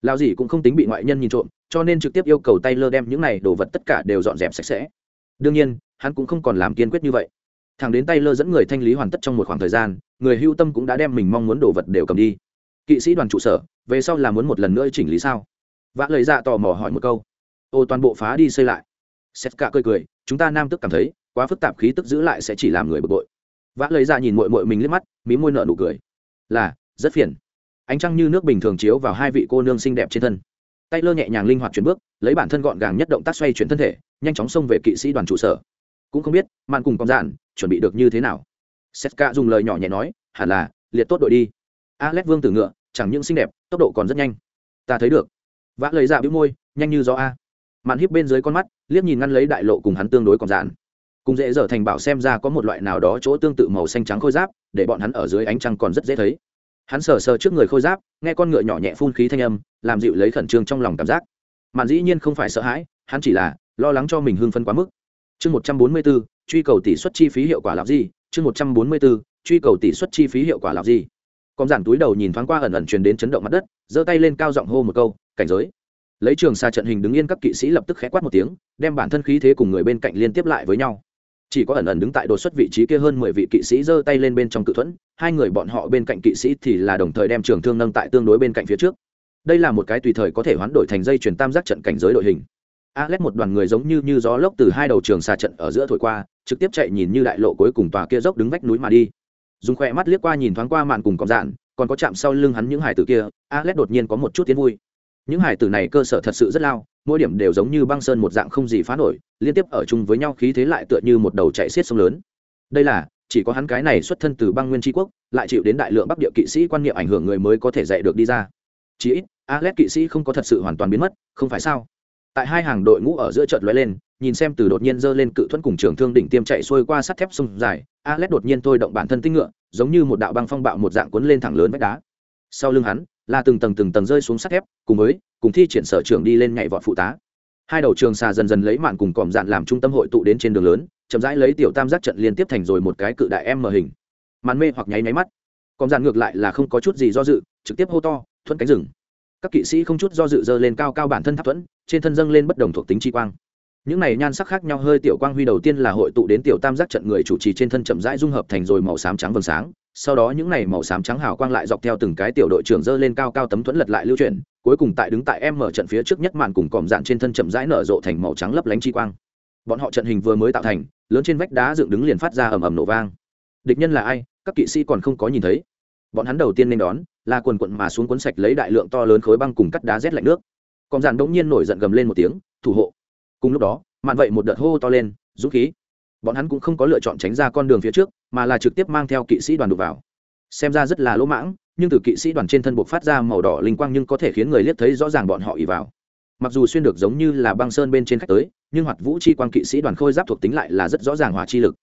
S1: Lao gì cũng không tính bị ngoại nhân nhìn trộm, cho nên trực tiếp yêu cầu tay lơ đem những này đồ vật tất cả đều dọn dẹp sạch sẽ. Đương nhiên, hắn cũng không còn làm kiên quyết như vậy. Thằng đến tay lơ dẫn người thanh lý hoàn tất trong một khoảng thời gian, người hưu tâm cũng đã đem mình mong muốn đồ vật đều cầm đi. Kỵ sĩ đoàn trụ sở, về sau là muốn một lần nữa chỉnh lý sao? Vã lời dạ tò mò hỏi một câu. Ô, toàn bộ phá đi xây lại sét cả cười cười, chúng ta nam tức cảm thấy, quá phức tạp khí tức giữ lại sẽ chỉ làm người bực bội. Vã lời ra dạ nhìn mội mội mình liếc mắt, mí môi nợ nụ cười. Là, rất phiền. Ánh trăng như nước bình thường chiếu vào hai vị cô nương xinh đẹp trên thân. Tay lơ nhẹ nhàng linh hoạt chuyển bước, lấy bản thân gọn gàng nhất động tác xoay chuyển thân thể, nhanh chóng xông về kỵ sĩ đoàn trụ sở. Cũng không biết màn cùng con dạn, chuẩn bị được như thế nào. Setka dùng lời nhỏ nhẹ nói, hẳn là, liệt tốt đội đi. Alex vương tử ngựa, chẳng những xinh đẹp, tốc độ còn rất nhanh. Ta thấy được. Vã lời ra dạ bĩu môi, nhanh như gió a màn híp bên dưới con mắt, liếc nhìn ngăn lấy đại lộ cùng hắn tương đối còn dạn. Cùng dễ dở thành bảo xem ra có một loại nào đó chỗ tương tự màu xanh trắng khôi giáp, để bọn hắn ở dưới ánh trăng còn rất dễ thấy. Hắn sờ sờ trước người khôi giáp, nghe con ngựa nhỏ nhẹ phun khí thanh âm, làm dịu lấy khẩn trương trong lòng cảm giác. Màn dĩ nhiên không phải sợ hãi, hắn chỉ là lo lắng cho mình hưng phân quá mức. Chương một trăm bốn mươi bốn, truy cầu tỷ suất chi phí hiệu quả làm gì? Chương một trăm bốn mươi bốn, truy cầu tỷ suất chi phí hiệu quả làm gì? Con giản túi đầu nhìn thoáng qua ẩn ẩn truyền đến chấn động mặt đất, giơ tay lên cao giọng hô một câu, cảnh giới lấy trường xa trận hình đứng yên các kỵ sĩ lập tức khẽ quát một tiếng, đem bản thân khí thế cùng người bên cạnh liên tiếp lại với nhau. Chỉ có ẩn ẩn đứng tại đột xuất vị trí kia hơn mười vị kỵ sĩ giơ tay lên bên trong cự thuẫn, hai người bọn họ bên cạnh kỵ sĩ thì là đồng thời đem trường thương nâng tại tương đối bên cạnh phía trước. Đây là một cái tùy thời có thể hoán đổi thành dây chuyển tam giác trận cảnh giới đội hình. Alex một đoàn người giống như như gió lốc từ hai đầu trường xa trận ở giữa thổi qua, trực tiếp chạy nhìn như đại lộ cuối cùng tòa kia dốc đứng vách núi mà đi. Dùng khoe mắt liếc qua nhìn thoáng qua màn cùng cọp dạn, còn có chạm sau lưng hắn những hải tử kia, alex đột nhiên có một chút tiến vui những hải tử này cơ sở thật sự rất lao, mỗi điểm đều giống như băng sơn một dạng không gì phá nổi, liên tiếp ở chung với nhau khí thế lại tựa như một đầu chạy xiết sông lớn. Đây là, chỉ có hắn cái này xuất thân từ băng nguyên tri quốc, lại chịu đến đại lượng bắc địa kỵ sĩ quan niệm ảnh hưởng người mới có thể dạy được đi ra. Chí ít alex kỵ sĩ không có thật sự hoàn toàn biến mất, không phải sao? Tại hai hàng đội ngũ ở giữa trận lóe lên, nhìn xem từ đột nhiên giơ lên cự thuẫn cùng trường thương đỉnh tiêm chạy xuôi qua sắt thép sông dài alex đột nhiên thôi động bản thân tinh ngựa, giống như một đạo băng phong bạo một dạng cuốn lên thẳng lớn vách đá. Sau lưng hắn là từng tầng từng tầng rơi xuống sắt thép, cùng với, cùng thi triển sở trưởng đi lên nhảy vọt phụ tá. Hai đầu trường xà dần dần lấy mạn cùng còm dạn làm trung tâm hội tụ đến trên đường lớn, chậm rãi lấy tiểu tam giác trận liên tiếp thành rồi một cái cự đại em mờ hình. Màn mê hoặc nháy nháy mắt. Còm dạn ngược lại là không có chút gì do dự, trực tiếp hô to thuẫn cánh rừng. Các kỵ sĩ không chút do dự dơ lên cao cao bản thân tháp thuẫn, trên thân dâng lên bất đồng thuộc tính chi quang. Những này nhan sắc khác nhau hơi tiểu quang huy đầu tiên là hội tụ đến tiểu tam giác trận người chủ trì trên thân chậm rãi dung hợp thành rồi màu xám trắng vầng sáng sau đó những này màu xám trắng hào quang lại dọc theo từng cái tiểu đội trưởng dơ lên cao cao tấm thuẫn lật lại lưu chuyển, cuối cùng tại đứng tại em mở trận phía trước nhất màn cùng còm dạn trên thân chậm rãi nở rộ thành màu trắng lấp lánh chi quang. Bọn họ trận hình vừa mới tạo thành, lớn trên vách đá dựng đứng liền phát ra ầm ầm nổ vang. Địch nhân là ai? Các kỵ sĩ còn không có nhìn thấy. Bọn hắn đầu tiên nên đón là quần quận mà xuống cuốn sạch lấy đại lượng to lớn khối băng cùng cắt đá rét lạnh nước. Còm dạn đống nhiên nổi giận gầm lên một tiếng, thủ hộ. Cùng lúc đó, mạn vậy một đợt hô to lên, dũng khí! Bọn hắn cũng không có lựa chọn tránh ra con đường phía trước mà là trực tiếp mang theo kỵ sĩ đoàn đục vào. Xem ra rất là lỗ mãng, nhưng từ kỵ sĩ đoàn trên thân buộc phát ra màu đỏ linh quang nhưng có thể khiến người liếc thấy rõ ràng bọn họ ỉ vào. Mặc dù xuyên được giống như là băng sơn bên trên khách tới, nhưng hoạt vũ chi quang kỵ sĩ đoàn khôi giáp thuộc tính lại là rất rõ ràng hỏa chi lực.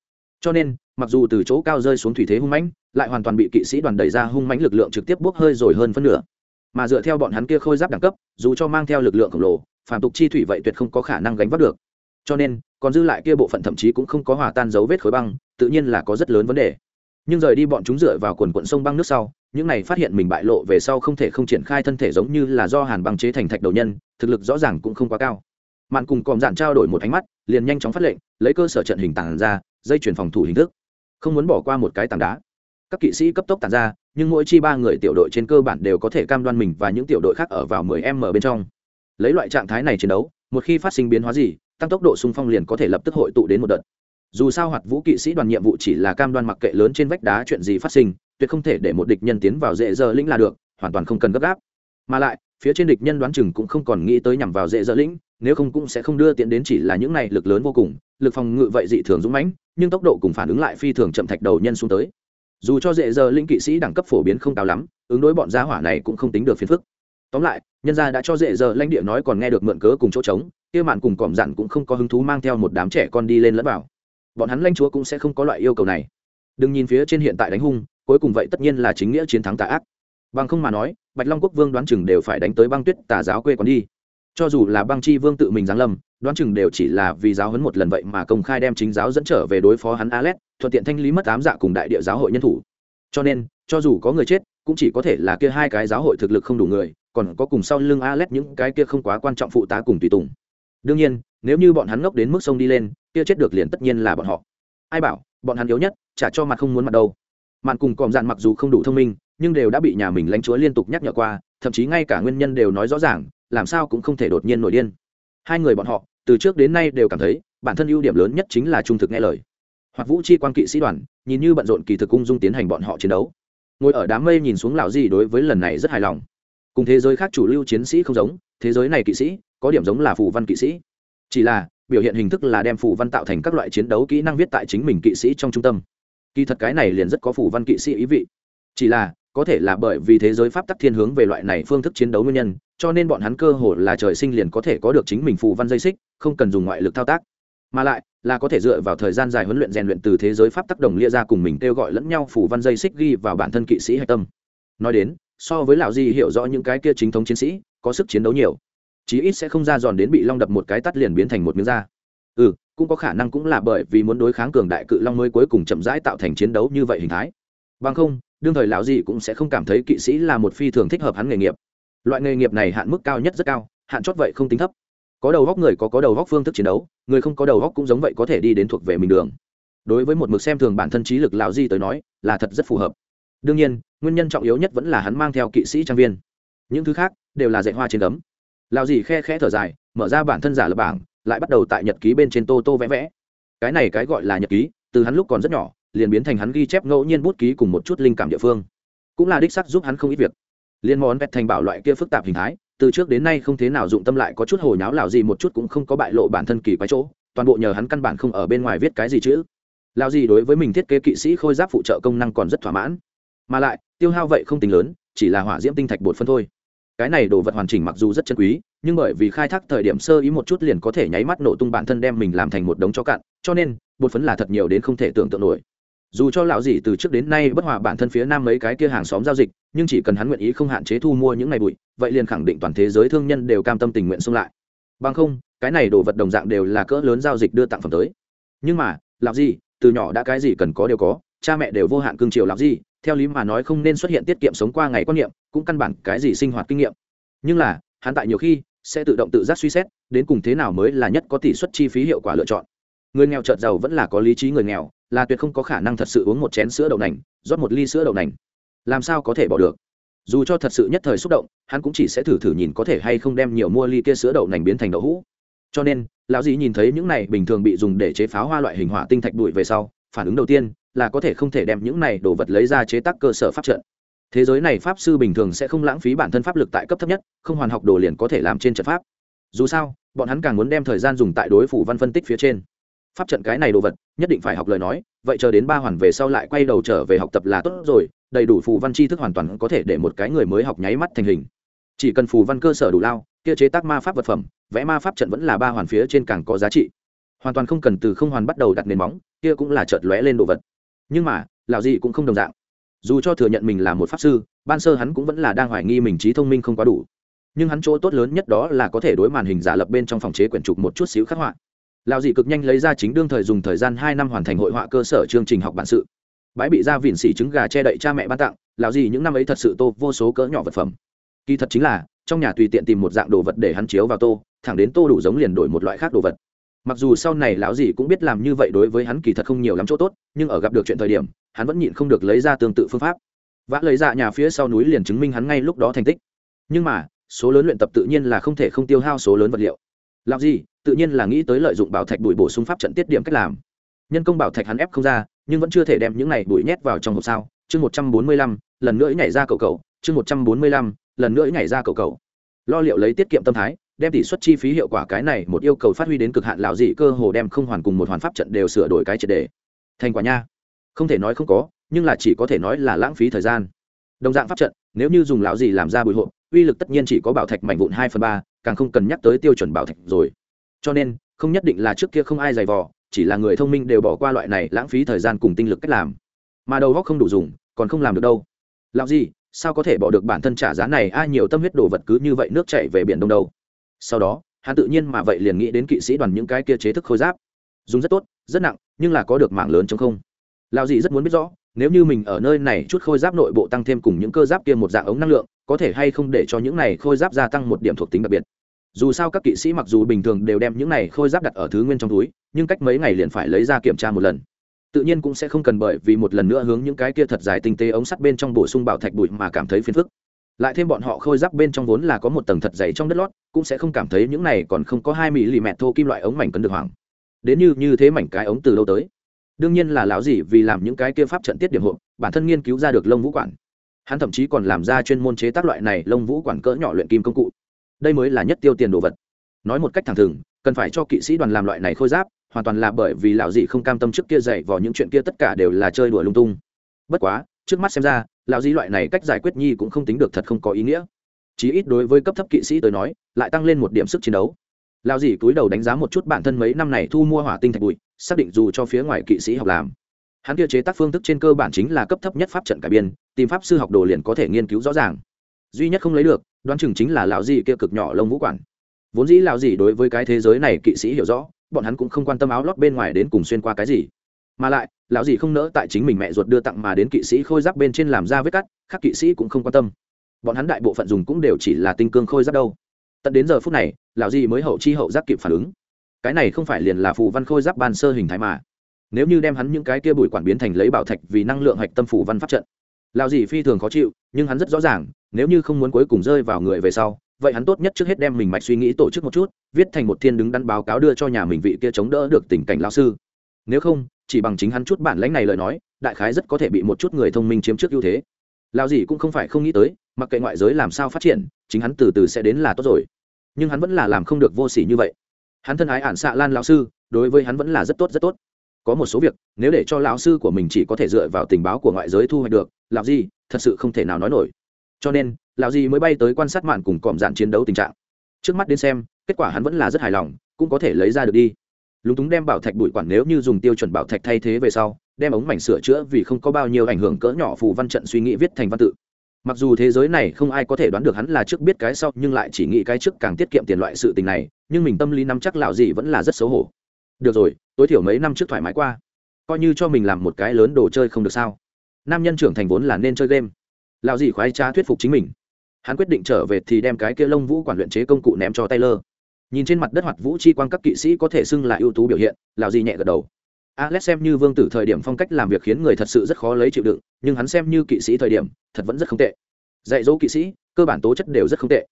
S1: Cho nên, mặc dù từ chỗ cao rơi xuống thủy thế hung mãnh, lại hoàn toàn bị kỵ sĩ đoàn đẩy ra hung mãnh lực lượng trực tiếp bốc hơi rồi hơn phân nửa. Mà dựa theo bọn hắn kia khôi giáp đẳng cấp, dù cho mang theo lực lượng khổng lồ phản tục chi thủy vậy tuyệt không có khả năng gánh vác được. Cho nên còn dư lại kia bộ phận thậm chí cũng không có hòa tan dấu vết khối băng, tự nhiên là có rất lớn vấn đề. Nhưng rời đi bọn chúng dựa vào quần quận sông băng nước sau, những này phát hiện mình bại lộ về sau không thể không triển khai thân thể giống như là do hàn băng chế thành thạch đầu nhân, thực lực rõ ràng cũng không quá cao. Mạn cùng còm dạn trao đổi một ánh mắt, liền nhanh chóng phát lệnh, lấy cơ sở trận hình tản ra, dây chuyển phòng thủ hình thức. Không muốn bỏ qua một cái tảng đá. Các kỵ sĩ cấp tốc tản ra, nhưng mỗi chi ba người tiểu đội trên cơ bản đều có thể cam đoan mình và những tiểu đội khác ở vào 10 m bên trong. Lấy loại trạng thái này chiến đấu, một khi phát sinh biến hóa gì tăng tốc độ xung phong liền có thể lập tức hội tụ đến một đợt. Dù sao hoạt vũ kỵ sĩ đoàn nhiệm vụ chỉ là cam đoan mặc kệ lớn trên vách đá chuyện gì phát sinh, tuyệt không thể để một địch nhân tiến vào dễ dơ lĩnh là được, hoàn toàn không cần gấp gáp. Mà lại, phía trên địch nhân đoán chừng cũng không còn nghĩ tới nhằm vào dễ dơ lĩnh, nếu không cũng sẽ không đưa tiện đến chỉ là những này lực lớn vô cùng, lực phòng ngự vậy dị thường dũng mãnh, nhưng tốc độ cùng phản ứng lại phi thường chậm thạch đầu nhân xuống tới. Dù cho dễ dơ lĩnh kỵ sĩ đẳng cấp phổ biến không cao lắm, ứng đối bọn gia hỏa này cũng không tính được phiền phức. Tóm lại, nhân gia đã cho dễ dơ lãnh địa nói còn nghe được mượn cớ cùng chỗ trống kia mạn cùng còm dặn cũng không có hứng thú mang theo một đám trẻ con đi lên lẫn vào bọn hắn lãnh chúa cũng sẽ không có loại yêu cầu này đừng nhìn phía trên hiện tại đánh hung cuối cùng vậy tất nhiên là chính nghĩa chiến thắng tà ác bằng không mà nói bạch long quốc vương đoán chừng đều phải đánh tới băng tuyết tà giáo quê còn đi cho dù là băng chi vương tự mình giáng lâm đoán chừng đều chỉ là vì giáo hấn một lần vậy mà công khai đem chính giáo dẫn trở về đối phó hắn Alet, thuận tiện thanh lý mất ám dạ cùng đại địa giáo hội nhân thủ. Cho nên, cho dù có người chết, cũng chỉ có thể là kia hai cái giáo hội thực lực không đủ người, còn có cùng sau lưng Alet những cái kia không quá quan trọng phụ tá cùng tùy tùng. Đương nhiên, nếu như bọn hắn ngốc đến mức sông đi lên, kia chết được liền tất nhiên là bọn họ. Ai bảo, bọn hắn yếu nhất, trả cho mặt không muốn mặt đâu. Mạn cùng còm dạn mặc dù không đủ thông minh, nhưng đều đã bị nhà mình lánh chúa liên tục nhắc nhở qua, thậm chí ngay cả nguyên nhân đều nói rõ ràng, làm sao cũng không thể đột nhiên nổi điên. Hai người bọn họ, từ trước đến nay đều cảm thấy bản thân ưu điểm lớn nhất chính là trung thực nghe lời hoặc vũ chi quan kỵ sĩ đoàn nhìn như bận rộn kỳ thực cung dung tiến hành bọn họ chiến đấu ngồi ở đám mây nhìn xuống lão gì đối với lần này rất hài lòng cùng thế giới khác chủ lưu chiến sĩ không giống thế giới này kỵ sĩ có điểm giống là phù văn kỵ sĩ. Chỉ là, biểu hiện hình thức là đem phù văn tạo thành các loại chiến đấu kỹ năng viết tại chính mình kỵ sĩ trong trung tâm. Kỳ thật cái này liền rất có phù văn kỵ sĩ ý vị. Chỉ là, có thể là bởi vì thế giới pháp tắc thiên hướng về loại này phương thức chiến đấu nguyên nhân, cho nên bọn hắn cơ hồ là trời sinh liền có thể có được chính mình phù văn dây xích, không cần dùng ngoại lực thao tác. Mà lại, là có thể dựa vào thời gian dài huấn luyện rèn luyện từ thế giới pháp tắc đồng lia ra cùng mình kêu gọi lẫn nhau phù văn dây xích ghi vào bản thân kỵ sĩ hạch tâm. Nói đến, so với lão di hiểu rõ những cái kia chính thống chiến sĩ, có sức chiến đấu nhiều chí ít sẽ không ra giòn đến bị long đập một cái tắt liền biến thành một miếng da. Ừ cũng có khả năng cũng là bởi vì muốn đối kháng cường đại cự long mới cuối cùng chậm rãi tạo thành chiến đấu như vậy hình thái. Bằng không, đương thời lão gì cũng sẽ không cảm thấy kỵ sĩ là một phi thường thích hợp hắn nghề nghiệp. Loại nghề nghiệp này hạn mức cao nhất rất cao, hạn chót vậy không tính thấp. Có đầu góc người có có đầu góc phương thức chiến đấu, người không có đầu góc cũng giống vậy có thể đi đến thuộc về mình đường. Đối với một mực xem thường bản thân trí lực lão di tới nói, là thật rất phù hợp. Đương nhiên, nguyên nhân trọng yếu nhất vẫn là hắn mang theo kỵ sĩ trang viên. Những thứ khác đều là dạy hoa trên cấm lão dì khe khẽ thở dài, mở ra bản thân giả lập bảng, lại bắt đầu tại nhật ký bên trên tô tô vẽ vẽ. Cái này cái gọi là nhật ký, từ hắn lúc còn rất nhỏ, liền biến thành hắn ghi chép ngẫu nhiên bút ký cùng một chút linh cảm địa phương. Cũng là đích sắc giúp hắn không ít việc. Liên món vẹt thành bảo loại kia phức tạp hình thái, từ trước đến nay không thế nào dụng tâm lại có chút hồi nháo lào gì một chút cũng không có bại lộ bản thân kỳ quái chỗ, toàn bộ nhờ hắn căn bản không ở bên ngoài viết cái gì chữ lao gì đối với mình thiết kế kỵ sĩ khôi giáp phụ trợ công năng còn rất thỏa mãn. Mà lại, tiêu hao vậy không tính lớn, chỉ là hỏa diễm tinh thạch bột phân thôi cái này đồ vật hoàn chỉnh mặc dù rất chân quý, nhưng bởi vì khai thác thời điểm sơ ý một chút liền có thể nháy mắt nổ tung bản thân đem mình làm thành một đống chó cạn, cho nên, bột phấn là thật nhiều đến không thể tưởng tượng nổi. Dù cho lão dì từ trước đến nay bất hòa bản thân phía nam mấy cái kia hàng xóm giao dịch, nhưng chỉ cần hắn nguyện ý không hạn chế thu mua những ngày bụi, vậy liền khẳng định toàn thế giới thương nhân đều cam tâm tình nguyện xung lại. Bằng không, cái này đồ vật đồng dạng đều là cỡ lớn giao dịch đưa tặng phẩm tới. Nhưng mà, lão dì, từ nhỏ đã cái gì cần có đều có, cha mẹ đều vô hạn cương triều lão dì theo lý mà nói không nên xuất hiện tiết kiệm sống qua ngày quan niệm, cũng căn bản cái gì sinh hoạt kinh nghiệm. Nhưng là, hắn tại nhiều khi sẽ tự động tự giác suy xét, đến cùng thế nào mới là nhất có tỷ suất chi phí hiệu quả lựa chọn. Người nghèo chợt giàu vẫn là có lý trí người nghèo, là tuyệt không có khả năng thật sự uống một chén sữa đậu nành, rót một ly sữa đậu nành. Làm sao có thể bỏ được? Dù cho thật sự nhất thời xúc động, hắn cũng chỉ sẽ thử thử nhìn có thể hay không đem nhiều mua ly kia sữa đậu nành biến thành đậu hũ. Cho nên, lão dì nhìn thấy những này bình thường bị dùng để chế pháo hoa loại hình hỏa tinh thạch đuổi về sau phản ứng đầu tiên là có thể không thể đem những này đồ vật lấy ra chế tác cơ sở pháp trận. Thế giới này pháp sư bình thường sẽ không lãng phí bản thân pháp lực tại cấp thấp nhất, không hoàn học đồ liền có thể làm trên trận pháp. Dù sao, bọn hắn càng muốn đem thời gian dùng tại đối phủ văn phân tích phía trên. Pháp trận cái này đồ vật, nhất định phải học lời nói, vậy chờ đến ba hoàn về sau lại quay đầu trở về học tập là tốt rồi, đầy đủ phù văn tri thức hoàn toàn có thể để một cái người mới học nháy mắt thành hình. Chỉ cần phù văn cơ sở đủ lao, kia chế tác ma pháp vật phẩm, vẽ ma pháp trận vẫn là ba hoàn phía trên càng có giá trị hoàn toàn không cần từ không hoàn bắt đầu đặt nền móng, kia cũng là chợt lóe lên đồ vật. Nhưng mà, lão gì cũng không đồng dạng. Dù cho thừa nhận mình là một pháp sư, ban sơ hắn cũng vẫn là đang hoài nghi mình trí thông minh không quá đủ. Nhưng hắn chỗ tốt lớn nhất đó là có thể đối màn hình giả lập bên trong phòng chế quyển trục một chút xíu khắc họa. Lão dị cực nhanh lấy ra chính đương thời dùng thời gian hai năm hoàn thành hội họa cơ sở chương trình học bản sự. Bãi bị ra vỉn xỉ trứng gà che đậy cha mẹ ban tặng, lão dị những năm ấy thật sự tô vô số cỡ nhỏ vật phẩm. Kỳ thật chính là, trong nhà tùy tiện tìm một dạng đồ vật để hắn chiếu vào tô, thẳng đến tô đủ giống liền đổi một loại khác đồ vật mặc dù sau này lão gì cũng biết làm như vậy đối với hắn kỳ thật không nhiều lắm chỗ tốt, nhưng ở gặp được chuyện thời điểm, hắn vẫn nhịn không được lấy ra tương tự phương pháp. Vã lấy ra dạ nhà phía sau núi liền chứng minh hắn ngay lúc đó thành tích. Nhưng mà, số lớn luyện tập tự nhiên là không thể không tiêu hao số lớn vật liệu. Làm gì tự nhiên là nghĩ tới lợi dụng bảo thạch bụi bổ sung pháp trận tiết điểm cách làm. Nhân công bảo thạch hắn ép không ra, nhưng vẫn chưa thể đem những này bụi nhét vào trong hộp sao. Chương một trăm bốn mươi lăm, lần nữa nhảy ra cầu cầu. Chương một trăm bốn mươi lăm, lần nữa nhảy ra cầu cầu. Lo liệu lấy tiết kiệm tâm thái đem tỷ suất chi phí hiệu quả cái này một yêu cầu phát huy đến cực hạn lão dị cơ hồ đem không hoàn cùng một hoàn pháp trận đều sửa đổi cái triệt đề. Thành quả nha. Không thể nói không có nhưng là chỉ có thể nói là lãng phí thời gian. Đồng dạng pháp trận nếu như dùng lão dị làm ra bụi hộ, uy lực tất nhiên chỉ có bảo thạch mảnh vụn hai phần ba càng không cần nhắc tới tiêu chuẩn bảo thạch rồi. Cho nên không nhất định là trước kia không ai giày vò chỉ là người thông minh đều bỏ qua loại này lãng phí thời gian cùng tinh lực cách làm. Mà đầu góc không đủ dùng còn không làm được đâu. Lão gì sao có thể bỏ được bản thân trả giá này? Ai nhiều tâm huyết đồ vật cứ như vậy nước chảy về biển đông đâu sau đó, hắn tự nhiên mà vậy liền nghĩ đến kỵ sĩ đoàn những cái kia chế thức khôi giáp. Dùng rất tốt, rất nặng, nhưng là có được mạng lớn chống không. Lao dì rất muốn biết rõ, nếu như mình ở nơi này chút khôi giáp nội bộ tăng thêm cùng những cơ giáp kia một dạng ống năng lượng, có thể hay không để cho những này khôi giáp gia tăng một điểm thuộc tính đặc biệt. Dù sao các kỵ sĩ mặc dù bình thường đều đem những này khôi giáp đặt ở thứ nguyên trong túi, nhưng cách mấy ngày liền phải lấy ra kiểm tra một lần. Tự nhiên cũng sẽ không cần bởi vì một lần nữa hướng những cái kia thật dài tinh tế ống sắt bên trong bổ sung bảo thạch bụi mà cảm thấy phiền phức lại thêm bọn họ khôi giáp bên trong vốn là có một tầng thật dày trong đất lót, cũng sẽ không cảm thấy những này còn không có hai mỹ lì mẹ thô kim loại ống mảnh cấn được hoàng đến như như thế mảnh cái ống từ đâu tới? Đương nhiên là lão gì vì làm những cái kia pháp trận tiết điểm hộ, bản thân nghiên cứu ra được lông vũ quản. Hắn thậm chí còn làm ra chuyên môn chế tác loại này lông vũ quản cỡ nhỏ luyện kim công cụ. Đây mới là nhất tiêu tiền đồ vật. Nói một cách thẳng thừng, cần phải cho kỵ sĩ đoàn làm loại này khôi giáp, hoàn toàn là bởi vì lão dị không cam tâm trước kia dạy vào những chuyện kia tất cả đều là chơi đùa lung tung. Bất quá trước mắt xem ra, lão dị loại này cách giải quyết nhi cũng không tính được thật không có ý nghĩa. Chí ít đối với cấp thấp kỵ sĩ tới nói, lại tăng lên một điểm sức chiến đấu. Lão dị cúi đầu đánh giá một chút bản thân mấy năm này thu mua hỏa tinh thạch bụi, xác định dù cho phía ngoài kỵ sĩ học làm, hắn kia chế tác phương thức trên cơ bản chính là cấp thấp nhất pháp trận cải biên, tìm pháp sư học đồ liền có thể nghiên cứu rõ ràng. Duy nhất không lấy được, đoán chừng chính là lão dị kia cực nhỏ lông vũ quản. Vốn dĩ lão dị đối với cái thế giới này kỵ sĩ hiểu rõ, bọn hắn cũng không quan tâm áo lót bên ngoài đến cùng xuyên qua cái gì mà lại, lão gì không nỡ tại chính mình mẹ ruột đưa tặng mà đến kỵ sĩ khôi giáp bên trên làm ra vết cắt, khác kỵ sĩ cũng không quan tâm. Bọn hắn đại bộ phận dùng cũng đều chỉ là tinh cương khôi giáp đâu. Tận đến giờ phút này, lão gì mới hậu chi hậu giáp kịp phản ứng. Cái này không phải liền là phù văn khôi giáp ban sơ hình thái mà. Nếu như đem hắn những cái kia bụi quản biến thành lấy bảo thạch vì năng lượng hạch tâm phủ văn pháp trận, lão gì phi thường khó chịu, nhưng hắn rất rõ ràng, nếu như không muốn cuối cùng rơi vào người về sau, vậy hắn tốt nhất trước hết đem mình mạch suy nghĩ tổ chức một chút, viết thành một thiên đứng đắn báo cáo đưa cho nhà mình vị kia chống đỡ được tình cảnh lão sư. Nếu không chỉ bằng chính hắn chút bản lãnh này lời nói, đại khái rất có thể bị một chút người thông minh chiếm trước ưu thế. Lao gì cũng không phải không nghĩ tới, mặc kệ ngoại giới làm sao phát triển, chính hắn từ từ sẽ đến là tốt rồi. Nhưng hắn vẫn là làm không được vô s ỉ như vậy. Hắn thân ái ản xạ lan lao sư, đối với hắn vẫn là rất tốt rất tốt. Có một số việc, nếu để cho lão sư của mình chỉ có thể dựa vào tình báo của ngoại giới thu hoạch được làm gì thật sự không thể nào nói nổi. Cho nên, lão gì mới bay tới quan sát mạn cùng cọm dạn chiến đấu tình trạng. Trước mắt đến xem, kết quả hắn vẫn là rất hài lòng, cũng có thể lấy ra được đi lúng túng đem bảo thạch bụi quản nếu như dùng tiêu chuẩn bảo thạch thay thế về sau, đem ống mảnh sửa chữa vì không có bao nhiêu ảnh hưởng cỡ nhỏ phù văn trận suy nghĩ viết thành văn tự. Mặc dù thế giới này không ai có thể đoán được hắn là trước biết cái sau, nhưng lại chỉ nghĩ cái trước càng tiết kiệm tiền loại sự tình này, nhưng mình tâm lý nắm chắc lão gì vẫn là rất xấu hổ. Được rồi, tối thiểu mấy năm trước thoải mái qua. Coi như cho mình làm một cái lớn đồ chơi không được sao. Nam nhân trưởng thành vốn là nên chơi game. Lão gì khoái trá thuyết phục chính mình. Hắn quyết định trở về thì đem cái kia lông vũ quản luyện chế công cụ ném cho taylor nhìn trên mặt đất hoạt vũ chi quang các kỵ sĩ có thể xưng là ưu tú biểu hiện, lão gì nhẹ gật đầu. Alex xem như vương tử thời điểm phong cách làm việc khiến người thật sự rất khó lấy chịu đựng, nhưng hắn xem như kỵ sĩ thời điểm, thật vẫn rất không tệ. Dạy dỗ kỵ sĩ, cơ bản tố chất đều rất không tệ.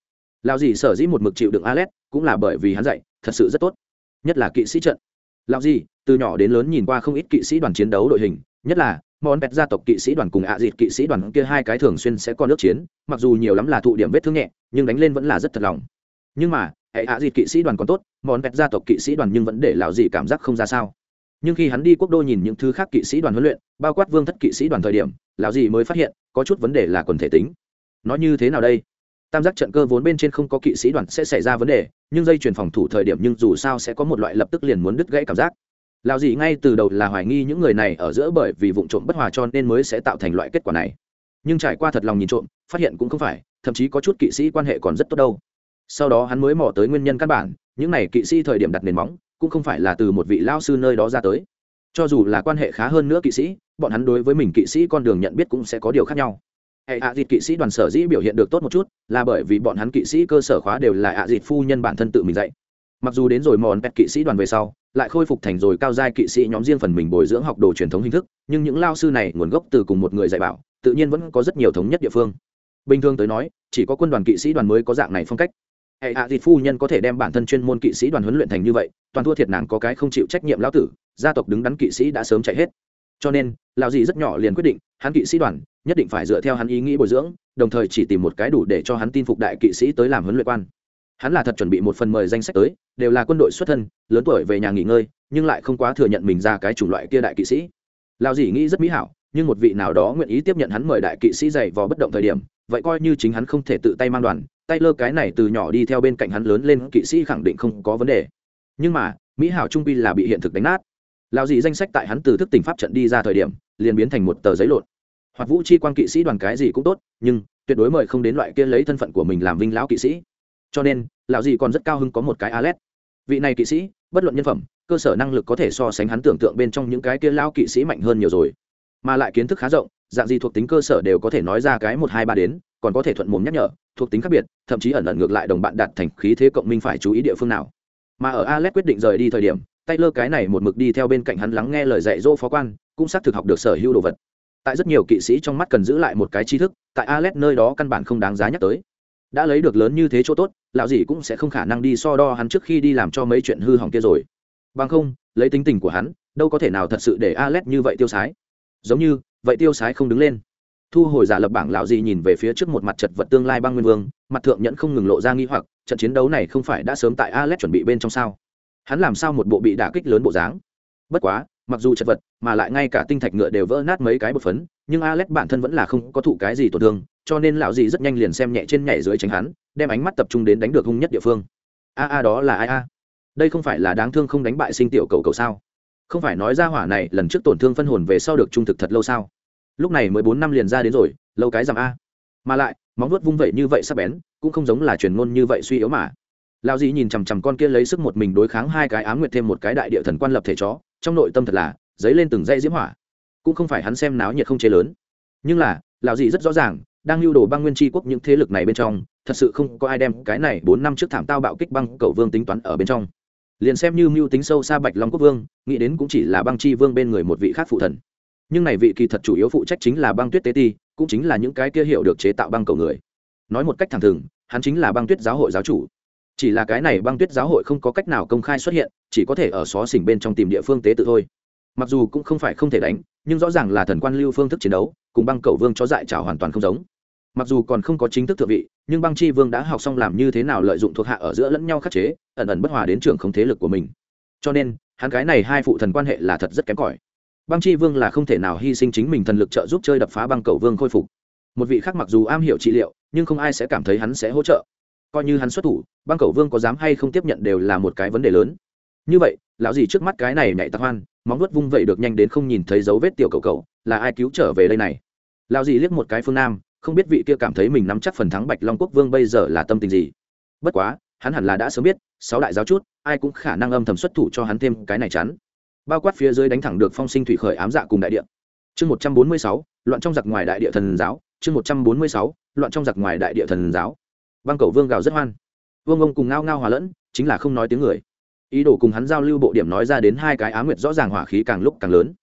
S1: Lão gì sở dĩ một mực chịu đựng alex cũng là bởi vì hắn dạy, thật sự rất tốt. Nhất là kỵ sĩ trận. Lão gì từ nhỏ đến lớn nhìn qua không ít kỵ sĩ đoàn chiến đấu đội hình, nhất là món pet gia tộc kỵ sĩ đoàn cùng ạ dịt kỵ sĩ đoàn kia hai cái thường xuyên sẽ có nước chiến, mặc dù nhiều lắm là thụ điểm vết thương nhẹ, nhưng đánh lên vẫn là rất thật lòng. Nhưng mà hệ hạ dịt kỵ sĩ đoàn còn tốt món vẹt gia tộc kỵ sĩ đoàn nhưng vẫn để lão dị cảm giác không ra sao. Nhưng khi hắn đi quốc đô nhìn những thứ khác kỵ sĩ đoàn huấn luyện, bao quát vương thất kỵ sĩ đoàn thời điểm, lão dị mới phát hiện, có chút vấn đề là quần thể tính. Nó như thế nào đây? Tam giác trận cơ vốn bên trên không có kỵ sĩ đoàn sẽ xảy ra vấn đề, nhưng dây chuyển phòng thủ thời điểm nhưng dù sao sẽ có một loại lập tức liền muốn đứt gãy cảm giác. Lão dị ngay từ đầu là hoài nghi những người này ở giữa bởi vì vụ trộm bất hòa cho nên mới sẽ tạo thành loại kết quả này. Nhưng trải qua thật lòng nhìn trộm, phát hiện cũng không phải, thậm chí có chút kỵ sĩ quan hệ còn rất tốt đâu sau đó hắn mới mò tới nguyên nhân căn bản, những này kỵ sĩ thời điểm đặt nền móng, cũng không phải là từ một vị lao sư nơi đó ra tới. Cho dù là quan hệ khá hơn nữa kỵ sĩ, bọn hắn đối với mình kỵ sĩ con đường nhận biết cũng sẽ có điều khác nhau. Hệ ạ dịt kỵ sĩ đoàn sở dĩ biểu hiện được tốt một chút, là bởi vì bọn hắn kỵ sĩ cơ sở khóa đều là ạ dịt phu nhân bản thân tự mình dạy. Mặc dù đến rồi mòn pet kỵ sĩ đoàn về sau, lại khôi phục thành rồi cao giai kỵ sĩ nhóm riêng phần mình bồi dưỡng học đồ truyền thống hình thức, nhưng những lao sư này nguồn gốc từ cùng một người dạy bảo, tự nhiên vẫn có rất nhiều thống nhất địa phương. Bình thường tới nói, chỉ có quân đoàn kỵ sĩ đoàn mới có dạng này phong cách hệ hạ thịt phu nhân có thể đem bản thân chuyên môn kỵ sĩ đoàn huấn luyện thành như vậy, toàn thua thiệt nàng có cái không chịu trách nhiệm lão tử, gia tộc đứng đắn kỵ sĩ đã sớm chạy hết. Cho nên, lão dì rất nhỏ liền quyết định, hắn kỵ sĩ đoàn nhất định phải dựa theo hắn ý nghĩ bồi dưỡng, đồng thời chỉ tìm một cái đủ để cho hắn tin phục đại kỵ sĩ tới làm huấn luyện quan. Hắn là thật chuẩn bị một phần mời danh sách tới, đều là quân đội xuất thân, lớn tuổi về nhà nghỉ ngơi, nhưng lại không quá thừa nhận mình ra cái chủng loại kia đại kỵ sĩ. Lão dì nghĩ rất mỹ hảo, nhưng một vị nào đó nguyện ý tiếp nhận hắn mời đại kỵ sĩ dày vò bất động thời điểm, vậy coi như chính hắn không thể tự tay mang đoàn Taylor cái này từ nhỏ đi theo bên cạnh hắn lớn lên, kỵ sĩ khẳng định không có vấn đề. Nhưng mà, mỹ hảo trung pi là bị hiện thực đánh nát. Lão gì danh sách tại hắn từ thức tỉnh pháp trận đi ra thời điểm, liền biến thành một tờ giấy lộn. Hoặc vũ chi quan kỵ sĩ đoàn cái gì cũng tốt, nhưng tuyệt đối mời không đến loại kia lấy thân phận của mình làm vinh lão kỵ sĩ. Cho nên, lão gì còn rất cao hứng có một cái alet. Vị này kỵ sĩ, bất luận nhân phẩm, cơ sở năng lực có thể so sánh hắn tưởng tượng bên trong những cái kia lão kỵ sĩ mạnh hơn nhiều rồi. Mà lại kiến thức khá rộng dạng gì thuộc tính cơ sở đều có thể nói ra cái một hai ba đến, còn có thể thuận mồm nhắc nhở, thuộc tính khác biệt, thậm chí ẩn ẩn ngược lại đồng bạn đạt thành khí thế cộng minh phải chú ý địa phương nào. Mà ở alex quyết định rời đi thời điểm tay lơ cái này một mực đi theo bên cạnh hắn lắng nghe lời dạy dỗ phó quan, cũng xác thực học được sở hữu đồ vật. Tại rất nhiều kỵ sĩ trong mắt cần giữ lại một cái tri thức, tại alex nơi đó căn bản không đáng giá nhắc tới. Đã lấy được lớn như thế chỗ tốt, lão gì cũng sẽ không khả năng đi so đo hắn trước khi đi làm cho mấy chuyện hư hỏng kia rồi. Bằng không, lấy tính tình của hắn, đâu có thể nào thật sự để alex như vậy tiêu sái. Giống như vậy tiêu sái không đứng lên. Thu hồi giả lập bảng lão gì nhìn về phía trước một mặt chật vật tương lai băng nguyên vương, mặt thượng nhẫn không ngừng lộ ra nghi hoặc, trận chiến đấu này không phải đã sớm tại alex chuẩn bị bên trong sao? Hắn làm sao một bộ bị đả kích lớn bộ dáng? Bất quá, mặc dù chật vật, mà lại ngay cả tinh thạch ngựa đều vỡ nát mấy cái bột phấn, nhưng alex bản thân vẫn là không có thụ cái gì tổn thương, cho nên lão gì rất nhanh liền xem nhẹ trên nhảy dưới tránh hắn, đem ánh mắt tập trung đến đánh được hung nhất địa phương. A a đó là ai a? Đây không phải là đáng thương không đánh bại sinh tiểu cầu cầu sao? Không phải nói ra hỏa này lần trước tổn thương phân hồn về sau được trung thực thật lâu sao? Lúc này mới bốn năm liền ra đến rồi, lâu cái giảm a. Mà lại, móng vuốt vung vẩy như vậy sắp bén, cũng không giống là truyền ngôn như vậy suy yếu mà. Lao dĩ nhìn chằm chằm con kia lấy sức một mình đối kháng hai cái á nguyệt thêm một cái đại địa thần quan lập thể chó, trong nội tâm thật là, dấy lên từng dây diễm hỏa. Cũng không phải hắn xem náo nhiệt không chế lớn. Nhưng là, lão dĩ rất rõ ràng, đang lưu đồ băng nguyên tri quốc những thế lực này bên trong, thật sự không có ai đem cái này bốn năm trước thảm tao bạo kích băng cầu vương tính toán ở bên trong liền xem như mưu tính sâu xa bạch long quốc vương, nghĩ đến cũng chỉ là băng chi vương bên người một vị khác phụ thần. Nhưng này vị kỳ thật chủ yếu phụ trách chính là băng tuyết tế ti, cũng chính là những cái kia hiểu được chế tạo băng cầu người. Nói một cách thẳng thừng, hắn chính là băng tuyết giáo hội giáo chủ. Chỉ là cái này băng tuyết giáo hội không có cách nào công khai xuất hiện, chỉ có thể ở xó xỉnh bên trong tìm địa phương tế tự thôi. Mặc dù cũng không phải không thể đánh, nhưng rõ ràng là thần quan lưu phương thức chiến đấu, cùng băng cầu vương cho dại trào hoàn toàn không giống mặc dù còn không có chính thức thượng vị, nhưng băng chi vương đã học xong làm như thế nào lợi dụng thuộc hạ ở giữa lẫn nhau khắc chế, ẩn ẩn bất hòa đến trường không thế lực của mình. Cho nên, hắn cái này hai phụ thần quan hệ là thật rất kém cỏi. Băng chi vương là không thể nào hy sinh chính mình thần lực trợ giúp chơi đập phá băng cầu vương khôi phục. Một vị khác mặc dù am hiểu trị liệu, nhưng không ai sẽ cảm thấy hắn sẽ hỗ trợ. Coi như hắn xuất thủ, băng cầu vương có dám hay không tiếp nhận đều là một cái vấn đề lớn. Như vậy, lão gì trước mắt cái này nhạy tạc hoan, móng vuốt vung vậy được nhanh đến không nhìn thấy dấu vết tiểu cầu cầu, là ai cứu trở về đây này? Lão gì liếc một cái phương nam không biết vị kia cảm thấy mình nắm chắc phần thắng bạch long quốc vương bây giờ là tâm tình gì. Bất quá, hắn hẳn là đã sớm biết, sáu đại giáo chút, ai cũng khả năng âm thầm xuất thủ cho hắn thêm cái này chắn. Bao quát phía dưới đánh thẳng được phong sinh thủy khởi ám dạ cùng đại địa. Chương một trăm bốn mươi sáu, loạn trong giặc ngoài đại địa thần giáo. Chương một trăm bốn mươi sáu, loạn trong giặc ngoài đại địa thần giáo. Băng cầu vương gào rất hoan. Vương ông cùng ngao ngao hòa lẫn, chính là không nói tiếng người. Ý đồ cùng hắn giao lưu bộ điểm nói ra đến hai cái á nguyệt rõ ràng hỏa khí càng lúc càng lớn.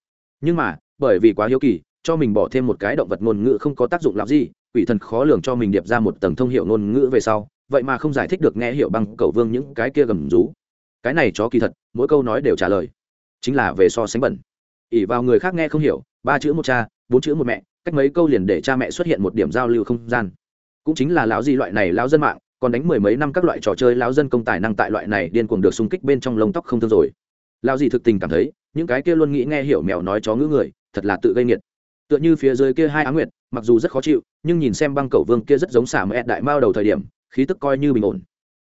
S1: Nhưng mà, bởi vì quá hiếu kỳ cho mình bỏ thêm một cái động vật ngôn ngữ không có tác dụng làm gì, quỷ thần khó lường cho mình điệp ra một tầng thông hiệu ngôn ngữ về sau, vậy mà không giải thích được nghe hiểu bằng cầu vương những cái kia gầm rú. Cái này chó kỳ thật, mỗi câu nói đều trả lời. Chính là về so sánh bẩn. Ỉ vào người khác nghe không hiểu, ba chữ một cha, bốn chữ một mẹ, cách mấy câu liền để cha mẹ xuất hiện một điểm giao lưu không gian. Cũng chính là lão di loại này lão dân mạng, còn đánh mười mấy năm các loại trò chơi lão dân công tài năng tại loại này điên cuồng được xung kích bên trong lông tóc không thương rồi. Lão gì thực tình cảm thấy, những cái kia luôn nghĩ nghe hiểu mèo nói chó ngữ người, thật là tự gây nghiệt tựa như phía dưới kia hai á nguyệt, mặc dù rất khó chịu, nhưng nhìn xem băng cẩu vương kia rất giống xả mẹ đại mao đầu thời điểm, khí tức coi như bình ổn.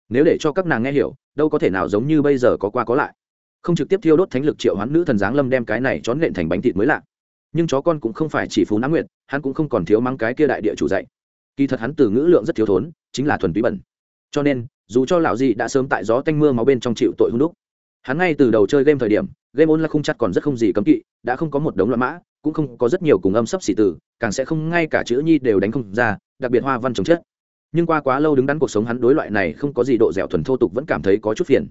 S1: Nếu để cho các nàng nghe hiểu, đâu có thể nào giống như bây giờ có qua có lại. Không trực tiếp thiêu đốt thánh lực triệu hoán nữ thần giáng lâm đem cái này chón nện thành bánh thịt mới lạ. Nhưng chó con cũng không phải chỉ phú nã nguyệt, hắn cũng không còn thiếu mắng cái kia đại địa chủ dạy. Kỳ thật hắn từ ngữ lượng rất thiếu thốn, chính là thuần túy bẩn. Cho nên, dù cho lão gì đã sớm tại gió tanh mưa máu bên trong chịu tội hung đúc, hắn ngay từ đầu chơi game thời điểm game online là không chặt còn rất không gì cấm kỵ, đã không có một đống loạn mã, cũng không có rất nhiều cùng âm sấp xỉ từ càng sẽ không ngay cả chữ nhi đều đánh không ra, đặc biệt hoa văn chống chết nhưng qua quá lâu đứng đắn cuộc sống hắn đối loại này không có gì độ dẻo thuần thô tục vẫn cảm thấy có chút phiền.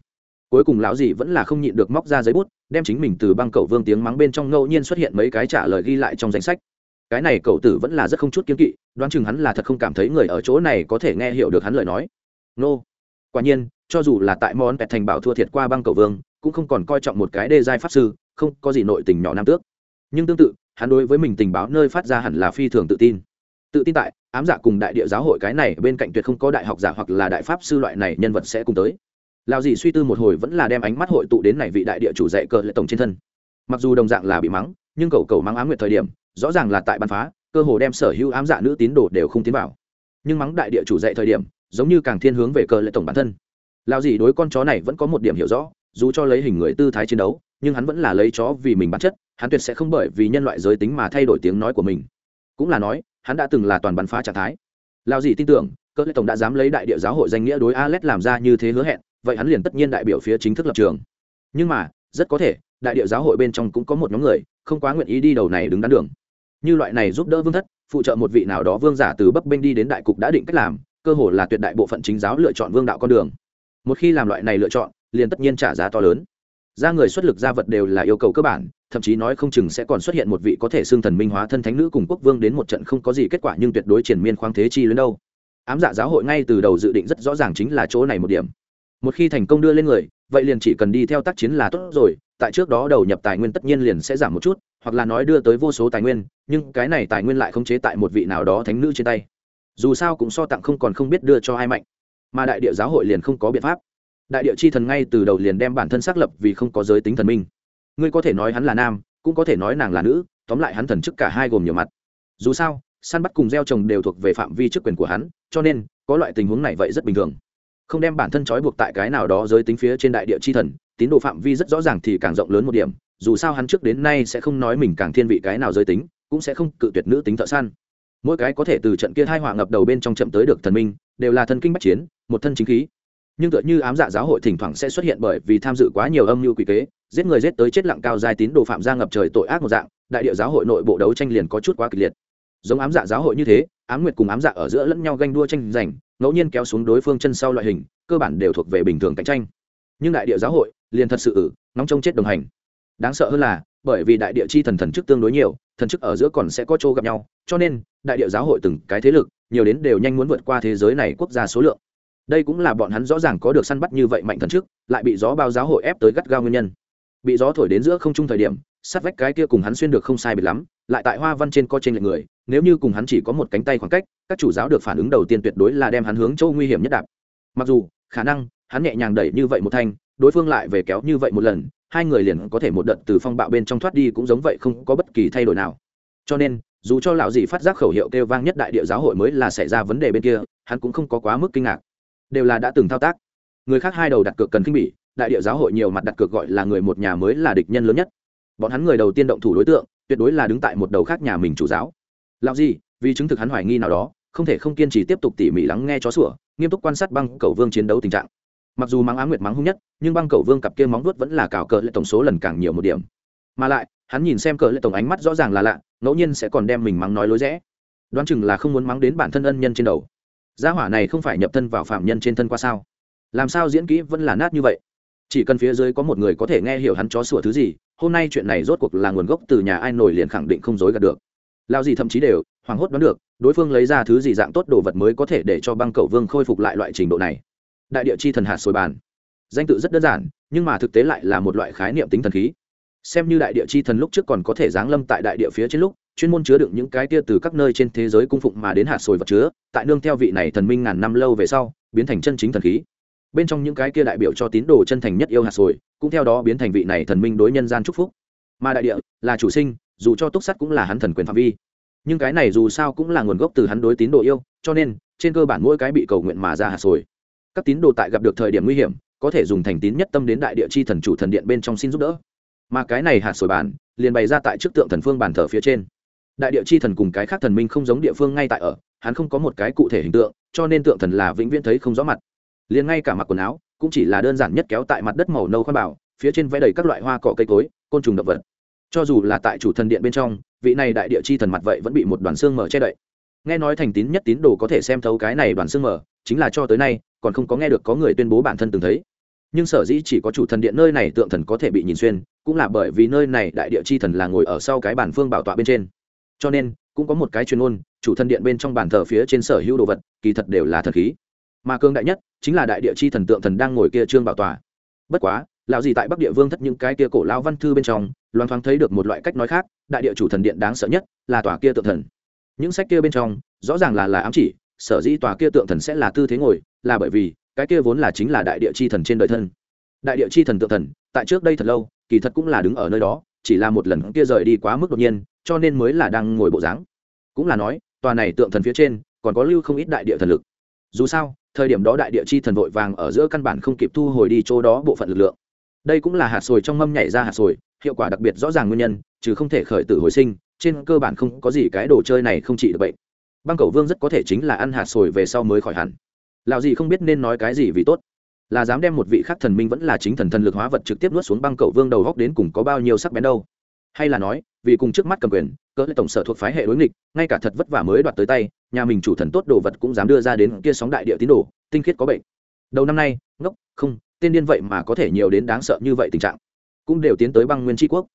S1: Cuối cùng lão gì vẫn là không nhịn được móc ra giấy bút, đem chính mình từ băng cậu vương tiếng mắng bên trong ngẫu nhiên xuất hiện mấy cái trả lời ghi lại trong danh sách. Cái này cậu tử vẫn là rất không chút kiên kỵ, đoán chừng hắn là thật không cảm thấy người ở chỗ này có thể nghe hiểu được hắn lời nói. Nô. Quả nhiên, cho dù là tại món pẹt thành bảo thua thiệt qua băng cậu vương cũng không còn coi trọng một cái đê giai pháp sư, không có gì nội tình nhỏ nam tước. Nhưng tương tự, hắn đối với mình tình báo nơi phát ra hẳn là phi thường tự tin. Tự tin tại, ám giả cùng đại địa giáo hội cái này bên cạnh tuyệt không có đại học giả hoặc là đại pháp sư loại này nhân vật sẽ cùng tới. Lao dì suy tư một hồi vẫn là đem ánh mắt hội tụ đến này vị đại địa chủ dạy cờ lệ tổng trên thân. Mặc dù đồng dạng là bị mắng, nhưng cầu cầu mắng ám nguyệt thời điểm, rõ ràng là tại bắn phá, cơ hồ đem sở hữu ám giả nữ tín đồ đều không tiến vào. Nhưng mắng đại địa chủ dạy thời điểm, giống như càng thiên hướng về cờ lệ tổng bản thân. Lao dì đối con chó này vẫn có một điểm hiểu rõ dù cho lấy hình người tư thái chiến đấu, nhưng hắn vẫn là lấy chó vì mình bản chất, hắn tuyệt sẽ không bởi vì nhân loại giới tính mà thay đổi tiếng nói của mình. Cũng là nói, hắn đã từng là toàn bắn phá trạng thái. Lao dì tin tưởng, cơ lệ tổng đã dám lấy đại địa giáo hội danh nghĩa đối alex làm ra như thế hứa hẹn, vậy hắn liền tất nhiên đại biểu phía chính thức lập trường. Nhưng mà, rất có thể, đại địa giáo hội bên trong cũng có một nhóm người, không quá nguyện ý đi đầu này đứng đắn đường. Như loại này giúp đỡ vương thất, phụ trợ một vị nào đó vương giả từ bấp bênh đi đến đại cục đã định cách làm, cơ hồ là tuyệt đại bộ phận chính giáo lựa chọn vương đạo con đường. Một khi làm loại này lựa chọn liền tất nhiên trả giá to lớn. Ra người xuất lực ra vật đều là yêu cầu cơ bản, thậm chí nói không chừng sẽ còn xuất hiện một vị có thể xưng thần minh hóa thân thánh nữ cùng quốc vương đến một trận không có gì kết quả nhưng tuyệt đối triển miên khoáng thế chi lớn đâu. Ám dạ giáo hội ngay từ đầu dự định rất rõ ràng chính là chỗ này một điểm. Một khi thành công đưa lên người, vậy liền chỉ cần đi theo tác chiến là tốt rồi, tại trước đó đầu nhập tài nguyên tất nhiên liền sẽ giảm một chút, hoặc là nói đưa tới vô số tài nguyên, nhưng cái này tài nguyên lại không chế tại một vị nào đó thánh nữ trên tay. Dù sao cũng so tặng không còn không biết đưa cho ai mạnh. Mà đại địa giáo hội liền không có biện pháp đại địa chi thần ngay từ đầu liền đem bản thân xác lập vì không có giới tính thần minh. Ngươi có thể nói hắn là nam, cũng có thể nói nàng là nữ, tóm lại hắn thần chức cả hai gồm nhiều mặt. Dù sao, săn bắt cùng gieo trồng đều thuộc về phạm vi chức quyền của hắn, cho nên, có loại tình huống này vậy rất bình thường. Không đem bản thân trói buộc tại cái nào đó giới tính phía trên đại địa chi thần, tín đồ phạm vi rất rõ ràng thì càng rộng lớn một điểm, dù sao hắn trước đến nay sẽ không nói mình càng thiên vị cái nào giới tính, cũng sẽ không cự tuyệt nữ tính thợ săn. Mỗi cái có thể từ trận kia hai họa ngập đầu bên trong chậm tới được thần minh, đều là thân kinh bách chiến, một thân chính khí nhưng tựa như ám dạ giáo hội thỉnh thoảng sẽ xuất hiện bởi vì tham dự quá nhiều âm mưu quỷ kế, giết người giết tới chết lặng cao dài tín đồ phạm gia ngập trời tội ác một dạng, đại địa giáo hội nội bộ đấu tranh liền có chút quá kịch liệt. Giống ám dạ giáo hội như thế, ám nguyệt cùng ám dạ ở giữa lẫn nhau ganh đua tranh giành, ngẫu nhiên kéo xuống đối phương chân sau loại hình, cơ bản đều thuộc về bình thường cạnh tranh. Nhưng đại địa giáo hội liền thật sự ử, nóng trông chết đồng hành. Đáng sợ hơn là, bởi vì đại địa chi thần thần chức tương đối nhiều, thần chức ở giữa còn sẽ có chỗ gặp nhau, cho nên đại địa giáo hội từng cái thế lực, nhiều đến đều nhanh muốn vượt qua thế giới này quốc gia số lượng đây cũng là bọn hắn rõ ràng có được săn bắt như vậy mạnh thần trước, lại bị gió bao giáo hội ép tới gắt gao nguyên nhân. Bị gió thổi đến giữa không trung thời điểm sát vách cái kia cùng hắn xuyên được không sai biệt lắm lại tại hoa văn trên co trên lệch người nếu như cùng hắn chỉ có một cánh tay khoảng cách các chủ giáo được phản ứng đầu tiên tuyệt đối là đem hắn hướng châu nguy hiểm nhất đạp. Mặc dù khả năng hắn nhẹ nhàng đẩy như vậy một thanh đối phương lại về kéo như vậy một lần hai người liền có thể một đợt từ phong bạo bên trong thoát đi cũng giống vậy không có bất kỳ thay đổi nào. Cho nên dù cho lão dì phát giác khẩu hiệu kêu vang nhất đại địa giáo hội mới là xảy ra vấn đề bên kia hắn cũng không có quá mức kinh ngạc đều là đã từng thao tác. Người khác hai đầu đặt cược cần kinh bỉ, đại địa giáo hội nhiều mặt đặt cược gọi là người một nhà mới là địch nhân lớn nhất. Bọn hắn người đầu tiên động thủ đối tượng, tuyệt đối là đứng tại một đầu khác nhà mình chủ giáo. Lão gì vì chứng thực hắn hoài nghi nào đó, không thể không kiên trì tiếp tục tỉ mỉ lắng nghe chó sủa, nghiêm túc quan sát băng cầu vương chiến đấu tình trạng. Mặc dù mắng á nguyệt mắng hung nhất, nhưng băng cầu vương cặp kia móng vuốt vẫn là cào cờ lệ tổng số lần càng nhiều một điểm. Mà lại, hắn nhìn xem cờ lệ tổng ánh mắt rõ ràng là lạ, ngẫu nhiên sẽ còn đem mình mắng nói lối rẽ. Đoán chừng là không muốn mắng đến bản thân ân nhân trên đầu gia hỏa này không phải nhập thân vào phạm nhân trên thân qua sao? Làm sao diễn kỹ vẫn là nát như vậy? Chỉ cần phía dưới có một người có thể nghe hiểu hắn chó sủa thứ gì, hôm nay chuyện này rốt cuộc là nguồn gốc từ nhà ai nổi liền khẳng định không dối gạt được. Lao gì thậm chí đều hoảng hốt đoán được, đối phương lấy ra thứ gì dạng tốt đồ vật mới có thể để cho băng cầu vương khôi phục lại loại trình độ này. Đại địa chi thần hạt sồi bàn. Danh tự rất đơn giản, nhưng mà thực tế lại là một loại khái niệm tính thần khí. Xem như đại địa chi thần lúc trước còn có thể giáng lâm tại đại địa phía trên lúc chuyên môn chứa đựng những cái tia từ các nơi trên thế giới cung phụng mà đến hạt sồi vật chứa, tại nương theo vị này thần minh ngàn năm lâu về sau, biến thành chân chính thần khí. Bên trong những cái kia đại biểu cho tín đồ chân thành nhất yêu hạt sồi, cũng theo đó biến thành vị này thần minh đối nhân gian chúc phúc. Mà đại địa là chủ sinh, dù cho túc sắt cũng là hắn thần quyền phạm vi. Nhưng cái này dù sao cũng là nguồn gốc từ hắn đối tín đồ yêu, cho nên, trên cơ bản mỗi cái bị cầu nguyện mà ra hạt sồi. Các tín đồ tại gặp được thời điểm nguy hiểm, có thể dùng thành tín nhất tâm đến đại địa chi thần chủ thần điện bên trong xin giúp đỡ. Mà cái này hạt sồi bản, liền bày ra tại trước tượng thần phương bàn thờ phía trên đại địa chi thần cùng cái khác thần minh không giống địa phương ngay tại ở, hắn không có một cái cụ thể hình tượng, cho nên tượng thần là vĩnh viễn thấy không rõ mặt. Liền ngay cả mặc quần áo, cũng chỉ là đơn giản nhất kéo tại mặt đất màu nâu khoan bảo, phía trên vẽ đầy các loại hoa cỏ cây cối, côn trùng động vật. Cho dù là tại chủ thần điện bên trong, vị này đại địa chi thần mặt vậy vẫn bị một đoàn xương mở che đậy. Nghe nói thành tín nhất tín đồ có thể xem thấu cái này đoàn xương mở chính là cho tới nay, còn không có nghe được có người tuyên bố bản thân từng thấy. Nhưng sở dĩ chỉ có chủ thần điện nơi này tượng thần có thể bị nhìn xuyên, cũng là bởi vì nơi này đại địa chi thần là ngồi ở sau cái bản phương bảo tọa bên trên cho nên, cũng có một cái chuyên môn, chủ thần điện bên trong bàn thờ phía trên sở hữu đồ vật, kỳ thật đều là thần khí. Mà cương đại nhất, chính là đại địa chi thần tượng thần đang ngồi kia trương bảo tòa. Bất quá, lão gì tại bắc địa vương thất những cái kia cổ lão văn thư bên trong, loan thoáng thấy được một loại cách nói khác, đại địa chủ thần điện đáng sợ nhất là tòa kia tượng thần. Những sách kia bên trong, rõ ràng là là ám chỉ, sở dĩ tòa kia tượng thần sẽ là tư thế ngồi, là bởi vì, cái kia vốn là chính là đại địa chi thần trên đời thân. Đại địa chi thần tượng thần, tại trước đây thật lâu, kỳ thật cũng là đứng ở nơi đó, chỉ là một lần kia rời đi quá mức đột nhiên cho nên mới là đang ngồi bộ dáng. Cũng là nói, tòa này tượng thần phía trên, còn có lưu không ít đại địa thần lực. Dù sao, thời điểm đó đại địa chi thần vội vàng ở giữa căn bản không kịp thu hồi đi chỗ đó bộ phận lực lượng. Đây cũng là hạt sồi trong mâm nhảy ra hạt sồi, hiệu quả đặc biệt rõ ràng nguyên nhân, chứ không thể khởi tử hồi sinh, trên cơ bản không có gì cái đồ chơi này không trị được bệnh. Băng cầu vương rất có thể chính là ăn hạt sồi về sau mới khỏi hẳn. Lào gì không biết nên nói cái gì vì tốt. Là dám đem một vị khác thần minh vẫn là chính thần thần lực hóa vật trực tiếp nuốt xuống băng cầu vương đầu góc đến cùng có bao nhiêu sắc bén đâu hay là nói, vì cùng trước mắt cầm quyền, cỡ tổng sở thuộc phái hệ đối nghịch, ngay cả thật vất vả mới đoạt tới tay, nhà mình chủ thần tốt đồ vật cũng dám đưa ra đến kia sóng đại địa tín đồ, tinh khiết có bệnh. Đầu năm nay, ngốc, không, tên điên vậy mà có thể nhiều đến đáng sợ như vậy tình trạng. Cũng đều tiến tới băng nguyên tri quốc.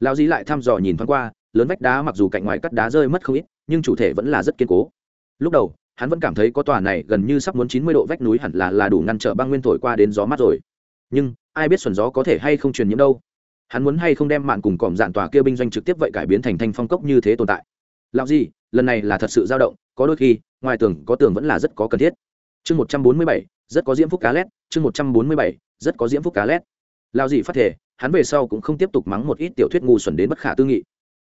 S1: Lao dí lại thăm dò nhìn thoáng qua, lớn vách đá mặc dù cạnh ngoài cắt đá rơi mất không ít, nhưng chủ thể vẫn là rất kiên cố. Lúc đầu, hắn vẫn cảm thấy có tòa này gần như sắp muốn chín mươi độ vách núi hẳn là là đủ ngăn trở băng nguyên thổi qua đến gió mát rồi. Nhưng, ai biết xuẩn gió có thể hay không truyền nhiễm đâu? Hắn muốn hay không đem mạn cùng còm dạn tòa kia binh doanh trực tiếp vậy cải biến thành thanh phong cốc như thế tồn tại? Lão gì lần này là thật sự dao động, có đôi khi, ngoài tường, có tường vẫn là rất có cần thiết. Chương một trăm bốn mươi bảy, rất có diễm phúc cá lét, chương một trăm bốn mươi bảy, rất có diễm phúc cá lét. Lão gì phát thể hắn về sau cũng không tiếp tục mắng một ít tiểu thuyết ngu xuẩn đến bất khả tư nghị.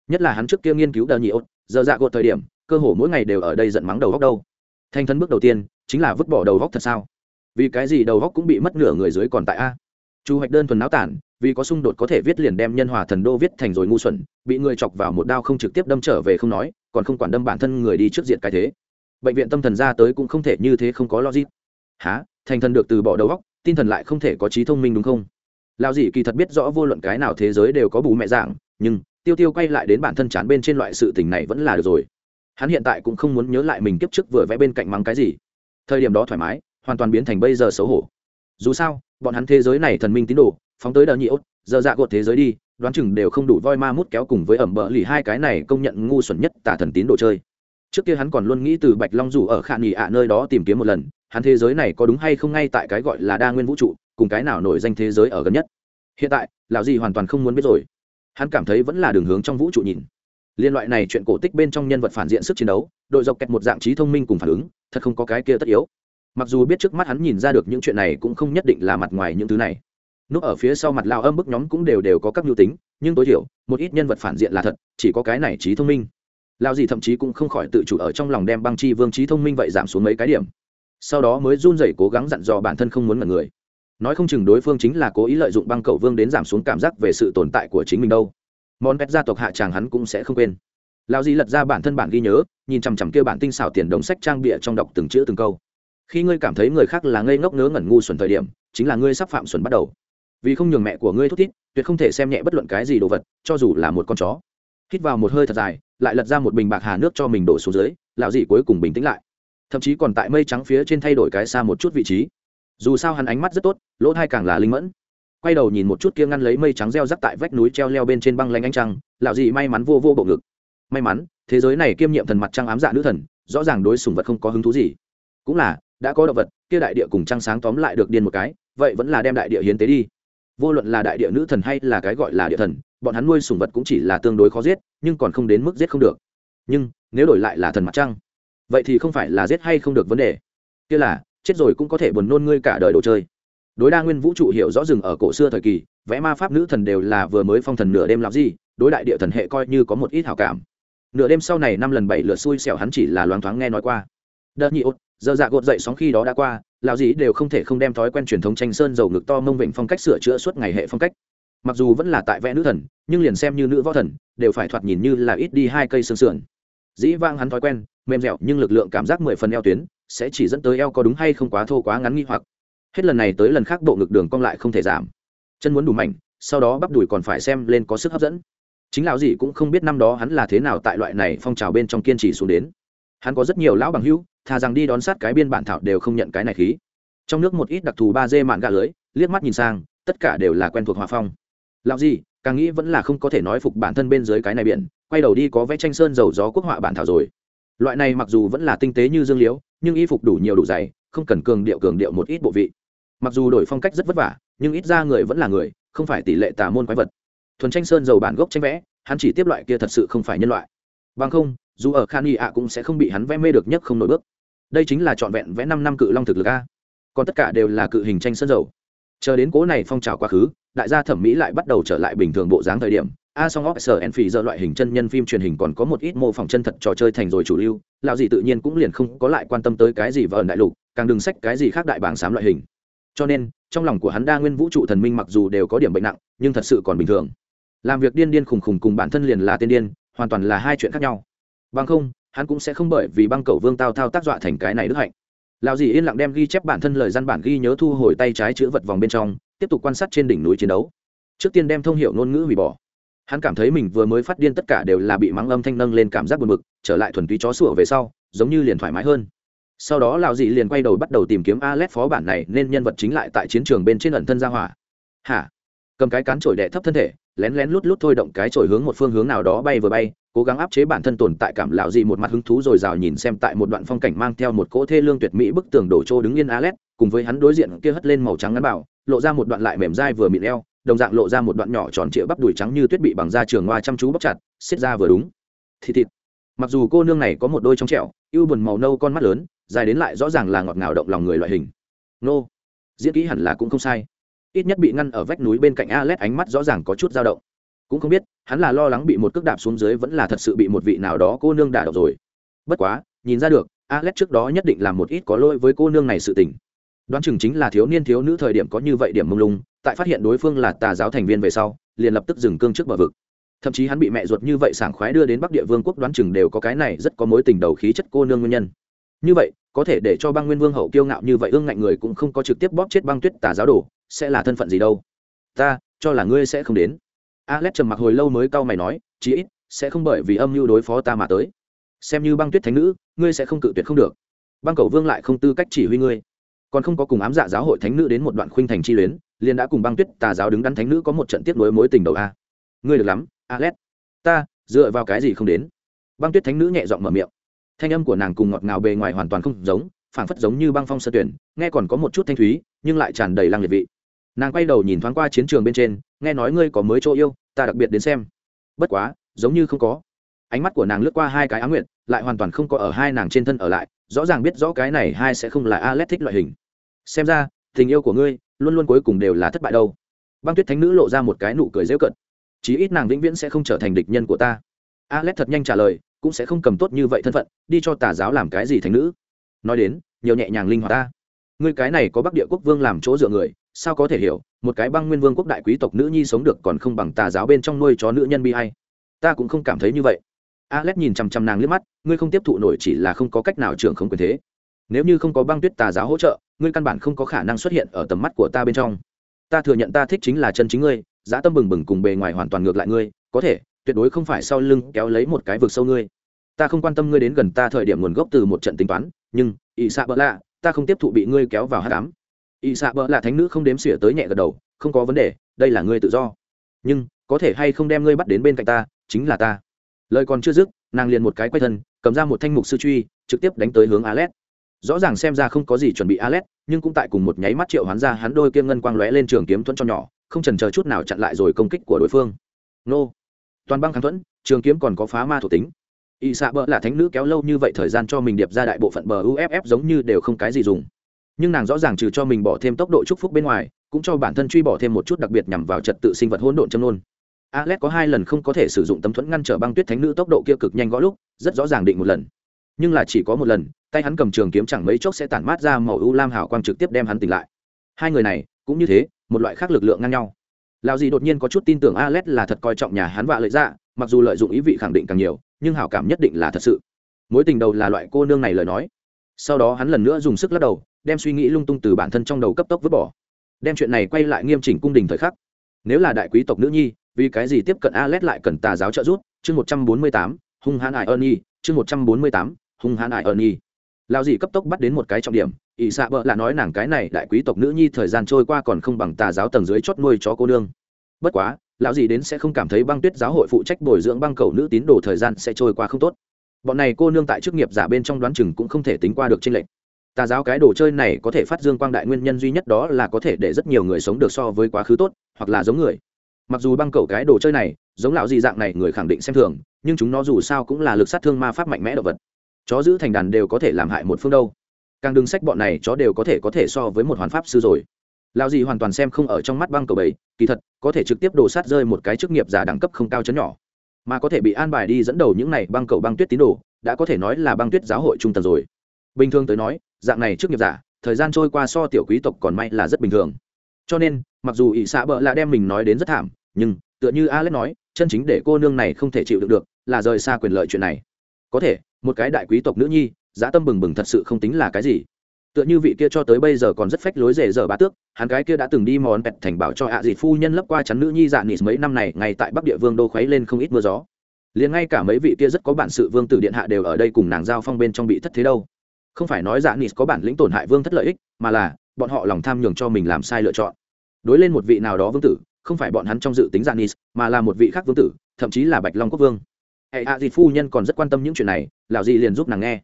S1: Nhất là hắn trước kia nghiên cứu đờ nhị ốt, giờ dạ gột thời điểm, cơ hồ mỗi ngày đều ở đây giận mắng đầu góc đâu. Thanh thân bước đầu tiên, chính là vứt bỏ đầu góc thật sao? Vì cái gì đầu góc cũng bị mất nửa người dưới còn tại a? Chu hoạch đơn thuần náo tản vì có xung đột có thể viết liền đem nhân hòa thần đô viết thành rồi ngu xuẩn bị người chọc vào một đao không trực tiếp đâm trở về không nói còn không quản đâm bản thân người đi trước diện cái thế. Bệnh viện tâm thần ra tới cũng không thể như thế không có logic. Há thành thần được từ bỏ đầu óc, tinh thần lại không thể có trí thông minh đúng không? Lao dị kỳ thật biết rõ vô luận cái nào thế giới đều có bù mẹ dạng nhưng tiêu tiêu quay lại đến bản thân chán bên trên loại sự tình này vẫn là được rồi. Hắn hiện tại cũng không muốn nhớ lại mình kiếp trước vừa vẽ bên cạnh mắng cái gì. Thời điểm đó thoải mái hoàn toàn biến thành bây giờ xấu hổ dù sao, bọn hắn thế giới này thần minh tín đồ, phóng tới đờ nhị ốt giờ dạ gột thế giới đi, đoán chừng đều không đủ voi ma mút kéo cùng với ẩm bờ lì hai cái này công nhận ngu xuẩn nhất tả thần tín đồ chơi. Trước kia hắn còn luôn nghĩ từ bạch long dù ở khả nghỉ ạ nơi đó tìm kiếm một lần, hắn thế giới này có đúng hay không ngay tại cái gọi là đa nguyên vũ trụ, cùng cái nào nổi danh thế giới ở gần nhất. Hiện tại, lão gì hoàn toàn không muốn biết rồi. Hắn cảm thấy vẫn là đường hướng trong vũ trụ nhìn. Liên loại này chuyện cổ tích bên trong nhân vật phản diện sức chiến đấu, đội dọc kẹt một dạng trí thông minh cùng phản ứng, thật không có cái kia tất yếu mặc dù biết trước mắt hắn nhìn ra được những chuyện này cũng không nhất định là mặt ngoài những thứ này. Núp ở phía sau mặt lao âm bức nhóm cũng đều đều có các mưu tính, nhưng tối thiểu, một ít nhân vật phản diện là thật, chỉ có cái này trí thông minh. Lao gì thậm chí cũng không khỏi tự chủ ở trong lòng đem băng chi vương trí thông minh vậy giảm xuống mấy cái điểm. Sau đó mới run rẩy cố gắng dặn dò bản thân không muốn mật người. Nói không chừng đối phương chính là cố ý lợi dụng băng cầu vương đến giảm xuống cảm giác về sự tồn tại của chính mình đâu. Món pet gia tộc hạ tràng hắn cũng sẽ không quên. Lao gì lật ra bản thân bản ghi nhớ, nhìn chằm chằm kia bản tinh xảo tiền đồng sách trang bịa trong đọc từng chữ từng câu khi ngươi cảm thấy người khác là ngây ngốc ngớ ngẩn ngu xuẩn thời điểm, chính là ngươi sắp phạm xuẩn bắt đầu. Vì không nhường mẹ của ngươi thút thít, tuyệt không thể xem nhẹ bất luận cái gì đồ vật, cho dù là một con chó. Hít vào một hơi thật dài, lại lật ra một bình bạc hà nước cho mình đổ xuống dưới, lão dị cuối cùng bình tĩnh lại. Thậm chí còn tại mây trắng phía trên thay đổi cái xa một chút vị trí. Dù sao hắn ánh mắt rất tốt, lỗ thai càng là linh mẫn. Quay đầu nhìn một chút kia ngăn lấy mây trắng reo rắc tại vách núi treo leo bên trên băng lanh ánh trăng, lão dị may mắn vô vô bộ ngực. May mắn, thế giới này kiêm nhiệm thần mặt trăng ám dạ nữ thần, rõ ràng đối sùng vật không có hứng thú gì cũng là, đã có động vật, kia đại địa cùng trăng sáng tóm lại được điên một cái, vậy vẫn là đem đại địa hiến tế đi. Vô luận là đại địa nữ thần hay là cái gọi là địa thần, bọn hắn nuôi sùng vật cũng chỉ là tương đối khó giết, nhưng còn không đến mức giết không được. Nhưng, nếu đổi lại là thần mặt trăng, vậy thì không phải là giết hay không được vấn đề. Kia là, chết rồi cũng có thể buồn nôn ngươi cả đời đồ chơi. Đối đa nguyên vũ trụ hiểu rõ rừng ở cổ xưa thời kỳ, vẽ ma pháp nữ thần đều là vừa mới phong thần nửa đêm làm gì, đối đại địa thần hệ coi như có một ít hảo cảm. Nửa đêm sau này năm lần bảy lượt xui xẻo hắn chỉ là loáng thoáng nghe nói qua. Đợt nhị ốt giờ dạ gột dậy sóng khi đó đã qua, lão gì đều không thể không đem thói quen truyền thống tranh sơn dầu ngực to mông vịnh phong cách sửa chữa suốt ngày hệ phong cách. Mặc dù vẫn là tại vẽ nữ thần, nhưng liền xem như nữ võ thần, đều phải thoạt nhìn như là ít đi hai cây xương sườn. Dĩ vang hắn thói quen, mềm dẻo nhưng lực lượng cảm giác mười phần eo tuyến, sẽ chỉ dẫn tới eo có đúng hay không quá thô quá ngắn nghi hoặc. Hết lần này tới lần khác bộ ngực đường cong lại không thể giảm. Chân muốn đủ mạnh sau đó bắp đùi còn phải xem lên có sức hấp dẫn. Chính lão gì cũng không biết năm đó hắn là thế nào tại loại này phong trào bên trong kiên trì xuống đến. Hắn có rất nhiều lão bằng hữu thà rằng đi đón sát cái biên bản thảo đều không nhận cái này khí. Trong nước một ít đặc thù ba dê mạn gà lưới, liếc mắt nhìn sang, tất cả đều là quen thuộc hòa phong. Lão gì, càng nghĩ vẫn là không có thể nói phục bản thân bên dưới cái này biển, quay đầu đi có vẽ tranh sơn dầu gió quốc họa bản thảo rồi. Loại này mặc dù vẫn là tinh tế như dương liễu, nhưng y phục đủ nhiều đủ dày, không cần cường điệu cường điệu một ít bộ vị. Mặc dù đổi phong cách rất vất vả, nhưng ít ra người vẫn là người, không phải tỷ lệ tà môn quái vật. Thuần tranh sơn dầu bản gốc tranh vẽ, hắn chỉ tiếp loại kia thật sự không phải nhân loại. Bằng không, dù ở khan y ạ cũng sẽ không bị hắn vẽ mê được nhất không nổi bước đây chính là trọn vẹn vẽ năm năm cự long thực lực a. Còn tất cả đều là cự hình tranh sơn dầu. Chờ đến cố này phong trào quá khứ, đại gia thẩm mỹ lại bắt đầu trở lại bình thường bộ dáng thời điểm, a song óc sở en phì giờ loại hình chân nhân phim truyền hình còn có một ít mô phỏng chân thật trò chơi thành rồi chủ lưu, lão gì tự nhiên cũng liền không có lại quan tâm tới cái gì vờn đại lục, càng đừng sách cái gì khác đại bảng xám loại hình. Cho nên, trong lòng của hắn đa nguyên vũ trụ thần minh mặc dù đều có điểm bệnh nặng, nhưng thật sự còn bình thường. Làm việc điên điên khùng khùng cùng bản thân liền là tiên điên, hoàn toàn là hai chuyện khác nhau. Bằng không hắn cũng sẽ không bởi vì băng cầu vương tao thao tác dọa thành cái này đức hạnh. Lão dì yên lặng đem ghi chép bản thân lời gian bản ghi nhớ thu hồi tay trái chữ vật vòng bên trong, tiếp tục quan sát trên đỉnh núi chiến đấu. Trước tiên đem thông hiệu ngôn ngữ hủy bỏ. Hắn cảm thấy mình vừa mới phát điên tất cả đều là bị mắng âm thanh nâng lên cảm giác buồn bực, trở lại thuần túy chó sủa về sau, giống như liền thoải mái hơn. Sau đó lão dị liền quay đầu bắt đầu tìm kiếm Alet phó bản này, nên nhân vật chính lại tại chiến trường bên trên ẩn thân ra hỏa. Hả? Cầm cái cán trổi đẻ thấp thân thể, lén lén lút lút thôi động cái trổi hướng một phương hướng nào đó bay vừa bay cố gắng áp chế bản thân tồn tại cảm lão dị một mặt hứng thú rồi rào nhìn xem tại một đoạn phong cảnh mang theo một cỗ thê lương tuyệt mỹ bức tường đổ trô đứng yên Alet, cùng với hắn đối diện kia hất lên màu trắng ngắn bảo, lộ ra một đoạn lại mềm dai vừa mịn eo, đồng dạng lộ ra một đoạn nhỏ tròn trịa bắp đùi trắng như tuyết bị bằng da trường hoa chăm chú bóc chặt, xiết ra vừa đúng. Thịt thịt. Mặc dù cô nương này có một đôi trong trẻo, ưu buồn màu nâu con mắt lớn, dài đến lại rõ ràng là ngọt ngào động lòng người loại hình. Nô. Diễn kỹ hẳn là cũng không sai. Ít nhất bị ngăn ở vách núi bên cạnh Alet ánh mắt rõ ràng có chút dao động cũng không biết, hắn là lo lắng bị một cước đạp xuống dưới vẫn là thật sự bị một vị nào đó cô nương đả độc rồi. Bất quá, nhìn ra được, Alex trước đó nhất định làm một ít có lỗi với cô nương này sự tình. Đoán chừng chính là thiếu niên thiếu nữ thời điểm có như vậy điểm mông lung, tại phát hiện đối phương là tà giáo thành viên về sau, liền lập tức dừng cương trước bờ vực. Thậm chí hắn bị mẹ ruột như vậy sảng khoái đưa đến bắc địa vương quốc đoán chừng đều có cái này rất có mối tình đầu khí chất cô nương nguyên nhân. Như vậy, có thể để cho băng nguyên vương hậu kiêu ngạo như vậy ương ngạnh người cũng không có trực tiếp bóp chết băng tuyết tà giáo đồ, sẽ là thân phận gì đâu? Ta, cho là ngươi sẽ không đến alex trầm mặc hồi lâu mới cau mày nói, chí ít, sẽ không bởi vì âm mưu đối phó ta mà tới. Xem như băng tuyết thánh nữ, ngươi sẽ không cự tuyệt không được. Băng cầu vương lại không tư cách chỉ huy ngươi. Còn không có cùng ám dạ giáo hội thánh nữ đến một đoạn khuynh thành chi luyến, liền đã cùng băng tuyết tà giáo đứng đắn thánh nữ có một trận tiếp nối mối tình đầu a. Ngươi được lắm, alex. Ta, dựa vào cái gì không đến? Băng tuyết thánh nữ nhẹ giọng mở miệng. Thanh âm của nàng cùng ngọt ngào bề ngoài hoàn toàn không giống, phảng phất giống như băng phong sơ tuyển, nghe còn có một chút thanh thúy, nhưng lại tràn đầy lăng liệt vị nàng quay đầu nhìn thoáng qua chiến trường bên trên, nghe nói ngươi có mới chỗ yêu, ta đặc biệt đến xem. Bất quá, giống như không có. Ánh mắt của nàng lướt qua hai cái á nguyện lại hoàn toàn không có ở hai nàng trên thân ở lại, rõ ràng biết rõ cái này hai sẽ không là a l thích loại hình. Xem ra, tình yêu của ngươi luôn luôn cuối cùng đều là thất bại đâu. Băng tuyết thánh nữ lộ ra một cái nụ cười dễu cận. Chí ít nàng vĩnh viễn sẽ không trở thành địch nhân của ta. Alex thật nhanh trả lời, cũng sẽ không cầm tốt như vậy thân phận, đi cho tà giáo làm cái gì thành nữ. Nói đến, nhiều nhẹ nhàng linh hoạt ta. Ngươi cái này có bắc địa quốc vương làm chỗ dựa người sao có thể hiểu, một cái băng nguyên vương quốc đại quý tộc nữ nhi sống được còn không bằng tà giáo bên trong nuôi chó nữ nhân bi hay ta cũng không cảm thấy như vậy. Alex nhìn chằm chằm nàng liếc mắt, ngươi không tiếp thụ nổi chỉ là không có cách nào trưởng không quyền thế. Nếu như không có băng tuyết tà giáo hỗ trợ, ngươi căn bản không có khả năng xuất hiện ở tầm mắt của ta bên trong. Ta thừa nhận ta thích chính là chân chính ngươi, giá tâm bừng bừng cùng bề ngoài hoàn toàn ngược lại ngươi, có thể, tuyệt đối không phải sau lưng kéo lấy một cái vực sâu ngươi. Ta không quan tâm ngươi đến gần ta thời điểm nguồn gốc từ một trận tính toán, nhưng ỵ xạ bỡ lạ ta không tiếp thụ bị ngươi kéo vào hát cám Y xạ bỡ là thánh nữ không đếm xỉa tới nhẹ gật đầu, không có vấn đề, đây là ngươi tự do. Nhưng, có thể hay không đem ngươi bắt đến bên cạnh ta, chính là ta. Lời còn chưa dứt, nàng liền một cái quay thân, cầm ra một thanh mục sư truy, trực tiếp đánh tới hướng alet. Rõ ràng xem ra không có gì chuẩn bị alet, nhưng cũng tại cùng một nháy mắt triệu hoán ra hắn đôi kiếm ngân quang lóe lên trường kiếm thuẫn cho nhỏ, không trần chờ chút nào chặn lại rồi công kích của đối phương. Nô. Toàn băng kháng thuẫn, trường kiếm còn có phá ma thuộc tính. Y xạ bỡ là thánh nữ kéo lâu như vậy thời gian cho mình điệp ra đại bộ phận bờ uff giống như đều không cái gì dùng nhưng nàng rõ ràng trừ cho mình bỏ thêm tốc độ chúc phúc bên ngoài, cũng cho bản thân truy bỏ thêm một chút đặc biệt nhằm vào trật tự sinh vật hỗn độn châm nôn. Alex có hai lần không có thể sử dụng tấm thuẫn ngăn trở băng tuyết thánh nữ tốc độ kia cực nhanh gõ lúc, rất rõ ràng định một lần. Nhưng là chỉ có một lần, tay hắn cầm trường kiếm chẳng mấy chốc sẽ tản mát ra màu u lam hảo quang trực tiếp đem hắn tỉnh lại. Hai người này, cũng như thế, một loại khác lực lượng ngang nhau. Lao gì đột nhiên có chút tin tưởng alex là thật coi trọng nhà hắn vạ lợi dạ mặc dù lợi dụng ý vị khẳng định càng nhiều, nhưng hảo cảm nhất định là thật sự. Mối tình đầu là loại cô nương này lời nói. Sau đó hắn lần nữa dùng sức lắc đầu đem suy nghĩ lung tung từ bản thân trong đầu cấp tốc vứt bỏ đem chuyện này quay lại nghiêm chỉnh cung đình thời khắc nếu là đại quý tộc nữ nhi vì cái gì tiếp cận Alet lại cần tà giáo trợ giúp, chương 148, hung hãn ải ơn chương 148, hung hãn ải ơn nhi. Lão gì cấp tốc bắt đến một cái trọng điểm, ỷ xạ bợ là nói nàng cái này đại quý tộc nữ nhi thời gian trôi qua còn không bằng tà giáo tầng dưới chót nuôi chó cô nương. Bất quá, lão gì đến sẽ không cảm thấy băng tuyết giáo hội phụ trách bồi dưỡng băng cầu nữ tín đồ thời gian sẽ trôi qua không tốt. Bọn này cô nương tại chức nghiệp giả bên trong đoán chừng cũng không thể tính qua được trên lệnh. Tà giáo cái đồ chơi này có thể phát dương quang đại nguyên nhân duy nhất đó là có thể để rất nhiều người sống được so với quá khứ tốt, hoặc là giống người. Mặc dù băng cầu cái đồ chơi này giống lão gì dạng này người khẳng định xem thường nhưng chúng nó dù sao cũng là lực sát thương ma pháp mạnh mẽ động vật. Chó giữ thành đàn đều có thể làm hại một phương đâu. Càng đừng sách bọn này chó đều có thể có thể so với một hoàn pháp sư rồi. Lão gì hoàn toàn xem không ở trong mắt băng cầu bảy kỳ thật có thể trực tiếp đổ sát rơi một cái chức nghiệp giả đẳng cấp không cao chấn nhỏ. Mà có thể bị an bài đi dẫn đầu những này băng cầu băng tuyết tín đồ đã có thể nói là băng tuyết giáo hội trung tầng rồi. Bình thường tới nói dạng này trước nghiệp giả, thời gian trôi qua so tiểu quý tộc còn may là rất bình thường. Cho nên, mặc dù ỷ xạ bợ là đem mình nói đến rất thảm, nhưng, tựa như alex nói, chân chính để cô nương này không thể chịu được được, là rời xa quyền lợi chuyện này. Có thể, một cái đại quý tộc nữ nhi, dã tâm bừng bừng thật sự không tính là cái gì. Tựa như vị kia cho tới bây giờ còn rất phách lối rể giờ bá tước, hắn cái kia đã từng đi mòn pẹt thành bảo cho ạ à dịt phu nhân lấp qua chắn nữ nhi dạ nịt mấy năm này, ngay tại bắc địa vương đô khuấy lên không ít mưa gió. Liền ngay cả mấy vị kia rất có bản sự vương tử điện hạ đều ở đây cùng nàng giao phong bên trong bị thất thế đâu không phải nói dạ nịt có bản lĩnh tổn hại vương thất lợi ích mà là bọn họ lòng tham nhường cho mình làm sai lựa chọn đối lên một vị nào đó vương tử không phải bọn hắn trong dự tính dạ Janis, mà là một vị khác vương tử, thậm chí là Bạch Long quốc vương. Hệ A Di phu nhân còn rất quan tâm những chuyện này, lão dì liền giúp nàng nghe.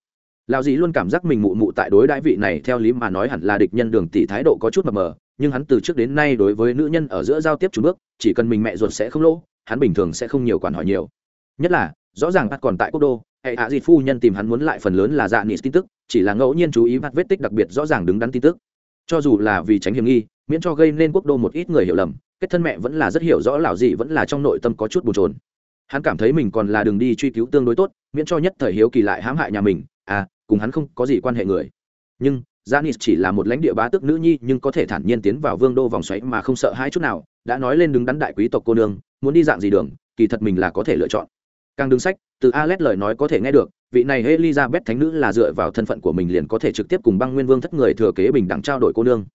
S1: Lão dì luôn cảm giác mình mụ mụ tại đối đãi vị này theo lý mà nói hẳn là địch nhân đường tỷ thái độ có chút mập mờ, nhưng hắn từ trước đến nay đối với nữ nhân ở giữa giao tiếp chủ bước, chỉ cần mình mẹ ruột sẽ không lỗ, hắn bình thường sẽ không nhiều quản hỏi nhiều. Nhất là, rõ ràng bắt còn tại quốc đô, hệ hạ dịt phu nhân tìm hắn muốn lại phần lớn là dạ nghị tin tức, chỉ là ngẫu nhiên chú ý mặt vết tích đặc biệt rõ ràng đứng đắn tin tức. Cho dù là vì tránh hiểm nghi, miễn cho gây nên quốc đô một ít người hiểu lầm, kết thân mẹ vẫn là rất hiểu rõ lão dị vẫn là trong nội tâm có chút bồn trồn hắn cảm thấy mình còn là đường đi truy cứu tương đối tốt miễn cho nhất thời hiếu kỳ lại hãm hại nhà mình à cùng hắn không có gì quan hệ người. Nhưng dạ Janis chỉ là một lãnh địa bá tước nữ nhi nhưng có thể thản nhiên tiến vào vương đô vòng xoáy mà không sợ hãi chút nào đã nói lên đứng đắn đại quý tộc cô nương muốn đi dạng gì đường kỳ thật mình là có thể lựa chọn càng đứng sách, từ Alex lời nói có thể nghe được, vị này Elizabeth thánh nữ là dựa vào thân phận của mình liền có thể trực tiếp cùng băng nguyên vương thất người thừa kế bình đẳng trao đổi cô nương.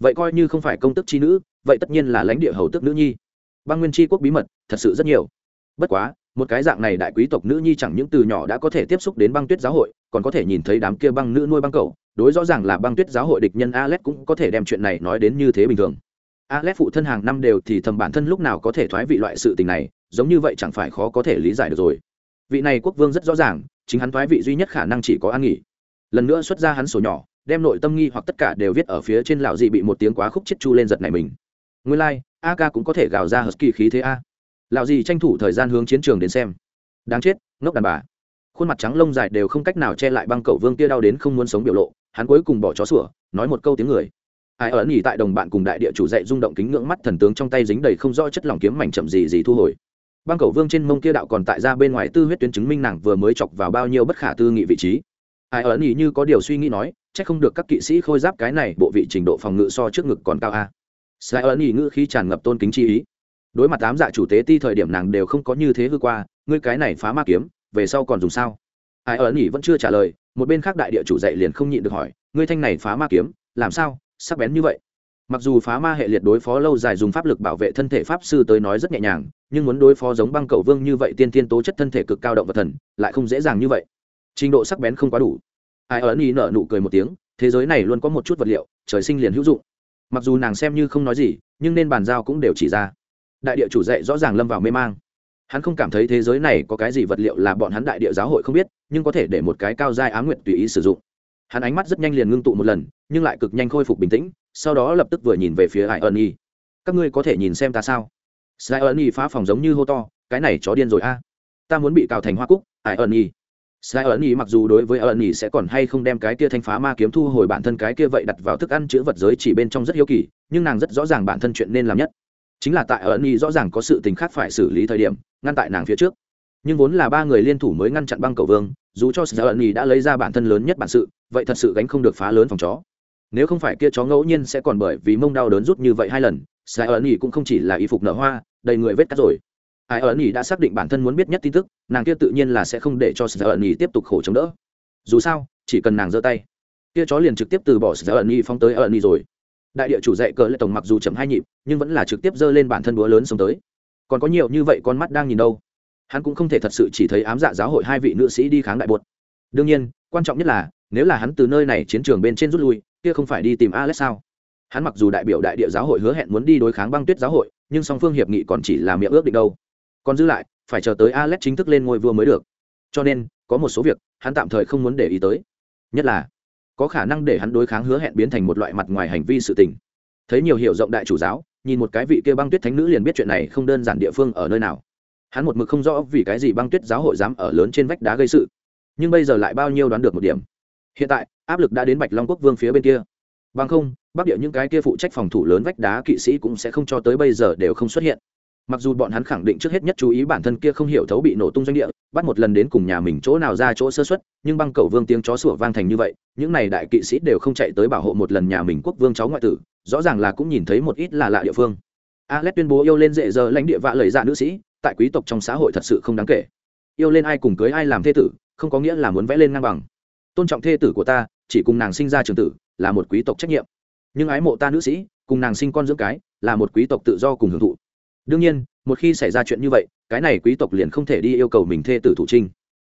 S1: Vậy coi như không phải công tức chi nữ, vậy tất nhiên là lãnh địa hầu tức nữ nhi. Băng nguyên tri quốc bí mật, thật sự rất nhiều. Bất quá, một cái dạng này đại quý tộc nữ nhi chẳng những từ nhỏ đã có thể tiếp xúc đến băng tuyết giáo hội, còn có thể nhìn thấy đám kia băng nữ nuôi băng cầu đối rõ ràng là băng tuyết giáo hội địch nhân alex cũng có thể đem chuyện này nói đến như thế bình thường alex phụ thân hàng năm đều thì thầm bản thân lúc nào có thể thoái vị loại sự tình này giống như vậy chẳng phải khó có thể lý giải được rồi. Vị này quốc vương rất rõ ràng chính hắn thoái vị duy nhất khả năng chỉ có an nghỉ. Lần nữa xuất ra hắn sổ nhỏ đem nội tâm nghi hoặc tất cả đều viết ở phía trên lão dị bị một tiếng quá khúc chết chu lên giật này mình. Nguyên lai, like, ca cũng có thể gào ra husky khí thế a. Lão dị tranh thủ thời gian hướng chiến trường đến xem. Đáng chết ngốc đàn bà. Khuôn mặt trắng lông dài đều không cách nào che lại băng cậu vương kia đau đến không muốn sống biểu lộ hắn cuối cùng bỏ chó sủa nói một câu tiếng người ai ở nghỉ tại đồng bạn cùng đại địa chủ dạy rung động kính ngưỡng mắt thần tướng trong tay dính đầy không rõ chất lỏng kiếm mảnh chậm gì gì thu hồi. Băng cầu vương trên mông kia đạo còn tại ra bên ngoài tư huyết tuyến chứng minh nàng vừa mới chọc vào bao nhiêu bất khả tư nghị vị trí. Ai ở ý như có điều suy nghĩ nói, chắc không được các kỵ sĩ khôi giáp cái này, bộ vị trình độ phòng ngự so trước ngực còn cao a. Sai ở ý ngữ khi tràn ngập tôn kính chi ý. Đối mặt tám dạ chủ tế ti thời điểm nàng đều không có như thế hư qua, ngươi cái này phá ma kiếm, về sau còn dùng sao? Ai ở ý vẫn chưa trả lời, một bên khác đại địa chủ dạy liền không nhịn được hỏi, ngươi thanh này phá ma kiếm, làm sao? Sắc bén như vậy. Mặc dù phá ma hệ liệt đối phó lâu dài dùng pháp lực bảo vệ thân thể pháp sư tới nói rất nhẹ nhàng, nhưng muốn đối phó giống băng cầu vương như vậy tiên tiên tố chất thân thể cực cao động vật thần, lại không dễ dàng như vậy. Trình độ sắc bén không quá đủ. Ai ấn ý nở nụ cười một tiếng, thế giới này luôn có một chút vật liệu, trời sinh liền hữu dụng. Mặc dù nàng xem như không nói gì, nhưng nên bàn giao cũng đều chỉ ra. Đại địa chủ dạy rõ ràng lâm vào mê mang. Hắn không cảm thấy thế giới này có cái gì vật liệu là bọn hắn đại địa giáo hội không biết, nhưng có thể để một cái cao giai á nguyện tùy ý sử dụng hắn ánh mắt rất nhanh liền ngưng tụ một lần, nhưng lại cực nhanh khôi phục bình tĩnh, sau đó lập tức vừa nhìn về phía hải ẩn y các ngươi có thể nhìn xem ta sao? Sai ẩn y phá phòng giống như hô to, cái này chó điên rồi a. Ta muốn bị cào thành hoa cúc hải ẩn y sai ẩn y mặc dù đối với ẩn y sẽ còn hay không đem cái kia thanh phá ma kiếm thu hồi bản thân cái kia vậy đặt vào thức ăn chữ vật giới chỉ bên trong rất hiếu kỳ, nhưng nàng rất rõ ràng bản thân chuyện nên làm nhất. Chính là tại ẩn y rõ ràng có sự tình khác phải xử lý thời điểm, ngăn tại nàng phía trước. Nhưng vốn là ba người liên thủ mới ngăn chặn băng cầu vương dù cho sợ ẩn y đã lấy ra bản thân lớn nhất bản sự, vậy thật sự gánh không được phá lớn phòng chó. Nếu không phải kia chó ngẫu nhiên sẽ còn bởi vì mông đau đớn rút như vậy hai lần sợ ẩn nhỉ cũng không chỉ là y phục nở hoa, đầy người vết cắt rồi. Ai ẩn nhỉ đã xác định bản thân muốn biết nhất tin tức, nàng kia tự nhiên là sẽ không để cho sợ ẩn nhỉ tiếp tục khổ chống đỡ. Dù sao, chỉ cần nàng giơ tay, kia chó liền trực tiếp từ bỏ sợ ẩn nhỉ phóng tới ẩn nhỉ rồi. Đại địa chủ dạy cờ lệ tổng mặc dù chậm hai nhịp, nhưng vẫn là trực tiếp giơ lên bản thân búa lớn xuống tới. Còn có nhiều như vậy con mắt đang nhìn đâu? Hắn cũng không thể thật sự chỉ thấy ám dạ giáo hội hai vị nữ sĩ đi kháng đại bột. Đương nhiên, quan trọng nhất là, nếu là hắn từ nơi này chiến trường bên trên rút lui, kia không phải đi tìm alex sao? Hắn mặc dù đại biểu đại địa giáo hội hứa hẹn muốn đi đối kháng băng tuyết giáo hội, nhưng song phương hiệp nghị còn chỉ là miệng ước định đâu. Còn giữ lại, phải chờ tới alex chính thức lên ngôi vua mới được. Cho nên, có một số việc, hắn tạm thời không muốn để ý tới. Nhất là, có khả năng để hắn đối kháng hứa hẹn biến thành một loại mặt ngoài hành vi sự tình. Thấy nhiều hiểu rộng đại chủ giáo, nhìn một cái vị kia băng tuyết thánh nữ liền biết chuyện này không đơn giản địa phương ở nơi nào hắn một mực không rõ vì cái gì băng tuyết giáo hội dám ở lớn trên vách đá gây sự. Nhưng bây giờ lại bao nhiêu đoán được một điểm. Hiện tại, áp lực đã đến bạch long quốc vương phía bên kia. Bằng không, bắc địa những cái kia phụ trách phòng thủ lớn vách đá kỵ sĩ cũng sẽ không cho tới bây giờ đều không xuất hiện. Mặc dù bọn hắn khẳng định trước hết nhất chú ý bản thân kia không hiểu thấu bị nổ tung doanh địa, bắt một lần đến cùng nhà mình chỗ nào ra chỗ sơ xuất nhưng băng cầu vương tiếng chó sủa vang thành như vậy, những này đại kỵ sĩ đều không chạy tới bảo hộ một lần nhà mình quốc vương cháu ngoại tử, rõ ràng là cũng nhìn thấy một ít là lạ địa phương. Alex tuyên bố yêu lên dễ giờ lãnh địa vạ lời dạ nữ sĩ tại quý tộc trong xã hội thật sự không đáng kể. Yêu lên ai cùng cưới ai làm thê tử, không có nghĩa là muốn vẽ lên ngang bằng. Tôn trọng thê tử của ta, chỉ cùng nàng sinh ra trường tử, là một quý tộc trách nhiệm. Nhưng ái mộ ta nữ sĩ, cùng nàng sinh con dưỡng cái, là một quý tộc tự do cùng hưởng thụ. Đương nhiên, một khi xảy ra chuyện như vậy, cái này quý tộc liền không thể đi yêu cầu mình thê tử thủ trinh.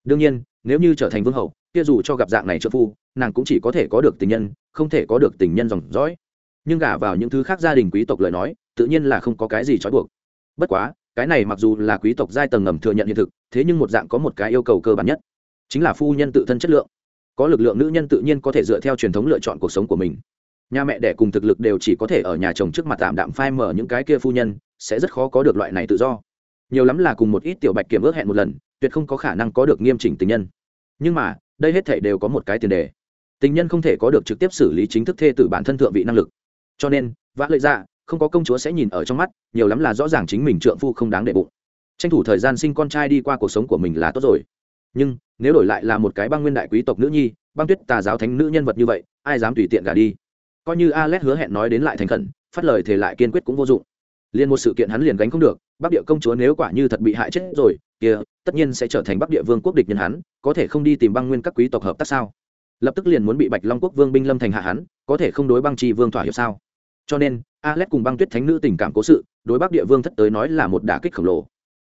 S1: Đương nhiên, nếu như trở thành vương hậu, kia dù cho gặp dạng này trợ phu, nàng cũng chỉ có thể có được tình nhân, không thể có được tình nhân dòng dõi. Nhưng gả vào những thứ khác gia đình quý tộc lời nói, tự nhiên là không có cái gì trói buộc. Bất quá cái này mặc dù là quý tộc giai tầng ngầm thừa nhận hiện thực, thế nhưng một dạng có một cái yêu cầu cơ bản nhất, chính là phu nhân tự thân chất lượng. Có lực lượng nữ nhân tự nhiên có thể dựa theo truyền thống lựa chọn cuộc sống của mình. Nhà mẹ đẻ cùng thực lực đều chỉ có thể ở nhà chồng trước mặt tạm đạm phai mở những cái kia phu nhân, sẽ rất khó có được loại này tự do. Nhiều lắm là cùng một ít tiểu bạch kiểm ước hẹn một lần, tuyệt không có khả năng có được nghiêm chỉnh tình nhân. Nhưng mà, đây hết thể đều có một cái tiền đề. Tình nhân không thể có được trực tiếp xử lý chính thức thê tử bản thân thượng vị năng lực. Cho nên, vã lợi ra không có công chúa sẽ nhìn ở trong mắt, nhiều lắm là rõ ràng chính mình trượng phu không đáng để bụng. Tranh thủ thời gian sinh con trai đi qua cuộc sống của mình là tốt rồi. Nhưng, nếu đổi lại là một cái băng nguyên đại quý tộc nữ nhi, băng tuyết tà giáo thánh nữ nhân vật như vậy, ai dám tùy tiện gả đi? Coi như alex hứa hẹn nói đến lại thành khẩn, phát lời thì lại kiên quyết cũng vô dụng. Liền một sự kiện hắn liền gánh không được, bắc địa công chúa nếu quả như thật bị hại chết rồi, kia, tất nhiên sẽ trở thành bắc địa vương quốc địch nhân hắn, có thể không đi tìm băng nguyên các quý tộc hợp tác sao? Lập tức liền muốn bị bạch long quốc vương binh lâm thành hạ hắn, có thể không đối băng trì vương thỏa hiệp sao? Cho nên alex cùng băng tuyết thánh nữ tình cảm cố sự, đối bắc địa vương thất tới nói là một đả kích khổng lồ.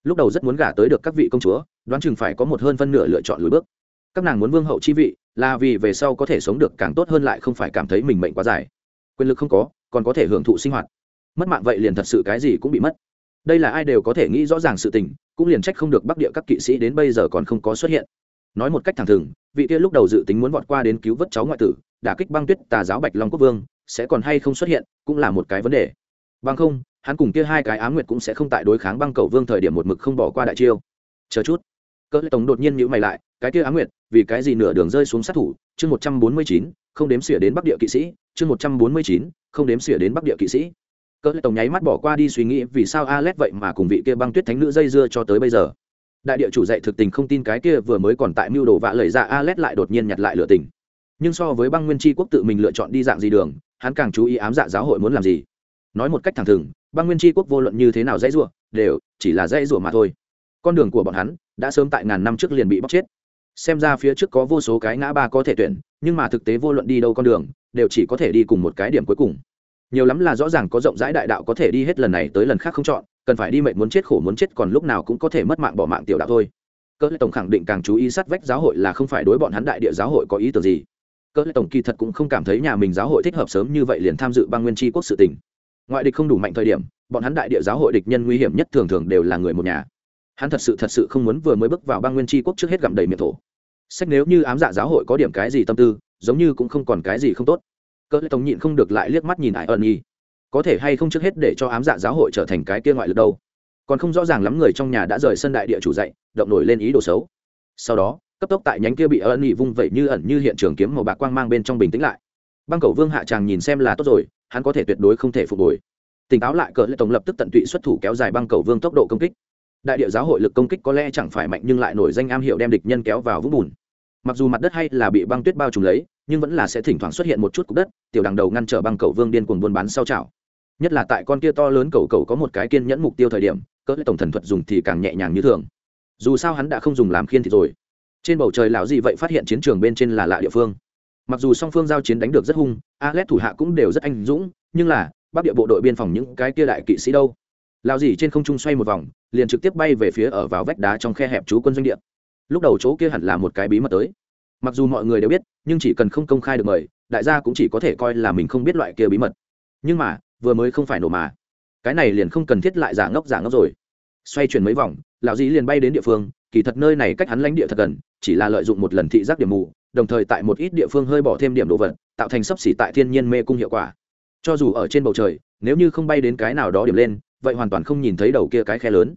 S1: Lúc đầu rất muốn gả tới được các vị công chúa, đoán chừng phải có một hơn phân nửa lựa chọn lùi bước. Các nàng muốn vương hậu chi vị, là vì về sau có thể sống được càng tốt hơn lại không phải cảm thấy mình mệnh quá dài. Quyền lực không có, còn có thể hưởng thụ sinh hoạt. Mất mạng vậy liền thật sự cái gì cũng bị mất. Đây là ai đều có thể nghĩ rõ ràng sự tình, cũng liền trách không được bắc địa các kỵ sĩ đến bây giờ còn không có xuất hiện. Nói một cách thẳng thừng, vị kia lúc đầu dự tính muốn vọt qua đến cứu vớt cháu ngoại tử, đả kích băng tuyết tà giáo bạch long quốc vương sẽ còn hay không xuất hiện, cũng là một cái vấn đề. Bằng không, hắn cùng kia hai cái á nguyệt cũng sẽ không tại đối kháng băng cầu vương thời điểm một mực không bỏ qua đại chiêu. Chờ chút. Cỡ tổng đột nhiên nhữ mày lại, cái kia á nguyệt, vì cái gì nửa đường rơi xuống sát thủ? Chương một trăm bốn mươi chín, không đếm xỉa đến bắc địa kỵ sĩ. Chương một trăm bốn mươi chín, không đếm xỉa đến bắc địa kỵ sĩ. Cỡ tổng nháy mắt bỏ qua đi suy nghĩ vì sao alex vậy mà cùng vị kia băng tuyết thánh nữ dây dưa cho tới bây giờ. Đại địa chủ dạy thực tình không tin cái kia vừa mới còn tại mưu đồ vạ lời ra alex lại đột nhiên nhặt lại lựa tình. Nhưng so với băng nguyên tri quốc tự mình lựa chọn đi dạng gì đường hắn càng chú ý ám dạ giáo hội muốn làm gì. Nói một cách thẳng thừng, băng nguyên tri quốc vô luận như thế nào dãy rủa, đều chỉ là dãy rủa mà thôi. Con đường của bọn hắn đã sớm tại ngàn năm trước liền bị bóc chết. Xem ra phía trước có vô số cái ngã ba có thể tuyển, nhưng mà thực tế vô luận đi đâu con đường, đều chỉ có thể đi cùng một cái điểm cuối cùng. Nhiều lắm là rõ ràng có rộng rãi đại đạo có thể đi hết lần này tới lần khác không chọn, cần phải đi mệnh muốn chết khổ muốn chết còn lúc nào cũng có thể mất mạng bỏ mạng tiểu đạo thôi. Cỡ tổng khẳng định càng chú ý sát vách giáo hội là không phải đối bọn hắn đại địa giáo hội có ý tưởng gì cỡ tổng kỳ thật cũng không cảm thấy nhà mình giáo hội thích hợp sớm như vậy liền tham dự bang nguyên tri quốc sự tình. Ngoại địch không đủ mạnh thời điểm, bọn hắn đại địa giáo hội địch nhân nguy hiểm nhất thường thường đều là người một nhà. Hắn thật sự thật sự không muốn vừa mới bước vào bang nguyên tri quốc trước hết gặm đầy miệng thổ. Sách nếu như ám dạ giáo hội có điểm cái gì tâm tư, giống như cũng không còn cái gì không tốt. Cỡ tổng nhịn không được lại liếc mắt nhìn ải ẩn nhi. Có thể hay không trước hết để cho ám dạ giáo hội trở thành cái kia ngoại lực đâu? Còn không rõ ràng lắm người trong nhà đã rời sân đại địa chủ dạy, động nổi lên ý đồ xấu. Sau đó cấp tốc tại nhánh kia bị ân nhị vung vẩy như ẩn như hiện trường kiếm màu bạc quang mang bên trong bình tĩnh lại. Băng cầu vương hạ tràng nhìn xem là tốt rồi, hắn có thể tuyệt đối không thể phục hồi. Tỉnh táo lại cỡ lệ tổng lập tức tận tụy xuất thủ kéo dài băng cầu vương tốc độ công kích. Đại địa giáo hội lực công kích có lẽ chẳng phải mạnh nhưng lại nổi danh am hiệu đem địch nhân kéo vào vũng bùn. Mặc dù mặt đất hay là bị băng tuyết bao trùm lấy, nhưng vẫn là sẽ thỉnh thoảng xuất hiện một chút cục đất, tiểu đằng đầu ngăn trở băng cầu vương điên cuồng buôn bán sau chảo. Nhất là tại con kia to lớn cầu cầu có một cái kiên nhẫn mục tiêu thời điểm cỡ tổng thần thuật dùng thì càng nhẹ nhàng như thường. Dù sao hắn đã không dùng làm khiên thì rồi trên bầu trời lão gì vậy phát hiện chiến trường bên trên là lạ địa phương. Mặc dù song phương giao chiến đánh được rất hung alex thủ hạ cũng đều rất anh dũng, nhưng là, bắc địa bộ đội biên phòng những cái kia đại kỵ sĩ đâu? Lão gì trên không trung xoay một vòng, liền trực tiếp bay về phía ở vào vách đá trong khe hẹp chú quân doanh địa. Lúc đầu chỗ kia hẳn là một cái bí mật tới. Mặc dù mọi người đều biết, nhưng chỉ cần không công khai được mời, đại gia cũng chỉ có thể coi là mình không biết loại kia bí mật. Nhưng mà, vừa mới không phải nổ mà. Cái này liền không cần thiết lại giả ngốc giả ngốc rồi xoay chuyển mấy vòng, lão dĩ liền bay đến địa phương, kỳ thật nơi này cách hắn lãnh địa thật gần, chỉ là lợi dụng một lần thị giác điểm mù, đồng thời tại một ít địa phương hơi bỏ thêm điểm đồ vật, tạo thành sấp xỉ tại thiên nhiên mê cung hiệu quả. Cho dù ở trên bầu trời, nếu như không bay đến cái nào đó điểm lên, vậy hoàn toàn không nhìn thấy đầu kia cái khe lớn.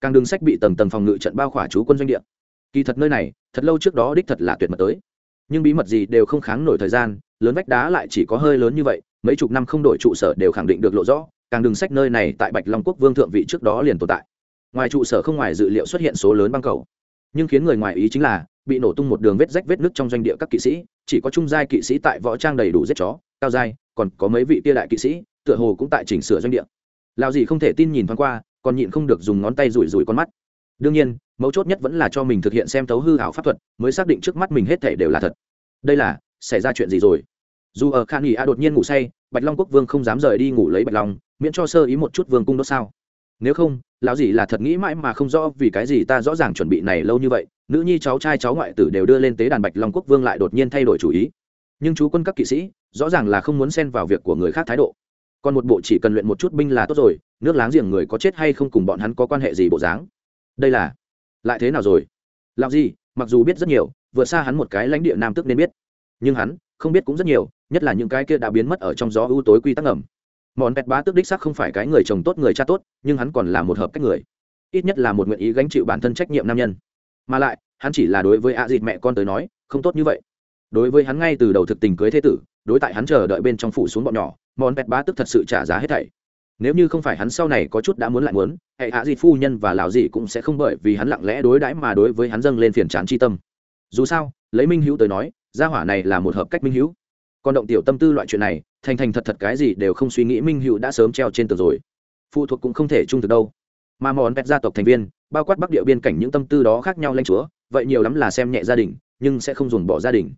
S1: Càng đường sách bị tầng tầng phòng ngự trận bao khỏa chú quân doanh địa. Kỳ thật nơi này, thật lâu trước đó đích thật là tuyệt mật tới. Nhưng bí mật gì đều không kháng nổi thời gian, lớn vách đá lại chỉ có hơi lớn như vậy, mấy chục năm không đổi trụ sở đều khẳng định được lộ rõ, càng đường sách nơi này tại bạch long quốc vương thượng vị trước đó liền tồn tại ngoài trụ sở không ngoài dự liệu xuất hiện số lớn băng cầu. Nhưng khiến người ngoài ý chính là, bị nổ tung một đường vết rách vết nứt trong doanh địa các kỵ sĩ, chỉ có trung giai kỵ sĩ tại võ trang đầy đủ giết chó, cao giai, còn có mấy vị kia đại kỵ sĩ, tựa hồ cũng tại chỉnh sửa doanh địa. Lao gì không thể tin nhìn thoáng qua, còn nhịn không được dùng ngón tay rủi rủi con mắt. Đương nhiên, mấu chốt nhất vẫn là cho mình thực hiện xem thấu hư hảo pháp thuật, mới xác định trước mắt mình hết thể đều là thật. Đây là, xảy ra chuyện gì rồi? Dù ở khan nghỉ a đột nhiên ngủ say, bạch long quốc vương không dám rời đi ngủ lấy bạch long, miễn cho sơ ý một chút vương cung đó sao. Nếu không lão gì là thật nghĩ mãi mà không rõ vì cái gì ta rõ ràng chuẩn bị này lâu như vậy, nữ nhi cháu trai cháu ngoại tử đều đưa lên tế đàn bạch long quốc vương lại đột nhiên thay đổi chủ ý. Nhưng chú quân các kỵ sĩ, rõ ràng là không muốn xen vào việc của người khác thái độ. Còn một bộ chỉ cần luyện một chút binh là tốt rồi, nước láng giềng người có chết hay không cùng bọn hắn có quan hệ gì bộ dáng? Đây là, lại thế nào rồi? Làm gì mặc dù biết rất nhiều, vượt xa hắn một cái lãnh địa nam tức nên biết. Nhưng hắn, không biết cũng rất nhiều, nhất là những cái kia đã biến mất ở trong gió ưu tối quy tắc ngầm. Món pẹt bá tức đích sắc không phải cái người chồng tốt, người cha tốt, nhưng hắn còn là một hợp cách người. Ít nhất là một nguyện ý gánh chịu bản thân trách nhiệm nam nhân. Mà lại, hắn chỉ là đối với a dịt mẹ con tới nói, không tốt như vậy. Đối với hắn ngay từ đầu thực tình cưới thế tử, đối tại hắn chờ đợi bên trong phủ xuống bọn nhỏ, món pẹt bá tức thật sự trả giá hết thảy. Nếu như không phải hắn sau này có chút đã muốn lại muốn, hệ hạ dịt phu nhân và lào dị cũng sẽ không bởi vì hắn lặng lẽ đối đãi mà đối với hắn dâng lên phiền chán chi tâm. Dù sao, lấy minh hữu tới nói, gia hỏa này là một hợp cách minh hữu. Còn động tiểu tâm tư loại chuyện này thành thành thật thật cái gì đều không suy nghĩ minh hữu đã sớm treo trên tường rồi. Phụ thuộc cũng không thể trung thực đâu. Mà mòn pet gia tộc thành viên, bao quát bắc địa biên cảnh những tâm tư đó khác nhau lanh chúa, vậy nhiều lắm là xem nhẹ gia đình, nhưng sẽ không dồn bỏ gia đình.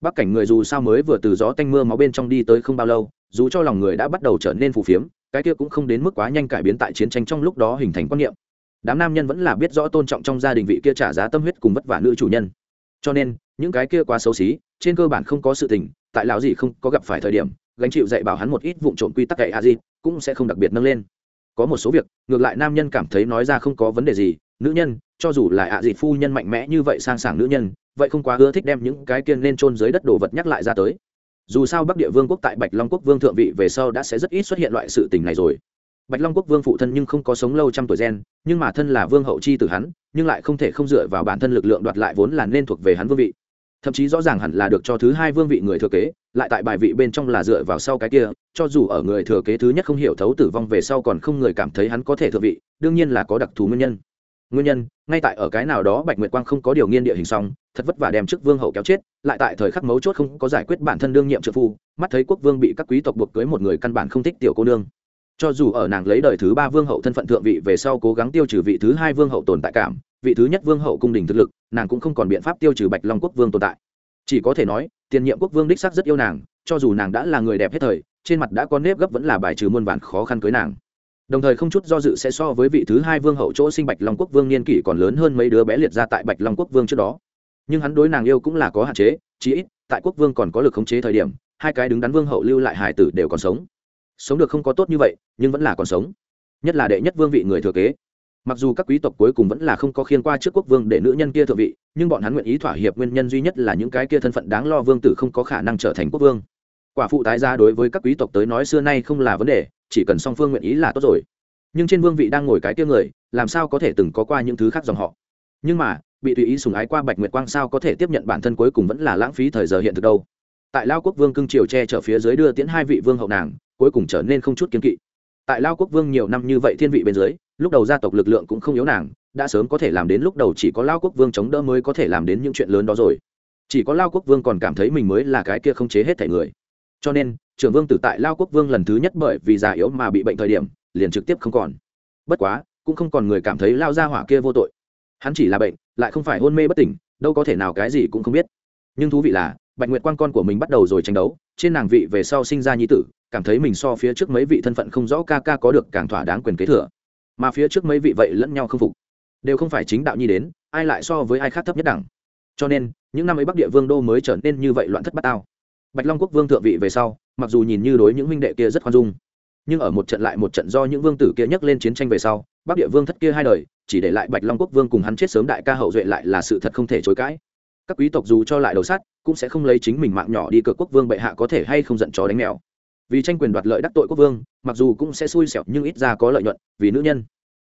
S1: Bắc cảnh người dù sao mới vừa từ gió tanh mưa máu bên trong đi tới không bao lâu, dù cho lòng người đã bắt đầu trở nên phù phiếm, cái kia cũng không đến mức quá nhanh cải biến tại chiến tranh trong lúc đó hình thành quan niệm. Đám nam nhân vẫn là biết rõ tôn trọng trong gia đình vị kia trả giá tâm huyết cùng vất vả nữ chủ nhân. Cho nên, những cái kia quá xấu xí, trên cơ bản không có sự tình, tại lão gì không có gặp phải thời điểm gánh chịu dạy bảo hắn một ít vụ trộm quy tắc cậy a gì cũng sẽ không đặc biệt nâng lên. Có một số việc, ngược lại nam nhân cảm thấy nói ra không có vấn đề gì, nữ nhân, cho dù là ạ gì phu nhân mạnh mẽ như vậy sang sảng nữ nhân, vậy không quá ưa thích đem những cái kiên lên trôn dưới đất đồ vật nhắc lại ra tới. Dù sao bắc địa vương quốc tại bạch long quốc vương thượng vị về sau đã sẽ rất ít xuất hiện loại sự tình này rồi. Bạch long quốc vương phụ thân nhưng không có sống lâu trăm tuổi gen, nhưng mà thân là vương hậu chi từ hắn, nhưng lại không thể không dựa vào bản thân lực lượng đoạt lại vốn là nên thuộc về hắn vương vị thậm chí rõ ràng hẳn là được cho thứ hai vương vị người thừa kế, lại tại bài vị bên trong là dựa vào sau cái kia, cho dù ở người thừa kế thứ nhất không hiểu thấu tử vong về sau còn không người cảm thấy hắn có thể thừa vị, đương nhiên là có đặc thù nguyên nhân. Nguyên nhân, ngay tại ở cái nào đó bạch nguyệt quang không có điều nghiên địa hình xong, thật vất vả đem chức vương hậu kéo chết, lại tại thời khắc mấu chốt không có giải quyết bản thân đương nhiệm trợ phu, mắt thấy quốc vương bị các quý tộc buộc cưới một người căn bản không thích tiểu cô nương. Cho dù ở nàng lấy đời thứ ba vương hậu thân phận thượng vị về sau cố gắng tiêu trừ vị thứ hai vương hậu tồn tại cảm vị thứ nhất vương hậu cung đình thực lực, nàng cũng không còn biện pháp tiêu trừ bạch long quốc vương tồn tại. Chỉ có thể nói, tiền nhiệm quốc vương đích sắc rất yêu nàng, cho dù nàng đã là người đẹp hết thời, trên mặt đã có nếp gấp vẫn là bài trừ muôn vàn khó khăn cưới nàng. Đồng thời không chút do dự sẽ so với vị thứ hai vương hậu chỗ sinh bạch long quốc vương niên kỷ còn lớn hơn mấy đứa bé liệt ra tại bạch long quốc vương trước đó. Nhưng hắn đối nàng yêu cũng là có hạn chế, chí ít, tại quốc vương còn có lực khống chế thời điểm, hai cái đứng đắn vương hậu lưu lại hải tử đều còn sống. Sống được không có tốt như vậy, nhưng vẫn là còn sống. Nhất là đệ nhất vương vị người thừa kế mặc dù các quý tộc cuối cùng vẫn là không có khiên qua trước quốc vương để nữ nhân kia thượng vị, nhưng bọn hắn nguyện ý thỏa hiệp nguyên nhân duy nhất là những cái kia thân phận đáng lo vương tử không có khả năng trở thành quốc vương. Quả phụ tái ra đối với các quý tộc tới nói xưa nay không là vấn đề, chỉ cần song phương nguyện ý là tốt rồi. Nhưng trên vương vị đang ngồi cái kia người, làm sao có thể từng có qua những thứ khác dòng họ? Nhưng mà, bị tùy ý sùng ái qua bạch nguyệt quang sao có thể tiếp nhận bản thân cuối cùng vẫn là lãng phí thời giờ hiện thực đâu? Tại lao quốc vương cưng triều che chở phía dưới đưa tiễn hai vị vương hậu nàng, cuối cùng trở nên không chút kiên kỵ. Tại lao quốc vương nhiều năm như vậy thiên vị bên dưới lúc đầu gia tộc lực lượng cũng không yếu nàng, đã sớm có thể làm đến lúc đầu chỉ có lao quốc vương chống đỡ mới có thể làm đến những chuyện lớn đó rồi. Chỉ có lao quốc vương còn cảm thấy mình mới là cái kia không chế hết thể người. Cho nên, trưởng vương tử tại lao quốc vương lần thứ nhất bởi vì già yếu mà bị bệnh thời điểm, liền trực tiếp không còn. Bất quá, cũng không còn người cảm thấy lao gia hỏa kia vô tội. Hắn chỉ là bệnh, lại không phải hôn mê bất tỉnh, đâu có thể nào cái gì cũng không biết. Nhưng thú vị là, bạch nguyệt quan con của mình bắt đầu rồi tranh đấu, trên nàng vị về sau sinh ra nhi tử, cảm thấy mình so phía trước mấy vị thân phận không rõ ca ca có được càng thỏa đáng quyền kế thừa mà phía trước mấy vị vậy lẫn nhau không phục. Đều không phải chính đạo nhi đến, ai lại so với ai khác thấp nhất đẳng. Cho nên, những năm ấy bắc địa vương đô mới trở nên như vậy loạn thất bát tao. Bạch long quốc vương thượng vị về sau, mặc dù nhìn như đối những huynh đệ kia rất khoan dung, nhưng ở một trận lại một trận do những vương tử kia nhắc lên chiến tranh về sau, bắc địa vương thất kia hai đời, chỉ để lại bạch long quốc vương cùng hắn chết sớm đại ca hậu duệ lại là sự thật không thể chối cãi. Các quý tộc dù cho lại đầu sắt, cũng sẽ không lấy chính mình mạng nhỏ đi cược quốc vương bệ hạ có thể hay không giận chó đánh mèo vì tranh quyền đoạt lợi đắc tội quốc vương, mặc dù cũng sẽ xui xẻo nhưng ít ra có lợi nhuận, vì nữ nhân.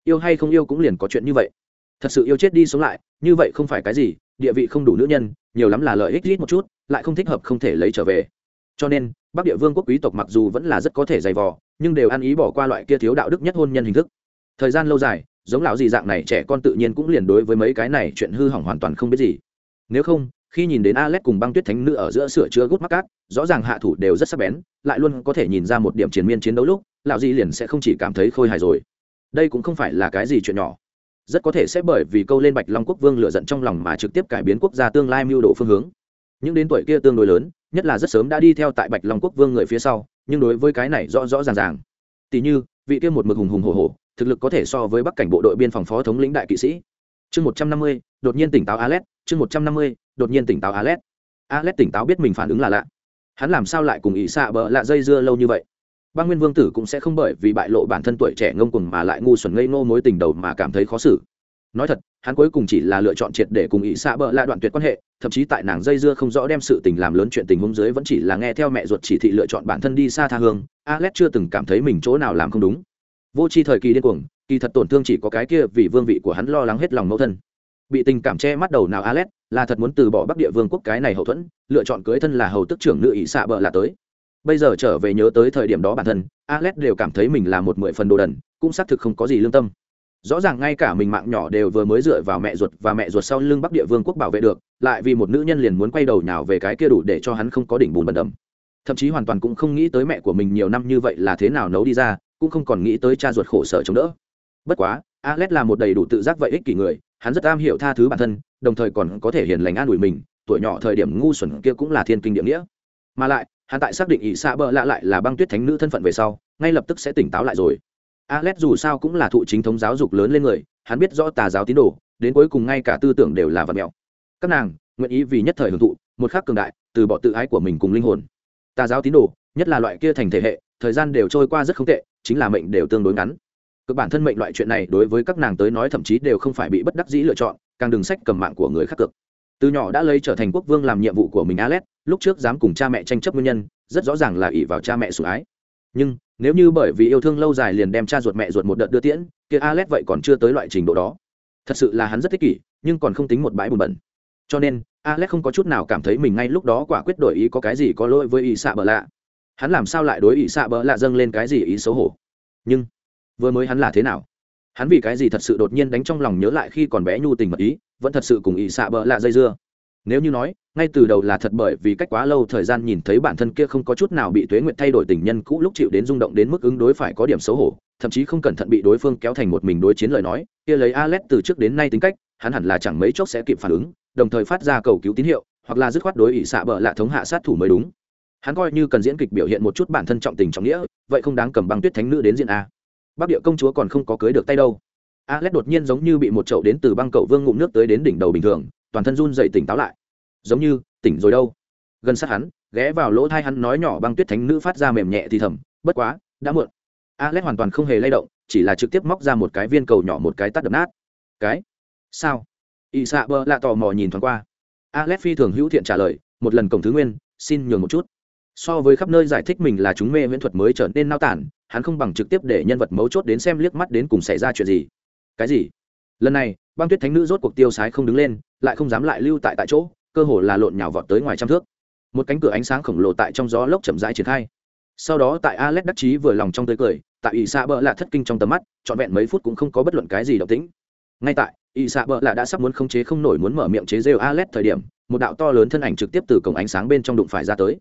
S1: Yêu hay không yêu cũng liền có chuyện như vậy. Thật sự yêu chết đi sống lại, như vậy không phải cái gì, địa vị không đủ nữ nhân, nhiều lắm là lợi ích ít một chút, lại không thích hợp không thể lấy trở về. Cho nên, bắc địa vương quốc quý tộc mặc dù vẫn là rất có thể dày vò, nhưng đều ăn ý bỏ qua loại kia thiếu đạo đức nhất hôn nhân hình thức. Thời gian lâu dài, giống lão gì dạng này trẻ con tự nhiên cũng liền đối với mấy cái này chuyện hư hỏng hoàn toàn không biết gì. Nếu không khi nhìn đến Alex cùng băng tuyết thánh nữ ở giữa sửa chữa gút mắc cát, rõ ràng hạ thủ đều rất sắc bén, lại luôn có thể nhìn ra một điểm chiến miên chiến đấu lúc, lão gì liền sẽ không chỉ cảm thấy khôi hài rồi. Đây cũng không phải là cái gì chuyện nhỏ. Rất có thể sẽ bởi vì câu lên bạch long quốc vương lựa giận trong lòng mà trực tiếp cải biến quốc gia tương lai mưu độ phương hướng. Những đến tuổi kia tương đối lớn, nhất là rất sớm đã đi theo tại bạch long quốc vương người phía sau, nhưng đối với cái này rõ rõ ràng ràng. Tỷ như, vị kia một mực hùng hùng hổ hổ, thực lực có thể so với bắc cảnh bộ đội biên phòng phó thống lĩnh đại kỵ sĩ. Chương một trăm năm mươi, đột nhiên tỉnh táo alet chương một trăm năm mươi đột nhiên tỉnh táo alet alet tỉnh táo biết mình phản ứng là lạ. Hắn làm sao lại cùng ý xạ bợ lạ dây dưa lâu như vậy? Bang nguyên vương tử cũng sẽ không bởi vì bại lộ bản thân tuổi trẻ ngông cuồng mà lại ngu xuẩn ngây ngô mối tình đầu mà cảm thấy khó xử. Nói thật, hắn cuối cùng chỉ là lựa chọn triệt để cùng ý xạ bợ lạ đoạn tuyệt quan hệ, thậm chí tại nàng dây dưa không rõ đem sự tình làm lớn chuyện tình huống dưới vẫn chỉ là nghe theo mẹ ruột chỉ thị lựa chọn bản thân đi xa tha hương, alex chưa từng cảm thấy mình chỗ nào làm không đúng. Vô tri thời kỳ điên cuồng, kỳ thật tổn thương chỉ có cái kia vì vương vị của hắn lo lắng hết lòng mẫu thân bị tình cảm che mắt đầu nào alex, là thật muốn từ bỏ bắc địa vương quốc cái này hậu thuẫn, lựa chọn cưới thân là hầu tức trưởng nữ ý xạ bợ là tới. Bây giờ trở về nhớ tới thời điểm đó bản thân, alex đều cảm thấy mình là một mười phần đồ đần, cũng xác thực không có gì lương tâm. Rõ ràng ngay cả mình mạng nhỏ đều vừa mới dựa vào mẹ ruột và mẹ ruột sau lưng bắc địa vương quốc bảo vệ được, lại vì một nữ nhân liền muốn quay đầu nhào về cái kia đủ để cho hắn không có đỉnh bùn bần đầm. Thậm chí hoàn toàn cũng không nghĩ tới mẹ của mình nhiều năm như vậy là thế nào nấu đi ra, cũng không còn nghĩ tới cha ruột khổ sở chống đỡ. Bất quá, alex là một đầy đủ tự giác vậy ích kỷ người hắn rất am hiểu tha thứ bản thân, đồng thời còn có thể hiền lành an ủi mình, tuổi nhỏ thời điểm ngu xuẩn kia cũng là thiên kinh địa nghĩa. Mà lại, hắn tại xác định ỷ xạ bợ lạ lại là băng tuyết thánh nữ thân phận về sau, ngay lập tức sẽ tỉnh táo lại rồi. Alex dù sao cũng là thụ chính thống giáo dục lớn lên người, hắn biết rõ tà giáo tín đồ, đến cuối cùng ngay cả tư tưởng đều là vật mèo các nàng, nguyện ý vì nhất thời hưởng thụ, một khắc cường đại, từ bỏ tự ái của mình cùng linh hồn. Tà giáo tín đồ, nhất là loại kia thành thể hệ, thời gian đều trôi qua rất không tệ, chính là mệnh đều tương đối ngắn cực bản thân mệnh loại chuyện này đối với các nàng tới nói thậm chí đều không phải bị bất đắc dĩ lựa chọn, càng đừng sách cầm mạng của người khác cực từ nhỏ đã lấy trở thành quốc vương làm nhiệm vụ của mình alex, lúc trước dám cùng cha mẹ tranh chấp nguyên nhân, rất rõ ràng là ỷ vào cha mẹ sủng ái. Nhưng, nếu như bởi vì yêu thương lâu dài liền đem cha ruột mẹ ruột một đợt đưa tiễn, kia alex vậy còn chưa tới loại trình độ đó. Thật sự là hắn rất thích kỷ, nhưng còn không tính một bãi bùn bẩn. Cho nên, alex không có chút nào cảm thấy mình ngay lúc đó quả quyết đổi ý có cái gì có lỗi với ý xạ bờ lạ. Hắn làm sao lại đối ý xạ bờ lạ dâng lên cái gì ý xấu hổ? Nhưng vừa mới hắn là thế nào? Hắn vì cái gì thật sự đột nhiên đánh trong lòng nhớ lại khi còn bé nhu tình mật ý, vẫn thật sự cùng ý xạ bỡ lạ dây dưa? Nếu như nói, ngay từ đầu là thật bởi vì cách quá lâu thời gian nhìn thấy bản thân kia không có chút nào bị tuế nguyện thay đổi tình nhân cũ lúc chịu đến rung động đến mức ứng đối phải có điểm xấu hổ, thậm chí không cẩn thận bị đối phương kéo thành một mình đối chiến lời nói, kia lấy alex từ trước đến nay tính cách, hắn hẳn là chẳng mấy chốc sẽ kịp phản ứng, đồng thời phát ra cầu cứu tín hiệu, hoặc là dứt khoát đối ỷ xạ bợ lạ thống hạ sát thủ mới đúng. Hắn coi như cần diễn kịch biểu hiện một chút bản thân trọng tình trọng nghĩa, vậy không đáng cầm băng tuyết thánh nữ đến diễn a bắc địa công chúa còn không có cưới được tay đâu. Alex đột nhiên giống như bị một chậu đến từ băng cậu vương ngụm nước tới đến đỉnh đầu bình thường, toàn thân run dậy tỉnh táo lại. Giống như, tỉnh rồi đâu. Gần sát hắn, ghé vào lỗ thai hắn nói nhỏ băng tuyết thánh nữ phát ra mềm nhẹ thì thầm, bất quá, đã muộn. Alex hoàn toàn không hề lay động, chỉ là trực tiếp móc ra một cái viên cầu nhỏ một cái tắt đập nát. Cái? Sao? Ỵ xạ bơ lạ tò mò nhìn thoáng qua. Alex phi thường hữu thiện trả lời, một lần cổng thứ nguyên, xin nhường một chút so với khắp nơi giải thích mình là chúng mê viễn thuật mới trở nên nao tản, hắn không bằng trực tiếp để nhân vật mấu chốt đến xem liếc mắt đến cùng xảy ra chuyện gì. Cái gì? Lần này, băng tuyết thánh nữ rốt cuộc tiêu sái không đứng lên, lại không dám lại lưu tại tại chỗ, cơ hồ là lộn nhào vọt tới ngoài trăm thước. Một cánh cửa ánh sáng khổng lồ tại trong gió lốc chậm rãi triển khai. Sau đó tại alex đắc chí vừa lòng trong tươi cười, tại ỵ xạ bỡ lạ thất kinh trong tầm mắt, trọn vẹn mấy phút cũng không có bất luận cái gì động tĩnh. Ngay tại ỵ xạ bỡ lạ đã sắp muốn khống chế không nổi muốn mở miệng chế rêu alex thời điểm, một đạo to lớn thân ảnh trực tiếp từ cổng ánh sáng bên trong đụng phải ra tới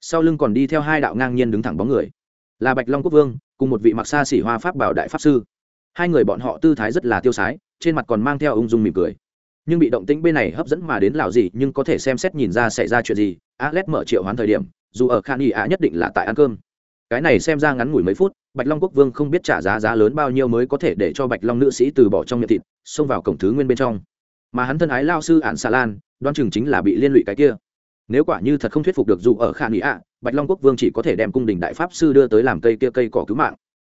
S1: sau lưng còn đi theo hai đạo ngang nhiên đứng thẳng bóng người. Là bạch long quốc vương, cùng một vị mặc xa xỉ hoa pháp bảo đại pháp sư. Hai người bọn họ tư thái rất là tiêu sái, trên mặt còn mang theo ung dung mỉm cười. Nhưng bị động tĩnh bên này hấp dẫn mà đến lào gì, nhưng có thể xem xét nhìn ra xảy ra chuyện gì alex mở triệu hoán thời điểm, dù ở khan y ạ nhất định là tại ăn cơm. Cái này xem ra ngắn ngủi mấy phút, bạch long quốc vương không biết trả giá giá lớn bao nhiêu mới có thể để cho bạch long nữ sĩ từ bỏ trong miệng thịt, xông vào cổng thứ nguyên bên trong. Mà hắn thân ái lao sư ạn xà lan đoan chừng chính là bị liên lụy cái kia nếu quả như thật không thuyết phục được dù ở khả nghị ạ, bạch long quốc vương chỉ có thể đem cung đình đại pháp sư đưa tới làm cây kia cây cỏ cứu mạng.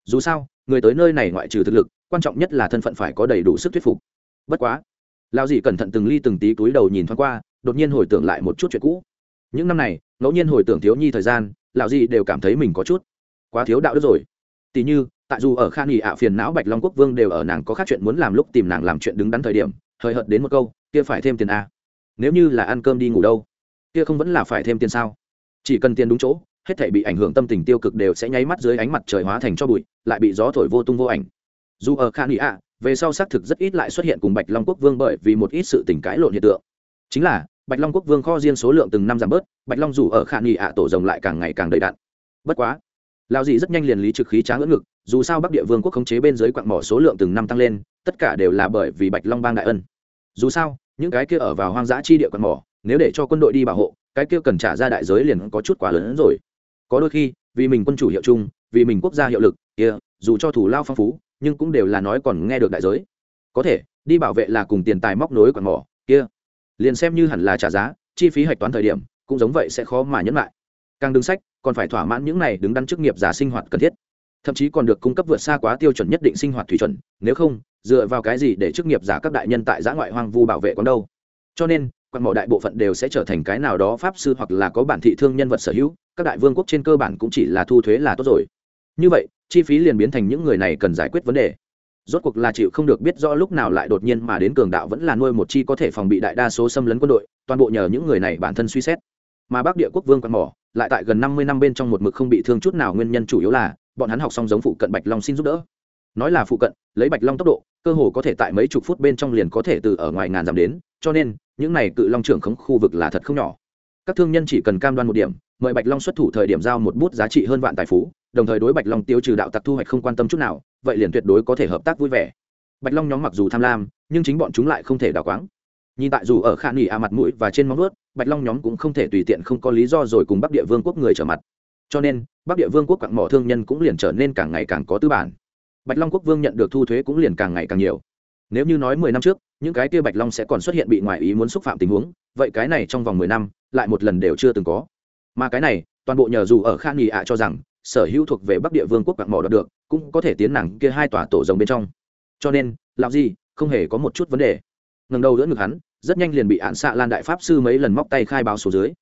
S1: Dù sao, người tới nơi này ngoại trừ thực lực, quan trọng nhất là thân phận phải có đầy đủ sức thuyết phục. Bất quá lao dì cẩn thận từng ly từng tí túi đầu nhìn thoáng qua, đột nhiên hồi tưởng lại một chút chuyện cũ. Những năm này, ngẫu nhiên hồi tưởng thiếu nhi thời gian, lão dì đều cảm thấy mình có chút quá thiếu đạo đức rồi. Tỉ như, tại dù ở khan nghỉ ạ phiền não bạch long quốc vương đều ở nàng có khác chuyện muốn làm lúc tìm nàng làm chuyện đứng đắn thời điểm, hời hợt đến một câu, kia phải thêm tiền a nếu như là ăn cơm đi ngủ đâu? Kia không vẫn là phải thêm tiền sao? Chỉ cần tiền đúng chỗ, hết thể bị ảnh hưởng tâm tình tiêu cực đều sẽ nháy mắt dưới ánh mặt trời hóa thành cho bụi, lại bị gió thổi vô tung vô ảnh. Dù ở khan ý ạ, về sau xác thực rất ít lại xuất hiện cùng bạch long quốc vương bởi vì một ít sự tình cãi lộn hiện tượng. Chính là, bạch long quốc vương kho riêng số lượng từng năm giảm bớt, bạch long dù ở khả nghị ạ tổ rồng lại càng ngày càng đầy đạn. bất quá lao dị rất nhanh liền lý trực khí tráng ngưỡng ngực, dù sao bắc địa vương quốc khống chế bên dưới quặng mỏ số lượng từng năm tăng lên, tất cả đều là bởi vì bạch long bang đại ân. Dù sao, những cái kia ở vào hoang dã chi địa quặng mỏ nếu để cho quân đội đi bảo hộ, cái kia cần trả ra đại giới liền có chút quá lớn hơn rồi. Có đôi khi, vì mình quân chủ hiệu chung, vì mình quốc gia hiệu lực, kia, dù cho thủ lao phong phú, nhưng cũng đều là nói còn nghe được đại giới. Có thể, đi bảo vệ là cùng tiền tài móc nối còn mỏ, kia. Liền xem như hẳn là trả giá, chi phí hạch toán thời điểm, cũng giống vậy sẽ khó mà nhẫn lại. Càng đứng sách, còn phải thỏa mãn những này đứng đắn chức nghiệp giả sinh hoạt cần thiết. Thậm chí còn được cung cấp vượt xa quá tiêu chuẩn nhất định sinh hoạt thủy chuẩn, nếu không, dựa vào cái gì để chức nghiệp giả các đại nhân tại giã ngoại hoang vu bảo vệ còn đâu? Cho nên quan mỏ đại bộ phận đều sẽ trở thành cái nào đó pháp sư hoặc là có bản thị thương nhân vật sở hữu, các đại vương quốc trên cơ bản cũng chỉ là thu thuế là tốt rồi. Như vậy, chi phí liền biến thành những người này cần giải quyết vấn đề. Rốt cuộc là chịu không được biết rõ lúc nào lại đột nhiên mà đến cường đạo vẫn là nuôi một chi có thể phòng bị đại đa số xâm lấn quân đội, toàn bộ nhờ những người này bản thân suy xét. Mà bắc địa quốc vương quan mỏ, lại tại gần năm mươi năm bên trong một mực không bị thương chút nào nguyên nhân chủ yếu là, bọn hắn học xong giống phụ cận bạch long xin giúp đỡ. Nói là phụ cận, lấy bạch long tốc độ, cơ hồ có thể tại mấy chục phút bên trong liền có thể từ ở ngoài ngàn dặm đến, cho nên những này cự long trưởng khống khu vực là thật không nhỏ. Các thương nhân chỉ cần cam đoan một điểm, mời bạch long xuất thủ thời điểm giao một bút giá trị hơn vạn tài phú, đồng thời đối bạch long tiêu trừ đạo tặc thu hoạch không quan tâm chút nào, vậy liền tuyệt đối có thể hợp tác vui vẻ. Bạch long nhóm mặc dù tham lam, nhưng chính bọn chúng lại không thể đào quáng. Nhìn tại dù ở khả nghỉ à mặt mũi và trên móng vuốt, bạch long nhóm cũng không thể tùy tiện không có lý do rồi cùng bắc địa vương quốc người trở mặt. Cho nên, bắc địa vương quốc quặng mỏ thương nhân cũng liền trở nên càng ngày càng có tư bản. Bạch long quốc vương nhận được thu thuế cũng liền càng ngày càng nhiều nếu như nói mười năm trước, những cái kia bạch long sẽ còn xuất hiện bị ngoại ý muốn xúc phạm tình huống, vậy cái này trong vòng mười năm, lại một lần đều chưa từng có. Mà cái này, toàn bộ nhờ dù ở khan nghị ạ cho rằng, sở hữu thuộc về bắc địa vương quốc quạng mỏ đoạt được, cũng có thể tiến nàng kia hai tòa tổ rồng bên trong. Cho nên làm gì, không hề có một chút vấn đề. Ngần đầu đỡ ngực hắn, rất nhanh liền bị án xạ lan đại pháp sư mấy lần móc tay khai báo số dưới.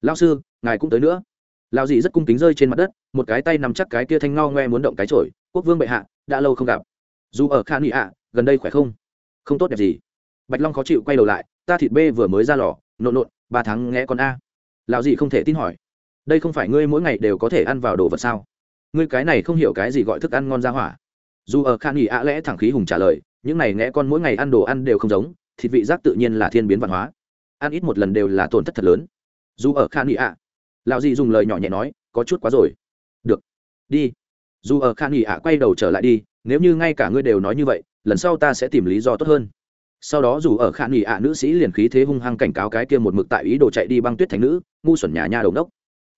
S1: Lao sư, ngài cũng tới nữa. Lao gì rất cung kính rơi trên mặt đất, một cái tay nằm chắc cái kia thanh ngao ngoe muốn động cái trổi quốc vương bệ hạ, đã lâu không gặp. Dù ở khan nghị ạ gần đây khỏe không? Không tốt đẹp gì. Bạch long khó chịu quay đầu lại, ta thịt bê vừa mới ra lò, nộn nộn, ba tháng nghe con a. Lão gì không thể tin hỏi. Đây không phải ngươi mỗi ngày đều có thể ăn vào đồ vật sao? Ngươi cái này không hiểu cái gì gọi thức ăn ngon ra hỏa. Dù ở khan nghỉ ạ lẽ thẳng khí hùng trả lời, những này nghe con mỗi ngày ăn đồ ăn đều không giống, thịt vị giác tự nhiên là thiên biến văn hóa. Ăn ít một lần đều là tổn thất thật lớn. Dù ở khan nghỉ ạ. Lão gì dùng lời nhỏ nhẹ nói, có chút quá rồi. Được. Đi. Dù ở khan nghỉ ạ quay đầu trở lại đi, nếu như ngay cả ngươi đều nói như vậy lần sau ta sẽ tìm lý do tốt hơn. Sau đó dù ở khả nghỉ ạ, nữ sĩ liền khí thế hung hăng cảnh cáo cái kia một mực tại ý đồ chạy đi băng tuyết thành nữ, ngu xuẩn nhà nhà đầu đốc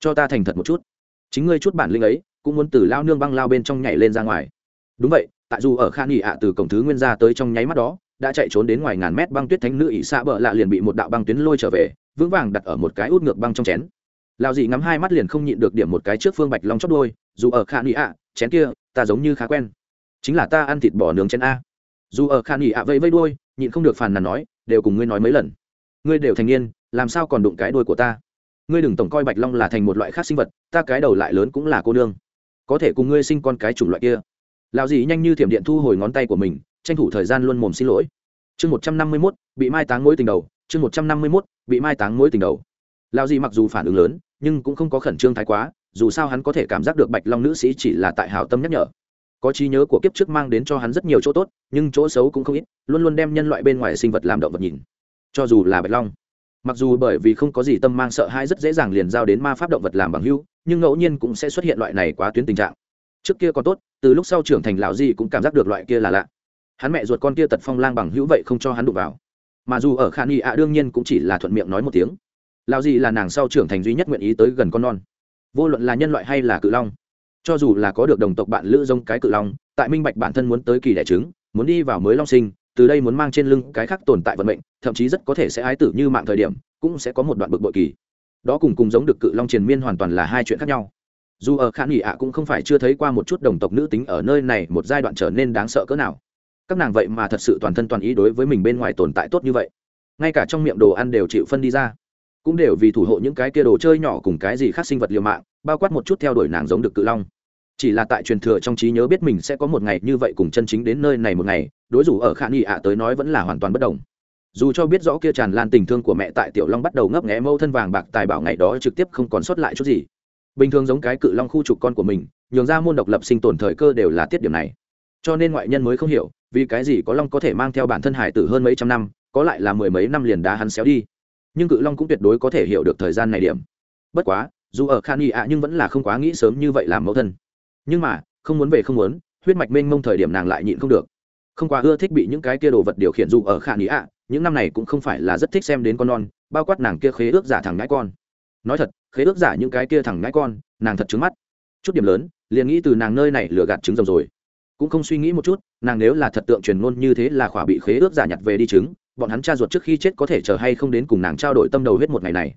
S1: cho ta thành thật một chút. Chính ngươi chút bản linh ấy, cũng muốn từ lao nương băng lao bên trong nhảy lên ra ngoài. Đúng vậy, tại dù ở khả nghỉ ạ, từ cổng thứ nguyên ra tới trong nháy mắt đó, đã chạy trốn đến ngoài ngàn mét băng tuyết thánh nữ ỷ xạ bờ lạ liền bị một đạo băng tuyến lôi trở về, vững vàng đặt ở một cái út ngược băng trong chén. Lao dị ngắm hai mắt liền không nhịn được điểm một cái trước phương bạch long chót đôi dù ở khả nghỉ ạ, chén kia, ta giống như khá quen. Chính là ta ăn thịt bò nướng chén a dù ở khan nghỉ ạ vẫy vẫy đôi nhịn không được phàn nàn nói, đều cùng ngươi nói mấy lần. Ngươi đều thành niên, làm sao còn đụng cái đôi của ta? Ngươi đừng tổng coi bạch long là thành một loại khác sinh vật, ta cái đầu lại lớn cũng là cô nương. Có thể cùng ngươi sinh con cái chủng loại kia. Lão dì nhanh như thiểm điện thu hồi ngón tay của mình, tranh thủ thời gian luôn mồm xin lỗi. Chương một trăm năm mươi mốt, bị mai táng mối tình đầu, chương một trăm năm mươi mốt, bị mai táng mối tình đầu. Lão dì mặc dù phản ứng lớn, nhưng cũng không có khẩn trương thái quá, dù sao hắn có thể cảm giác được bạch long nữ sĩ chỉ là tại hảo tâm nhắc nhở có trí nhớ của kiếp trước mang đến cho hắn rất nhiều chỗ tốt, nhưng chỗ xấu cũng không ít, luôn luôn đem nhân loại bên ngoài sinh vật làm động vật nhìn. Cho dù là bạch long, mặc dù bởi vì không có gì tâm mang sợ hãi rất dễ dàng liền giao đến ma pháp động vật làm bằng hưu nhưng ngẫu nhiên cũng sẽ xuất hiện loại này quá tuyến tình trạng. Trước kia còn tốt, từ lúc sau trưởng thành lão di cũng cảm giác được loại kia là lạ. Hắn mẹ ruột con kia tật phong lang bằng hữu vậy không cho hắn đụng vào. Mà dù ở khả nghi ạ, đương nhiên cũng chỉ là thuận miệng nói một tiếng. Lão di là nàng sau trưởng thành duy nhất nguyện ý tới gần con non. Vô luận là nhân loại hay là cự long cho dù là có được đồng tộc bạn lữ giống cái cự long, tại minh bạch bản thân muốn tới kỳ đẻ trứng, muốn đi vào mới long sinh, từ đây muốn mang trên lưng cái khác tồn tại vận mệnh, thậm chí rất có thể sẽ ái tử như mạng thời điểm, cũng sẽ có một đoạn bực bội kỳ. Đó cùng cùng giống được cự long triền miên hoàn toàn là hai chuyện khác nhau. Dù ở khả nghỉ ạ cũng không phải chưa thấy qua một chút đồng tộc nữ tính ở nơi này một giai đoạn trở nên đáng sợ cỡ nào. Các nàng vậy mà thật sự toàn thân toàn ý đối với mình bên ngoài tồn tại tốt như vậy. Ngay cả trong miệng đồ ăn đều chịu phân đi ra cũng đều vì thủ hộ những cái kia đồ chơi nhỏ cùng cái gì khác sinh vật liều mạng, bao quát một chút theo đuổi nàng giống được cự long. Chỉ là tại truyền thừa trong trí nhớ biết mình sẽ có một ngày như vậy cùng chân chính đến nơi này một ngày, đối rủ ở khả nghi ạ tới nói vẫn là hoàn toàn bất đồng. Dù cho biết rõ kia tràn lan tình thương của mẹ tại tiểu long bắt đầu ngấp nghé mâu thân vàng bạc tài bảo ngày đó trực tiếp không còn sót lại chút gì. Bình thường giống cái cự long khu trục con của mình, nhường ra môn độc lập sinh tồn thời cơ đều là tiết điểm này. Cho nên ngoại nhân mới không hiểu, vì cái gì có long có thể mang theo bản thân hải tử hơn mấy trăm năm, có lại là mười mấy năm liền đá hắn xéo đi nhưng cự long cũng tuyệt đối có thể hiểu được thời gian này điểm. Bất quá, dù ở khan y ạ nhưng vẫn là không quá nghĩ sớm như vậy làm mẫu thân. Nhưng mà, không muốn về không muốn, huyết mạch mênh mông thời điểm nàng lại nhịn không được. Không quá ưa thích bị những cái kia đồ vật điều khiển dù ở khan y ạ, những năm này cũng không phải là rất thích xem đến con non, bao quát nàng kia khế ước giả thằng ngãi con. Nói thật, khế ước giả những cái kia thằng ngãi con, nàng thật trứng mắt. Chút điểm lớn, liền nghĩ từ nàng nơi này lừa gạt trứng rồng rồi. Cũng không suy nghĩ một chút, nàng nếu là thật tượng truyền ngôn như thế là khỏa bị khế ước giả nhặt về đi trứng bọn hắn cha ruột trước khi chết có thể chờ hay không đến cùng nàng trao đổi tâm đầu huyết một ngày này.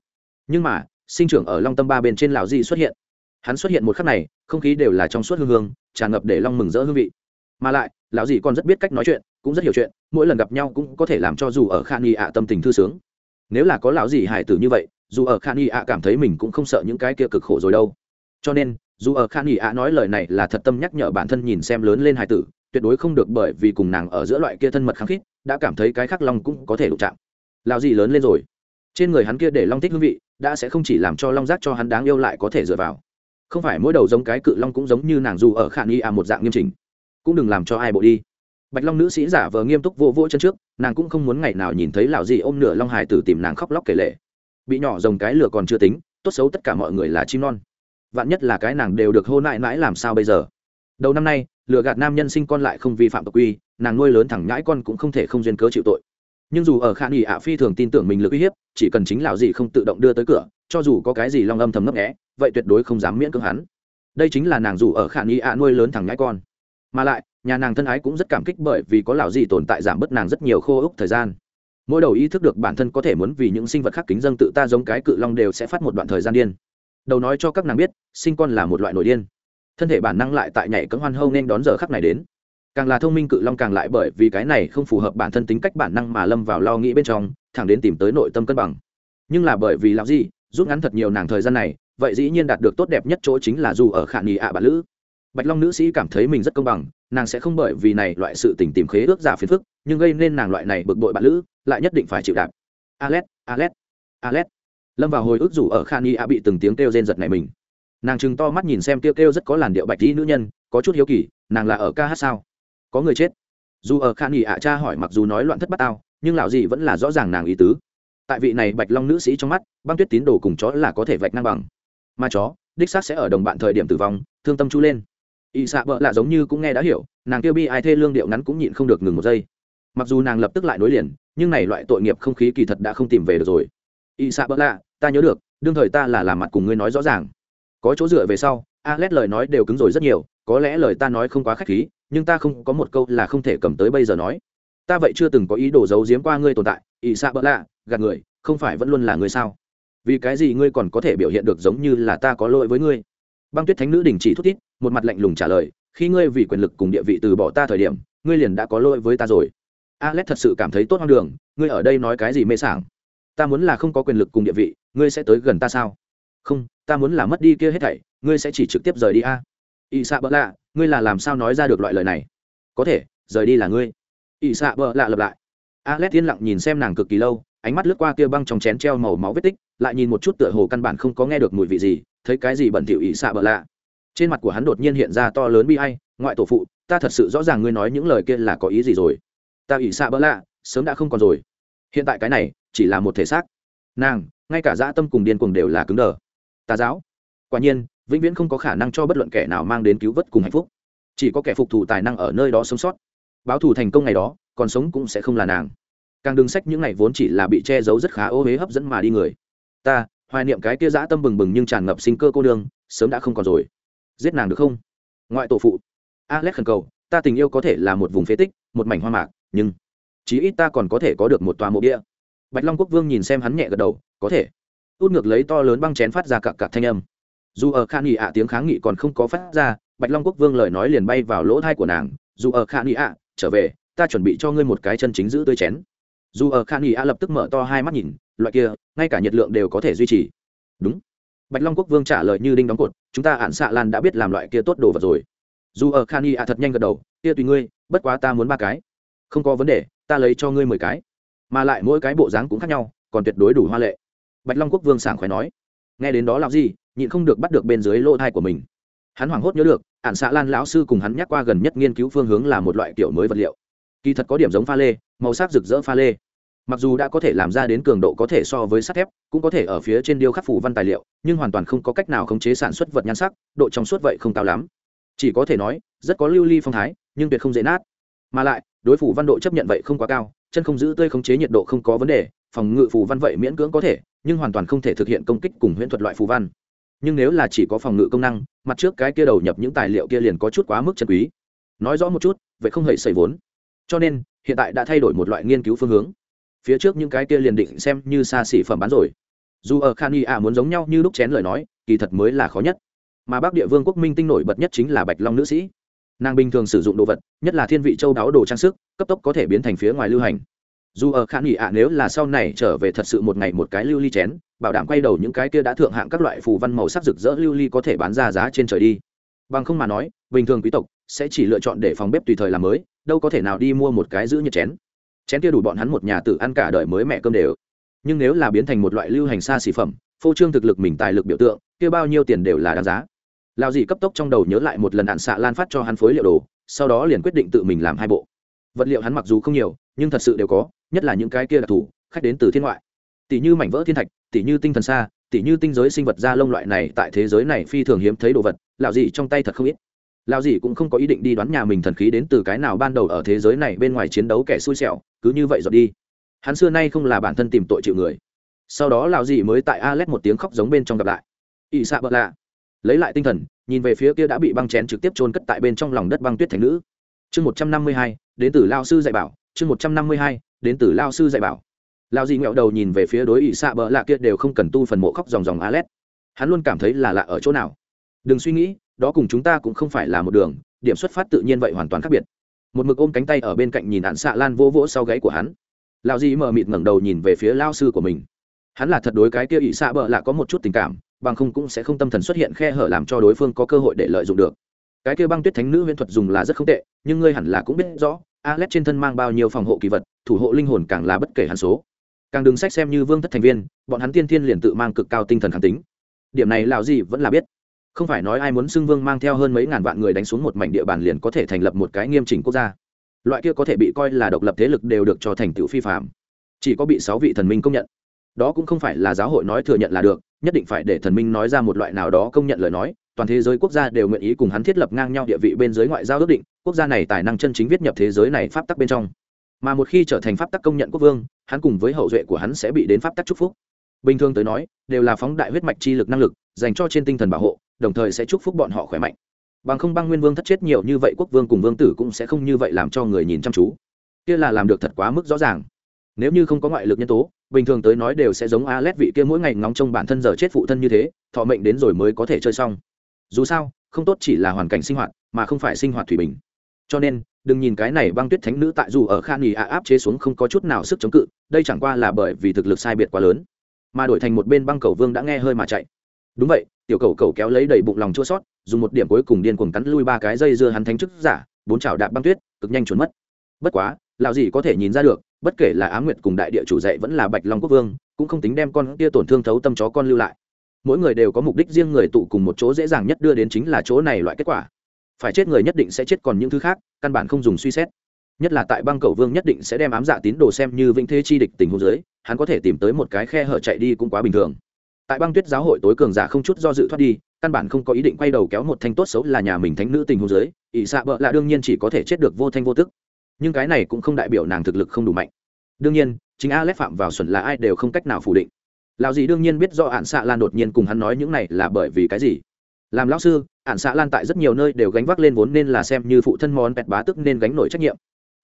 S1: Nhưng mà, sinh trưởng ở long tâm ba bên trên lào di xuất hiện. Hắn xuất hiện một khắc này, không khí đều là trong suốt hương hương, tràn ngập để long mừng rỡ hương vị. Mà lại, lão dì còn rất biết cách nói chuyện, cũng rất hiểu chuyện, mỗi lần gặp nhau cũng có thể làm cho dù ở khan y ạ tâm tình thư sướng. Nếu là có lão dì hải tử như vậy, dù ở khan y ạ cảm thấy mình cũng không sợ những cái kia cực khổ rồi đâu. Cho nên, dù ở khan y ạ nói lời này là thật tâm nhắc nhở bản thân nhìn xem lớn lên hải tử, tuyệt đối không được bởi vì cùng nàng ở giữa loại kia thân mật khăng khít đã cảm thấy cái khác long cũng có thể đụng chạm. Lão dì lớn lên rồi. Trên người hắn kia để long thích hương vị, đã sẽ không chỉ làm cho long giác cho hắn đáng yêu lại có thể dựa vào. Không phải mỗi đầu giống cái cự long cũng giống như nàng dù ở khả nghi à một dạng nghiêm chỉnh. Cũng đừng làm cho ai bộ đi. Bạch long nữ sĩ giả vờ nghiêm túc vô vỗ chân trước, nàng cũng không muốn ngày nào nhìn thấy lão gì ôm nửa long hải tử tìm nàng khóc lóc kể lệ bị nhỏ rồng cái lửa còn chưa tính, tốt xấu tất cả mọi người là chim non. Vạn nhất là cái nàng đều được hô lại mãi làm sao bây giờ? Đầu năm nay, lừa gạt nam nhân sinh con lại không vi phạm tộc quy, nàng nuôi lớn thẳng nhãi con cũng không thể không duyên cớ chịu tội. Nhưng dù ở khả nghỉ ạ phi thường tin tưởng mình lực uy hiếp, chỉ cần chính lão gì không tự động đưa tới cửa, cho dù có cái gì long âm thầm ngấp nghẽ vậy tuyệt đối không dám miễn cưỡng hắn. Đây chính là nàng dù ở khả nghi ạ nuôi lớn thẳng nhãi con. Mà lại, nhà nàng thân ái cũng rất cảm kích bởi vì có lão gì tồn tại giảm bớt nàng rất nhiều khô ốc thời gian. Mỗi đầu ý thức được bản thân có thể muốn vì những sinh vật khác kính dân tự ta giống cái cự long đều sẽ phát một đoạn thời gian điên. Đầu nói cho các nàng biết, sinh con là một loại nổi điên thân thể bản năng lại tại nhảy cấm hoan hâu nên đón giờ khắc này đến. Càng là thông minh cự long càng lại bởi vì cái này không phù hợp bản thân tính cách bản năng mà lâm vào lo nghĩ bên trong thẳng đến tìm tới nội tâm cân bằng. Nhưng là bởi vì lão gì rút ngắn thật nhiều nàng thời gian này vậy dĩ nhiên đạt được tốt đẹp nhất chỗ chính là dù ở khả nghi ạ à bạn lữ. Bạch long nữ sĩ cảm thấy mình rất công bằng nàng sẽ không bởi vì này loại sự tình tìm khế ước giả phiền phức nhưng gây nên nàng loại này bực bội bạn lữ lại nhất định phải chịu đạp. Alet alet alet, lâm vào hồi ức dù ở khan y a bị từng tiếng kêu rên giật này mình nàng chừng to mắt nhìn xem kêu kêu rất có làn điệu bạch dĩ nữ nhân, có chút hiếu kỳ, nàng là ở ca hát sao? Có người chết. Dù ở khan y a cha hỏi mặc dù nói loạn thất bát ao nhưng lão gì vẫn là rõ ràng nàng ý tứ. Tại vị này bạch long nữ sĩ trong mắt, băng tuyết tín đồ cùng chó là có thể vạch ngang bằng. Mà chó, đích xác sẽ ở đồng bạn thời điểm tử vong, thương tâm chú lên. Y xạ vợ lạ giống như cũng nghe đã hiểu, nàng kêu bi ai thê lương điệu ngắn cũng nhịn không được ngừng một giây. Mặc dù nàng lập tức lại nối liền, nhưng này loại tội nghiệp không khí kỳ thật đã không tìm về được rồi. Y xạ vợ lạ, ta nhớ được, đương thời ta là làm mặt cùng ngươi nói rõ ràng có chỗ dựa về sau, alex lời nói đều cứng rồi rất nhiều, có lẽ lời ta nói không quá khách khí, nhưng ta không có một câu là không thể cầm tới bây giờ nói. Ta vậy chưa từng có ý đồ giấu giếm qua ngươi tồn tại ỵ xạ bỡ lạ, gạt người, không phải vẫn luôn là ngươi sao? Vì cái gì ngươi còn có thể biểu hiện được giống như là ta có lỗi với ngươi? Băng tuyết thánh nữ đình chỉ thút thít, một mặt lạnh lùng trả lời, khi ngươi vì quyền lực cùng địa vị từ bỏ ta thời điểm, ngươi liền đã có lỗi với ta rồi. Alex thật sự cảm thấy tốt hoang đường, ngươi ở đây nói cái gì mê sảng? Ta muốn là không có quyền lực cùng địa vị, ngươi sẽ tới gần ta sao? Không, ta muốn là mất đi kia hết thảy, ngươi sẽ chỉ trực tiếp rời đi a. Ỵ xạ bỡ lạ, ngươi là làm sao nói ra được loại lời này? Có thể, rời đi là ngươi. Ỵ xạ bỡ lạ lập lại. Alex yên lặng nhìn xem nàng cực kỳ lâu, ánh mắt lướt qua kia băng trong chén treo màu máu vết tích, lại nhìn một chút tựa hồ căn bản không có nghe được mùi vị gì, thấy cái gì bẩn thỉu ỵ xạ bỡ lạ. Trên mặt của hắn đột nhiên hiện ra to lớn bi hay ngoại tổ phụ, ta thật sự rõ ràng ngươi nói những lời kia là có ý gì rồi. Ta ỵ xạ bỡ lạ, sớm đã không còn rồi. Hiện tại cái này, chỉ là một thể xác. Nàng, ngay cả dã tâm cùng điên cuồng đều là cứng đờ tà giáo. Quả nhiên, vĩnh viễn không có khả năng cho bất luận kẻ nào mang đến cứu vớt cùng hạnh phúc. Chỉ có kẻ phục thù tài năng ở nơi đó sống sót. Báo thù thành công ngày đó, còn sống cũng sẽ không là nàng. Càng đừng sách những ngày vốn chỉ là bị che giấu rất khá ô huế hấp dẫn mà đi người. Ta, hoài niệm cái kia dã tâm bừng bừng nhưng tràn ngập sinh cơ cô đương sớm đã không còn rồi. Giết nàng được không? Ngoại tổ phụ. Alex khẩn cầu, ta tình yêu có thể là một vùng phế tích, một mảnh hoa mạc, nhưng chí ít ta còn có thể có được một tòa mộ địa. Bạch long quốc vương nhìn xem hắn nhẹ gật đầu, có thể út ngược lấy to lớn băng chén phát ra cặp cặp thanh âm. Dù ở khan nghị ạ, tiếng kháng nghị còn không có phát ra, bạch long quốc vương lời nói liền bay vào lỗ thai của nàng. Dù ở khan nghị ạ, trở về, ta chuẩn bị cho ngươi một cái chân chính giữ tươi chén. Dù ở khan nghị ạ lập tức mở to hai mắt nhìn, loại kia, ngay cả nhiệt lượng đều có thể duy trì. Đúng. Bạch long quốc vương trả lời như đinh đóng cột, chúng ta ạn xạ lan đã biết làm loại kia tốt đồ vật rồi. Dù ở khan nghị ạ thật nhanh gật đầu, kia tùy ngươi, bất quá ta muốn ba cái. Không có vấn đề, ta lấy cho ngươi mười cái. Mà lại mỗi cái bộ dáng cũng khác nhau, còn tuyệt đối đủ hoa lệ bạch long quốc vương sảng khoái nói, nghe đến đó làm gì nhịn không được bắt được bên dưới lỗ thai của mình. Hắn hoảng hốt nhớ được, ản xạ lan lão sư cùng hắn nhắc qua gần nhất nghiên cứu phương hướng là một loại kiểu mới vật liệu. Kỳ thật có điểm giống pha lê, màu sắc rực rỡ pha lê. Mặc dù đã có thể làm ra đến cường độ có thể so với sắt thép, cũng có thể ở phía trên điêu khắc phủ văn tài liệu, nhưng hoàn toàn không có cách nào khống chế sản xuất vật nhan sắc, độ trong suốt vậy không cao lắm. Chỉ có thể nói, rất có lưu ly phong thái, nhưng tuyệt không dễ nát. Mà lại, đối phủ văn độ chấp nhận vậy không quá cao, chân không giữ tươi khống chế nhiệt độ không có vấn đề, phòng ngự phủ văn vậy miễn cưỡng có thể nhưng hoàn toàn không thể thực hiện công kích cùng huyễn thuật loại phù văn. Nhưng nếu là chỉ có phòng ngự công năng, mặt trước cái kia đầu nhập những tài liệu kia liền có chút quá mức chân quý. Nói rõ một chút, vậy không hề xảy vốn. Cho nên, hiện tại đã thay đổi một loại nghiên cứu phương hướng. Phía trước những cái kia liền định xem như xa xỉ phẩm bán rồi. Dù ở khan y muốn giống nhau như lúc chén lời nói, kỳ thật mới là khó nhất. Mà bắc địa vương quốc minh tinh nổi bật nhất chính là bạch long nữ sĩ. Nàng bình thường sử dụng đồ vật, nhất là thiên vị châu đáo đồ trang sức, cấp tốc có thể biến thành phía ngoài lưu hành dù ở khả nghị ạ, nếu là sau này trở về thật sự một ngày một cái lưu ly chén, bảo đảm quay đầu những cái kia đã thượng hạng các loại phù văn màu sắc rực rỡ lưu ly có thể bán ra giá trên trời đi. Bằng không mà nói, bình thường quý tộc sẽ chỉ lựa chọn để phòng bếp tùy thời làm mới, đâu có thể nào đi mua một cái giữ nhiệt chén. Chén kia đủ bọn hắn một nhà tự ăn cả đời mới mẹ cơm đều. Nhưng nếu là biến thành một loại lưu hành xa xỉ phẩm, phô trương thực lực mình tài lực biểu tượng, kia bao nhiêu tiền đều là đáng giá. Lao dì cấp tốc trong đầu nhớ lại một lần đạn xạ lan phát cho hắn phối liệu đồ, sau đó liền quyết định tự mình làm hai bộ. Vật liệu hắn mặc dù không nhiều, nhưng thật sự đều có nhất là những cái kia đặc thù, khách đến từ thiên ngoại. Tỷ như mảnh vỡ thiên thạch, tỷ như tinh thần xa, tỷ như tinh giới sinh vật da lông loại này, tại thế giới này phi thường hiếm thấy đồ vật lạo gì trong tay thật không ít. Lạo gì cũng không có ý định đi đoán nhà mình thần khí đến từ cái nào ban đầu ở thế giới này bên ngoài chiến đấu kẻ xui xẻo, cứ như vậy dọn đi. Hắn xưa nay không là bản thân tìm tội chịu người. Sau đó lạo gì mới tại Alex một tiếng khóc giống bên trong gặp lại. Ỵ xạ bợ lạ. Lấy lại tinh thần, nhìn về phía kia đã bị băng chén trực tiếp trôn cất tại bên trong lòng đất băng tuyết thành nữ. Chương một trăm năm mươi hai, đến từ lao sư dạy bảo, chương một trăm năm mươi hai đến từ lao sư dạy bảo. Lao gì nghẹo đầu nhìn về phía đối ỵ xạ bờ lạ kia đều không cần tu phần mộ khóc dòng dòng lét, hắn luôn cảm thấy là lạ ở chỗ nào. Đừng suy nghĩ đó cùng chúng ta cũng không phải là một đường điểm xuất phát tự nhiên vậy hoàn toàn khác biệt. Một mực ôm cánh tay ở bên cạnh nhìn hạn xạ lan vô vỗ sau gáy của hắn. Lao gì mờ mịt ngẩng đầu nhìn về phía lao sư của mình. Hắn là thật đối cái kia ỵ xạ bờ lạ có một chút tình cảm bằng không cũng sẽ không tâm thần xuất hiện khe hở làm cho đối phương có cơ hội để lợi dụng được. Cái kia băng tuyết thánh nữ huyễn thuật dùng là rất không tệ nhưng ngươi hẳn là cũng biết rõ Alex trên thân mang bao nhiêu phòng hộ kỳ vật, thủ hộ linh hồn càng là bất kể hạn số. càng đừng sách xem như vương thất thành viên bọn hắn tiên thiên liền tự mang cực cao tinh thần kháng tính. Điểm này lão gì vẫn là biết. Không phải nói ai muốn xưng vương mang theo hơn mấy ngàn vạn người đánh xuống một mảnh địa bàn liền có thể thành lập một cái nghiêm chỉnh quốc gia. Loại kia có thể bị coi là độc lập thế lực đều được cho thành tựu phi phạm chỉ có bị sáu vị thần minh công nhận. Đó cũng không phải là giáo hội nói thừa nhận là được nhất định phải để thần minh nói ra một loại nào đó công nhận lời nói toàn thế giới quốc gia đều nguyện ý cùng hắn thiết lập ngang nhau địa vị bên dưới ngoại giao ước định, quốc gia này tài năng chân chính viết nhập thế giới này pháp tắc bên trong. Mà một khi trở thành pháp tắc công nhận quốc vương, hắn cùng với hậu duệ của hắn sẽ bị đến pháp tắc chúc phúc. Bình thường tới nói, đều là phóng đại huyết mạch chi lực năng lực, dành cho trên tinh thần bảo hộ, đồng thời sẽ chúc phúc bọn họ khỏe mạnh. Bằng không băng nguyên vương thất chết nhiều như vậy, quốc vương cùng vương tử cũng sẽ không như vậy làm cho người nhìn chăm chú. Kia là làm được thật quá mức rõ ràng. Nếu như không có ngoại lực nhân tố, bình thường tới nói đều sẽ giống a lét vị kia mỗi ngày ngóng trông bản thân giờ chết phụ thân như thế, thọ mệnh đến rồi mới có thể chơi xong dù sao, không tốt chỉ là hoàn cảnh sinh hoạt, mà không phải sinh hoạt thủy bình. Cho nên, đừng nhìn cái này băng tuyết thánh nữ tại dù ở khan nghỉ ạ áp chế xuống không có chút nào sức chống cự, đây chẳng qua là bởi vì thực lực sai biệt quá lớn. Mà đổi thành một bên băng cầu vương đã nghe hơi mà chạy. Đúng vậy, tiểu cầu cầu kéo lấy đầy bụng lòng chua sót, dùng một điểm cuối cùng điên cuồng cắn lui ba cái dây dưa hắn thánh chức giả, bốn chảo đạp băng tuyết, cực nhanh trốn mất. Bất quá, lão gì có thể nhìn ra được, bất kể là á nguyệt cùng đại địa chủ dạy vẫn là bạch long quốc vương, cũng không tính đem con kia tổn thương thấu tâm chó con lưu lại mỗi người đều có mục đích riêng người tụ cùng một chỗ dễ dàng nhất đưa đến chính là chỗ này loại kết quả. Phải chết người nhất định sẽ chết còn những thứ khác, căn bản không dùng suy xét. Nhất là tại băng cầu vương nhất định sẽ đem ám dạ tín đồ xem như vĩnh thế chi địch tình huống dưới, hắn có thể tìm tới một cái khe hở chạy đi cũng quá bình thường. Tại băng tuyết giáo hội tối cường giả không chút do dự thoát đi, căn bản không có ý định quay đầu kéo một thanh tốt xấu là nhà mình thánh nữ tình huống dưới, ỷ xạ bợ là đương nhiên chỉ có thể chết được vô thanh vô tức. Nhưng cái này cũng không đại biểu nàng thực lực không đủ mạnh. Đương nhiên, chính a lép phạm vào xuẩn là ai đều không cách nào phủ định lão gì đương nhiên biết do ạn xạ lan đột nhiên cùng hắn nói những này là bởi vì cái gì. Làm lão sư ạn xạ lan tại rất nhiều nơi đều gánh vác lên vốn nên là xem như phụ thân món pẹt bá tức nên gánh nổi trách nhiệm.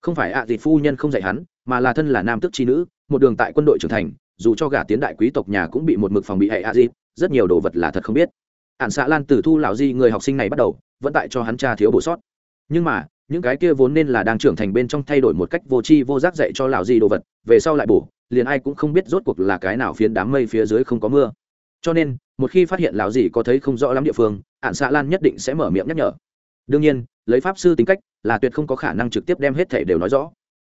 S1: Không phải ạ à gì phu nhân không dạy hắn, mà là thân là nam tức chi nữ, một đường tại quân đội trưởng thành, dù cho gả tiến đại quý tộc nhà cũng bị một mực phòng bị hệ ạ gì rất nhiều đồ vật là thật không biết. Ạn xạ lan từ thu lão di người học sinh này bắt đầu, vẫn tại cho hắn cha thiếu bổ sót. Nhưng mà những cái kia vốn nên là đang trưởng thành bên trong thay đổi một cách vô tri vô giác dạy cho lão gì đồ vật, về sau lại bổ, liền ai cũng không biết rốt cuộc là cái nào phiến đám mây phía dưới không có mưa. Cho nên, một khi phát hiện lão gì có thấy không rõ lắm địa phương ạn xạ lan nhất định sẽ mở miệng nhắc nhở. Đương nhiên, lấy pháp sư tính cách, là tuyệt không có khả năng trực tiếp đem hết thể đều nói rõ.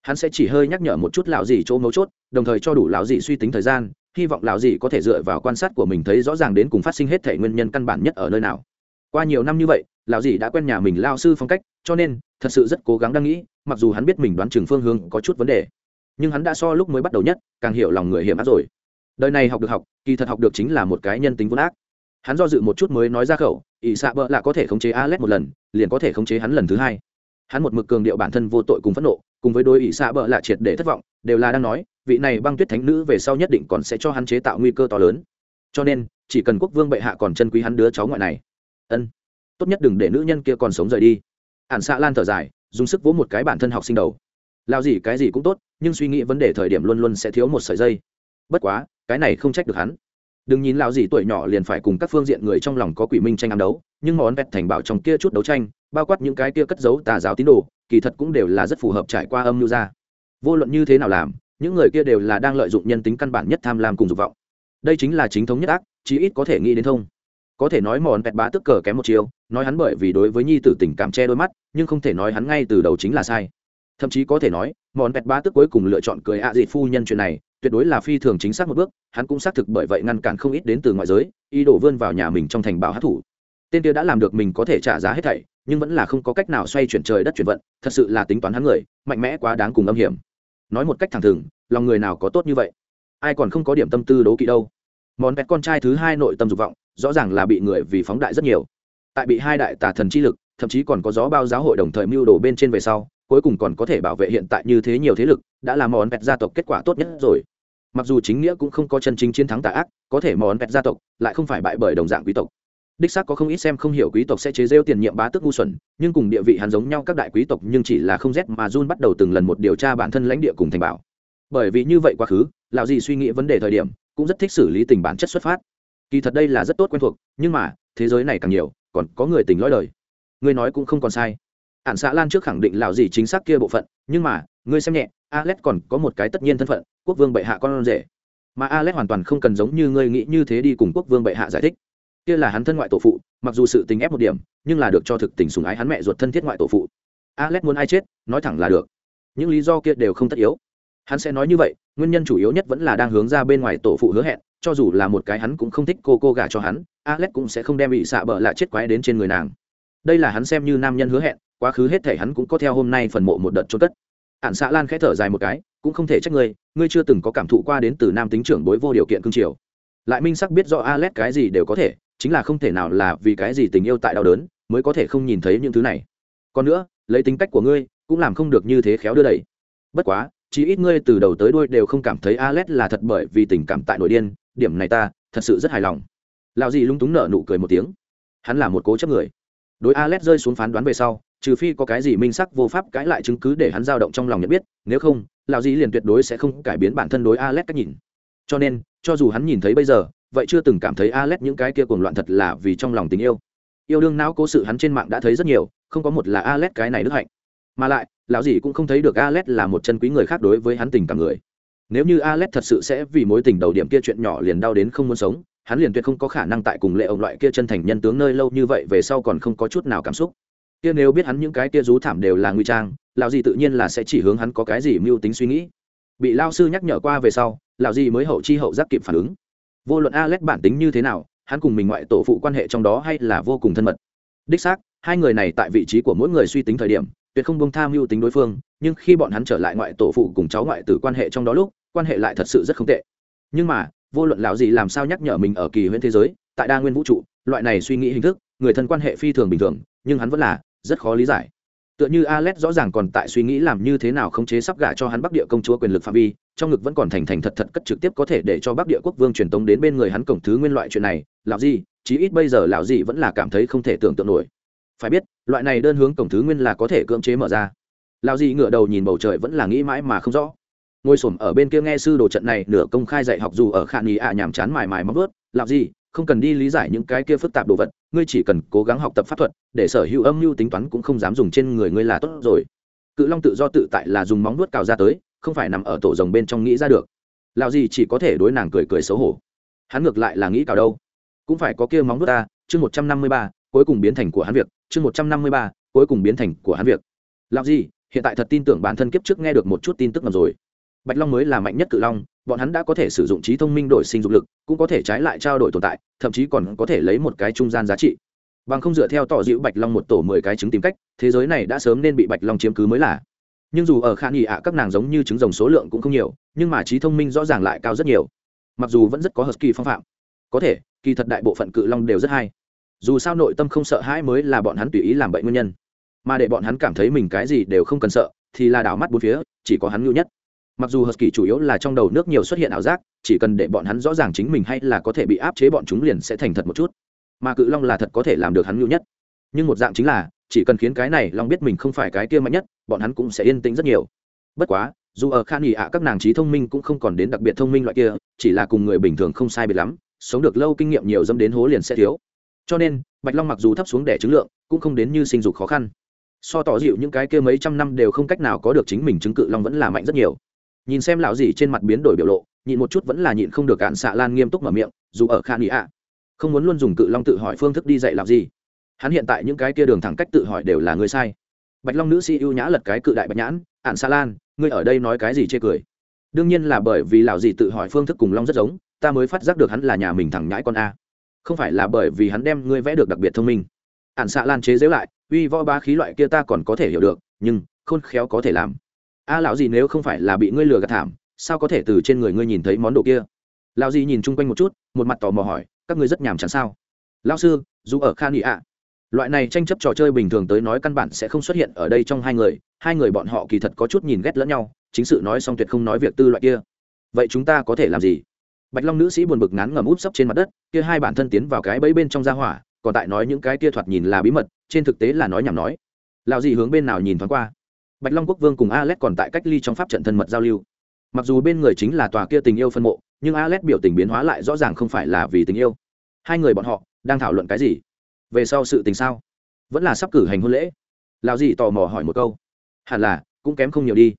S1: Hắn sẽ chỉ hơi nhắc nhở một chút lão gì chỗ mấu chốt, đồng thời cho đủ lão gì suy tính thời gian, hy vọng lão gì có thể dựa vào quan sát của mình thấy rõ ràng đến cùng phát sinh hết thể nguyên nhân căn bản nhất ở nơi nào. Qua nhiều năm như vậy, lão gì đã quen nhà mình lao sư phong cách, cho nên thật sự rất cố gắng đang nghĩ, mặc dù hắn biết mình đoán chừng phương hướng có chút vấn đề, nhưng hắn đã so lúc mới bắt đầu nhất, càng hiểu lòng người hiểm ác rồi. Đời này học được học, kỳ thật học được chính là một cái nhân tính vốn ác. Hắn do dự một chút mới nói ra khẩu, ỷ xạ bợ là có thể khống chế alex một lần, liền có thể khống chế hắn lần thứ hai. Hắn một mực cường điệu bản thân vô tội cùng phẫn nộ, cùng với đôi ỷ xạ bợ lạ triệt để thất vọng, đều là đang nói, vị này băng tuyết thánh nữ về sau nhất định còn sẽ cho hắn chế tạo nguy cơ to lớn. Cho nên, chỉ cần quốc vương bệ hạ còn chân quý hắn đứa cháu ngoại này. Ân, tốt nhất đừng để nữ nhân kia còn sống rời đi ản xạ lan thở dài, dùng sức vỗ một cái bản thân học sinh đầu. Lao gì cái gì cũng tốt, nhưng suy nghĩ vấn đề thời điểm luôn luôn sẽ thiếu một sợi dây. Bất quá, cái này không trách được hắn. Đừng nhìn lao gì tuổi nhỏ liền phải cùng các phương diện người trong lòng có quỷ minh tranh ám đấu, nhưng món vẹt thành bảo trong kia chút đấu tranh, bao quát những cái kia cất giấu tà giáo tín đồ, kỳ thật cũng đều là rất phù hợp trải qua âm mưu ra. Vô luận như thế nào làm, những người kia đều là đang lợi dụng nhân tính căn bản nhất tham lam cùng dục vọng. Đây chính là chính thống nhất ác, chí ít có thể nghĩ đến thông có thể nói mòn pẹt bá tức cờ kém một chiều nói hắn bởi vì đối với nhi tử tình cảm che đôi mắt, nhưng không thể nói hắn ngay từ đầu chính là sai. Thậm chí có thể nói, mòn pẹt bá tức cuối cùng lựa chọn cười ạ à dị phu nhân chuyện này, tuyệt đối là phi thường chính xác một bước, hắn cũng xác thực bởi vậy ngăn cản không ít đến từ ngoại giới, ý đồ vươn vào nhà mình trong thành bảo hát thủ. Tên kia đã làm được mình có thể trả giá hết thảy, nhưng vẫn là không có cách nào xoay chuyển trời đất chuyển vận, thật sự là tính toán hắn người, mạnh mẽ quá đáng cùng âm hiểm. Nói một cách thẳng thừng, lòng người nào có tốt như vậy? Ai còn không có điểm tâm tư đố kỵ đâu. Món pet con trai thứ hai nội tâm dục vọng rõ ràng là bị người vì phóng đại rất nhiều. Tại bị hai đại tà thần chi lực, thậm chí còn có gió bao giáo hội đồng thời mưu đồ bên trên về sau, cuối cùng còn có thể bảo vệ hiện tại như thế nhiều thế lực, đã là món vẹt gia tộc kết quả tốt nhất rồi. Mặc dù chính nghĩa cũng không có chân chính chiến thắng tà ác, có thể món vẹt gia tộc lại không phải bại bởi đồng dạng quý tộc. Đích xác có không ít xem không hiểu quý tộc sẽ chế rêu tiền nhiệm bá tước ngu xuẩn, nhưng cùng địa vị hắn giống nhau các đại quý tộc nhưng chỉ là không rét mà run bắt đầu từng lần một điều tra bản thân lãnh địa cùng thành bảo. Bởi vì như vậy quá khứ, lão gì suy nghĩ vấn đề thời điểm, cũng rất thích xử lý tình bản chất xuất phát kỳ thật đây là rất tốt quen thuộc, nhưng mà, thế giới này càng nhiều, còn có người tình lõi đời. Ngươi nói cũng không còn sai. Ản xã lan trước khẳng định lão gì chính xác kia bộ phận, nhưng mà, ngươi xem nhẹ, alex còn có một cái tất nhiên thân phận, quốc vương bệ hạ con rể. Mà alex hoàn toàn không cần giống như ngươi nghĩ như thế đi cùng quốc vương bệ hạ giải thích. Kia là hắn thân ngoại tổ phụ, mặc dù sự tình ép một điểm, nhưng là được cho thực tình sùng ái hắn mẹ ruột thân thiết ngoại tổ phụ. Alex muốn ai chết, nói thẳng là được. Những lý do kia đều không tất yếu. Hắn sẽ nói như vậy, nguyên nhân chủ yếu nhất vẫn là đang hướng ra bên ngoài tổ phụ hứa hẹn cho dù là một cái hắn cũng không thích cô cô gả cho hắn, alex cũng sẽ không đem bị xạ bỡ lạ chết quái đến trên người nàng. Đây là hắn xem như nam nhân hứa hẹn, quá khứ hết thể hắn cũng có theo hôm nay phần mộ một đợt trôn cất. Ạn xạ lan khẽ thở dài một cái, cũng không thể trách ngươi ngươi chưa từng có cảm thụ qua đến từ nam tính trưởng bối vô điều kiện cương triều. Lại minh sắc biết rõ alex cái gì đều có thể, chính là không thể nào là vì cái gì tình yêu tại đau đớn, mới có thể không nhìn thấy những thứ này. Còn nữa, lấy tính cách của ngươi, cũng làm không được như thế khéo đưa đẩy. Bất quá, chỉ ít ngươi từ đầu tới đuôi đều không cảm thấy alex là thật bởi vì tình cảm tại nội điên điểm này ta thật sự rất hài lòng. Lão dì lung túng nở nụ cười một tiếng. Hắn là một cố chấp người. Đối alex rơi xuống phán đoán về sau, trừ phi có cái gì minh sắc vô pháp cãi lại chứng cứ để hắn dao động trong lòng nhận biết, nếu không, lão dì liền tuyệt đối sẽ không cải biến bản thân đối alex cách nhìn. Cho nên, cho dù hắn nhìn thấy bây giờ, vậy chưa từng cảm thấy alex những cái kia cuồng loạn thật là vì trong lòng tình yêu. Yêu đương não cố sự hắn trên mạng đã thấy rất nhiều, không có một là alex cái này đức hạnh. Mà lại, lão dì cũng không thấy được alex là một chân quý người khác đối với hắn tình cảm người nếu như alex thật sự sẽ vì mối tình đầu điểm kia chuyện nhỏ liền đau đến không muốn sống, hắn liền tuyệt không có khả năng tại cùng lệ ông loại kia chân thành nhân tướng nơi lâu như vậy về sau còn không có chút nào cảm xúc. Kia nếu biết hắn những cái kia rú thảm đều là nguy trang, lão gì tự nhiên là sẽ chỉ hướng hắn có cái gì mưu tính suy nghĩ. Bị lao sư nhắc nhở qua về sau, lão gì mới hậu chi hậu giác kịp phản ứng. Vô luận alex bản tính như thế nào, hắn cùng mình ngoại tổ phụ quan hệ trong đó hay là vô cùng thân mật. Đích xác, hai người này tại vị trí của mỗi người suy tính thời điểm, tuyệt không bông tham mưu tính đối phương, nhưng khi bọn hắn trở lại ngoại tổ phụ cùng cháu ngoại tử quan hệ trong đó lúc quan hệ lại thật sự rất không tệ. Nhưng mà, vô luận lão gì làm sao nhắc nhở mình ở kỳ huyễn thế giới, tại đa nguyên vũ trụ, loại này suy nghĩ hình thức, người thân quan hệ phi thường bình thường, nhưng hắn vẫn là rất khó lý giải. Tựa như alex rõ ràng còn tại suy nghĩ làm như thế nào khống chế sắp gả cho hắn bắc địa công chúa quyền lực phạm vi, trong ngực vẫn còn thành thành thật thật cất trực tiếp có thể để cho bắc địa quốc vương truyền tống đến bên người hắn cổng thứ nguyên loại chuyện này, lão gì, chí ít bây giờ lão gì vẫn là cảm thấy không thể tưởng tượng nổi. Phải biết, loại này đơn hướng cổng thứ nguyên là có thể cưỡng chế mở ra. Lão gì ngửa đầu nhìn bầu trời vẫn là nghĩ mãi mà không rõ ngồi s ở bên kia nghe sư đồ trận này nửa công khai dạy học dù ở khả nghi ạ nhàm chán mài mài móc vớt làm gì, không cần đi lý giải những cái kia phức tạp đồ vật, ngươi chỉ cần cố gắng học tập pháp thuật, để sở hữu âm mưu tính toán cũng không dám dùng trên người ngươi là tốt rồi. Cự long tự do tự tại là dùng móng nuốt cào ra tới, không phải nằm ở tổ rồng bên trong nghĩ ra được. Lạo gì chỉ có thể đối nàng cười cười xấu hổ. Hắn ngược lại là nghĩ cào đâu. Cũng phải có kia móng nuốt ta, chương một trăm năm mươi ba, cuối cùng biến thành của hắn việc, chương một trăm năm mươi ba, cuối cùng biến thành của hắn việc. Lạo gì, hiện tại thật tin tưởng bản thân kiếp trước nghe được một chút tin tức ngầm rồi bạch long mới là mạnh nhất cự long, bọn hắn đã có thể sử dụng trí thông minh đổi sinh dục lực, cũng có thể trái lại trao đổi tồn tại, thậm chí còn có thể lấy một cái trung gian giá trị. Bằng không dựa theo tỏ dịu bạch long một tổ mười cái trứng tìm cách, thế giới này đã sớm nên bị bạch long chiếm cứ mới là. Nhưng dù ở khả nghị ạ, các nàng giống như trứng rồng số lượng cũng không nhiều, nhưng mà trí thông minh rõ ràng lại cao rất nhiều. Mặc dù vẫn rất có husky phong phạm, có thể, kỳ thật đại bộ phận cự long đều rất hay. Dù sao nội tâm không sợ hãi mới là bọn hắn tùy ý làm bệnh nguyên nhân. Mà để bọn hắn cảm thấy mình cái gì đều không cần sợ, thì là đảo mắt bốn phía, chỉ có hắn ngưu nhất mặc dù husky chủ yếu là trong đầu nước nhiều xuất hiện ảo giác, chỉ cần để bọn hắn rõ ràng chính mình hay là có thể bị áp chế bọn chúng liền sẽ thành thật một chút. Mà cự long là thật có thể làm được hắn nhu nhất. Nhưng một dạng chính là, chỉ cần khiến cái này long biết mình không phải cái kia mạnh nhất, bọn hắn cũng sẽ yên tĩnh rất nhiều. Bất quá, dù ở khan nghỉ ạ, các nàng trí thông minh cũng không còn đến đặc biệt thông minh loại kia, chỉ là cùng người bình thường không sai biệt lắm, sống được lâu kinh nghiệm nhiều dâm đến hố liền sẽ thiếu. Cho nên, bạch long mặc dù thấp xuống đẻ trứng lượng, cũng không đến như sinh dục khó khăn. So tỏ dịu những cái kia mấy trăm năm đều không cách nào có được chính mình chứng cự long vẫn là mạnh rất nhiều nhìn xem lão gì trên mặt biến đổi biểu lộ, nhịn một chút vẫn là nhịn không được cạn xạ lan nghiêm túc mở miệng, dù ở khan ý ạ. Không muốn luôn dùng cự long tự hỏi phương thức đi dạy làm gì hắn hiện tại những cái kia đường thẳng cách tự hỏi đều là người sai. Bạch long nữ sĩ ưu nhã lật cái cự đại bạch nhãn ạn xạ lan, ngươi ở đây nói cái gì chê cười? Đương nhiên là bởi vì lão gì tự hỏi phương thức cùng long rất giống, ta mới phát giác được hắn là nhà mình thẳng nhãi con a. Không phải là bởi vì hắn đem ngươi vẽ được đặc biệt thông minh. Ạn xạ lan chế giễu lại, uy võ ba khí loại kia ta còn có thể hiểu được, nhưng khôn khéo có thể làm a lão gì nếu không phải là bị ngươi lừa gạt thảm, sao có thể từ trên người ngươi nhìn thấy món đồ kia? Lão gì nhìn chung quanh một chút, một mặt tò mò hỏi, các ngươi rất nhàm chán sao? Lão sư, dù ở khan nghị ạ. Loại này tranh chấp trò chơi bình thường tới nói căn bản sẽ không xuất hiện ở đây trong hai người hai người bọn họ kỳ thật có chút nhìn ghét lẫn nhau, chính sự nói xong tuyệt không nói việc tư loại kia. Vậy chúng ta có thể làm gì? Bạch long nữ sĩ buồn bực ngán ngầm úp sấp trên mặt đất, kia hai bản thân tiến vào cái bẫy bên trong gia hỏa, còn tại nói những cái kia thoạt nhìn là bí mật, trên thực tế là nói nhảm nói. Lão gì hướng bên nào nhìn thoáng qua? Bạch long quốc vương cùng alex còn tại cách ly trong pháp trận thân mật giao lưu. Mặc dù bên người chính là tòa kia tình yêu phân mộ, nhưng alex biểu tình biến hóa lại rõ ràng không phải là vì tình yêu. Hai người bọn họ đang thảo luận cái gì? Về sau sự tình sao? Vẫn là sắp cử hành hôn lễ. Lào gì tò mò hỏi một câu. Hẳn là, cũng kém không nhiều đi.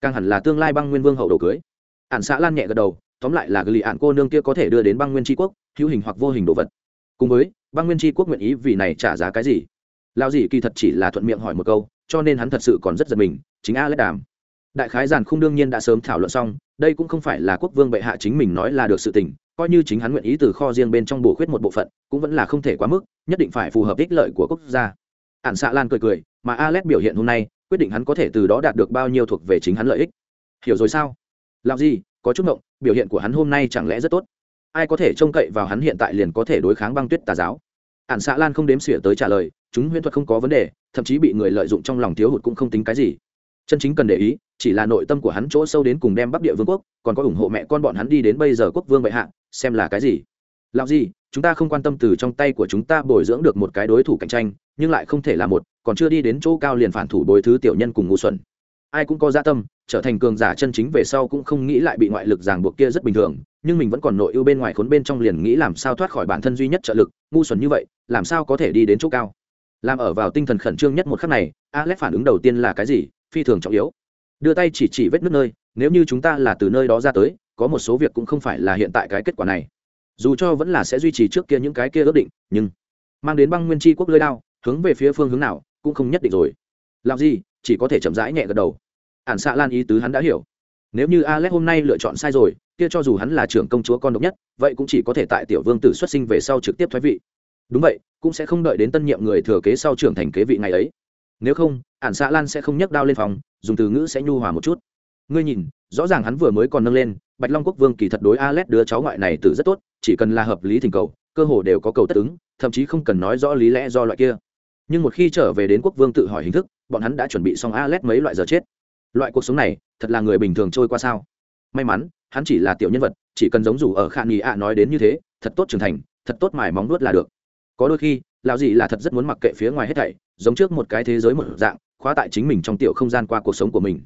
S1: Càng hẳn là tương lai băng nguyên vương hậu đầu cưới. Ạn xã lan nhẹ gật đầu, tóm lại là gửi ạn cô nương kia có thể đưa đến băng nguyên tri quốc, hữu hình hoặc vô hình đồ vật. Cùng với, băng nguyên tri quốc nguyện ý vì này trả giá cái gì? Lao gì kỳ thật chỉ là thuận miệng hỏi một câu cho nên hắn thật sự còn rất giật mình, chính a Lê đàm. Đại khái giàn không đương nhiên đã sớm thảo luận xong, đây cũng không phải là quốc vương bệ hạ chính mình nói là được sự tình, coi như chính hắn nguyện ý từ kho riêng bên trong bổ khuyết một bộ phận, cũng vẫn là không thể quá mức, nhất định phải phù hợp ích lợi của quốc gia. Ản xạ lan cười cười, mà A Lê biểu hiện hôm nay, quyết định hắn có thể từ đó đạt được bao nhiêu thuộc về chính hắn lợi ích. Hiểu rồi sao? Làm gì, có chút mộng biểu hiện của hắn hôm nay chẳng lẽ rất tốt? Ai có thể trông cậy vào hắn hiện tại liền có thể đối kháng băng tuyết tà giáo? Ản xạ lan không đếm xỉa tới trả lời chúng huyễn thuật không có vấn đề, thậm chí bị người lợi dụng trong lòng thiếu hụt cũng không tính cái gì. Chân chính cần để ý, chỉ là nội tâm của hắn chỗ sâu đến cùng đem bắc địa vương quốc, còn có ủng hộ mẹ con bọn hắn đi đến bây giờ quốc vương bệ hạ, xem là cái gì. Làm gì chúng ta không quan tâm từ trong tay của chúng ta bồi dưỡng được một cái đối thủ cạnh tranh, nhưng lại không thể là một, còn chưa đi đến chỗ cao liền phản thủ bồi thứ tiểu nhân cùng ngu xuẩn. Ai cũng có gia tâm, trở thành cường giả chân chính về sau cũng không nghĩ lại bị ngoại lực ràng buộc kia rất bình thường, nhưng mình vẫn còn nội ưu bên ngoài khốn bên trong liền nghĩ làm sao thoát khỏi bản thân duy nhất trợ lực, ngu xuẩn như vậy, làm sao có thể đi đến chỗ cao? Làm ở vào tinh thần khẩn trương nhất một khắc này, alex phản ứng đầu tiên là cái gì? Phi thường trọng yếu. Đưa tay chỉ chỉ vết nước nơi, nếu như chúng ta là từ nơi đó ra tới, có một số việc cũng không phải là hiện tại cái kết quả này. Dù cho vẫn là sẽ duy trì trước kia những cái kia ước định, nhưng mang đến băng nguyên tri quốc lơi đao, hướng về phía phương hướng nào cũng không nhất định rồi. Làm gì? Chỉ có thể chậm rãi nhẹ gật đầu. Ản xạ lan ý tứ hắn đã hiểu. Nếu như alex hôm nay lựa chọn sai rồi, kia cho dù hắn là trưởng công chúa con độc nhất, vậy cũng chỉ có thể tại tiểu vương tử xuất sinh về sau trực tiếp thoái vị đúng vậy, cũng sẽ không đợi đến tân nhiệm người thừa kế sau trưởng thành kế vị ngày ấy. Nếu không, ản xạ lan sẽ không nhấc đao lên phòng, dùng từ ngữ sẽ nhu hòa một chút. Ngươi nhìn, rõ ràng hắn vừa mới còn nâng lên, bạch long quốc vương kỳ thật đối alex đứa cháu ngoại này từ rất tốt, chỉ cần là hợp lý thỉnh cầu, cơ hồ đều có cầu tất ứng, thậm chí không cần nói rõ lý lẽ do loại kia. Nhưng một khi trở về đến quốc vương tự hỏi hình thức, bọn hắn đã chuẩn bị xong alex mấy loại giờ chết. Loại cuộc sống này, thật là người bình thường trôi qua sao? May mắn, hắn chỉ là tiểu nhân vật, chỉ cần giống dù ở khả nghị ạ nói đến như thế, thật tốt trưởng thành, thật tốt mài móng nuốt là được có đôi khi, lão dị là thật rất muốn mặc kệ phía ngoài hết thảy, giống trước một cái thế giới một dạng, khóa tại chính mình trong tiểu không gian qua cuộc sống của mình.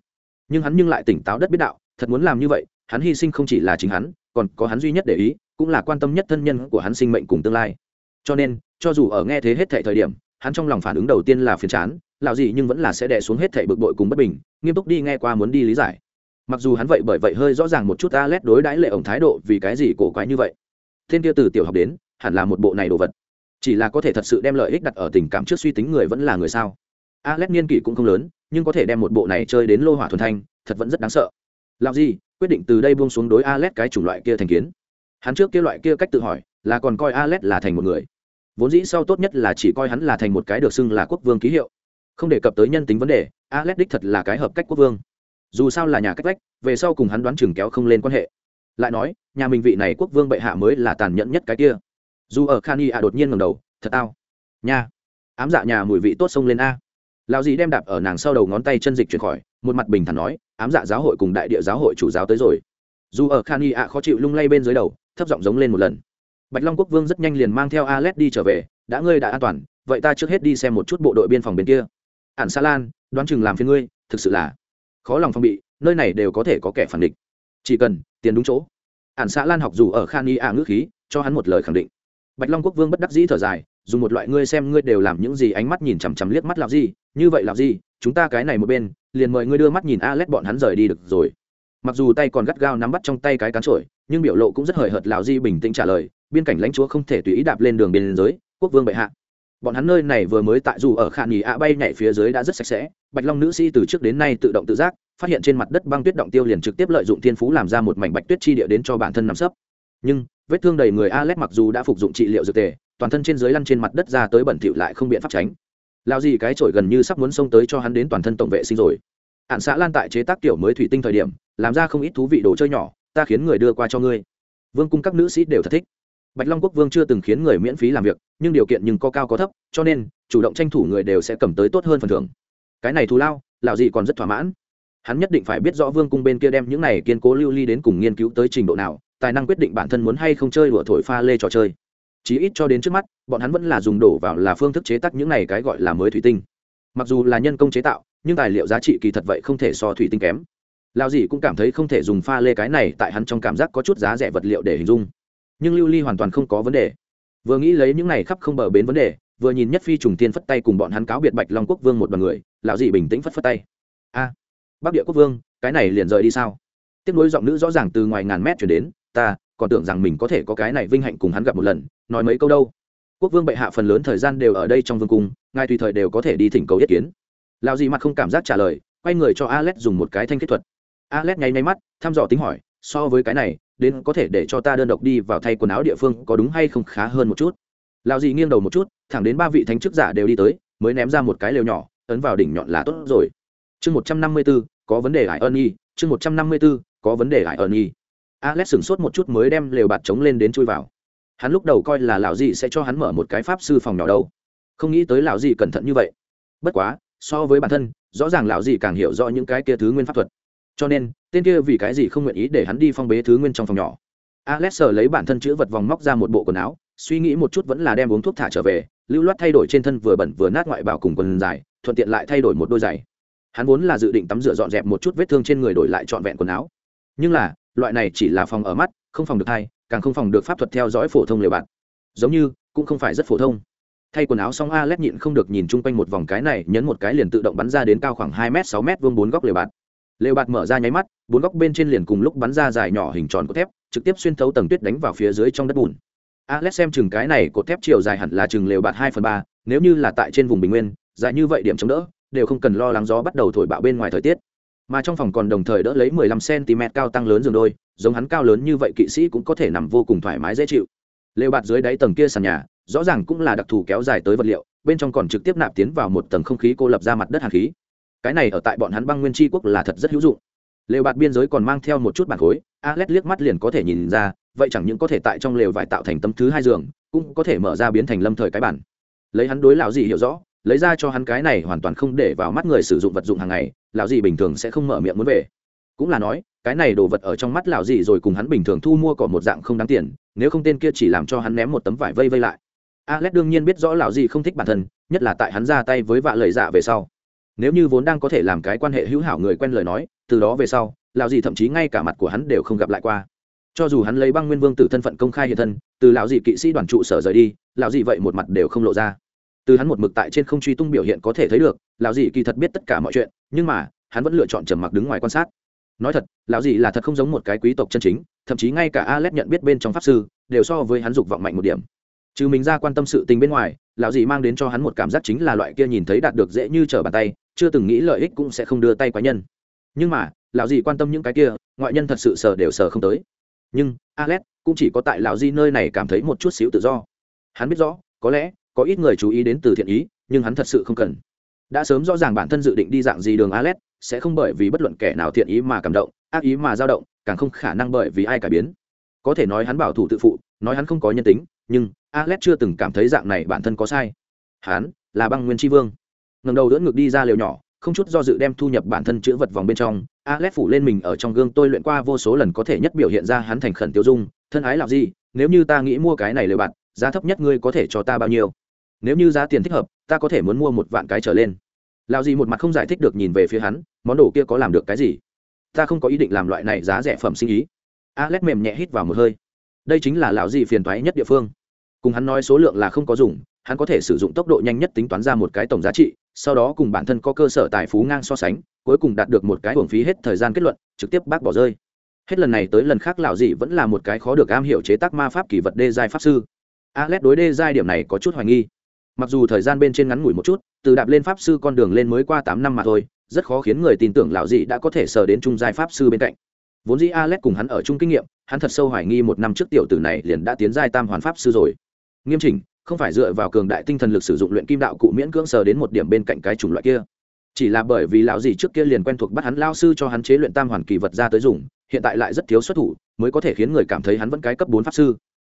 S1: Nhưng hắn nhưng lại tỉnh táo đất biết đạo, thật muốn làm như vậy, hắn hy sinh không chỉ là chính hắn, còn có hắn duy nhất để ý, cũng là quan tâm nhất thân nhân của hắn sinh mệnh cùng tương lai. Cho nên, cho dù ở nghe thế hết thảy thời điểm, hắn trong lòng phản ứng đầu tiên là phiền chán, lão dị nhưng vẫn là sẽ đè xuống hết thảy bực bội cùng bất bình, nghiêm túc đi nghe qua muốn đi lý giải. Mặc dù hắn vậy bởi vậy hơi rõ ràng một chút Alet đối đãi lệ ổng thái độ vì cái gì cổ quái như vậy. Thiên kia từ tiểu học đến, hẳn là một bộ này đồ vật chỉ là có thể thật sự đem lợi ích đặt ở tình cảm trước suy tính người vẫn là người sao? Alet niên kỷ cũng không lớn, nhưng có thể đem một bộ này chơi đến lô hỏa thuần thanh, thật vẫn rất đáng sợ. Làm gì? Quyết định từ đây buông xuống đối Alet cái chủng loại kia thành kiến. Hắn trước kia loại kia cách tự hỏi, là còn coi Alet là thành một người. Vốn dĩ sau tốt nhất là chỉ coi hắn là thành một cái được xưng là quốc vương ký hiệu. Không đề cập tới nhân tính vấn đề Alet đích thật là cái hợp cách quốc vương. Dù sao là nhà cách vách, về sau cùng hắn đoán chừng kéo không lên quan hệ. Lại nói, nhà mình vị này quốc vương bệ hạ mới là tàn nhẫn nhất cái kia dù ở khani a đột nhiên ngầm đầu, thật ao, nha, ám dạ nhà mùi vị tốt sông lên a. Lao dì đem đạp ở nàng sau đầu ngón tay chân dịch chuyển khỏi, một mặt bình thản nói, ám dạ giáo hội cùng đại địa giáo hội chủ giáo tới rồi. Dù ở khani a khó chịu lung lay bên dưới đầu, thấp giọng giống lên một lần. Bạch long quốc vương rất nhanh liền mang theo a alex đi trở về, đã ngươi đã an toàn, vậy ta trước hết đi xem một chút bộ đội biên phòng bên kia. Ản sa lan, đoán chừng làm phiên ngươi, thực sự là khó lòng phong bị, nơi này đều có thể có kẻ phản địch. Chỉ cần tiền đúng chỗ. Ản xã lan học dù ở khan y a ngữ khí, cho hắn một lời khẳng định bạch long quốc vương bất đắc dĩ thở dài, dùng một loại ngươi xem ngươi đều làm những gì ánh mắt nhìn chằm chằm liếc mắt làm gì như vậy làm gì chúng ta cái này một bên, liền mời ngươi đưa mắt nhìn a lét bọn hắn rời đi được rồi. Mặc dù tay còn gắt gao nắm bắt trong tay cái cán trổi nhưng biểu lộ cũng rất hời hợt lào di bình tĩnh trả lời, biên cảnh lãnh chúa không thể tùy ý đạp lên đường biên giới, quốc vương bệ hạ. Bọn hắn nơi này vừa mới tại dù ở khả nghỉ ạ bay nhảy phía dưới đã rất sạch sẽ, bạch long nữ sĩ từ trước đến nay tự động tự giác, phát hiện trên mặt đất băng tuyết động tiêu liền trực tiếp lợi dụng thiên phú làm ra một mảnh bạch tuyết chi địa đến cho bản thân nằm sấp. Nhưng vết thương đầy người alex mặc dù đã phục dụng trị liệu dược tề, toàn thân trên dưới lăn trên mặt đất ra tới bẩn thỉu lại không biện pháp tránh. Lao gì cái chổi gần như sắp muốn xông tới cho hắn đến toàn thân tổng vệ sinh rồi. Ạn xã lan tại chế tác tiểu mới thủy tinh thời điểm, làm ra không ít thú vị đồ chơi nhỏ, ta khiến người đưa qua cho ngươi. Vương cung các nữ sĩ đều thật thích. Bạch long quốc vương chưa từng khiến người miễn phí làm việc, nhưng điều kiện nhưng có cao có thấp, cho nên, chủ động tranh thủ người đều sẽ cầm tới tốt hơn phần thưởng. Cái này thù lao lào gì còn rất thỏa mãn. Hắn nhất định phải biết rõ vương cung bên kia đem những này kiên cố lưu ly đến cùng nghiên cứu tới trình độ nào tài năng quyết định bản thân muốn hay không chơi đùa thổi pha lê trò chơi. Chí ít cho đến trước mắt, bọn hắn vẫn là dùng đổ vào là phương thức chế tác những này cái gọi là mới thủy tinh. Mặc dù là nhân công chế tạo, nhưng tài liệu giá trị kỳ thật vậy không thể so thủy tinh kém. Lao dì cũng cảm thấy không thể dùng pha lê cái này tại hắn trong cảm giác có chút giá rẻ vật liệu để hình dung. Nhưng lưu ly hoàn toàn không có vấn đề. Vừa nghĩ lấy những này khắp không bờ bến vấn đề, vừa nhìn nhất phi trùng tiên phất tay cùng bọn hắn cáo biệt bạch long quốc vương một đoàn người, lão dì bình tĩnh phất phất tay. A, bắc địa quốc vương, cái này liền rời đi sao? Tiếp nối giọng nữ rõ ràng từ ngoài ngàn mét chuyển đến ta, còn tưởng rằng mình có thể có cái này vinh hạnh cùng hắn gặp một lần, nói mấy câu đâu. Quốc vương bệ hạ phần lớn thời gian đều ở đây trong vương cung, ngài tùy thời đều có thể đi thỉnh cầu ý kiến. Lão dị mặt không cảm giác trả lời, quay người cho alex dùng một cái thanh kết thuật. Alex nháy nháy mắt, thăm dò tính hỏi, so với cái này, đến có thể để cho ta đơn độc đi vào thay quần áo địa phương có đúng hay không khá hơn một chút. Lão dị nghiêng đầu một chút, thẳng đến ba vị thánh chức giả đều đi tới, mới ném ra một cái lều nhỏ, ấn vào đỉnh nhọn là tốt rồi. Chương một trăm năm mươi b ố có vấn đề hải ơn y chương một trăm năm mươi b ố có vấn đề hải ơn y alex sửng sốt một chút mới đem lều bạt trống lên đến chui vào. Hắn lúc đầu coi là lão dị sẽ cho hắn mở một cái pháp sư phòng nhỏ đâu. Không nghĩ tới lão dị cẩn thận như vậy. Bất quá, so với bản thân, rõ ràng lão dị càng hiểu rõ những cái kia thứ nguyên pháp thuật. Cho nên, tên kia vì cái gì không nguyện ý để hắn đi phong bế thứ nguyên trong phòng nhỏ. Alex sờ lấy bản thân chữ vật vòng móc ra một bộ quần áo, suy nghĩ một chút vẫn là đem uống thuốc thả trở về, lưu loát thay đổi trên thân vừa bẩn vừa nát ngoại bảo cùng quần dài, thuận tiện lại thay đổi một đôi giày. Hắn vốn là dự định tắm rửa dọn dẹp một chút vết thương trên người đổi lại trọn vẹn quần áo. Nhưng là loại này chỉ là phòng ở mắt, không phòng được thai, càng không phòng được pháp thuật theo dõi phổ thông liều bạn. Giống như, cũng không phải rất phổ thông. Thay quần áo xong a lét nhịn không được nhìn chung quanh một vòng cái này, nhấn một cái liền tự động bắn ra đến cao khoảng hai m sáu m vương bốn góc liều bạt lều bạt mở ra nháy mắt, bốn góc bên trên liền cùng lúc bắn ra dài nhỏ hình tròn cốt thép, trực tiếp xuyên thấu tầng tuyết đánh vào phía dưới trong đất bùn. Alex xem chừng cái này cột thép chiều dài hẳn là chừng lều bạt hai phần ba, nếu như là tại trên vùng bình nguyên, dài như vậy điểm chống đỡ, đều không cần lo lắng gió bắt đầu thổi bạo bên ngoài thời tiết mà trong phòng còn đồng thời đỡ lấy 15 cm cao tăng lớn giường đôi, giống hắn cao lớn như vậy kỵ sĩ cũng có thể nằm vô cùng thoải mái dễ chịu. Lều bạt dưới đáy tầng kia sàn nhà, rõ ràng cũng là đặc thù kéo dài tới vật liệu, bên trong còn trực tiếp nạp tiến vào một tầng không khí cô lập ra mặt đất hàn khí. Cái này ở tại bọn hắn băng nguyên tri quốc là thật rất hữu dụng. Lều bạt biên giới còn mang theo một chút bản khối, alex liếc mắt liền có thể nhìn ra, vậy chẳng những có thể tại trong lều vải tạo thành tấm thứ hai giường, cũng có thể mở ra biến thành lâm thời cái bản. Lấy hắn đối lão gì hiểu rõ, lấy ra cho hắn cái này hoàn toàn không để vào mắt người sử dụng vật dụng hàng ngày lão gì bình thường sẽ không mở miệng muốn về. Cũng là nói, cái này đồ vật ở trong mắt lão gì rồi cùng hắn bình thường thu mua còn một dạng không đáng tiền, nếu không tên kia chỉ làm cho hắn ném một tấm vải vây vây lại. Alex đương nhiên biết rõ lão gì không thích bản thân, nhất là tại hắn ra tay với vạ lời dạ về sau. Nếu như vốn đang có thể làm cái quan hệ hữu hảo người quen lời nói, từ đó về sau, lão gì thậm chí ngay cả mặt của hắn đều không gặp lại qua. Cho dù hắn lấy băng nguyên vương tử thân phận công khai hiện thân, từ lão dị kỵ sĩ đoàn trụ sở rời đi, lão dị vậy một mặt đều không lộ ra từ hắn một mực tại trên không truy tung biểu hiện có thể thấy được, lão dị kỳ thật biết tất cả mọi chuyện, nhưng mà, hắn vẫn lựa chọn trầm mặc đứng ngoài quan sát. Nói thật, lão dị là thật không giống một cái quý tộc chân chính, thậm chí ngay cả alex nhận biết bên trong pháp sư, đều so với hắn dục vọng mạnh một điểm. Trừ mình ra quan tâm sự tình bên ngoài, lão dị mang đến cho hắn một cảm giác chính là loại kia nhìn thấy đạt được dễ như trở bàn tay, chưa từng nghĩ lợi ích cũng sẽ không đưa tay quá nhân. Nhưng mà, lão dị quan tâm những cái kia, ngoại nhân thật sự sờ đều sờ không tới. Nhưng alex cũng chỉ có tại lão di nơi này cảm thấy một chút xíu tự do. Hắn biết rõ, có lẽ có ít người chú ý đến từ thiện ý, nhưng hắn thật sự không cần. Đã sớm rõ ràng bản thân dự định đi dạng gì đường alex sẽ không bởi vì bất luận kẻ nào thiện ý mà cảm động, ác ý mà dao động, càng không khả năng bởi vì ai cải biến. Có thể nói hắn bảo thủ tự phụ, nói hắn không có nhân tính, nhưng alex chưa từng cảm thấy dạng này bản thân có sai. Hắn là băng nguyên tri vương. Ngầm đầu đỡ ngược đi ra liều nhỏ, không chút do dự đem thu nhập bản thân chữ vật vòng bên trong alex phủ lên mình ở trong gương tôi luyện qua vô số lần có thể nhất biểu hiện ra hắn thành khẩn tiêu dung, thân ái làm gì nếu như ta nghĩ mua cái này lời bạn giá thấp nhất ngươi có thể cho ta bao nhiêu? Nếu như giá tiền thích hợp, ta có thể muốn mua một vạn cái trở lên. Lao gì một mặt không giải thích được nhìn về phía hắn, món đồ kia có làm được cái gì? Ta không có ý định làm loại này giá rẻ phẩm sinh ý. Alex mềm nhẹ hít vào một hơi. Đây chính là lão gì phiền toái nhất địa phương. Cùng hắn nói số lượng là không có dùng, hắn có thể sử dụng tốc độ nhanh nhất tính toán ra một cái tổng giá trị, sau đó cùng bản thân có cơ sở tài phú ngang so sánh, cuối cùng đạt được một cái hưởng phí hết thời gian kết luận, trực tiếp bác bỏ rơi. Hết lần này tới lần khác lão dị vẫn là một cái khó được am hiểu chế tác ma pháp kỳ vật đê giai pháp sư. Alex đối đê giai điểm này có chút hoài nghi mặc dù thời gian bên trên ngắn ngủi một chút, từ đạp lên pháp sư con đường lên mới qua tám năm mà thôi, rất khó khiến người tin tưởng lão dị đã có thể sờ đến trung giai pháp sư bên cạnh. Vốn dĩ alex cùng hắn ở chung kinh nghiệm, hắn thật sâu hoài nghi một năm trước tiểu tử này liền đã tiến giai tam hoàn pháp sư rồi. Nghiêm chỉnh, không phải dựa vào cường đại tinh thần lực sử dụng luyện kim đạo cụ miễn cưỡng sờ đến một điểm bên cạnh cái chủng loại kia. Chỉ là bởi vì lão gì trước kia liền quen thuộc bắt hắn lao sư cho hắn chế luyện tam hoàn kỳ vật ra tới dùng, hiện tại lại rất thiếu xuất thủ, mới có thể khiến người cảm thấy hắn vẫn cái cấp bốn pháp sư.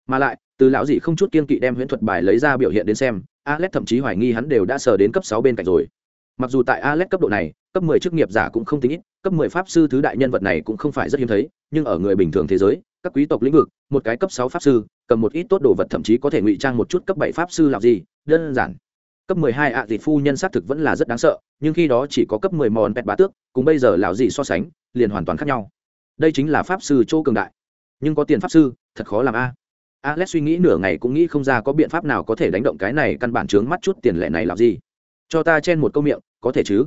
S1: Mà lại, từ lão gì không chút kiên kỵ đem huyễn thuật bài lấy ra biểu hiện đến xem alex thậm chí hoài nghi hắn đều đã sờ đến cấp sáu bên cạnh rồi. Mặc dù tại alex cấp độ này, cấp mười chức nghiệp giả cũng không tính ít, cấp mười pháp sư thứ đại nhân vật này cũng không phải rất hiếm thấy, nhưng ở người bình thường thế giới, các quý tộc lĩnh vực, một cái cấp sáu pháp sư, cầm một ít tốt đồ vật thậm chí có thể ngụy trang một chút cấp bảy pháp sư làm gì, đơn giản. Cấp mười hai ạ à phu nhân xác thực vẫn là rất đáng sợ, nhưng khi đó chỉ có cấp mười mòn pet bá tước, cùng bây giờ lão gì so sánh, liền hoàn toàn khác nhau. Đây chính là pháp sư châu cường đại. Nhưng có tiền pháp sư, thật khó làm a alex suy nghĩ nửa ngày cũng nghĩ không ra có biện pháp nào có thể đánh động cái này căn bản chướng mắt chút tiền lệ này làm gì. Cho ta chen một câu miệng, có thể chứ?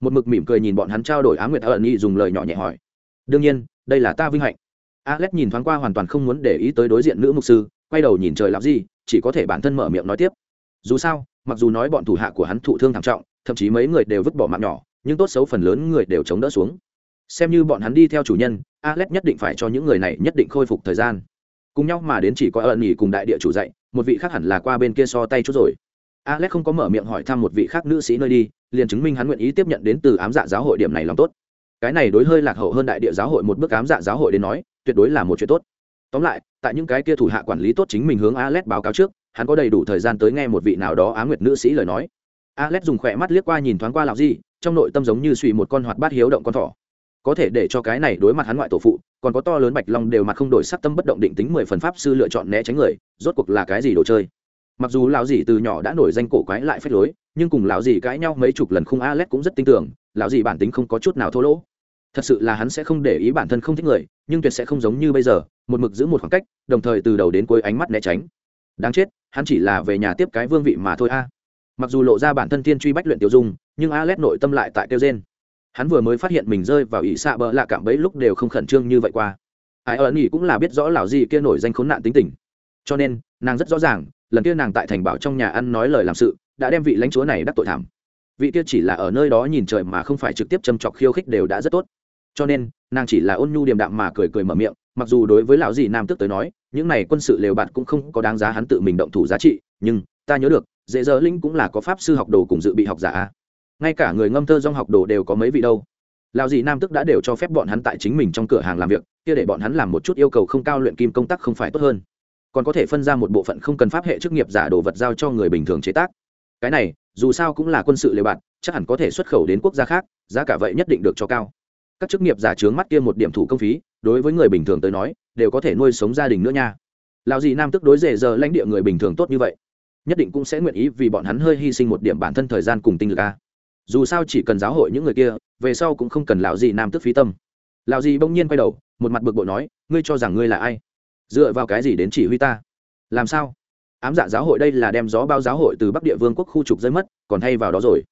S1: Một mực mỉm cười nhìn bọn hắn trao đổi á nguyệt ẩn nghị dùng lời nhỏ nhẹ hỏi. Đương nhiên, đây là ta vinh hạnh. Alex nhìn thoáng qua hoàn toàn không muốn để ý tới đối diện nữ mục sư, quay đầu nhìn trời làm gì, chỉ có thể bản thân mở miệng nói tiếp. Dù sao, mặc dù nói bọn thủ hạ của hắn thụ thương thảm trọng, thậm chí mấy người đều vứt bỏ mạng nhỏ, nhưng tốt xấu phần lớn người đều chống đỡ xuống. Xem như bọn hắn đi theo chủ nhân, alex nhất định phải cho những người này nhất định khôi phục thời gian cùng nhau mà đến chỉ có ẩn nghỉ cùng đại địa chủ dạy, một vị khác hẳn là qua bên kia so tay chút rồi. Alex không có mở miệng hỏi thăm một vị khác nữ sĩ nơi đi, liền chứng minh hắn nguyện ý tiếp nhận đến từ ám dạ giáo hội điểm này lòng tốt. Cái này đối hơi lạc hậu hơn đại địa giáo hội một bước ám dạ giáo hội đến nói, tuyệt đối là một chuyện tốt. Tóm lại, tại những cái kia thủ hạ quản lý tốt chính mình hướng alex báo cáo trước, hắn có đầy đủ thời gian tới nghe một vị nào đó á nguyệt nữ sĩ lời nói. Alex dùng khỏe mắt liếc qua nhìn thoáng qua lạc gì trong nội tâm giống như suy một con hoạt bát hiếu động con thỏ. Có thể để cho cái này đối mặt hắn ngoại tổ phụ còn có to lớn bạch long đều mặt không đổi sắc tâm bất động định tính mười phần pháp sư lựa chọn né tránh người, rốt cuộc là cái gì đồ chơi? Mặc dù lão dì từ nhỏ đã nổi danh cổ quái lại phép lối, nhưng cùng lão dì cãi nhau mấy chục lần khung t cũng rất tin tưởng, lão dì bản tính không có chút nào thô lỗ. Thật sự là hắn sẽ không để ý bản thân không thích người, nhưng tuyệt sẽ không giống như bây giờ, một mực giữ một khoảng cách, đồng thời từ đầu đến cuối ánh mắt né tránh. Đáng chết, hắn chỉ là về nhà tiếp cái vương vị mà thôi a. Mặc dù lộ ra bản thân thiên truy bách luyện tiêu dung, nhưng alex nội tâm lại tại tiêu trên hắn vừa mới phát hiện mình rơi vào ỷ xạ bỡ lạ cảm bấy lúc đều không khẩn trương như vậy qua. Ai ẩn ỉ cũng là biết rõ lão gì kia nổi danh khốn nạn tính tình. Cho nên, nàng rất rõ ràng, lần kia nàng tại thành bảo trong nhà ăn nói lời làm sự, đã đem vị lãnh chúa này đắc tội thảm. Vị kia chỉ là ở nơi đó nhìn trời mà không phải trực tiếp châm chọc khiêu khích đều đã rất tốt. Cho nên, nàng chỉ là ôn nhu điềm đạm mà cười cười mở miệng, mặc dù đối với lão dì nam tức tới nói, những này quân sự lều bạt cũng không có đáng giá hắn tự mình động thủ giá trị, nhưng, ta nhớ được, dễ dỡ linh cũng là có pháp sư học đồ cùng dự bị học giả ngay cả người ngâm thơ dong học đồ đều có mấy vị đâu. Lão dì nam Tức đã đều cho phép bọn hắn tại chính mình trong cửa hàng làm việc, kia để bọn hắn làm một chút yêu cầu không cao luyện kim công tác không phải tốt hơn. Còn có thể phân ra một bộ phận không cần pháp hệ chức nghiệp giả đồ vật giao cho người bình thường chế tác. Cái này, dù sao cũng là quân sự lều bạt chắc hẳn có thể xuất khẩu đến quốc gia khác, giá cả vậy nhất định được cho cao. Các chức nghiệp giả trướng mắt kia một điểm thủ công phí, đối với người bình thường tới nói, đều có thể nuôi sống gia đình nữa nha. Lào gì nam tức đối rể giờ lãnh địa người bình thường tốt như vậy, nhất định cũng sẽ nguyện ý vì bọn hắn hơi hy sinh một điểm bản thân thời gian cùng tinh lực a dù sao chỉ cần giáo hội những người kia, về sau cũng không cần lão gì nam tức phí tâm. Lão gì bỗng nhiên quay đầu, một mặt bực bội nói, ngươi cho rằng ngươi là ai? Dựa vào cái gì đến chỉ huy ta? Làm sao? Ám dạ giáo hội đây là đem gió bao giáo hội từ bắc địa vương quốc khu trục rơi mất, còn thay vào đó rồi.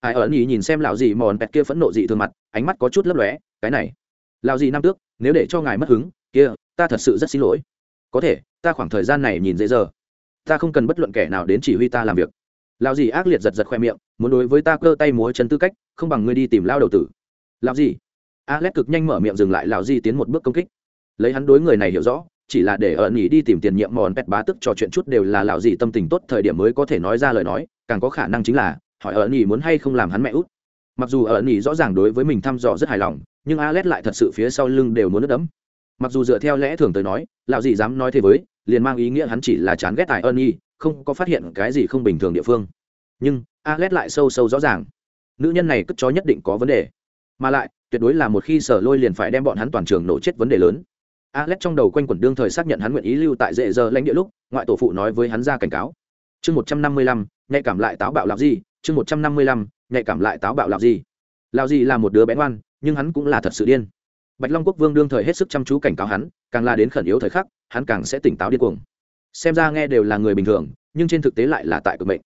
S1: Ai ẩn ý nhìn xem lão gì mòn pẹt kia phẫn nộ dị thường mặt, ánh mắt có chút lấp lóe, cái này, lão gì nam tước, nếu để cho ngài mất hứng, kia, ta thật sự rất xin lỗi. Có thể, ta khoảng thời gian này nhìn dễ giờ ta không cần bất luận kẻ nào đến chỉ huy ta làm việc lão gì ác liệt giật giật khoe miệng, muốn đối với ta cơ tay múa chân tư cách, không bằng ngươi đi tìm lao đầu tử. Lão gì alex cực nhanh mở miệng dừng lại, lão gì tiến một bước công kích. Lấy hắn đối người này hiểu rõ, chỉ là để ở nhỉ đi tìm tiền nhiệm mòn pet bá tức trò chuyện chút đều là lão gì tâm tình tốt thời điểm mới có thể nói ra lời nói, càng có khả năng chính là, hỏi ở nhỉ muốn hay không làm hắn mẹ út. Mặc dù ở nhỉ rõ ràng đối với mình thăm dò rất hài lòng, nhưng alex lại thật sự phía sau lưng đều muốn nước đấm mặc dù dựa theo lẽ thường tới nói, lão gì dám nói thế với, liền mang ý nghĩa hắn chỉ là chán ghét tài ơn nhỉ không có phát hiện cái gì không bình thường địa phương. Nhưng, alex lại sâu sâu rõ ràng. Nữ nhân này cất chó nhất định có vấn đề. Mà lại, tuyệt đối là một khi sở lôi liền phải đem bọn hắn toàn trường nổ chết vấn đề lớn. Alex trong đầu quanh quẩn đương thời xác nhận hắn nguyện ý lưu tại dễ giờ lãnh địa lúc, ngoại tổ phụ nói với hắn ra cảnh cáo. Chương một trăm năm mươi lăm, nhạy cảm lại táo bạo lạc gì chương một trăm năm mươi lăm, nhạy cảm lại táo bạo lạc gì lao gì là một đứa bé ngoan, nhưng hắn cũng là thật sự điên. Bạch long quốc vương đương thời hết sức chăm chú cảnh cáo hắn, càng là đến khẩn yếu thời khắc, hắn càng sẽ tỉnh táo điên cuồng xem ra nghe đều là người bình thường, nhưng trên thực tế lại là tại cực mệnh.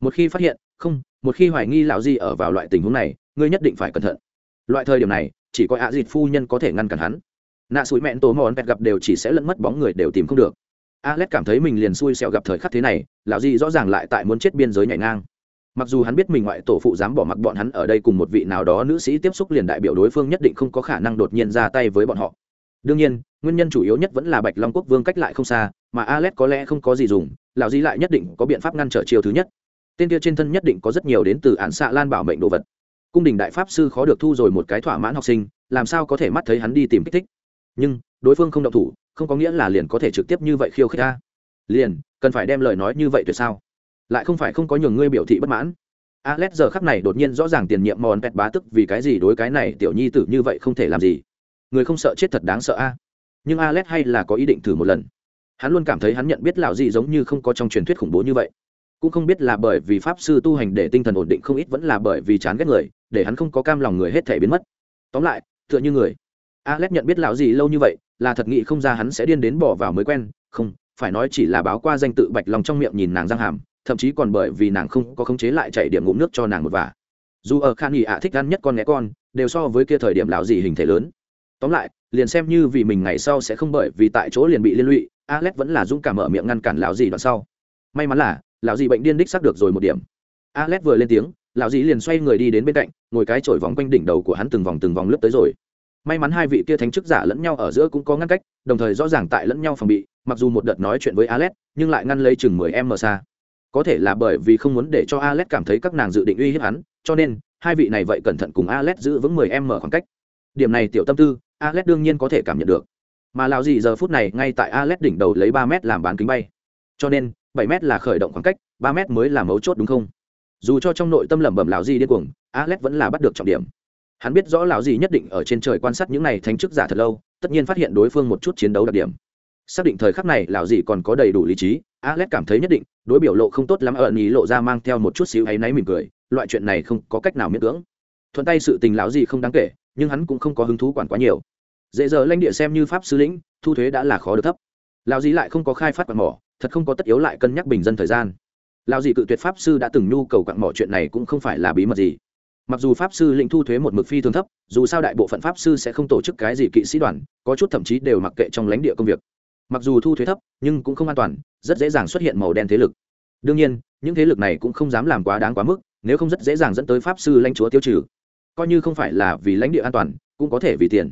S1: Một khi phát hiện, không, một khi hoài nghi lão di ở vào loại tình huống này, ngươi nhất định phải cẩn thận. Loại thời điểm này, chỉ có ạ dịt phu nhân có thể ngăn cản hắn. Nạ sủi mẹn tố mòn pẹt gặp đều chỉ sẽ lẫn mất bóng người đều tìm không được. Alex cảm thấy mình liền xui xẹo gặp thời khắc thế này, lão di rõ ràng lại tại muốn chết biên giới nhảy ngang. Mặc dù hắn biết mình ngoại tổ phụ dám bỏ mặc bọn hắn ở đây cùng một vị nào đó nữ sĩ tiếp xúc liền đại biểu đối phương nhất định không có khả năng đột nhiên ra tay với bọn họ đương nhiên, nguyên nhân chủ yếu nhất vẫn là bạch long quốc vương cách lại không xa, mà alex có lẽ không có gì dùng, lão di lại nhất định có biện pháp ngăn trở chiều thứ nhất. Tên kia trên thân nhất định có rất nhiều đến từ án xạ lan bảo mệnh đồ vật. Cung đình đại pháp sư khó được thu rồi một cái thỏa mãn học sinh, làm sao có thể mắt thấy hắn đi tìm kích thích. Nhưng, đối phương không động thủ, không có nghĩa là liền có thể trực tiếp như vậy khiêu khích ta. Liền, cần phải đem lời nói như vậy tuyệt sao? Lại không phải không có nhường ngươi biểu thị bất mãn. Alex giờ khắc này đột nhiên rõ ràng tiền nhiệm mòn pet bá tức vì cái gì đối cái này tiểu nhi tử như vậy không thể làm gì người không sợ chết thật đáng sợ a. Nhưng alex hay là có ý định thử một lần. Hắn luôn cảm thấy hắn nhận biết lão gì giống như không có trong truyền thuyết khủng bố như vậy. Cũng không biết là bởi vì pháp sư tu hành để tinh thần ổn định không ít vẫn là bởi vì chán ghét người, để hắn không có cam lòng người hết thể biến mất. Tóm lại, tựa như người. Alex nhận biết lão gì lâu như vậy, là thật nghị không ra hắn sẽ điên đến bỏ vào mới quen. Không, phải nói chỉ là báo qua danh tự bạch lòng trong miệng nhìn nàng giang hàm, thậm chí còn bởi vì nàng không có khống chế lại chạy điểm ngụm nước cho nàng một vả. Dù ở khan nghỉ ạ thích ăn nhất con né con, đều so với kia thời điểm lão gì hình thể lớn tóm lại, liền xem như vì mình ngày sau sẽ không bởi vì tại chỗ liền bị liên lụy, alex vẫn là dũng cảm mở miệng ngăn cản lão dì đoạn sau. May mắn là, lão dì bệnh điên đích xác được rồi một điểm. Alex vừa lên tiếng, lão dì liền xoay người đi đến bên cạnh, ngồi cái chổi vòng quanh đỉnh đầu của hắn từng vòng từng vòng lướt tới rồi. May mắn hai vị kia thánh chức giả lẫn nhau ở giữa cũng có ngăn cách, đồng thời rõ ràng tại lẫn nhau phòng bị, mặc dù một đợt nói chuyện với alex, nhưng lại ngăn lấy chừng mười m xa. Có thể là bởi vì không muốn để cho alex cảm thấy các nàng dự định uy hiếp hắn, cho nên hai vị này vậy cẩn thận cùng alex giữ vững mười m khoảng cách. Điểm này tiểu tâm tư alex đương nhiên có thể cảm nhận được. Mà Lão gì giờ phút này ngay tại alex đỉnh đầu lấy ba m làm bán kính bay. Cho nên, bảy m là khởi động khoảng cách, ba m mới là mấu chốt đúng không? Dù cho trong nội tâm lẩm bẩm Lão gì điên cuồng, alex vẫn là bắt được trọng điểm. Hắn biết rõ lão gì nhất định ở trên trời quan sát những này thánh chức giả thật lâu, tất nhiên phát hiện đối phương một chút chiến đấu đặc điểm. Xác định thời khắc này lão gì còn có đầy đủ lý trí, alex cảm thấy nhất định, đối biểu lộ không tốt lắm, ẩn ý lộ ra mang theo một chút xíu ấy náy mỉm cười, loại chuyện này không có cách nào miễn cưỡng. Thuận tay sự tình lão gì không đáng kể nhưng hắn cũng không có hứng thú quản quá nhiều. Dễ dở lãnh địa xem như pháp sư lĩnh, thu thuế đã là khó được thấp. Lão gì lại không có khai phát quạt mỏ, thật không có tất yếu lại cân nhắc bình dân thời gian. Lão gì cự tuyệt pháp sư đã từng nhu cầu quạt mỏ chuyện này cũng không phải là bí mật gì. Mặc dù pháp sư lĩnh thu thuế một mực phi thường thấp, dù sao đại bộ phận pháp sư sẽ không tổ chức cái gì kỵ sĩ đoàn, có chút thậm chí đều mặc kệ trong lãnh địa công việc. Mặc dù thu thuế thấp, nhưng cũng không an toàn, rất dễ dàng xuất hiện màu đen thế lực. Đương nhiên, những thế lực này cũng không dám làm quá đáng quá mức, nếu không rất dễ dàng dẫn tới pháp sư lãnh chúa tiêu trừ coi như không phải là vì lãnh địa an toàn, cũng có thể vì tiền.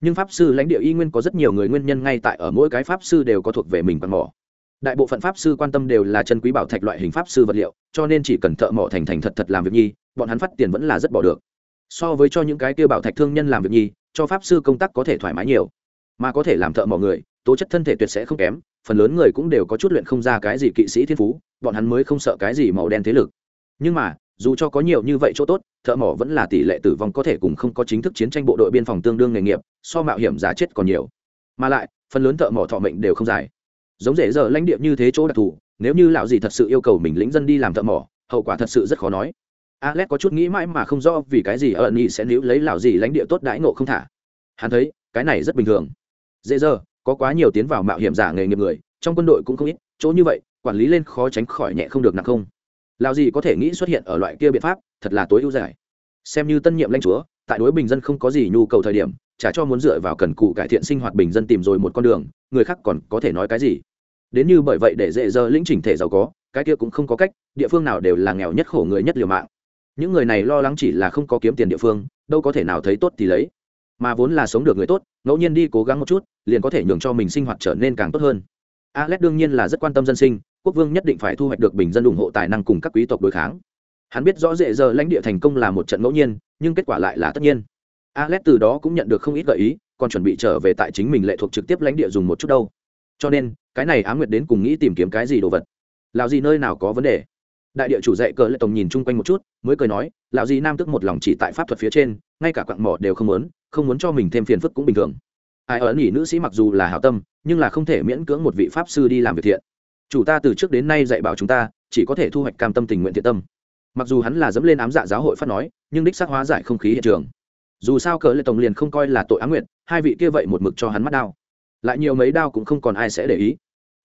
S1: Nhưng pháp sư lãnh địa y nguyên có rất nhiều người nguyên nhân ngay tại ở mỗi cái pháp sư đều có thuộc về mình bằng mỏ. Đại bộ phận pháp sư quan tâm đều là chân quý bảo thạch loại hình pháp sư vật liệu, cho nên chỉ cần thợ mỏ thành thành thật thật làm việc nhi, bọn hắn phát tiền vẫn là rất bỏ được. So với cho những cái kia bảo thạch thương nhân làm việc nhi, cho pháp sư công tác có thể thoải mái nhiều. Mà có thể làm thợ mỏ người, tố chất thân thể tuyệt sẽ không kém, phần lớn người cũng đều có chút luyện không ra cái gì kỵ sĩ thiên phú, bọn hắn mới không sợ cái gì màu đen thế lực. Nhưng mà dù cho có nhiều như vậy chỗ tốt, thợ mỏ vẫn là tỷ lệ tử vong có thể cùng không có chính thức chiến tranh bộ đội biên phòng tương đương nghề nghiệp, so mạo hiểm giá chết còn nhiều. Mà lại, phần lớn thợ mỏ thọ mệnh đều không dài. Giống dễ giờ lãnh địa như thế chỗ đặc thù, nếu như lão gì thật sự yêu cầu mình lĩnh dân đi làm thợ mỏ, hậu quả thật sự rất khó nói. Alex có chút nghĩ mãi mà không rõ vì cái gì ẩn nhị sẽ níu lấy lão gì lãnh địa tốt đãi nộ không thả. Hắn thấy, cái này rất bình thường. Dễ giờ, có quá nhiều tiến vào mạo hiểm giả nghề nghiệp người, trong quân đội cũng không ít, chỗ như vậy, quản lý lên khó tránh khỏi nhẹ không được nặng không. Lao gì có thể nghĩ xuất hiện ở loại kia biện pháp, thật là tối ưu giải xem như tân nhiệm lãnh chúa, tại đối bình dân không có gì nhu cầu thời điểm trả cho muốn dựa vào cần cụ cải thiện sinh hoạt bình dân tìm rồi một con đường, người khác còn có thể nói cái gì. Đến như bởi vậy để dễ dơ lĩnh chỉnh thể giàu có, cái kia cũng không có cách, địa phương nào đều là nghèo nhất khổ người nhất liều mạng. Những người này lo lắng chỉ là không có kiếm tiền địa phương, đâu có thể nào thấy tốt thì lấy. Mà vốn là sống được người tốt, ngẫu nhiên đi cố gắng một chút, liền có thể nhường cho mình sinh hoạt trở nên càng tốt hơn. Alex đương nhiên là rất quan tâm dân sinh quốc vương nhất định phải thu hoạch được bình dân ủng hộ tài năng cùng các quý tộc đối kháng. Hắn biết rõ dễ giờ lãnh địa thành công là một trận ngẫu nhiên, nhưng kết quả lại là tất nhiên. Alex từ đó cũng nhận được không ít gợi ý, còn chuẩn bị trở về tại chính mình lệ thuộc trực tiếp lãnh địa dùng một chút đâu. Cho nên, cái này á nguyệt đến cùng nghĩ tìm kiếm cái gì đồ vật? Lào gì nơi nào có vấn đề? Đại địa chủ dạy cờ lệ tổng nhìn chung quanh một chút, mới cười nói, lão gì nam tức một lòng chỉ tại pháp thuật phía trên, ngay cả quặng mỏ đều không muốn không muốn cho mình thêm phiền phức cũng bình thường. Ai ở nghỉ nữ sĩ mặc dù là hảo tâm, nhưng là không thể miễn cưỡng một vị pháp sư đi làm việc thiện chủ ta từ trước đến nay dạy bảo chúng ta, chỉ có thể thu hoạch cam tâm tình nguyện thiện tâm. Mặc dù hắn là dẫm lên ám dạ giáo hội phát nói, nhưng đích xác hóa giải không khí hiện trường. Dù sao cờ lệ tổng liền không coi là tội ám nguyện, hai vị kia vậy một mực cho hắn mắt đao lại nhiều mấy đao cũng không còn ai sẽ để ý.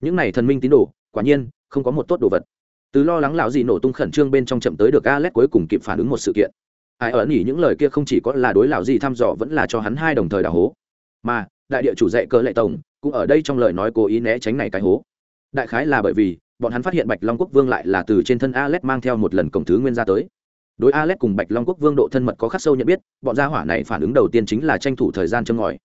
S1: Những này thần minh tín đồ, quả nhiên, không có một tốt đồ vật. Từ lo lắng lão gì nổ tung khẩn trương bên trong chậm tới được alex cuối cùng kịp phản ứng một sự kiện. Ai ở nghỉ những lời kia không chỉ có là đối lão gì thăm dò vẫn là cho hắn hai đồng thời đào hố. Mà, đại địa chủ dạy cờ lệ tổng, cũng ở đây trong lời nói cố ý né tránh này cái hố đại khái là bởi vì bọn hắn phát hiện bạch long quốc vương lại là từ trên thân alex mang theo một lần cổng thứ nguyên ra tới. Đối alex cùng bạch long quốc vương độ thân mật có khắc sâu nhận biết, bọn gia hỏa này phản ứng đầu tiên chính là tranh thủ thời gian châm ngòi.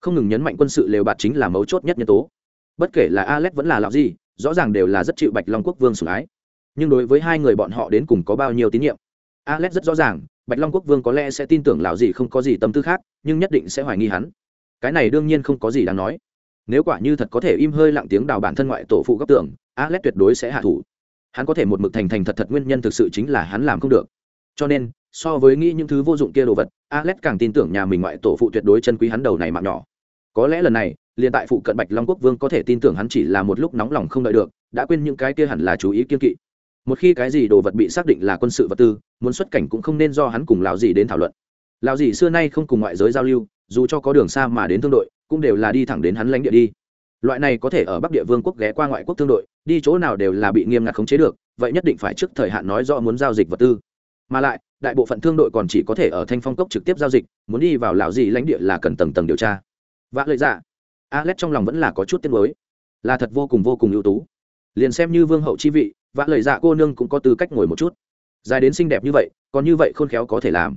S1: Không ngừng nhấn mạnh quân sự lều bạt chính là mấu chốt nhất nhân tố. Bất kể là alex vẫn là lão gì rõ ràng đều là rất chịu bạch long quốc vương sủng ái. Nhưng đối với hai người bọn họ đến cùng có bao nhiêu tín nhiệm? Alex rất rõ ràng, bạch long quốc vương có lẽ sẽ tin tưởng lão gì không có gì tâm tư khác, nhưng nhất định sẽ hoài nghi hắn. Cái này đương nhiên không có gì đáng nói nếu quả như thật có thể im hơi lặng tiếng đào bản thân ngoại tổ phụ góc tưởng alex tuyệt đối sẽ hạ thủ. Hắn có thể một mực thành thành thật thật nguyên nhân thực sự chính là hắn làm không được. Cho nên, so với nghĩ những thứ vô dụng kia đồ vật alex càng tin tưởng nhà mình ngoại tổ phụ tuyệt đối chân quý hắn đầu này mạng nhỏ. Có lẽ lần này, liền tại phụ cận bạch long quốc vương có thể tin tưởng hắn chỉ là một lúc nóng lòng không đợi được, đã quên những cái kia hẳn là chú ý kiên kỵ. Một khi cái gì đồ vật bị xác định là quân sự vật tư, muốn xuất cảnh cũng không nên do hắn cùng lào gì đến thảo luận. Lào gì xưa nay không cùng ngoại giới giao lưu, dù cho có đường xa mà đến thương đội cũng đều là đi thẳng đến hắn lãnh địa đi. Loại này có thể ở bắc địa vương quốc ghé qua ngoại quốc thương đội, đi chỗ nào đều là bị nghiêm ngặt khống chế được, vậy nhất định phải trước thời hạn nói rõ muốn giao dịch vật tư. Mà lại, đại bộ phận thương đội còn chỉ có thể ở thanh phong cốc trực tiếp giao dịch, muốn đi vào lào gì lãnh địa là cần tầng tầng điều tra. Vã lợi dạ alex trong lòng vẫn là có chút tiếc nuối. Là thật vô cùng vô cùng ưu tú. Liền xem như vương hậu chi vị vã lợi dạ cô nương cũng có tư cách ngồi một chút. Dài đến xinh đẹp như vậy, còn như vậy khôn khéo có thể làm.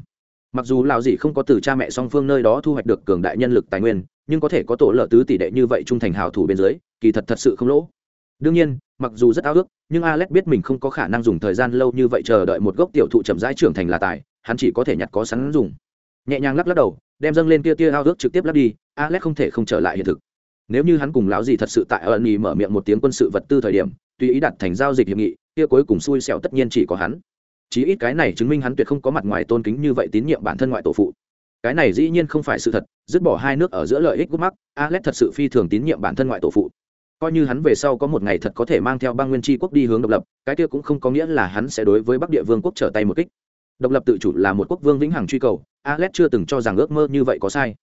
S1: Mặc dù lào gì không có từ cha mẹ song phương nơi đó thu hoạch được cường đại nhân lực tài nguyên nhưng có thể có tổ lợ tứ tỷ đệ như vậy trung thành hào thủ bên dưới, kỳ thật thật sự không lỗ. Đương nhiên, mặc dù rất ao ước, nhưng alex biết mình không có khả năng dùng thời gian lâu như vậy chờ đợi một gốc tiểu thụ chậm rãi trưởng thành là tài, hắn chỉ có thể nhặt có sẵn dùng. Nhẹ nhàng lắc lắc đầu, đem dâng lên kia tia ao ước trực tiếp lắc đi, alex không thể không trở lại hiện thực. Nếu như hắn cùng lão gì thật sự tại ẩn nhì mở miệng một tiếng quân sự vật tư thời điểm, tùy ý đặt thành giao dịch hiệp nghị, kia cuối cùng xui xẻo tất nhiên chỉ có hắn. Chí ít cái này chứng minh hắn tuyệt không có mặt ngoài tôn kính như vậy tín nhiệm bản thân ngoại tổ phụ cái này dĩ nhiên không phải sự thật, dứt bỏ hai nước ở giữa lợi ích gút mắc, alex thật sự phi thường tín nhiệm bản thân ngoại tổ phụ. Coi như hắn về sau có một ngày thật có thể mang theo băng nguyên tri quốc đi hướng độc lập, cái kia cũng không có nghĩa là hắn sẽ đối với bắc địa vương quốc trở tay một kích. Độc lập tự chủ là một quốc vương vĩnh hằng truy cầu, alex chưa từng cho rằng ước mơ như vậy có sai.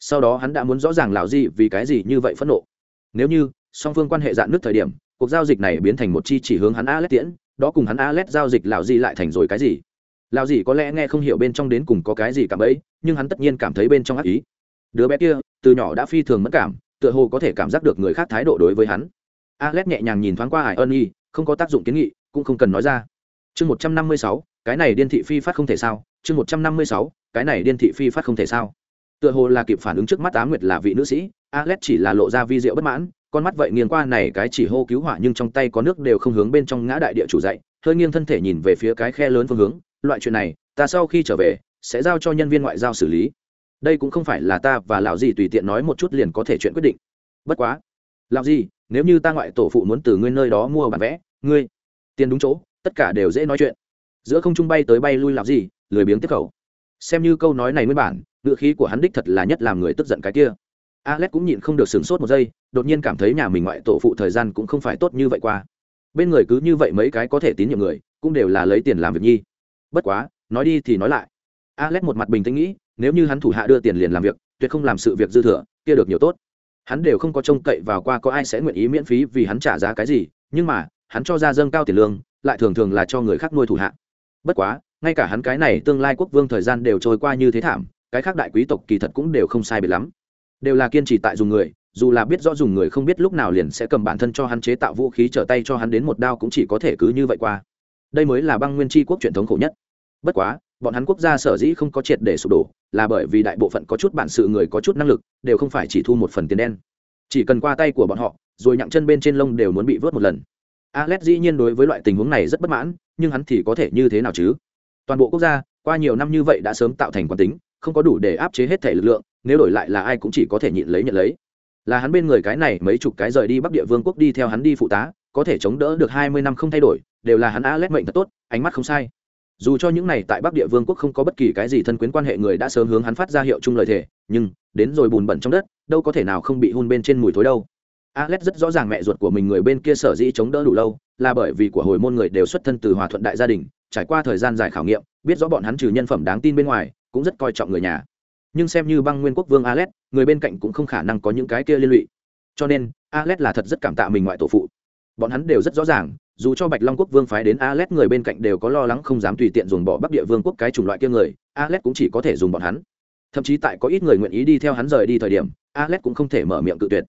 S1: Sau đó hắn đã muốn rõ ràng lào gì vì cái gì như vậy phẫn nộ. Nếu như song phương quan hệ dạn nước thời điểm, cuộc giao dịch này biến thành một chi chỉ hướng hắn alex tiễn, đó cùng hắn alex giao dịch lào gì lại thành rồi cái gì? Lào gì có lẽ nghe không hiểu bên trong đến cùng có cái gì cả ấy, nhưng hắn tất nhiên cảm thấy bên trong ác ý. Đứa bé kia, từ nhỏ đã phi thường mất cảm, tựa hồ có thể cảm giác được người khác thái độ đối với hắn. Alex nhẹ nhàng nhìn thoáng qua hải ân y không có tác dụng kiến nghị, cũng không cần nói ra. Chương một trăm năm mươi sáu, cái này điên thị phi phát không thể sao? Chương một trăm năm mươi sáu, cái này điên thị phi phát không thể sao? Tựa hồ là kịp phản ứng trước mắt á nguyệt là vị nữ sĩ, alex chỉ là lộ ra vi diệu bất mãn, con mắt vậy nghiêng qua này cái chỉ hô cứu hỏa nhưng trong tay có nước đều không hướng bên trong ngã đại địa chủ dậy, hơi nghiêng thân thể nhìn về phía cái khe lớn phương hướng loại chuyện này, ta sau khi trở về, sẽ giao cho nhân viên ngoại giao xử lý. Đây cũng không phải là ta và lão gì tùy tiện nói một chút liền có thể chuyện quyết định. Bất quá, lão gì nếu như ta ngoại tổ phụ muốn từ ngươi nơi đó mua bản vẽ, ngươi, tiền đúng chỗ, tất cả đều dễ nói chuyện. Giữa không trung bay tới bay lui làm gì lười biếng tiếp khẩu. Xem như câu nói này nguyên bản ngựa khí của hắn đích thật là nhất làm người tức giận cái kia. Alex cũng nhịn không được sửng sốt một giây, đột nhiên cảm thấy nhà mình ngoại tổ phụ thời gian cũng không phải tốt như vậy qua. Bên người cứ như vậy mấy cái có thể tín nhiệm người, cũng đều là lấy tiền làm việc nhi bất quá, nói đi thì nói lại. Alex một mặt bình tĩnh nghĩ, nếu như hắn thủ hạ đưa tiền liền làm việc, tuyệt không làm sự việc dư thừa, kia được nhiều tốt. Hắn đều không có trông cậy vào qua có ai sẽ nguyện ý miễn phí vì hắn trả giá cái gì, nhưng mà, hắn cho ra dâng cao tiền lương, lại thường thường là cho người khác nuôi thủ hạ. Bất quá, ngay cả hắn cái này tương lai quốc vương thời gian đều trôi qua như thế thảm, cái khác đại quý tộc kỳ thật cũng đều không sai biệt lắm. Đều là kiên trì tại dùng người, dù là biết rõ dùng người không biết lúc nào liền sẽ cầm bản thân cho hắn chế tạo vũ khí trở tay cho hắn đến một đao cũng chỉ có thể cứ như vậy qua đây mới là băng nguyên tri quốc truyền thống khổ nhất. Bất quá, bọn hắn quốc gia sở dĩ không có triệt để sụp đổ là bởi vì đại bộ phận có chút bản sự người có chút năng lực đều không phải chỉ thu một phần tiền đen. Chỉ cần qua tay của bọn họ, rồi nhặng chân bên trên lông đều muốn bị vớt một lần. Alex dĩ nhiên đối với loại tình huống này rất bất mãn, nhưng hắn thì có thể như thế nào chứ? Toàn bộ quốc gia, qua nhiều năm như vậy đã sớm tạo thành quán tính, không có đủ để áp chế hết thể lực lượng, nếu đổi lại là ai cũng chỉ có thể nhịn lấy nhận lấy. Là hắn bên người cái này mấy chục cái rời đi bắc địa vương quốc đi theo hắn đi phụ tá, có thể chống đỡ được hai mươi năm không thay đổi đều là hắn alex mệnh thật tốt, ánh mắt không sai. Dù cho những này tại bắc địa vương quốc không có bất kỳ cái gì thân quyến quan hệ người đã sớm hướng hắn phát ra hiệu chung lời thề, nhưng, đến rồi bùn bẩn trong đất, đâu có thể nào không bị hun bên trên mùi thối đâu. Alex rất rõ ràng mẹ ruột của mình người bên kia sở dĩ chống đỡ đủ lâu, là bởi vì của hồi môn người đều xuất thân từ hòa thuận đại gia đình, trải qua thời gian dài khảo nghiệm, biết rõ bọn hắn trừ nhân phẩm đáng tin bên ngoài, cũng rất coi trọng người nhà. Nhưng xem như băng nguyên quốc vương alex, người bên cạnh cũng không khả năng có những cái kia liên lụy. Cho nên, alex là thật rất cảm tạ mình ngoại tổ phụ bọn hắn đều rất rõ ràng, dù cho bạch long quốc vương phái đến alex người bên cạnh đều có lo lắng không dám tùy tiện dùng bỏ bắc địa vương quốc cái chủng loại kia người alex cũng chỉ có thể dùng bọn hắn. Thậm chí tại có ít người nguyện ý đi theo hắn rời đi thời điểm alex cũng không thể mở miệng cự tuyệt.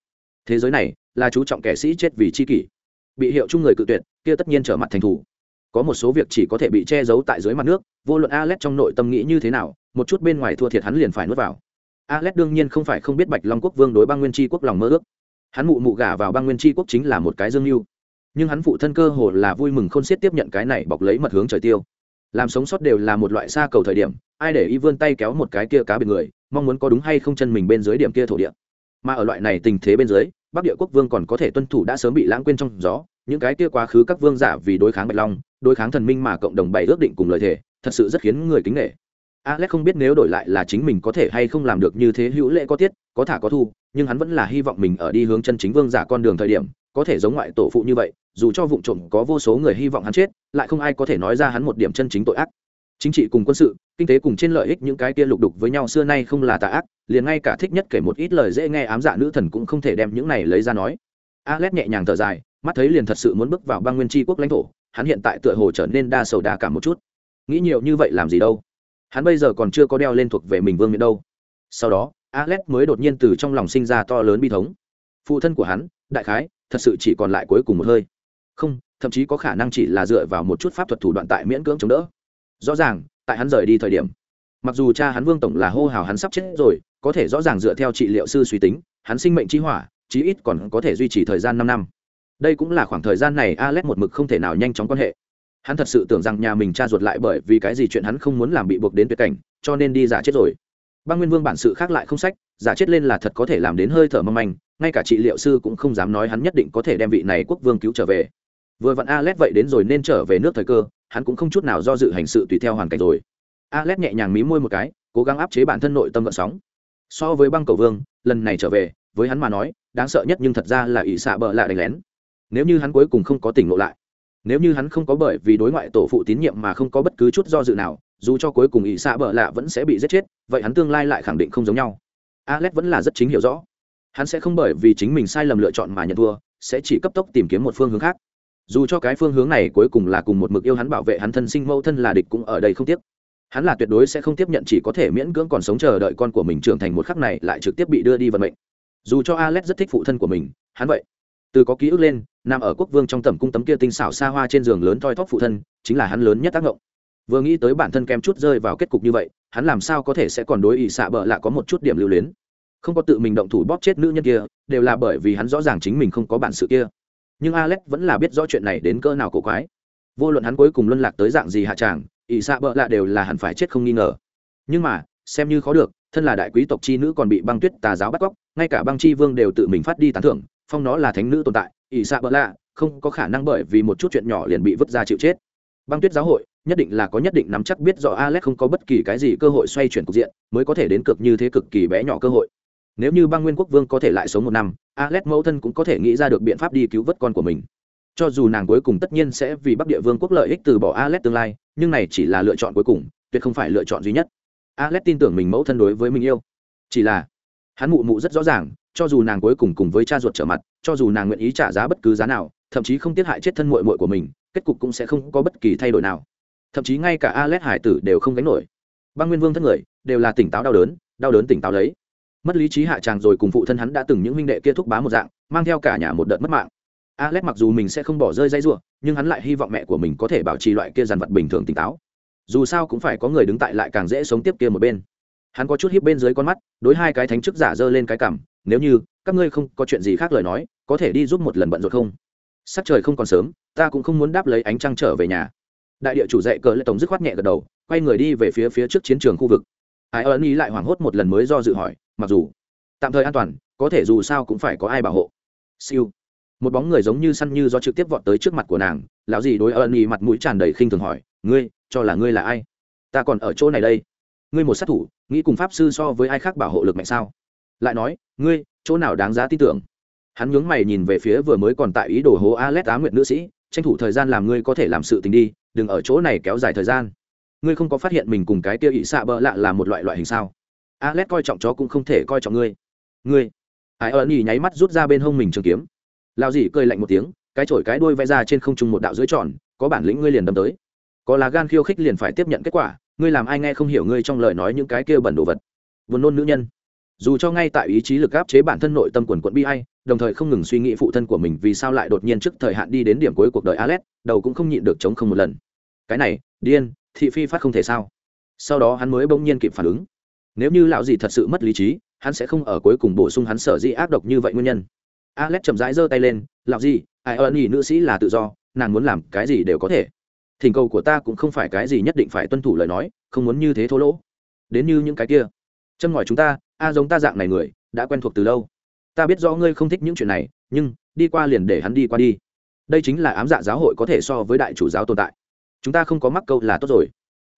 S1: Thế giới này là chú trọng kẻ sĩ chết vì chi kỷ. Bị hiệu chung người cự tuyệt, kia tất nhiên trở mặt thành thủ. Có một số việc chỉ có thể bị che giấu tại dưới mặt nước, vô luận alex trong nội tâm nghĩ như thế nào, một chút bên ngoài thua thiệt hắn liền phải nuốt vào. Alex đương nhiên không phải không biết bạch long quốc vương đối bang nguyên tri quốc lòng mơ ước. Hắn mụ mụ gả vào bang nguyên tri quốc chính là một cái dương mưu nhưng hắn phụ thân cơ hồ là vui mừng khôn xiết tiếp nhận cái này bọc lấy mật hướng trời tiêu. Làm sống sót đều là một loại xa cầu thời điểm, ai để y vươn tay kéo một cái kia cá biệt người, mong muốn có đúng hay không chân mình bên dưới điểm kia thổ địa. Mà ở loại này tình thế bên dưới, bắc địa quốc vương còn có thể tuân thủ đã sớm bị lãng quên trong gió, những cái kia quá khứ các vương giả vì đối kháng bạch long, đối kháng thần minh mà cộng đồng bày ước định cùng lời thề, thật sự rất khiến người kính nghệ alex không biết nếu đổi lại là chính mình có thể hay không làm được như thế hữu lệ có tiết, có thả có thu, nhưng hắn vẫn là hy vọng mình ở đi hướng chân chính vương giả con đường thời điểm có thể giống ngoại tổ phụ như vậy, dù cho vụ trộm có vô số người hy vọng hắn chết, lại không ai có thể nói ra hắn một điểm chân chính tội ác. Chính trị cùng quân sự, kinh tế cùng trên lợi ích những cái kia lục đục với nhau xưa nay không là tà ác, liền ngay cả thích nhất kể một ít lời dễ nghe ám dạ nữ thần cũng không thể đem những này lấy ra nói. Alex nhẹ nhàng thở dài, mắt thấy liền thật sự muốn bước vào băng nguyên tri quốc lãnh thổ, hắn hiện tại tựa hồ trở nên đa sầu đa cả một chút. Nghĩ nhiều như vậy làm gì đâu? Hắn bây giờ còn chưa có đeo lên thuộc về mình vương miện đâu. Sau đó, alex mới đột nhiên từ trong lòng sinh ra to lớn bi thống. Phụ thân của hắn, đại khái thật sự chỉ còn lại cuối cùng một hơi. Không, thậm chí có khả năng chỉ là dựa vào một chút pháp thuật thủ đoạn tại miễn cưỡng chống đỡ. Rõ ràng, tại hắn rời đi thời điểm, mặc dù cha hắn vương tổng là hô hào hắn sắp chết rồi, có thể rõ ràng dựa theo trị liệu sư suy tính, hắn sinh mệnh chi hỏa, chí ít còn có thể duy trì thời gian năm năm. Đây cũng là khoảng thời gian này alex một mực không thể nào nhanh chóng quan hệ. Hắn thật sự tưởng rằng nhà mình cha ruột lại bởi vì cái gì chuyện hắn không muốn làm bị buộc đến tuyệt cảnh, cho nên đi giả chết rồi. Băng nguyên vương bản sự khác lại không sách, giả chết lên là thật có thể làm đến hơi thở mâm anh ngay cả trị liệu sư cũng không dám nói hắn nhất định có thể đem vị này quốc vương cứu trở về. Vừa vặn alet vậy đến rồi nên trở về nước thời cơ, hắn cũng không chút nào do dự hành sự tùy theo hoàn cảnh rồi. Alet nhẹ nhàng mí môi một cái, cố gắng áp chế bản thân nội tâm vận sóng. So với băng cầu vương, lần này trở về, với hắn mà nói, đáng sợ nhất nhưng thật ra là ỷ xạ bợ lạ đánh lén. Nếu như hắn cuối cùng không có tỉnh lộ lại, nếu như hắn không có bởi vì đối ngoại tổ phụ tín nhiệm mà không có bất cứ chút do dự nào, dù cho cuối cùng ỷ xạ bợ lạ vẫn sẽ bị giết chết, vậy hắn tương lai lại khẳng định không giống nhau. Alex vẫn là rất chính hiểu rõ hắn sẽ không bởi vì chính mình sai lầm lựa chọn mà nhận thua, sẽ chỉ cấp tốc tìm kiếm một phương hướng khác. Dù cho cái phương hướng này cuối cùng là cùng một mực yêu hắn bảo vệ hắn thân sinh mẫu thân là địch cũng ở đây không tiếc. Hắn là tuyệt đối sẽ không tiếp nhận chỉ có thể miễn cưỡng còn sống chờ đợi con của mình trưởng thành một khắc này lại trực tiếp bị đưa đi vận mệnh. Dù cho alex rất thích phụ thân của mình, hắn vậy. Từ có ký ức lên, nằm ở quốc vương trong tầm cung tấm kia tinh xảo xa hoa trên giường lớn thoi thóp phụ thân, chính là hắn lớn nhất tác động vừa nghĩ tới bản thân kém chút rơi vào kết cục như vậy, hắn làm sao có thể sẽ còn đối ỵ xạ bợ lạ có một chút điểm lưu luyến? Không có tự mình động thủ bóp chết nữ nhân kia, đều là bởi vì hắn rõ ràng chính mình không có bản sự kia. Nhưng alex vẫn là biết rõ chuyện này đến cỡ nào cổ quái. Vô luận hắn cuối cùng luân lạc tới dạng gì hạ tràng ỵ xạ bợ lạ đều là hẳn phải chết không nghi ngờ. Nhưng mà, xem như khó được, thân là đại quý tộc chi nữ còn bị băng tuyết tà giáo bắt cóc, ngay cả băng chi vương đều tự mình phát đi tán thưởng, phong nó là thánh nữ tồn tại, ỷ xạ bỡ lạ không có khả năng bởi vì một chút chuyện nhỏ liền bị vứt ra chịu chết. Băng tuyết giáo hội, nhất định là có nhất định nắm chắc biết rõ alex không có bất kỳ cái gì cơ hội xoay chuyển cục diện, mới có thể đến cực như thế cực kỳ bé nhỏ cơ hội nếu như băng nguyên quốc vương có thể lại sống một năm alex mẫu thân cũng có thể nghĩ ra được biện pháp đi cứu vớt con của mình. Cho dù nàng cuối cùng tất nhiên sẽ vì bắc địa vương quốc lợi ích từ bỏ alex tương lai, nhưng này chỉ là lựa chọn cuối cùng, tuyệt không phải lựa chọn duy nhất. Alex tin tưởng mình mẫu thân đối với mình yêu. Chỉ là, hắn mụ mụ rất rõ ràng, cho dù nàng cuối cùng cùng với cha ruột trở mặt, cho dù nàng nguyện ý trả giá bất cứ giá nào, thậm chí không tiết hại chết thân mội mội của mình, kết cục cũng sẽ không có bất kỳ thay đổi nào. Thậm chí ngay cả alex hải tử đều không gánh nổi. Băng nguyên vương thân người, đều là tỉnh táo đau đớn đau đớn tỉnh táo lấy mất lý trí hạ tràng rồi cùng phụ thân hắn đã từng những minh đệ kia thúc bá một dạng, mang theo cả nhà một đợt mất mạng. Alex mặc dù mình sẽ không bỏ rơi dây ruộng nhưng hắn lại hy vọng mẹ của mình có thể bảo trì loại kia dàn vật bình thường tỉnh táo. Dù sao cũng phải có người đứng tại lại càng dễ sống tiếp kia một bên. Hắn có chút hiếp bên dưới con mắt, đối hai cái thánh chức giả dơ lên cái cảm nếu như các ngươi không có chuyện gì khác lời nói, có thể đi giúp một lần bận rộn không? Sắc trời không còn sớm, ta cũng không muốn đáp lấy ánh trăng trở về nhà. Đại địa chủ dạy cờ lệ tổng dứt khoát nhẹ gật đầu, quay người đi về phía phía trước chiến trường khu vực ai ơn ý lại hoảng hốt một lần mới do dự hỏi, mặc dù, tạm thời an toàn, có thể dù sao cũng phải có ai bảo hộ. Siêu. Một bóng người giống như săn như do trực tiếp vọt tới trước mặt của nàng, lão gì đối ơn ý mặt mũi tràn đầy khinh thường hỏi, ngươi, cho là ngươi là ai? Ta còn ở chỗ này đây. Ngươi một sát thủ, nghĩ cùng pháp sư so với ai khác bảo hộ lực mạnh sao? Lại nói, ngươi, chỗ nào đáng giá tin tưởng? Hắn nhướng mày nhìn về phía vừa mới còn tại ý đồ hố alex á nguyện nữ sĩ, tranh thủ thời gian làm ngươi có thể làm sự tình đi, đừng ở chỗ này kéo dài thời gian ngươi không có phát hiện mình cùng cái kia ỵ xạ bỡ lạ là một loại loại hình sao? Alex coi trọng chó cũng không thể coi trọng ngươi. Ngươi. Ai ơn nhì nháy mắt rút ra bên hông mình trường kiếm. Lao dì cười lạnh một tiếng, cái chổi cái đuôi vẽ ra trên không trung một đạo dưới tròn, có bản lĩnh ngươi liền đâm tới. Có là gan khiêu khích liền phải tiếp nhận kết quả, ngươi làm ai nghe không hiểu ngươi trong lời nói những cái kia bẩn đồ vật. Buồn nôn nữ nhân. Dù cho ngay tại ý chí lực áp chế bản thân nội tâm quần quận bi hay đồng thời không ngừng suy nghĩ phụ thân của mình vì sao lại đột nhiên trước thời hạn đi đến điểm cuối cuộc đời alex, đầu cũng không nhịn được chống không một lần. Cái này, điên thị phi phát không thể sao? Sau đó hắn mới bỗng nhiên kịp phản ứng. Nếu như lão gì thật sự mất lý trí, hắn sẽ không ở cuối cùng bổ sung hắn sở dĩ ác độc như vậy nguyên nhân. Alex chậm rãi giơ tay lên, lão gì ai ơn ý nữ sĩ là tự do, nàng muốn làm cái gì đều có thể. Thỉnh cầu của ta cũng không phải cái gì nhất định phải tuân thủ lời nói, không muốn như thế thô lỗ. Đến như những cái kia. Châm ngòi chúng ta, a giống ta dạng này người, đã quen thuộc từ lâu. Ta biết rõ ngươi không thích những chuyện này, nhưng đi qua liền để hắn đi qua đi. Đây chính là ám dạ giáo hội có thể so với đại chủ giáo tồn tại chúng ta không có mắc câu là tốt rồi.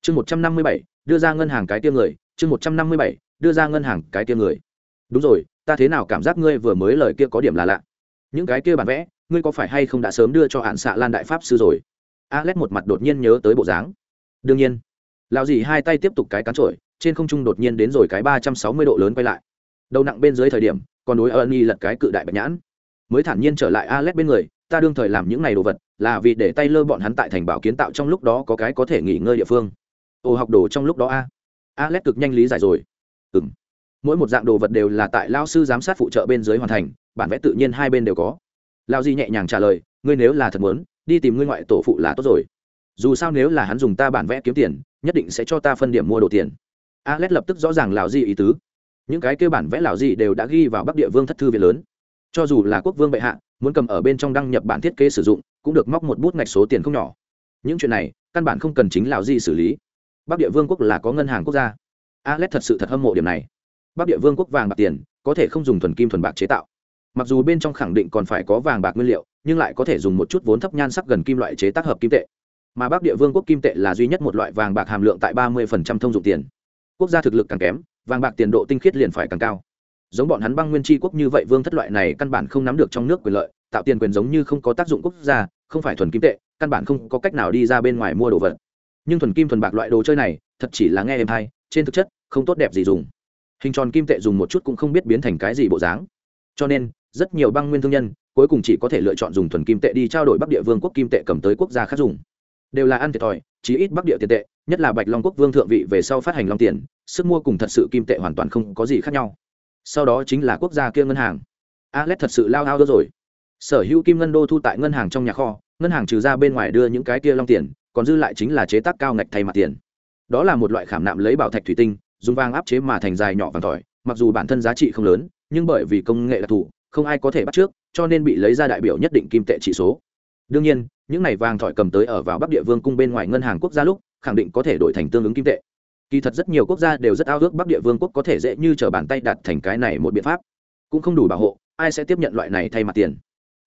S1: Chương một trăm năm mươi bảy, đưa ra ngân hàng cái tiêm người. Chương một trăm năm mươi bảy, đưa ra ngân hàng cái tiêm người. Đúng rồi, ta thế nào cảm giác ngươi vừa mới lời kia có điểm là lạ? Những cái kia bản vẽ, ngươi có phải hay không đã sớm đưa cho hạn xạ lan đại pháp sư rồi? Alex một mặt đột nhiên nhớ tới bộ dáng. Đương nhiên. Lão dì hai tay tiếp tục cái cán trội trên không trung đột nhiên đến rồi cái ba trăm sáu mươi độ lớn quay lại. Đầu nặng bên dưới thời điểm, còn đối ân y lật cái cự đại bạch nhãn. Mới thản nhiên trở lại alex bên người, ta đương thời làm những này đồ vật là vì để tay lơ bọn hắn tại thành bảo kiến tạo trong lúc đó có cái có thể nghỉ ngơi địa phương. Ồ học đồ trong lúc đó a. Alex cực nhanh lý giải rồi. Ừ m mỗi một dạng đồ vật đều là tại lao sư giám sát phụ trợ bên dưới hoàn thành, bản vẽ tự nhiên hai bên đều có. Lao di nhẹ nhàng trả lời, ngươi nếu là thật muốn, đi tìm ngươi ngoại tổ phụ là tốt rồi. Dù sao nếu là hắn dùng ta bản vẽ kiếm tiền, nhất định sẽ cho ta phân điểm mua đồ tiền. Alex lập tức rõ ràng lào Di ý tứ. Những cái kêu bản vẽ lào Di đều đã ghi vào bắc địa vương thất thư viện lớn. Cho dù là quốc vương bệ hạ muốn cầm ở bên trong đăng nhập bản thiết kế sử dụng, cũng được móc một bút ngạch số tiền không nhỏ. Những chuyện này, căn bản không cần chính lào gì xử lý. Bắc địa vương quốc là có ngân hàng quốc gia. Alex thật sự thật hâm mộ điểm này. Bắc địa vương quốc vàng bạc tiền, có thể không dùng thuần kim thuần bạc chế tạo. Mặc dù bên trong khẳng định còn phải có vàng bạc nguyên liệu, nhưng lại có thể dùng một chút vốn thấp nhan sắc gần kim loại chế tác hợp kim tệ. Mà bắc địa vương quốc kim tệ là duy nhất một loại vàng bạc hàm lượng tại ba mươi thông dụng tiền. Quốc gia thực lực càng kém, vàng bạc tiền độ tinh khiết liền phải càng cao giống bọn hắn băng nguyên tri quốc như vậy, vương thất loại này căn bản không nắm được trong nước quyền lợi, tạo tiền quyền giống như không có tác dụng quốc gia, không phải thuần kim tệ, căn bản không có cách nào đi ra bên ngoài mua đồ vật. Nhưng thuần kim thuần bạc loại đồ chơi này, thật chỉ là nghe em hay, trên thực chất, không tốt đẹp gì dùng. Hình tròn kim tệ dùng một chút cũng không biết biến thành cái gì bộ dáng. Cho nên, rất nhiều băng nguyên thương nhân, cuối cùng chỉ có thể lựa chọn dùng thuần kim tệ đi trao đổi bắc địa vương quốc kim tệ cầm tới quốc gia khác dùng. Đều là ăn thiệt thòi, chí ít bắc địa tiền tệ, nhất là bạch long quốc vương thượng vị về sau phát hành long tiền, sức mua cùng thật sự kim tệ hoàn toàn không có gì khác nhau sau đó chính là quốc gia kia ngân hàng. Alex thật sự lao hao đó rồi. Sở hữu kim ngân đô thu tại ngân hàng trong nhà kho, ngân hàng trừ ra bên ngoài đưa những cái kia long tiền, còn dư lại chính là chế tác cao ngạch thay mặt tiền. Đó là một loại khảm nạm lấy bảo thạch thủy tinh, dùng vàng áp chế mà thành dài nhỏ vàng tỏi, mặc dù bản thân giá trị không lớn, nhưng bởi vì công nghệ đặc thù, không ai có thể bắt trước, cho nên bị lấy ra đại biểu nhất định kim tệ trị số. Đương nhiên, những này vàng thỏi cầm tới ở vào bắc địa vương cung bên ngoài ngân hàng quốc gia lúc, khẳng định có thể đổi thành tương ứng kim tệ kỳ thật rất nhiều quốc gia đều rất ao ước bắc địa vương quốc có thể dễ như t r ở bàn tay đặt thành cái này một biện pháp. Cũng không đủ bảo hộ, ai sẽ tiếp nhận loại này thay mặt tiền?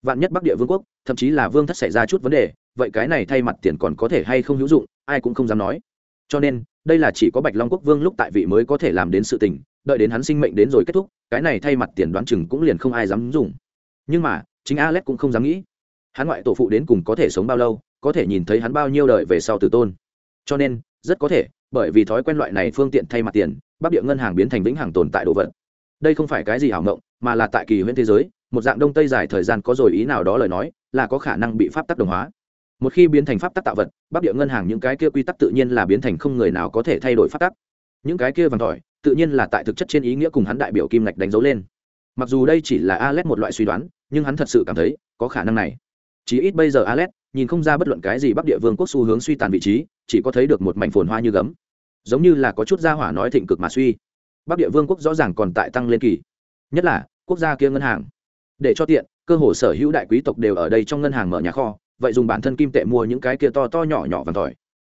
S1: Vạn nhất bắc địa vương quốc, thậm chí là vương thất xảy ra chút vấn đề, vậy cái này thay mặt tiền còn có thể hay không hữu dụng, ai cũng không dám nói. Cho nên, đây là chỉ có bạch long quốc vương lúc tại vị mới có thể làm đến sự tình, đợi đến hắn sinh mệnh đến rồi kết thúc, cái này thay mặt tiền đoán chừng cũng liền không ai dám dùng. Nhưng mà, chính alex cũng không dám nghĩ. Hắn ngoại tổ phụ đến cùng có thể sống bao lâu, có thể nhìn thấy hắn bao nhiêu đời về sau từ tôn. Cho nên, rất có thể bởi vì thói quen loại này phương tiện thay mặt tiền, bắc địa ngân hàng biến thành vĩnh hằng tồn tại đồ vật. Đây không phải cái gì hảo ngộng mà là tại kỳ huyễn thế giới, một dạng đông tây dài thời gian có rồi ý nào đó lời nói, là có khả năng bị pháp tắc đồng hóa. Một khi biến thành pháp tắc tạo vật, bắc địa ngân hàng những cái kia quy tắc tự nhiên là biến thành không người nào có thể thay đổi pháp tắc. Những cái kia vàng tỏi, tự nhiên là tại thực chất trên ý nghĩa cùng hắn đại biểu kim ngạch đánh dấu lên. Mặc dù đây chỉ là alet một loại suy đoán, nhưng hắn thật sự cảm thấy, có khả năng này. Chí ít bây giờ alet nhìn không ra bất luận cái gì bắc địa vương quốc xu hướng suy tàn vị trí, chỉ có thấy được một mảnh phồn hoa như gấm. Giống như là có chút gia hỏa nói thịnh cực mà suy. Bắc địa vương quốc rõ ràng còn tại tăng lên kỳ. Nhất là, quốc gia kia ngân hàng. Để cho tiện, cơ hồ sở hữu đại quý tộc đều ở đây trong ngân hàng mở nhà kho, vậy dùng bản thân kim tệ mua những cái kia to to nhỏ nhỏ vàng tỏi.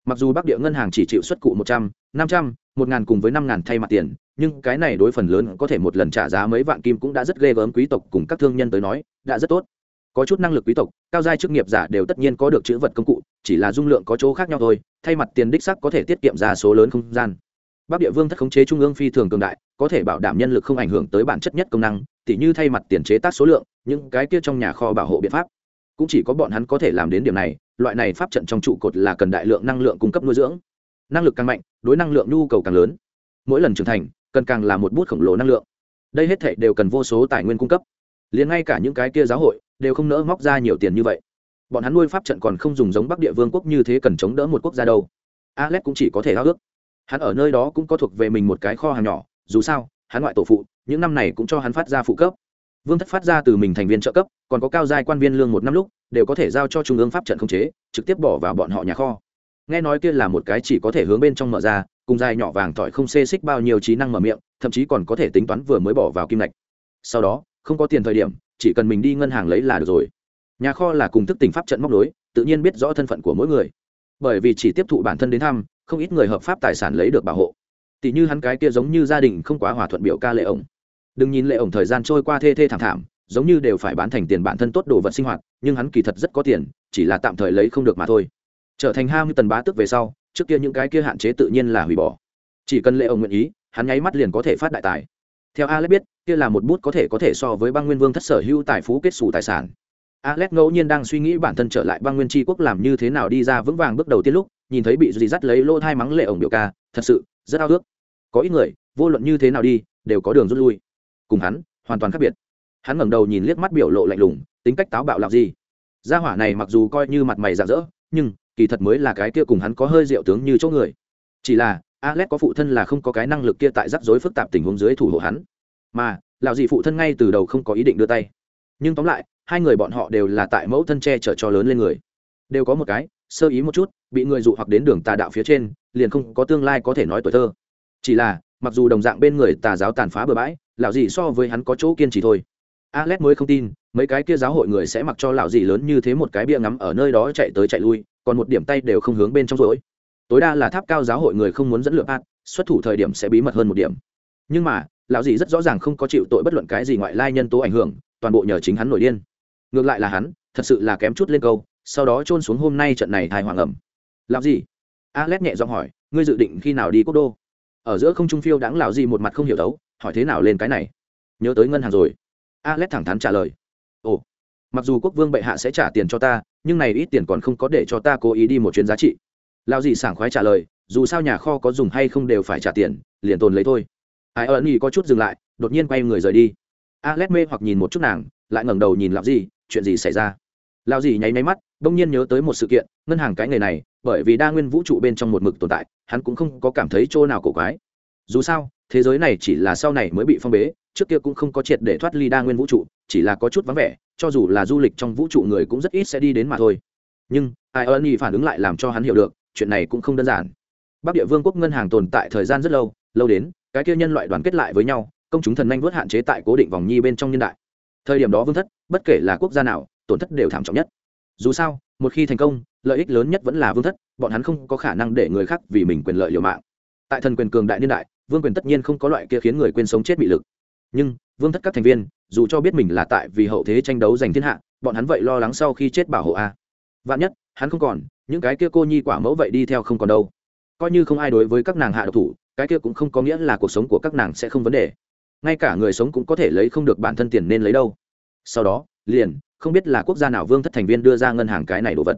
S1: Mặc dù bắc địa ngân hàng chỉ chịu xuất cụ một trăm, năm trăm, một ngàn cùng với năm ngàn thay mặt tiền, nhưng cái này đối phần lớn có thể một lần trả giá mấy vạn kim cũng đã rất ghê gớm quý tộc cùng các thương nhân tới nói, đã rất tốt có chút năng lực quý tộc, cao giai chức nghiệp giả đều tất nhiên có được chữ vật công cụ, chỉ là dung lượng có chỗ khác nhau thôi, thay mặt tiền đích sắc có thể tiết kiệm ra số lớn không gian. Bắc địa vương thất khống chế trung ương phi thường cường đại, có thể bảo đảm nhân lực không ảnh hưởng tới bản chất nhất công năng, tỉ như thay mặt tiền chế tác số lượng, những cái kia trong nhà kho bảo hộ biện pháp. Cũng chỉ có bọn hắn có thể làm đến điểm này, loại này pháp trận trong trụ cột là cần đại lượng năng lượng cung cấp nuôi dưỡng. Năng lực càng mạnh, đối năng lượng nhu cầu càng lớn. Mỗi lần trưởng thành, cần càng là một bút khổng lồ năng lượng. Đây hết thể đều cần vô số tài nguyên cung cấp. Liền ngay cả những cái kia giáo hội đều không nỡ móc ra nhiều tiền như vậy. Bọn hắn nuôi pháp trận còn không dùng giống bắc địa vương quốc như thế cần chống đỡ một quốc gia đâu. Alex cũng chỉ có thể háo ước. Hắn ở nơi đó cũng có thuộc về mình một cái kho hàng nhỏ, dù sao, hắn ngoại tổ phụ, những năm này cũng cho hắn phát ra phụ cấp. Vương thất phát ra từ mình thành viên trợ cấp, còn có cao giai quan viên lương một năm lúc, đều có thể giao cho trung ương pháp trận không chế, trực tiếp bỏ vào bọn họ nhà kho. Nghe nói kia là một cái chỉ có thể hướng bên trong mở ra, cùng dài nhỏ vàng tỏi không xê xích bao nhiêu trí năng mở miệng, thậm chí còn có thể tính toán vừa mới bỏ vào kim lạch sau đó, không có tiền thời điểm chỉ cần mình đi ngân hàng lấy là được rồi. Nhà kho là cùng thức tỉnh pháp trận móc nối, tự nhiên biết rõ thân phận của mỗi người. Bởi vì chỉ tiếp thụ bản thân đến thăm, không ít người hợp pháp tài sản lấy được bảo hộ. Tỷ như hắn cái kia giống như gia đình không quá hòa thuận biểu ca lệ ổng. Đừng nhìn lệ ổng thời gian trôi qua thê thê thảm thảm, giống như đều phải bán thành tiền bản thân tốt đồ vật sinh hoạt, nhưng hắn kỳ thật rất có tiền, chỉ là tạm thời lấy không được mà thôi. Trở thành hai mươi tần bá tức về sau, trước kia những cái kia hạn chế tự nhiên là hủy bỏ. Chỉ cần lệ ổng nguyện ý, hắn nháy mắt liền có thể phát đại tài theo alex biết, kia là một bút có thể có thể so với băng nguyên vương thất sở hữu tài phú kết xù tài sản. Alex ngẫu nhiên đang suy nghĩ bản thân trở lại băng nguyên tri quốc làm như thế nào đi ra vững vàng bước đầu tiên lúc, nhìn thấy bị dì dắt lấy lỗ thai mắng lệ ổng biểu ca, thật sự, rất ao ước. Có ít người, vô luận như thế nào đi, đều có đường rút lui. Cùng hắn, hoàn toàn khác biệt. Hắn ngẩng đầu nhìn liếc mắt biểu lộ lạnh lùng, tính cách táo bạo làm gì? Gia hỏa này mặc dù coi như mặt mày rạng rỡ, nhưng, kỳ thật mới là cái kia cùng hắn có hơi rượu tướng như chỗ người. Chỉ là alex có phụ thân là không có cái năng lực kia tại rắc rối phức tạp tình huống dưới thủ hộ hắn. Mà, lão gì phụ thân ngay từ đầu không có ý định đưa tay. Nhưng tóm lại, hai người bọn họ đều là tại mẫu thân che chở cho lớn lên người. Đều có một cái, sơ ý một chút, bị người dụ hoặc đến đường tà đạo phía trên, liền không có tương lai có thể nói tuổi thơ. Chỉ là, mặc dù đồng dạng bên người tà giáo tàn phá bừa bãi, lão gì so với hắn có chỗ kiên trì thôi. Alex mới không tin, mấy cái kia giáo hội người sẽ mặc cho lão gì lớn như thế một cái bia ngắm ở nơi đó chạy tới chạy lui, còn một điểm tay đều không hướng bên trong rỗi tối đa là tháp cao giáo hội người không muốn dẫn lượng ạt xuất thủ thời điểm sẽ bí mật hơn một điểm. Nhưng mà lão dì rất rõ ràng không có chịu tội bất luận cái gì ngoại lai nhân tố ảnh hưởng toàn bộ nhờ chính hắn nổi điên. Ngược lại là hắn thật sự là kém chút lên câu sau đó trôn xuống hôm nay trận này thai hoàng ẩm. Lão dì, alex nhẹ giọng hỏi ngươi dự định khi nào đi quốc đô? Ở giữa không trung phiêu đáng lão dì một mặt không hiểu đấu hỏi thế nào lên cái này? Nhớ tới ngân hàng rồi. Alex thẳng thắn trả lời. Ồ mặc dù quốc vương bệ hạ sẽ trả tiền cho ta nhưng này ít tiền còn không có để cho ta cố ý đi một chuyến giá trị. Lao gì sảng khoái trả lời, dù sao nhà kho có dùng hay không đều phải trả tiền, liền tồn lấy thôi. Ai ơn ý có chút dừng lại, đột nhiên quay người rời đi. Alex mê hoặc nhìn một chút nàng, lại ngẩng đầu nhìn lão gì chuyện gì xảy ra? Lao gì nháy máy mắt bỗng nhiên nhớ tới một sự kiện, ngân hàng cái nghề này, bởi vì đa nguyên vũ trụ bên trong một mực tồn tại, hắn cũng không có cảm thấy chỗ nào cổ quái. Dù sao, thế giới này chỉ là sau này mới bị phong bế, trước kia cũng không có triệt để thoát ly đa nguyên vũ trụ, chỉ là có chút vắng vẻ, cho dù là du lịch trong vũ trụ người cũng rất ít sẽ đi đến mà thôi. Nhưng, ai ơn y phản ứng lại làm cho hắn hiểu được chuyện này cũng không đơn giản. Bắc địa vương quốc ngân hàng tồn tại thời gian rất lâu lâu đến, cái kia nhân loại đoàn kết lại với nhau, công chúng thần nhanh vớt hạn chế tại cố định vòng nhi bên trong nhân đại. Thời điểm đó vương thất, bất kể là quốc gia nào, tổn thất đều thảm trọng nhất. Dù sao, một khi thành công, lợi ích lớn nhất vẫn là vương thất, bọn hắn không có khả năng để người khác vì mình quyền lợi liều mạng. Tại thần quyền cường đại niên đại, vương quyền tất nhiên không có loại kia khiến người quên sống chết bị lực. Nhưng, vương thất các thành viên, dù cho biết mình là tại vì hậu thế tranh đấu giành thiên hạ, bọn hắn vậy lo lắng sau khi chết bảo hộ a vạn nhất, hắn không còn, những cái kia cô nhi quả mẫu vậy đi theo không còn đâu. Coi như không ai đối với các nàng hạ độc thủ, cái kia cũng không có nghĩa là cuộc sống của các nàng sẽ không vấn đề. Ngay cả người sống cũng có thể lấy không được bản thân tiền nên lấy đâu. Sau đó, liền, không biết là quốc gia nào vương thất thành viên đưa ra ngân hàng cái này đồ vật.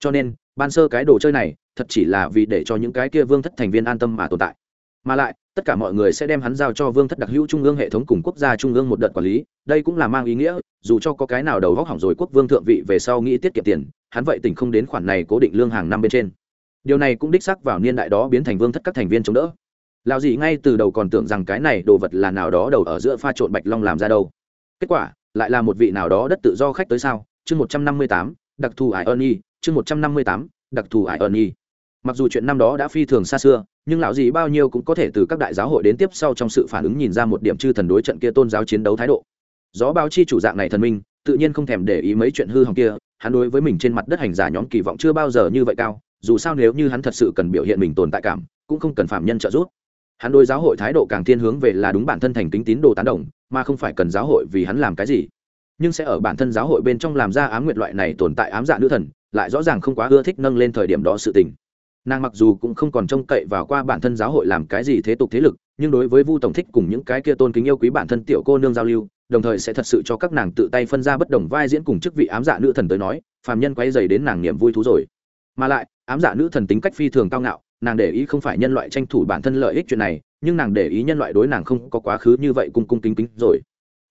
S1: Cho nên, ban sơ cái đồ chơi này, thật chỉ là vì để cho những cái kia vương thất thành viên an tâm mà tồn tại. Mà lại tất cả mọi người sẽ đem hắn giao cho vương thất đặc hữu trung ương hệ thống cùng quốc gia trung ương một đợt quản lý. Đây cũng là mang ý nghĩa, dù cho có cái nào đầu góc hỏng rồi quốc vương thượng vị về sau nghĩ tiết kiệm tiền, hắn vậy tỉnh không đến khoản này cố định lương hàng năm bên trên. Điều này cũng đích sắc vào niên đại đó biến thành vương thất các thành viên chống đỡ. Lào gì ngay từ đầu còn tưởng rằng cái này đồ vật là nào đó đầu ở giữa pha trộn bạch long làm ra đâu. Kết quả, lại là một vị nào đó đất tự do khách tới sao? Chương một trăm năm mươi tám, đặc thù ải ơn y chương một trăm năm mươi tám, đặc thù ải ơn y mặc dù chuyện năm đó đã phi thường xa xưa, nhưng lão gì bao nhiêu cũng có thể từ các đại giáo hội đến tiếp sau trong sự phản ứng nhìn ra một điểm chư thần đối trận kia tôn giáo chiến đấu thái độ. Gió báo chi chủ dạng này thần minh, tự nhiên không thèm để ý mấy chuyện hư hỏng kia, hắn đối với mình trên mặt đất hành giả nhóm kỳ vọng chưa bao giờ như vậy cao, dù sao nếu như hắn thật sự cần biểu hiện mình tồn tại cảm, cũng không cần phạm nhân trợ giúp. Hắn đối giáo hội thái độ càng thiên hướng về là đúng bản thân thành kính tín đồ tán đồng, mà không phải cần giáo hội vì hắn làm cái gì. Nhưng sẽ ở bản thân giáo hội bên trong làm ra ám nguyện loại này tồn tại ám dạ nữ thần, lại rõ ràng không quá ưa thích nâng lên thời điểm đó sự tình nàng mặc dù cũng không còn trông cậy vào qua bản thân giáo hội làm cái gì thế tục thế lực, nhưng đối với vu tổng thích cùng những cái kia tôn kính yêu quý bản thân tiểu cô nương giao lưu, đồng thời sẽ thật sự cho các nàng tự tay phân ra bất đồng vai diễn cùng chức vị ám dạ nữ thần tới nói, phàm nhân quay dày đến nàng niềm vui thú rồi. Mà lại, ám dạ nữ thần tính cách phi thường cao ngạo, nàng để ý không phải nhân loại tranh thủ bản thân lợi ích chuyện này, nhưng nàng để ý nhân loại đối nàng không có quá khứ như vậy cung cung kính kính rồi.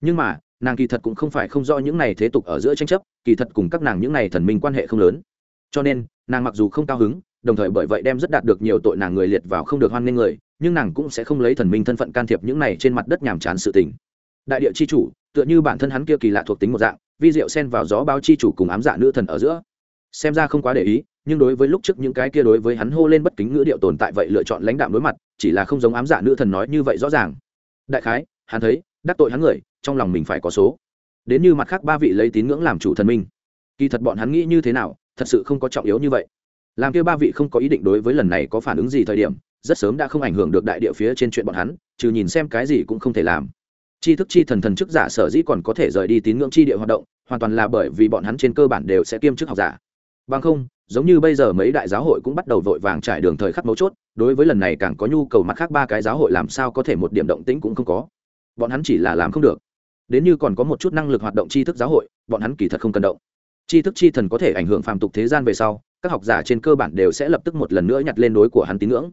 S1: Nhưng mà, nàng kỳ thật cũng không phải không rõ những này thế tục ở giữa tranh chấp, kỳ thật cùng các nàng những này thần minh quan hệ không lớn. Cho nên, nàng mặc dù không cao hứng đồng thời bởi vậy đem rất đạt được nhiều tội nàng người liệt vào không được hoan nghênh người, nhưng nàng cũng sẽ không lấy thần minh thân phận can thiệp những này trên mặt đất nhàm chán sự tình. Đại địa chi chủ, tựa như bản thân hắn kia kỳ lạ thuộc tính một dạng, vi diệu xen vào gió bao chi chủ cùng ám dạ nữ thần ở giữa. Xem ra không quá để ý, nhưng đối với lúc trước những cái kia đối với hắn hô lên bất kính ngữ điệu tồn tại vậy lựa chọn lãnh đạm đối mặt, chỉ là không giống ám dạ nữ thần nói như vậy rõ ràng. Đại khái, hắn thấy, đắc tội hắn người, trong lòng mình phải có số. Đến như mặt khác ba vị lấy tín ngưỡng làm chủ thần minh. Kỳ thật bọn hắn nghĩ như thế nào, thật sự không có trọng yếu như vậy làm kia ba vị không có ý định đối với lần này có phản ứng gì thời điểm, rất sớm đã không ảnh hưởng được đại địa phía trên chuyện bọn hắn, trừ nhìn xem cái gì cũng không thể làm. Chi thức chi thần thần chức giả sở dĩ còn có thể rời đi tín ngưỡng chi địa hoạt động, hoàn toàn là bởi vì bọn hắn trên cơ bản đều sẽ kiêm chức học giả. Bằng không, giống như bây giờ mấy đại giáo hội cũng bắt đầu vội vàng trải đường thời khắc mấu chốt, đối với lần này càng có nhu cầu mặt khác ba cái giáo hội làm sao có thể một điểm động tĩnh cũng không có. Bọn hắn chỉ là làm không được. Đến như còn có một chút năng lực hoạt động tri thức giáo hội, bọn hắn kỳ thật không cần động. Tri thức chi thần có thể ảnh hưởng phàm tục thế gian về sau các học giả trên cơ bản đều sẽ lập tức một lần nữa nhặt lên đối của hắn tín ngưỡng.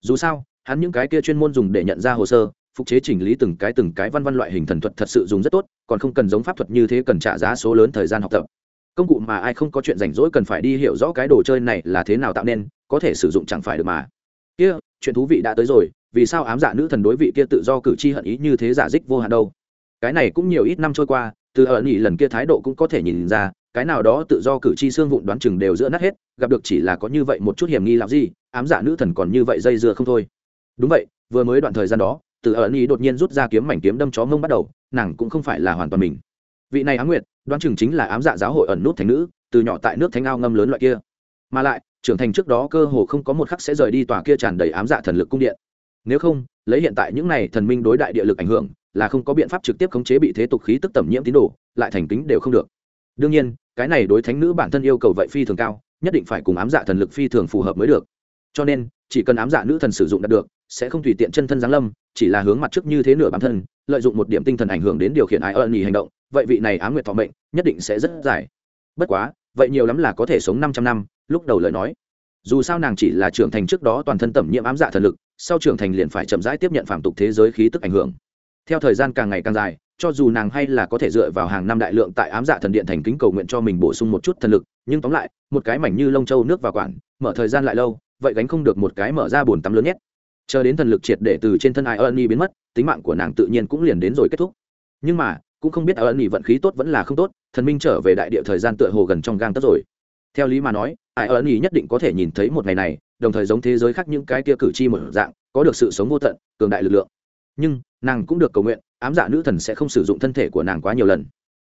S1: Dù sao, hắn những cái kia chuyên môn dùng để nhận ra hồ sơ, phục chế chỉnh lý từng cái từng cái văn văn loại hình thần thuật thật sự dùng rất tốt, còn không cần giống pháp thuật như thế cần trả giá số lớn thời gian học tập. Công cụ mà ai không có chuyện rảnh rỗi cần phải đi hiểu rõ cái đồ chơi này là thế nào tạo nên, có thể sử dụng chẳng phải được mà. Kia, chuyện thú vị đã tới rồi, vì sao ám dạ nữ thần đối vị kia tự do cử tri hận ý như thế giả dích vô hạn đâu? Cái này cũng nhiều ít năm trôi qua, từ ở nhị lần kia thái độ cũng có thể nhìn ra cái nào đó tự do cử tri xương vụn đoán chừng đều giữa nát hết, gặp được chỉ là có như vậy một chút hiểm nghi làm gì, ám giả nữ thần còn như vậy dây dưa không thôi. Đúng vậy, vừa mới đoạn thời gian đó, từ ẩn ý đột nhiên rút ra kiếm mảnh kiếm đâm chó mông bắt đầu, nàng cũng không phải là hoàn toàn mình. Vị này ám nguyệt, đoán chừng chính là ám dạ giáo hội ẩn nút thành nữ, từ nhỏ tại nước thánh ao ngâm lớn loại kia. Mà lại, trưởng thành trước đó cơ hồ không có một khắc sẽ rời đi tòa kia tràn đầy ám dạ thần lực cung điện. Nếu không, lấy hiện tại những này thần minh đối đại địa lực ảnh hưởng, là không có biện pháp trực tiếp khống chế bị thế tục khí tức tẩm nhiễm tín đồ, lại thành kính đều không được. Đương nhiên cái này đối thánh nữ bản thân yêu cầu vậy phi thường cao, nhất định phải cùng ám dạ thần lực phi thường phù hợp mới được. Cho nên, chỉ cần ám dạ nữ thần sử dụng đạt được, sẽ không tùy tiện chân thân giáng lâm, chỉ là hướng mặt trước như thế nửa bản thân, lợi dụng một điểm tinh thần ảnh hưởng đến điều khiển ai ơn nhì hành động, vậy vị này ám nguyệt thọ mệnh, nhất định sẽ rất dài. Bất quá, vậy nhiều lắm là có thể sống 500 năm, lúc đầu lời nói. Dù sao nàng chỉ là trưởng thành trước đó toàn thân tẩm nhiễm ám dạ thần lực, sau trưởng thành liền phải chậm rãi tiếp nhận phạm tục thế giới khí tức ảnh hưởng theo thời gian càng ngày càng dài, cho dù nàng hay là có thể dựa vào hàng năm đại lượng tại ám dạ thần điện thành kính cầu nguyện cho mình bổ sung một chút thần lực, nhưng tóm lại, một cái mảnh như lông châu nước vào quản mở thời gian lại lâu, vậy gánh không được một cái mở ra bồn tắm lớn nhất. Chờ đến thần lực triệt để từ trên thân ai ơn biến mất, tính mạng của nàng tự nhiên cũng liền đến rồi kết thúc. Nhưng mà, cũng không biết ai ơn vận khí tốt vẫn là không tốt, thần minh trở về đại địa thời gian tựa hồ gần trong gang tất rồi. Theo lý mà nói ai ơn nhất định có thể nhìn thấy một ngày này, đồng thời giống thế giới khác những cái kia cử tri một dạng, có được sự sống vô tận, cường đại lực lượng. Nhưng nàng cũng được cầu nguyện, ám dạ nữ thần sẽ không sử dụng thân thể của nàng quá nhiều lần.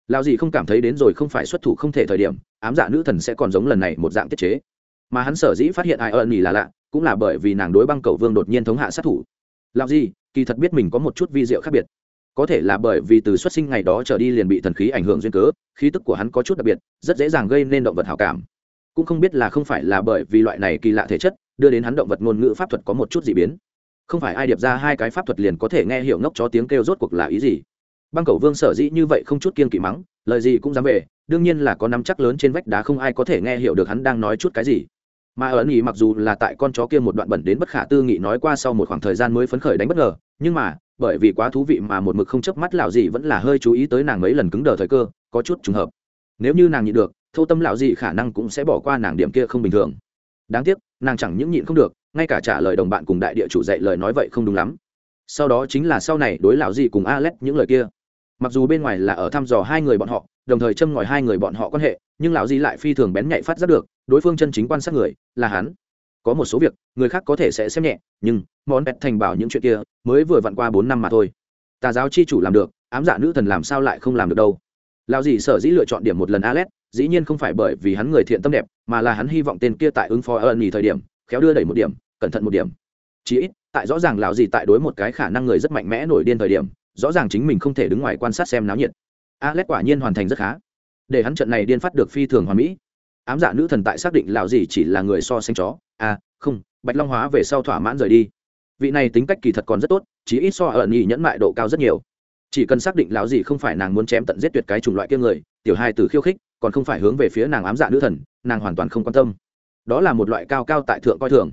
S1: Lao gì không cảm thấy đến rồi không phải xuất thủ không thể thời điểm, ám dạ nữ thần sẽ còn giống lần này một dạng tiết chế. Mà hắn sở dĩ phát hiện ai ơn nhì là lạ, cũng là bởi vì nàng đối băng cầu vương đột nhiên thống hạ sát thủ. Lao gì kỳ thật biết mình có một chút vi diệu khác biệt. Có thể là bởi vì từ xuất sinh ngày đó trở đi liền bị thần khí ảnh hưởng duyên cớ, khí tức của hắn có chút đặc biệt, rất dễ dàng gây nên động vật hảo cảm. Cũng không biết là không phải là bởi vì loại này kỳ lạ thể chất, đưa đến hắn động vật ngôn ngữ pháp thuật có một chút d ị biến không phải ai điệp ra hai cái pháp thuật liền có thể nghe hiểu ngốc chó tiếng kêu rốt cuộc là ý gì. Băng cầu vương sở dĩ như vậy không chút kiên kỵ mắng, lời gì cũng dám về, đương nhiên là có nắm chắc lớn trên vách đá không ai có thể nghe hiểu được hắn đang nói chút cái gì. Mà ở nghỉ mặc dù là tại con chó kia một đoạn bẩn đến bất khả tư nghị nói qua sau một khoảng thời gian mới phấn khởi đánh bất ngờ, nhưng mà, bởi vì quá thú vị mà một mực không chớp mắt lão dị vẫn là hơi chú ý tới nàng mấy lần cứng đờ thời cơ, có chút trùng hợp. Nếu như nàng nhịn được, thâu tâm lão dị khả năng cũng sẽ bỏ qua nàng điểm kia không bình thường. Đáng tiếc, nàng chẳng những nhịn không được ngay cả trả lời đồng bạn cùng đại địa chủ dạy lời nói vậy không đúng lắm. Sau đó chính là sau này đối lão gì cùng alex những lời kia. Mặc dù bên ngoài là ở thăm dò hai người bọn họ, đồng thời châm ngòi hai người bọn họ quan hệ, nhưng lão di lại phi thường bén nhạy phát giác được, đối phương chân chính quan sát người là hắn. Có một số việc, người khác có thể sẽ xem nhẹ, nhưng món pet thành bảo những chuyện kia mới vừa vặn qua bốn năm mà thôi. Tà giáo chi chủ làm được, ám dạ nữ thần làm sao lại không làm được đâu. Lão gì sở dĩ lựa chọn điểm một lần alex, dĩ nhiên không phải bởi vì hắn người thiện tâm đẹp, mà là hắn hy vọng tên kia tại ứng phó ân nghỉ thời điểm khéo đưa đẩy một điểm, cẩn thận một điểm. Chí ít, tại rõ ràng lão gì tại đối một cái khả năng người rất mạnh mẽ nổi điên thời điểm, rõ ràng chính mình không thể đứng ngoài quan sát xem náo nhiệt. Alex quả nhiên hoàn thành rất khá. Để hắn trận này điên phát được phi thường hoàn mỹ. Ám dạ nữ thần tại xác định lão gì chỉ là người so sánh chó. À không, bạch long hóa về sau thỏa mãn rời đi. Vị này tính cách kỳ thật còn rất tốt, chí ít so ở nhị nhẫn mại độ cao rất nhiều. Chỉ cần xác định lão gì không phải nàng muốn chém tận giết tuyệt cái chủng loại kia người, tiểu hai từ khiêu khích, còn không phải hướng về phía nàng ám dạ nữ thần, nàng hoàn toàn không quan tâm đó là một loại cao cao tại thượng coi thường.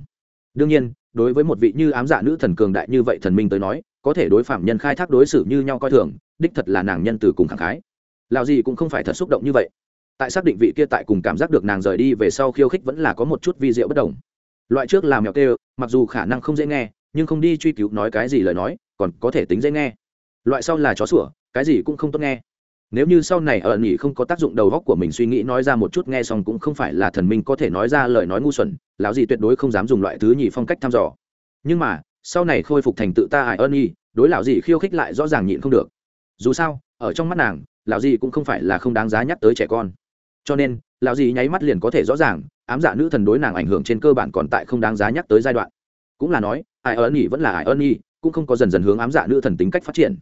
S1: Đương nhiên, đối với một vị như ám dạ nữ thần cường đại như vậy thần minh tới nói, có thể đối phạm nhân khai thác đối xử như nhau coi thường, đích thật là nàng nhân từ cùng khẳng khái. Lào gì cũng không phải thật xúc động như vậy. Tại xác định vị kia tại cùng cảm giác được nàng rời đi về sau khiêu khích vẫn là có một chút vi diệu bất đồng. Loại trước là mèo kêu, mặc dù khả năng không dễ nghe, nhưng không đi truy cứu nói cái gì lời nói, còn có thể tính dễ nghe. Loại sau là chó sủa, cái gì cũng không tốt nghe nếu như sau này ở nhỉ không có tác dụng đầu góc của mình suy nghĩ nói ra một chút nghe xong cũng không phải là thần minh có thể nói ra lời nói ngu xuẩn, lão gì tuyệt đối không dám dùng loại thứ nhì phong cách thăm dò. Nhưng mà, sau này khôi phục thành tự ta hại ơn nhi đối lão gì khiêu khích lại rõ ràng nhịn không được. Dù sao, ở trong mắt nàng, lão gì cũng không phải là không đáng giá nhắc tới trẻ con. Cho nên, lão gì nháy mắt liền có thể rõ ràng, ám dạ nữ thần đối nàng ảnh hưởng trên cơ bản còn tại không đáng giá nhắc tới giai đoạn. Cũng là nói ai ơn nhị vẫn là ai ơn nhi cũng không có dần dần hướng ám dạ nữ thần tính cách phát triển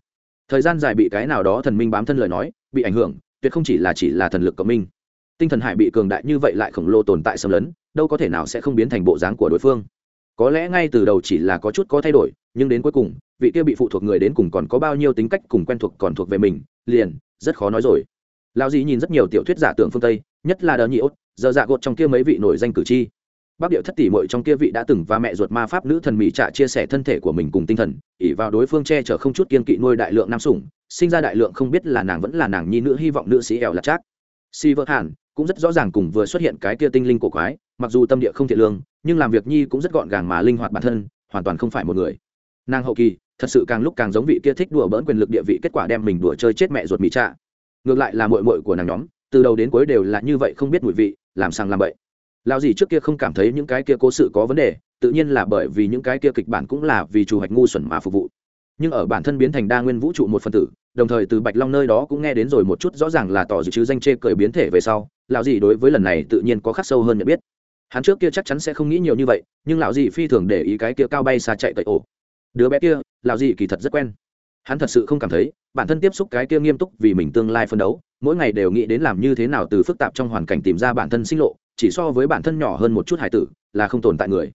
S1: thời gian dài bị cái nào đó thần minh bám thân lời nói, bị ảnh hưởng, tuyệt không chỉ là chỉ là thần lực cộng minh. Tinh thần hải bị cường đại như vậy lại khổng lồ tồn tại xâm lấn, đâu có thể nào sẽ không biến thành bộ dáng của đối phương. Có lẽ ngay từ đầu chỉ là có chút có thay đổi, nhưng đến cuối cùng, vị kia bị phụ thuộc người đến cùng còn có bao nhiêu tính cách cùng quen thuộc còn thuộc về mình, liền, rất khó nói rồi. Lao dì nhìn rất nhiều tiểu thuyết giả tưởng phương tây, nhất là đờ nhị ốt giờ dạ gột trong kia mấy vị nổi danh cử tri bác điệu thất tỷ mội trong kia vị đã từng và mẹ ruột ma pháp nữ thần mỹ trạ chia sẻ thân thể của mình cùng tinh thần ỉ vào đối phương che chở không chút kiên kỵ nuôi đại lượng nam sủng, sinh ra đại lượng không biết là nàng vẫn là nàng nhi nữ hy vọng nữ sĩ ẻo lạc chắc si vợ hàn cũng rất rõ ràng cùng vừa xuất hiện cái kia tinh linh cổ quái, mặc dù tâm địa không thiện lương, nhưng làm việc nhi cũng rất gọn gàng mà linh hoạt bản thân, hoàn toàn không phải một người. Nàng hậu kỳ, thật sự càng lúc càng giống vị kia thích đùa bỡn quyền lực địa vị kết quả đem mình đùa chơi chết mẹ ruột mỹ trạ. Ngược lại là mội mội của nàng nhóm, từ đầu đến cuối đều là như vậy không biết mùi vị, làm sang làm bậy lao gì trước kia không cảm thấy những cái kia cố sự có vấn đề, tự nhiên là bởi vì những cái kia kịch bản cũng là vì chủ hoạch ngu xuẩn mà phục vụ. Nhưng ở bản thân biến thành đa nguyên vũ trụ một phần tử, đồng thời từ bạch long nơi đó cũng nghe đến rồi một chút rõ ràng là tỏ dự chứ danh chê cởi biến thể về sau, lão gì đối với lần này tự nhiên có khắc sâu hơn nhận biết. Hắn trước kia chắc chắn sẽ không nghĩ nhiều như vậy, nhưng lão gì phi thường để ý cái kia cao bay xa chạy cậy ổ. Đứa bé kia, lão gì kỳ thật rất quen. Hắn thật sự không cảm thấy, bản thân tiếp xúc cái kia nghiêm túc vì mình tương lai phân đấu, mỗi ngày đều nghĩ đến làm như thế nào từ phức tạp trong hoàn cảnh tìm ra bản thân sinh lộ chỉ so với bản thân nhỏ hơn một chút hải tử là không tồn tại người.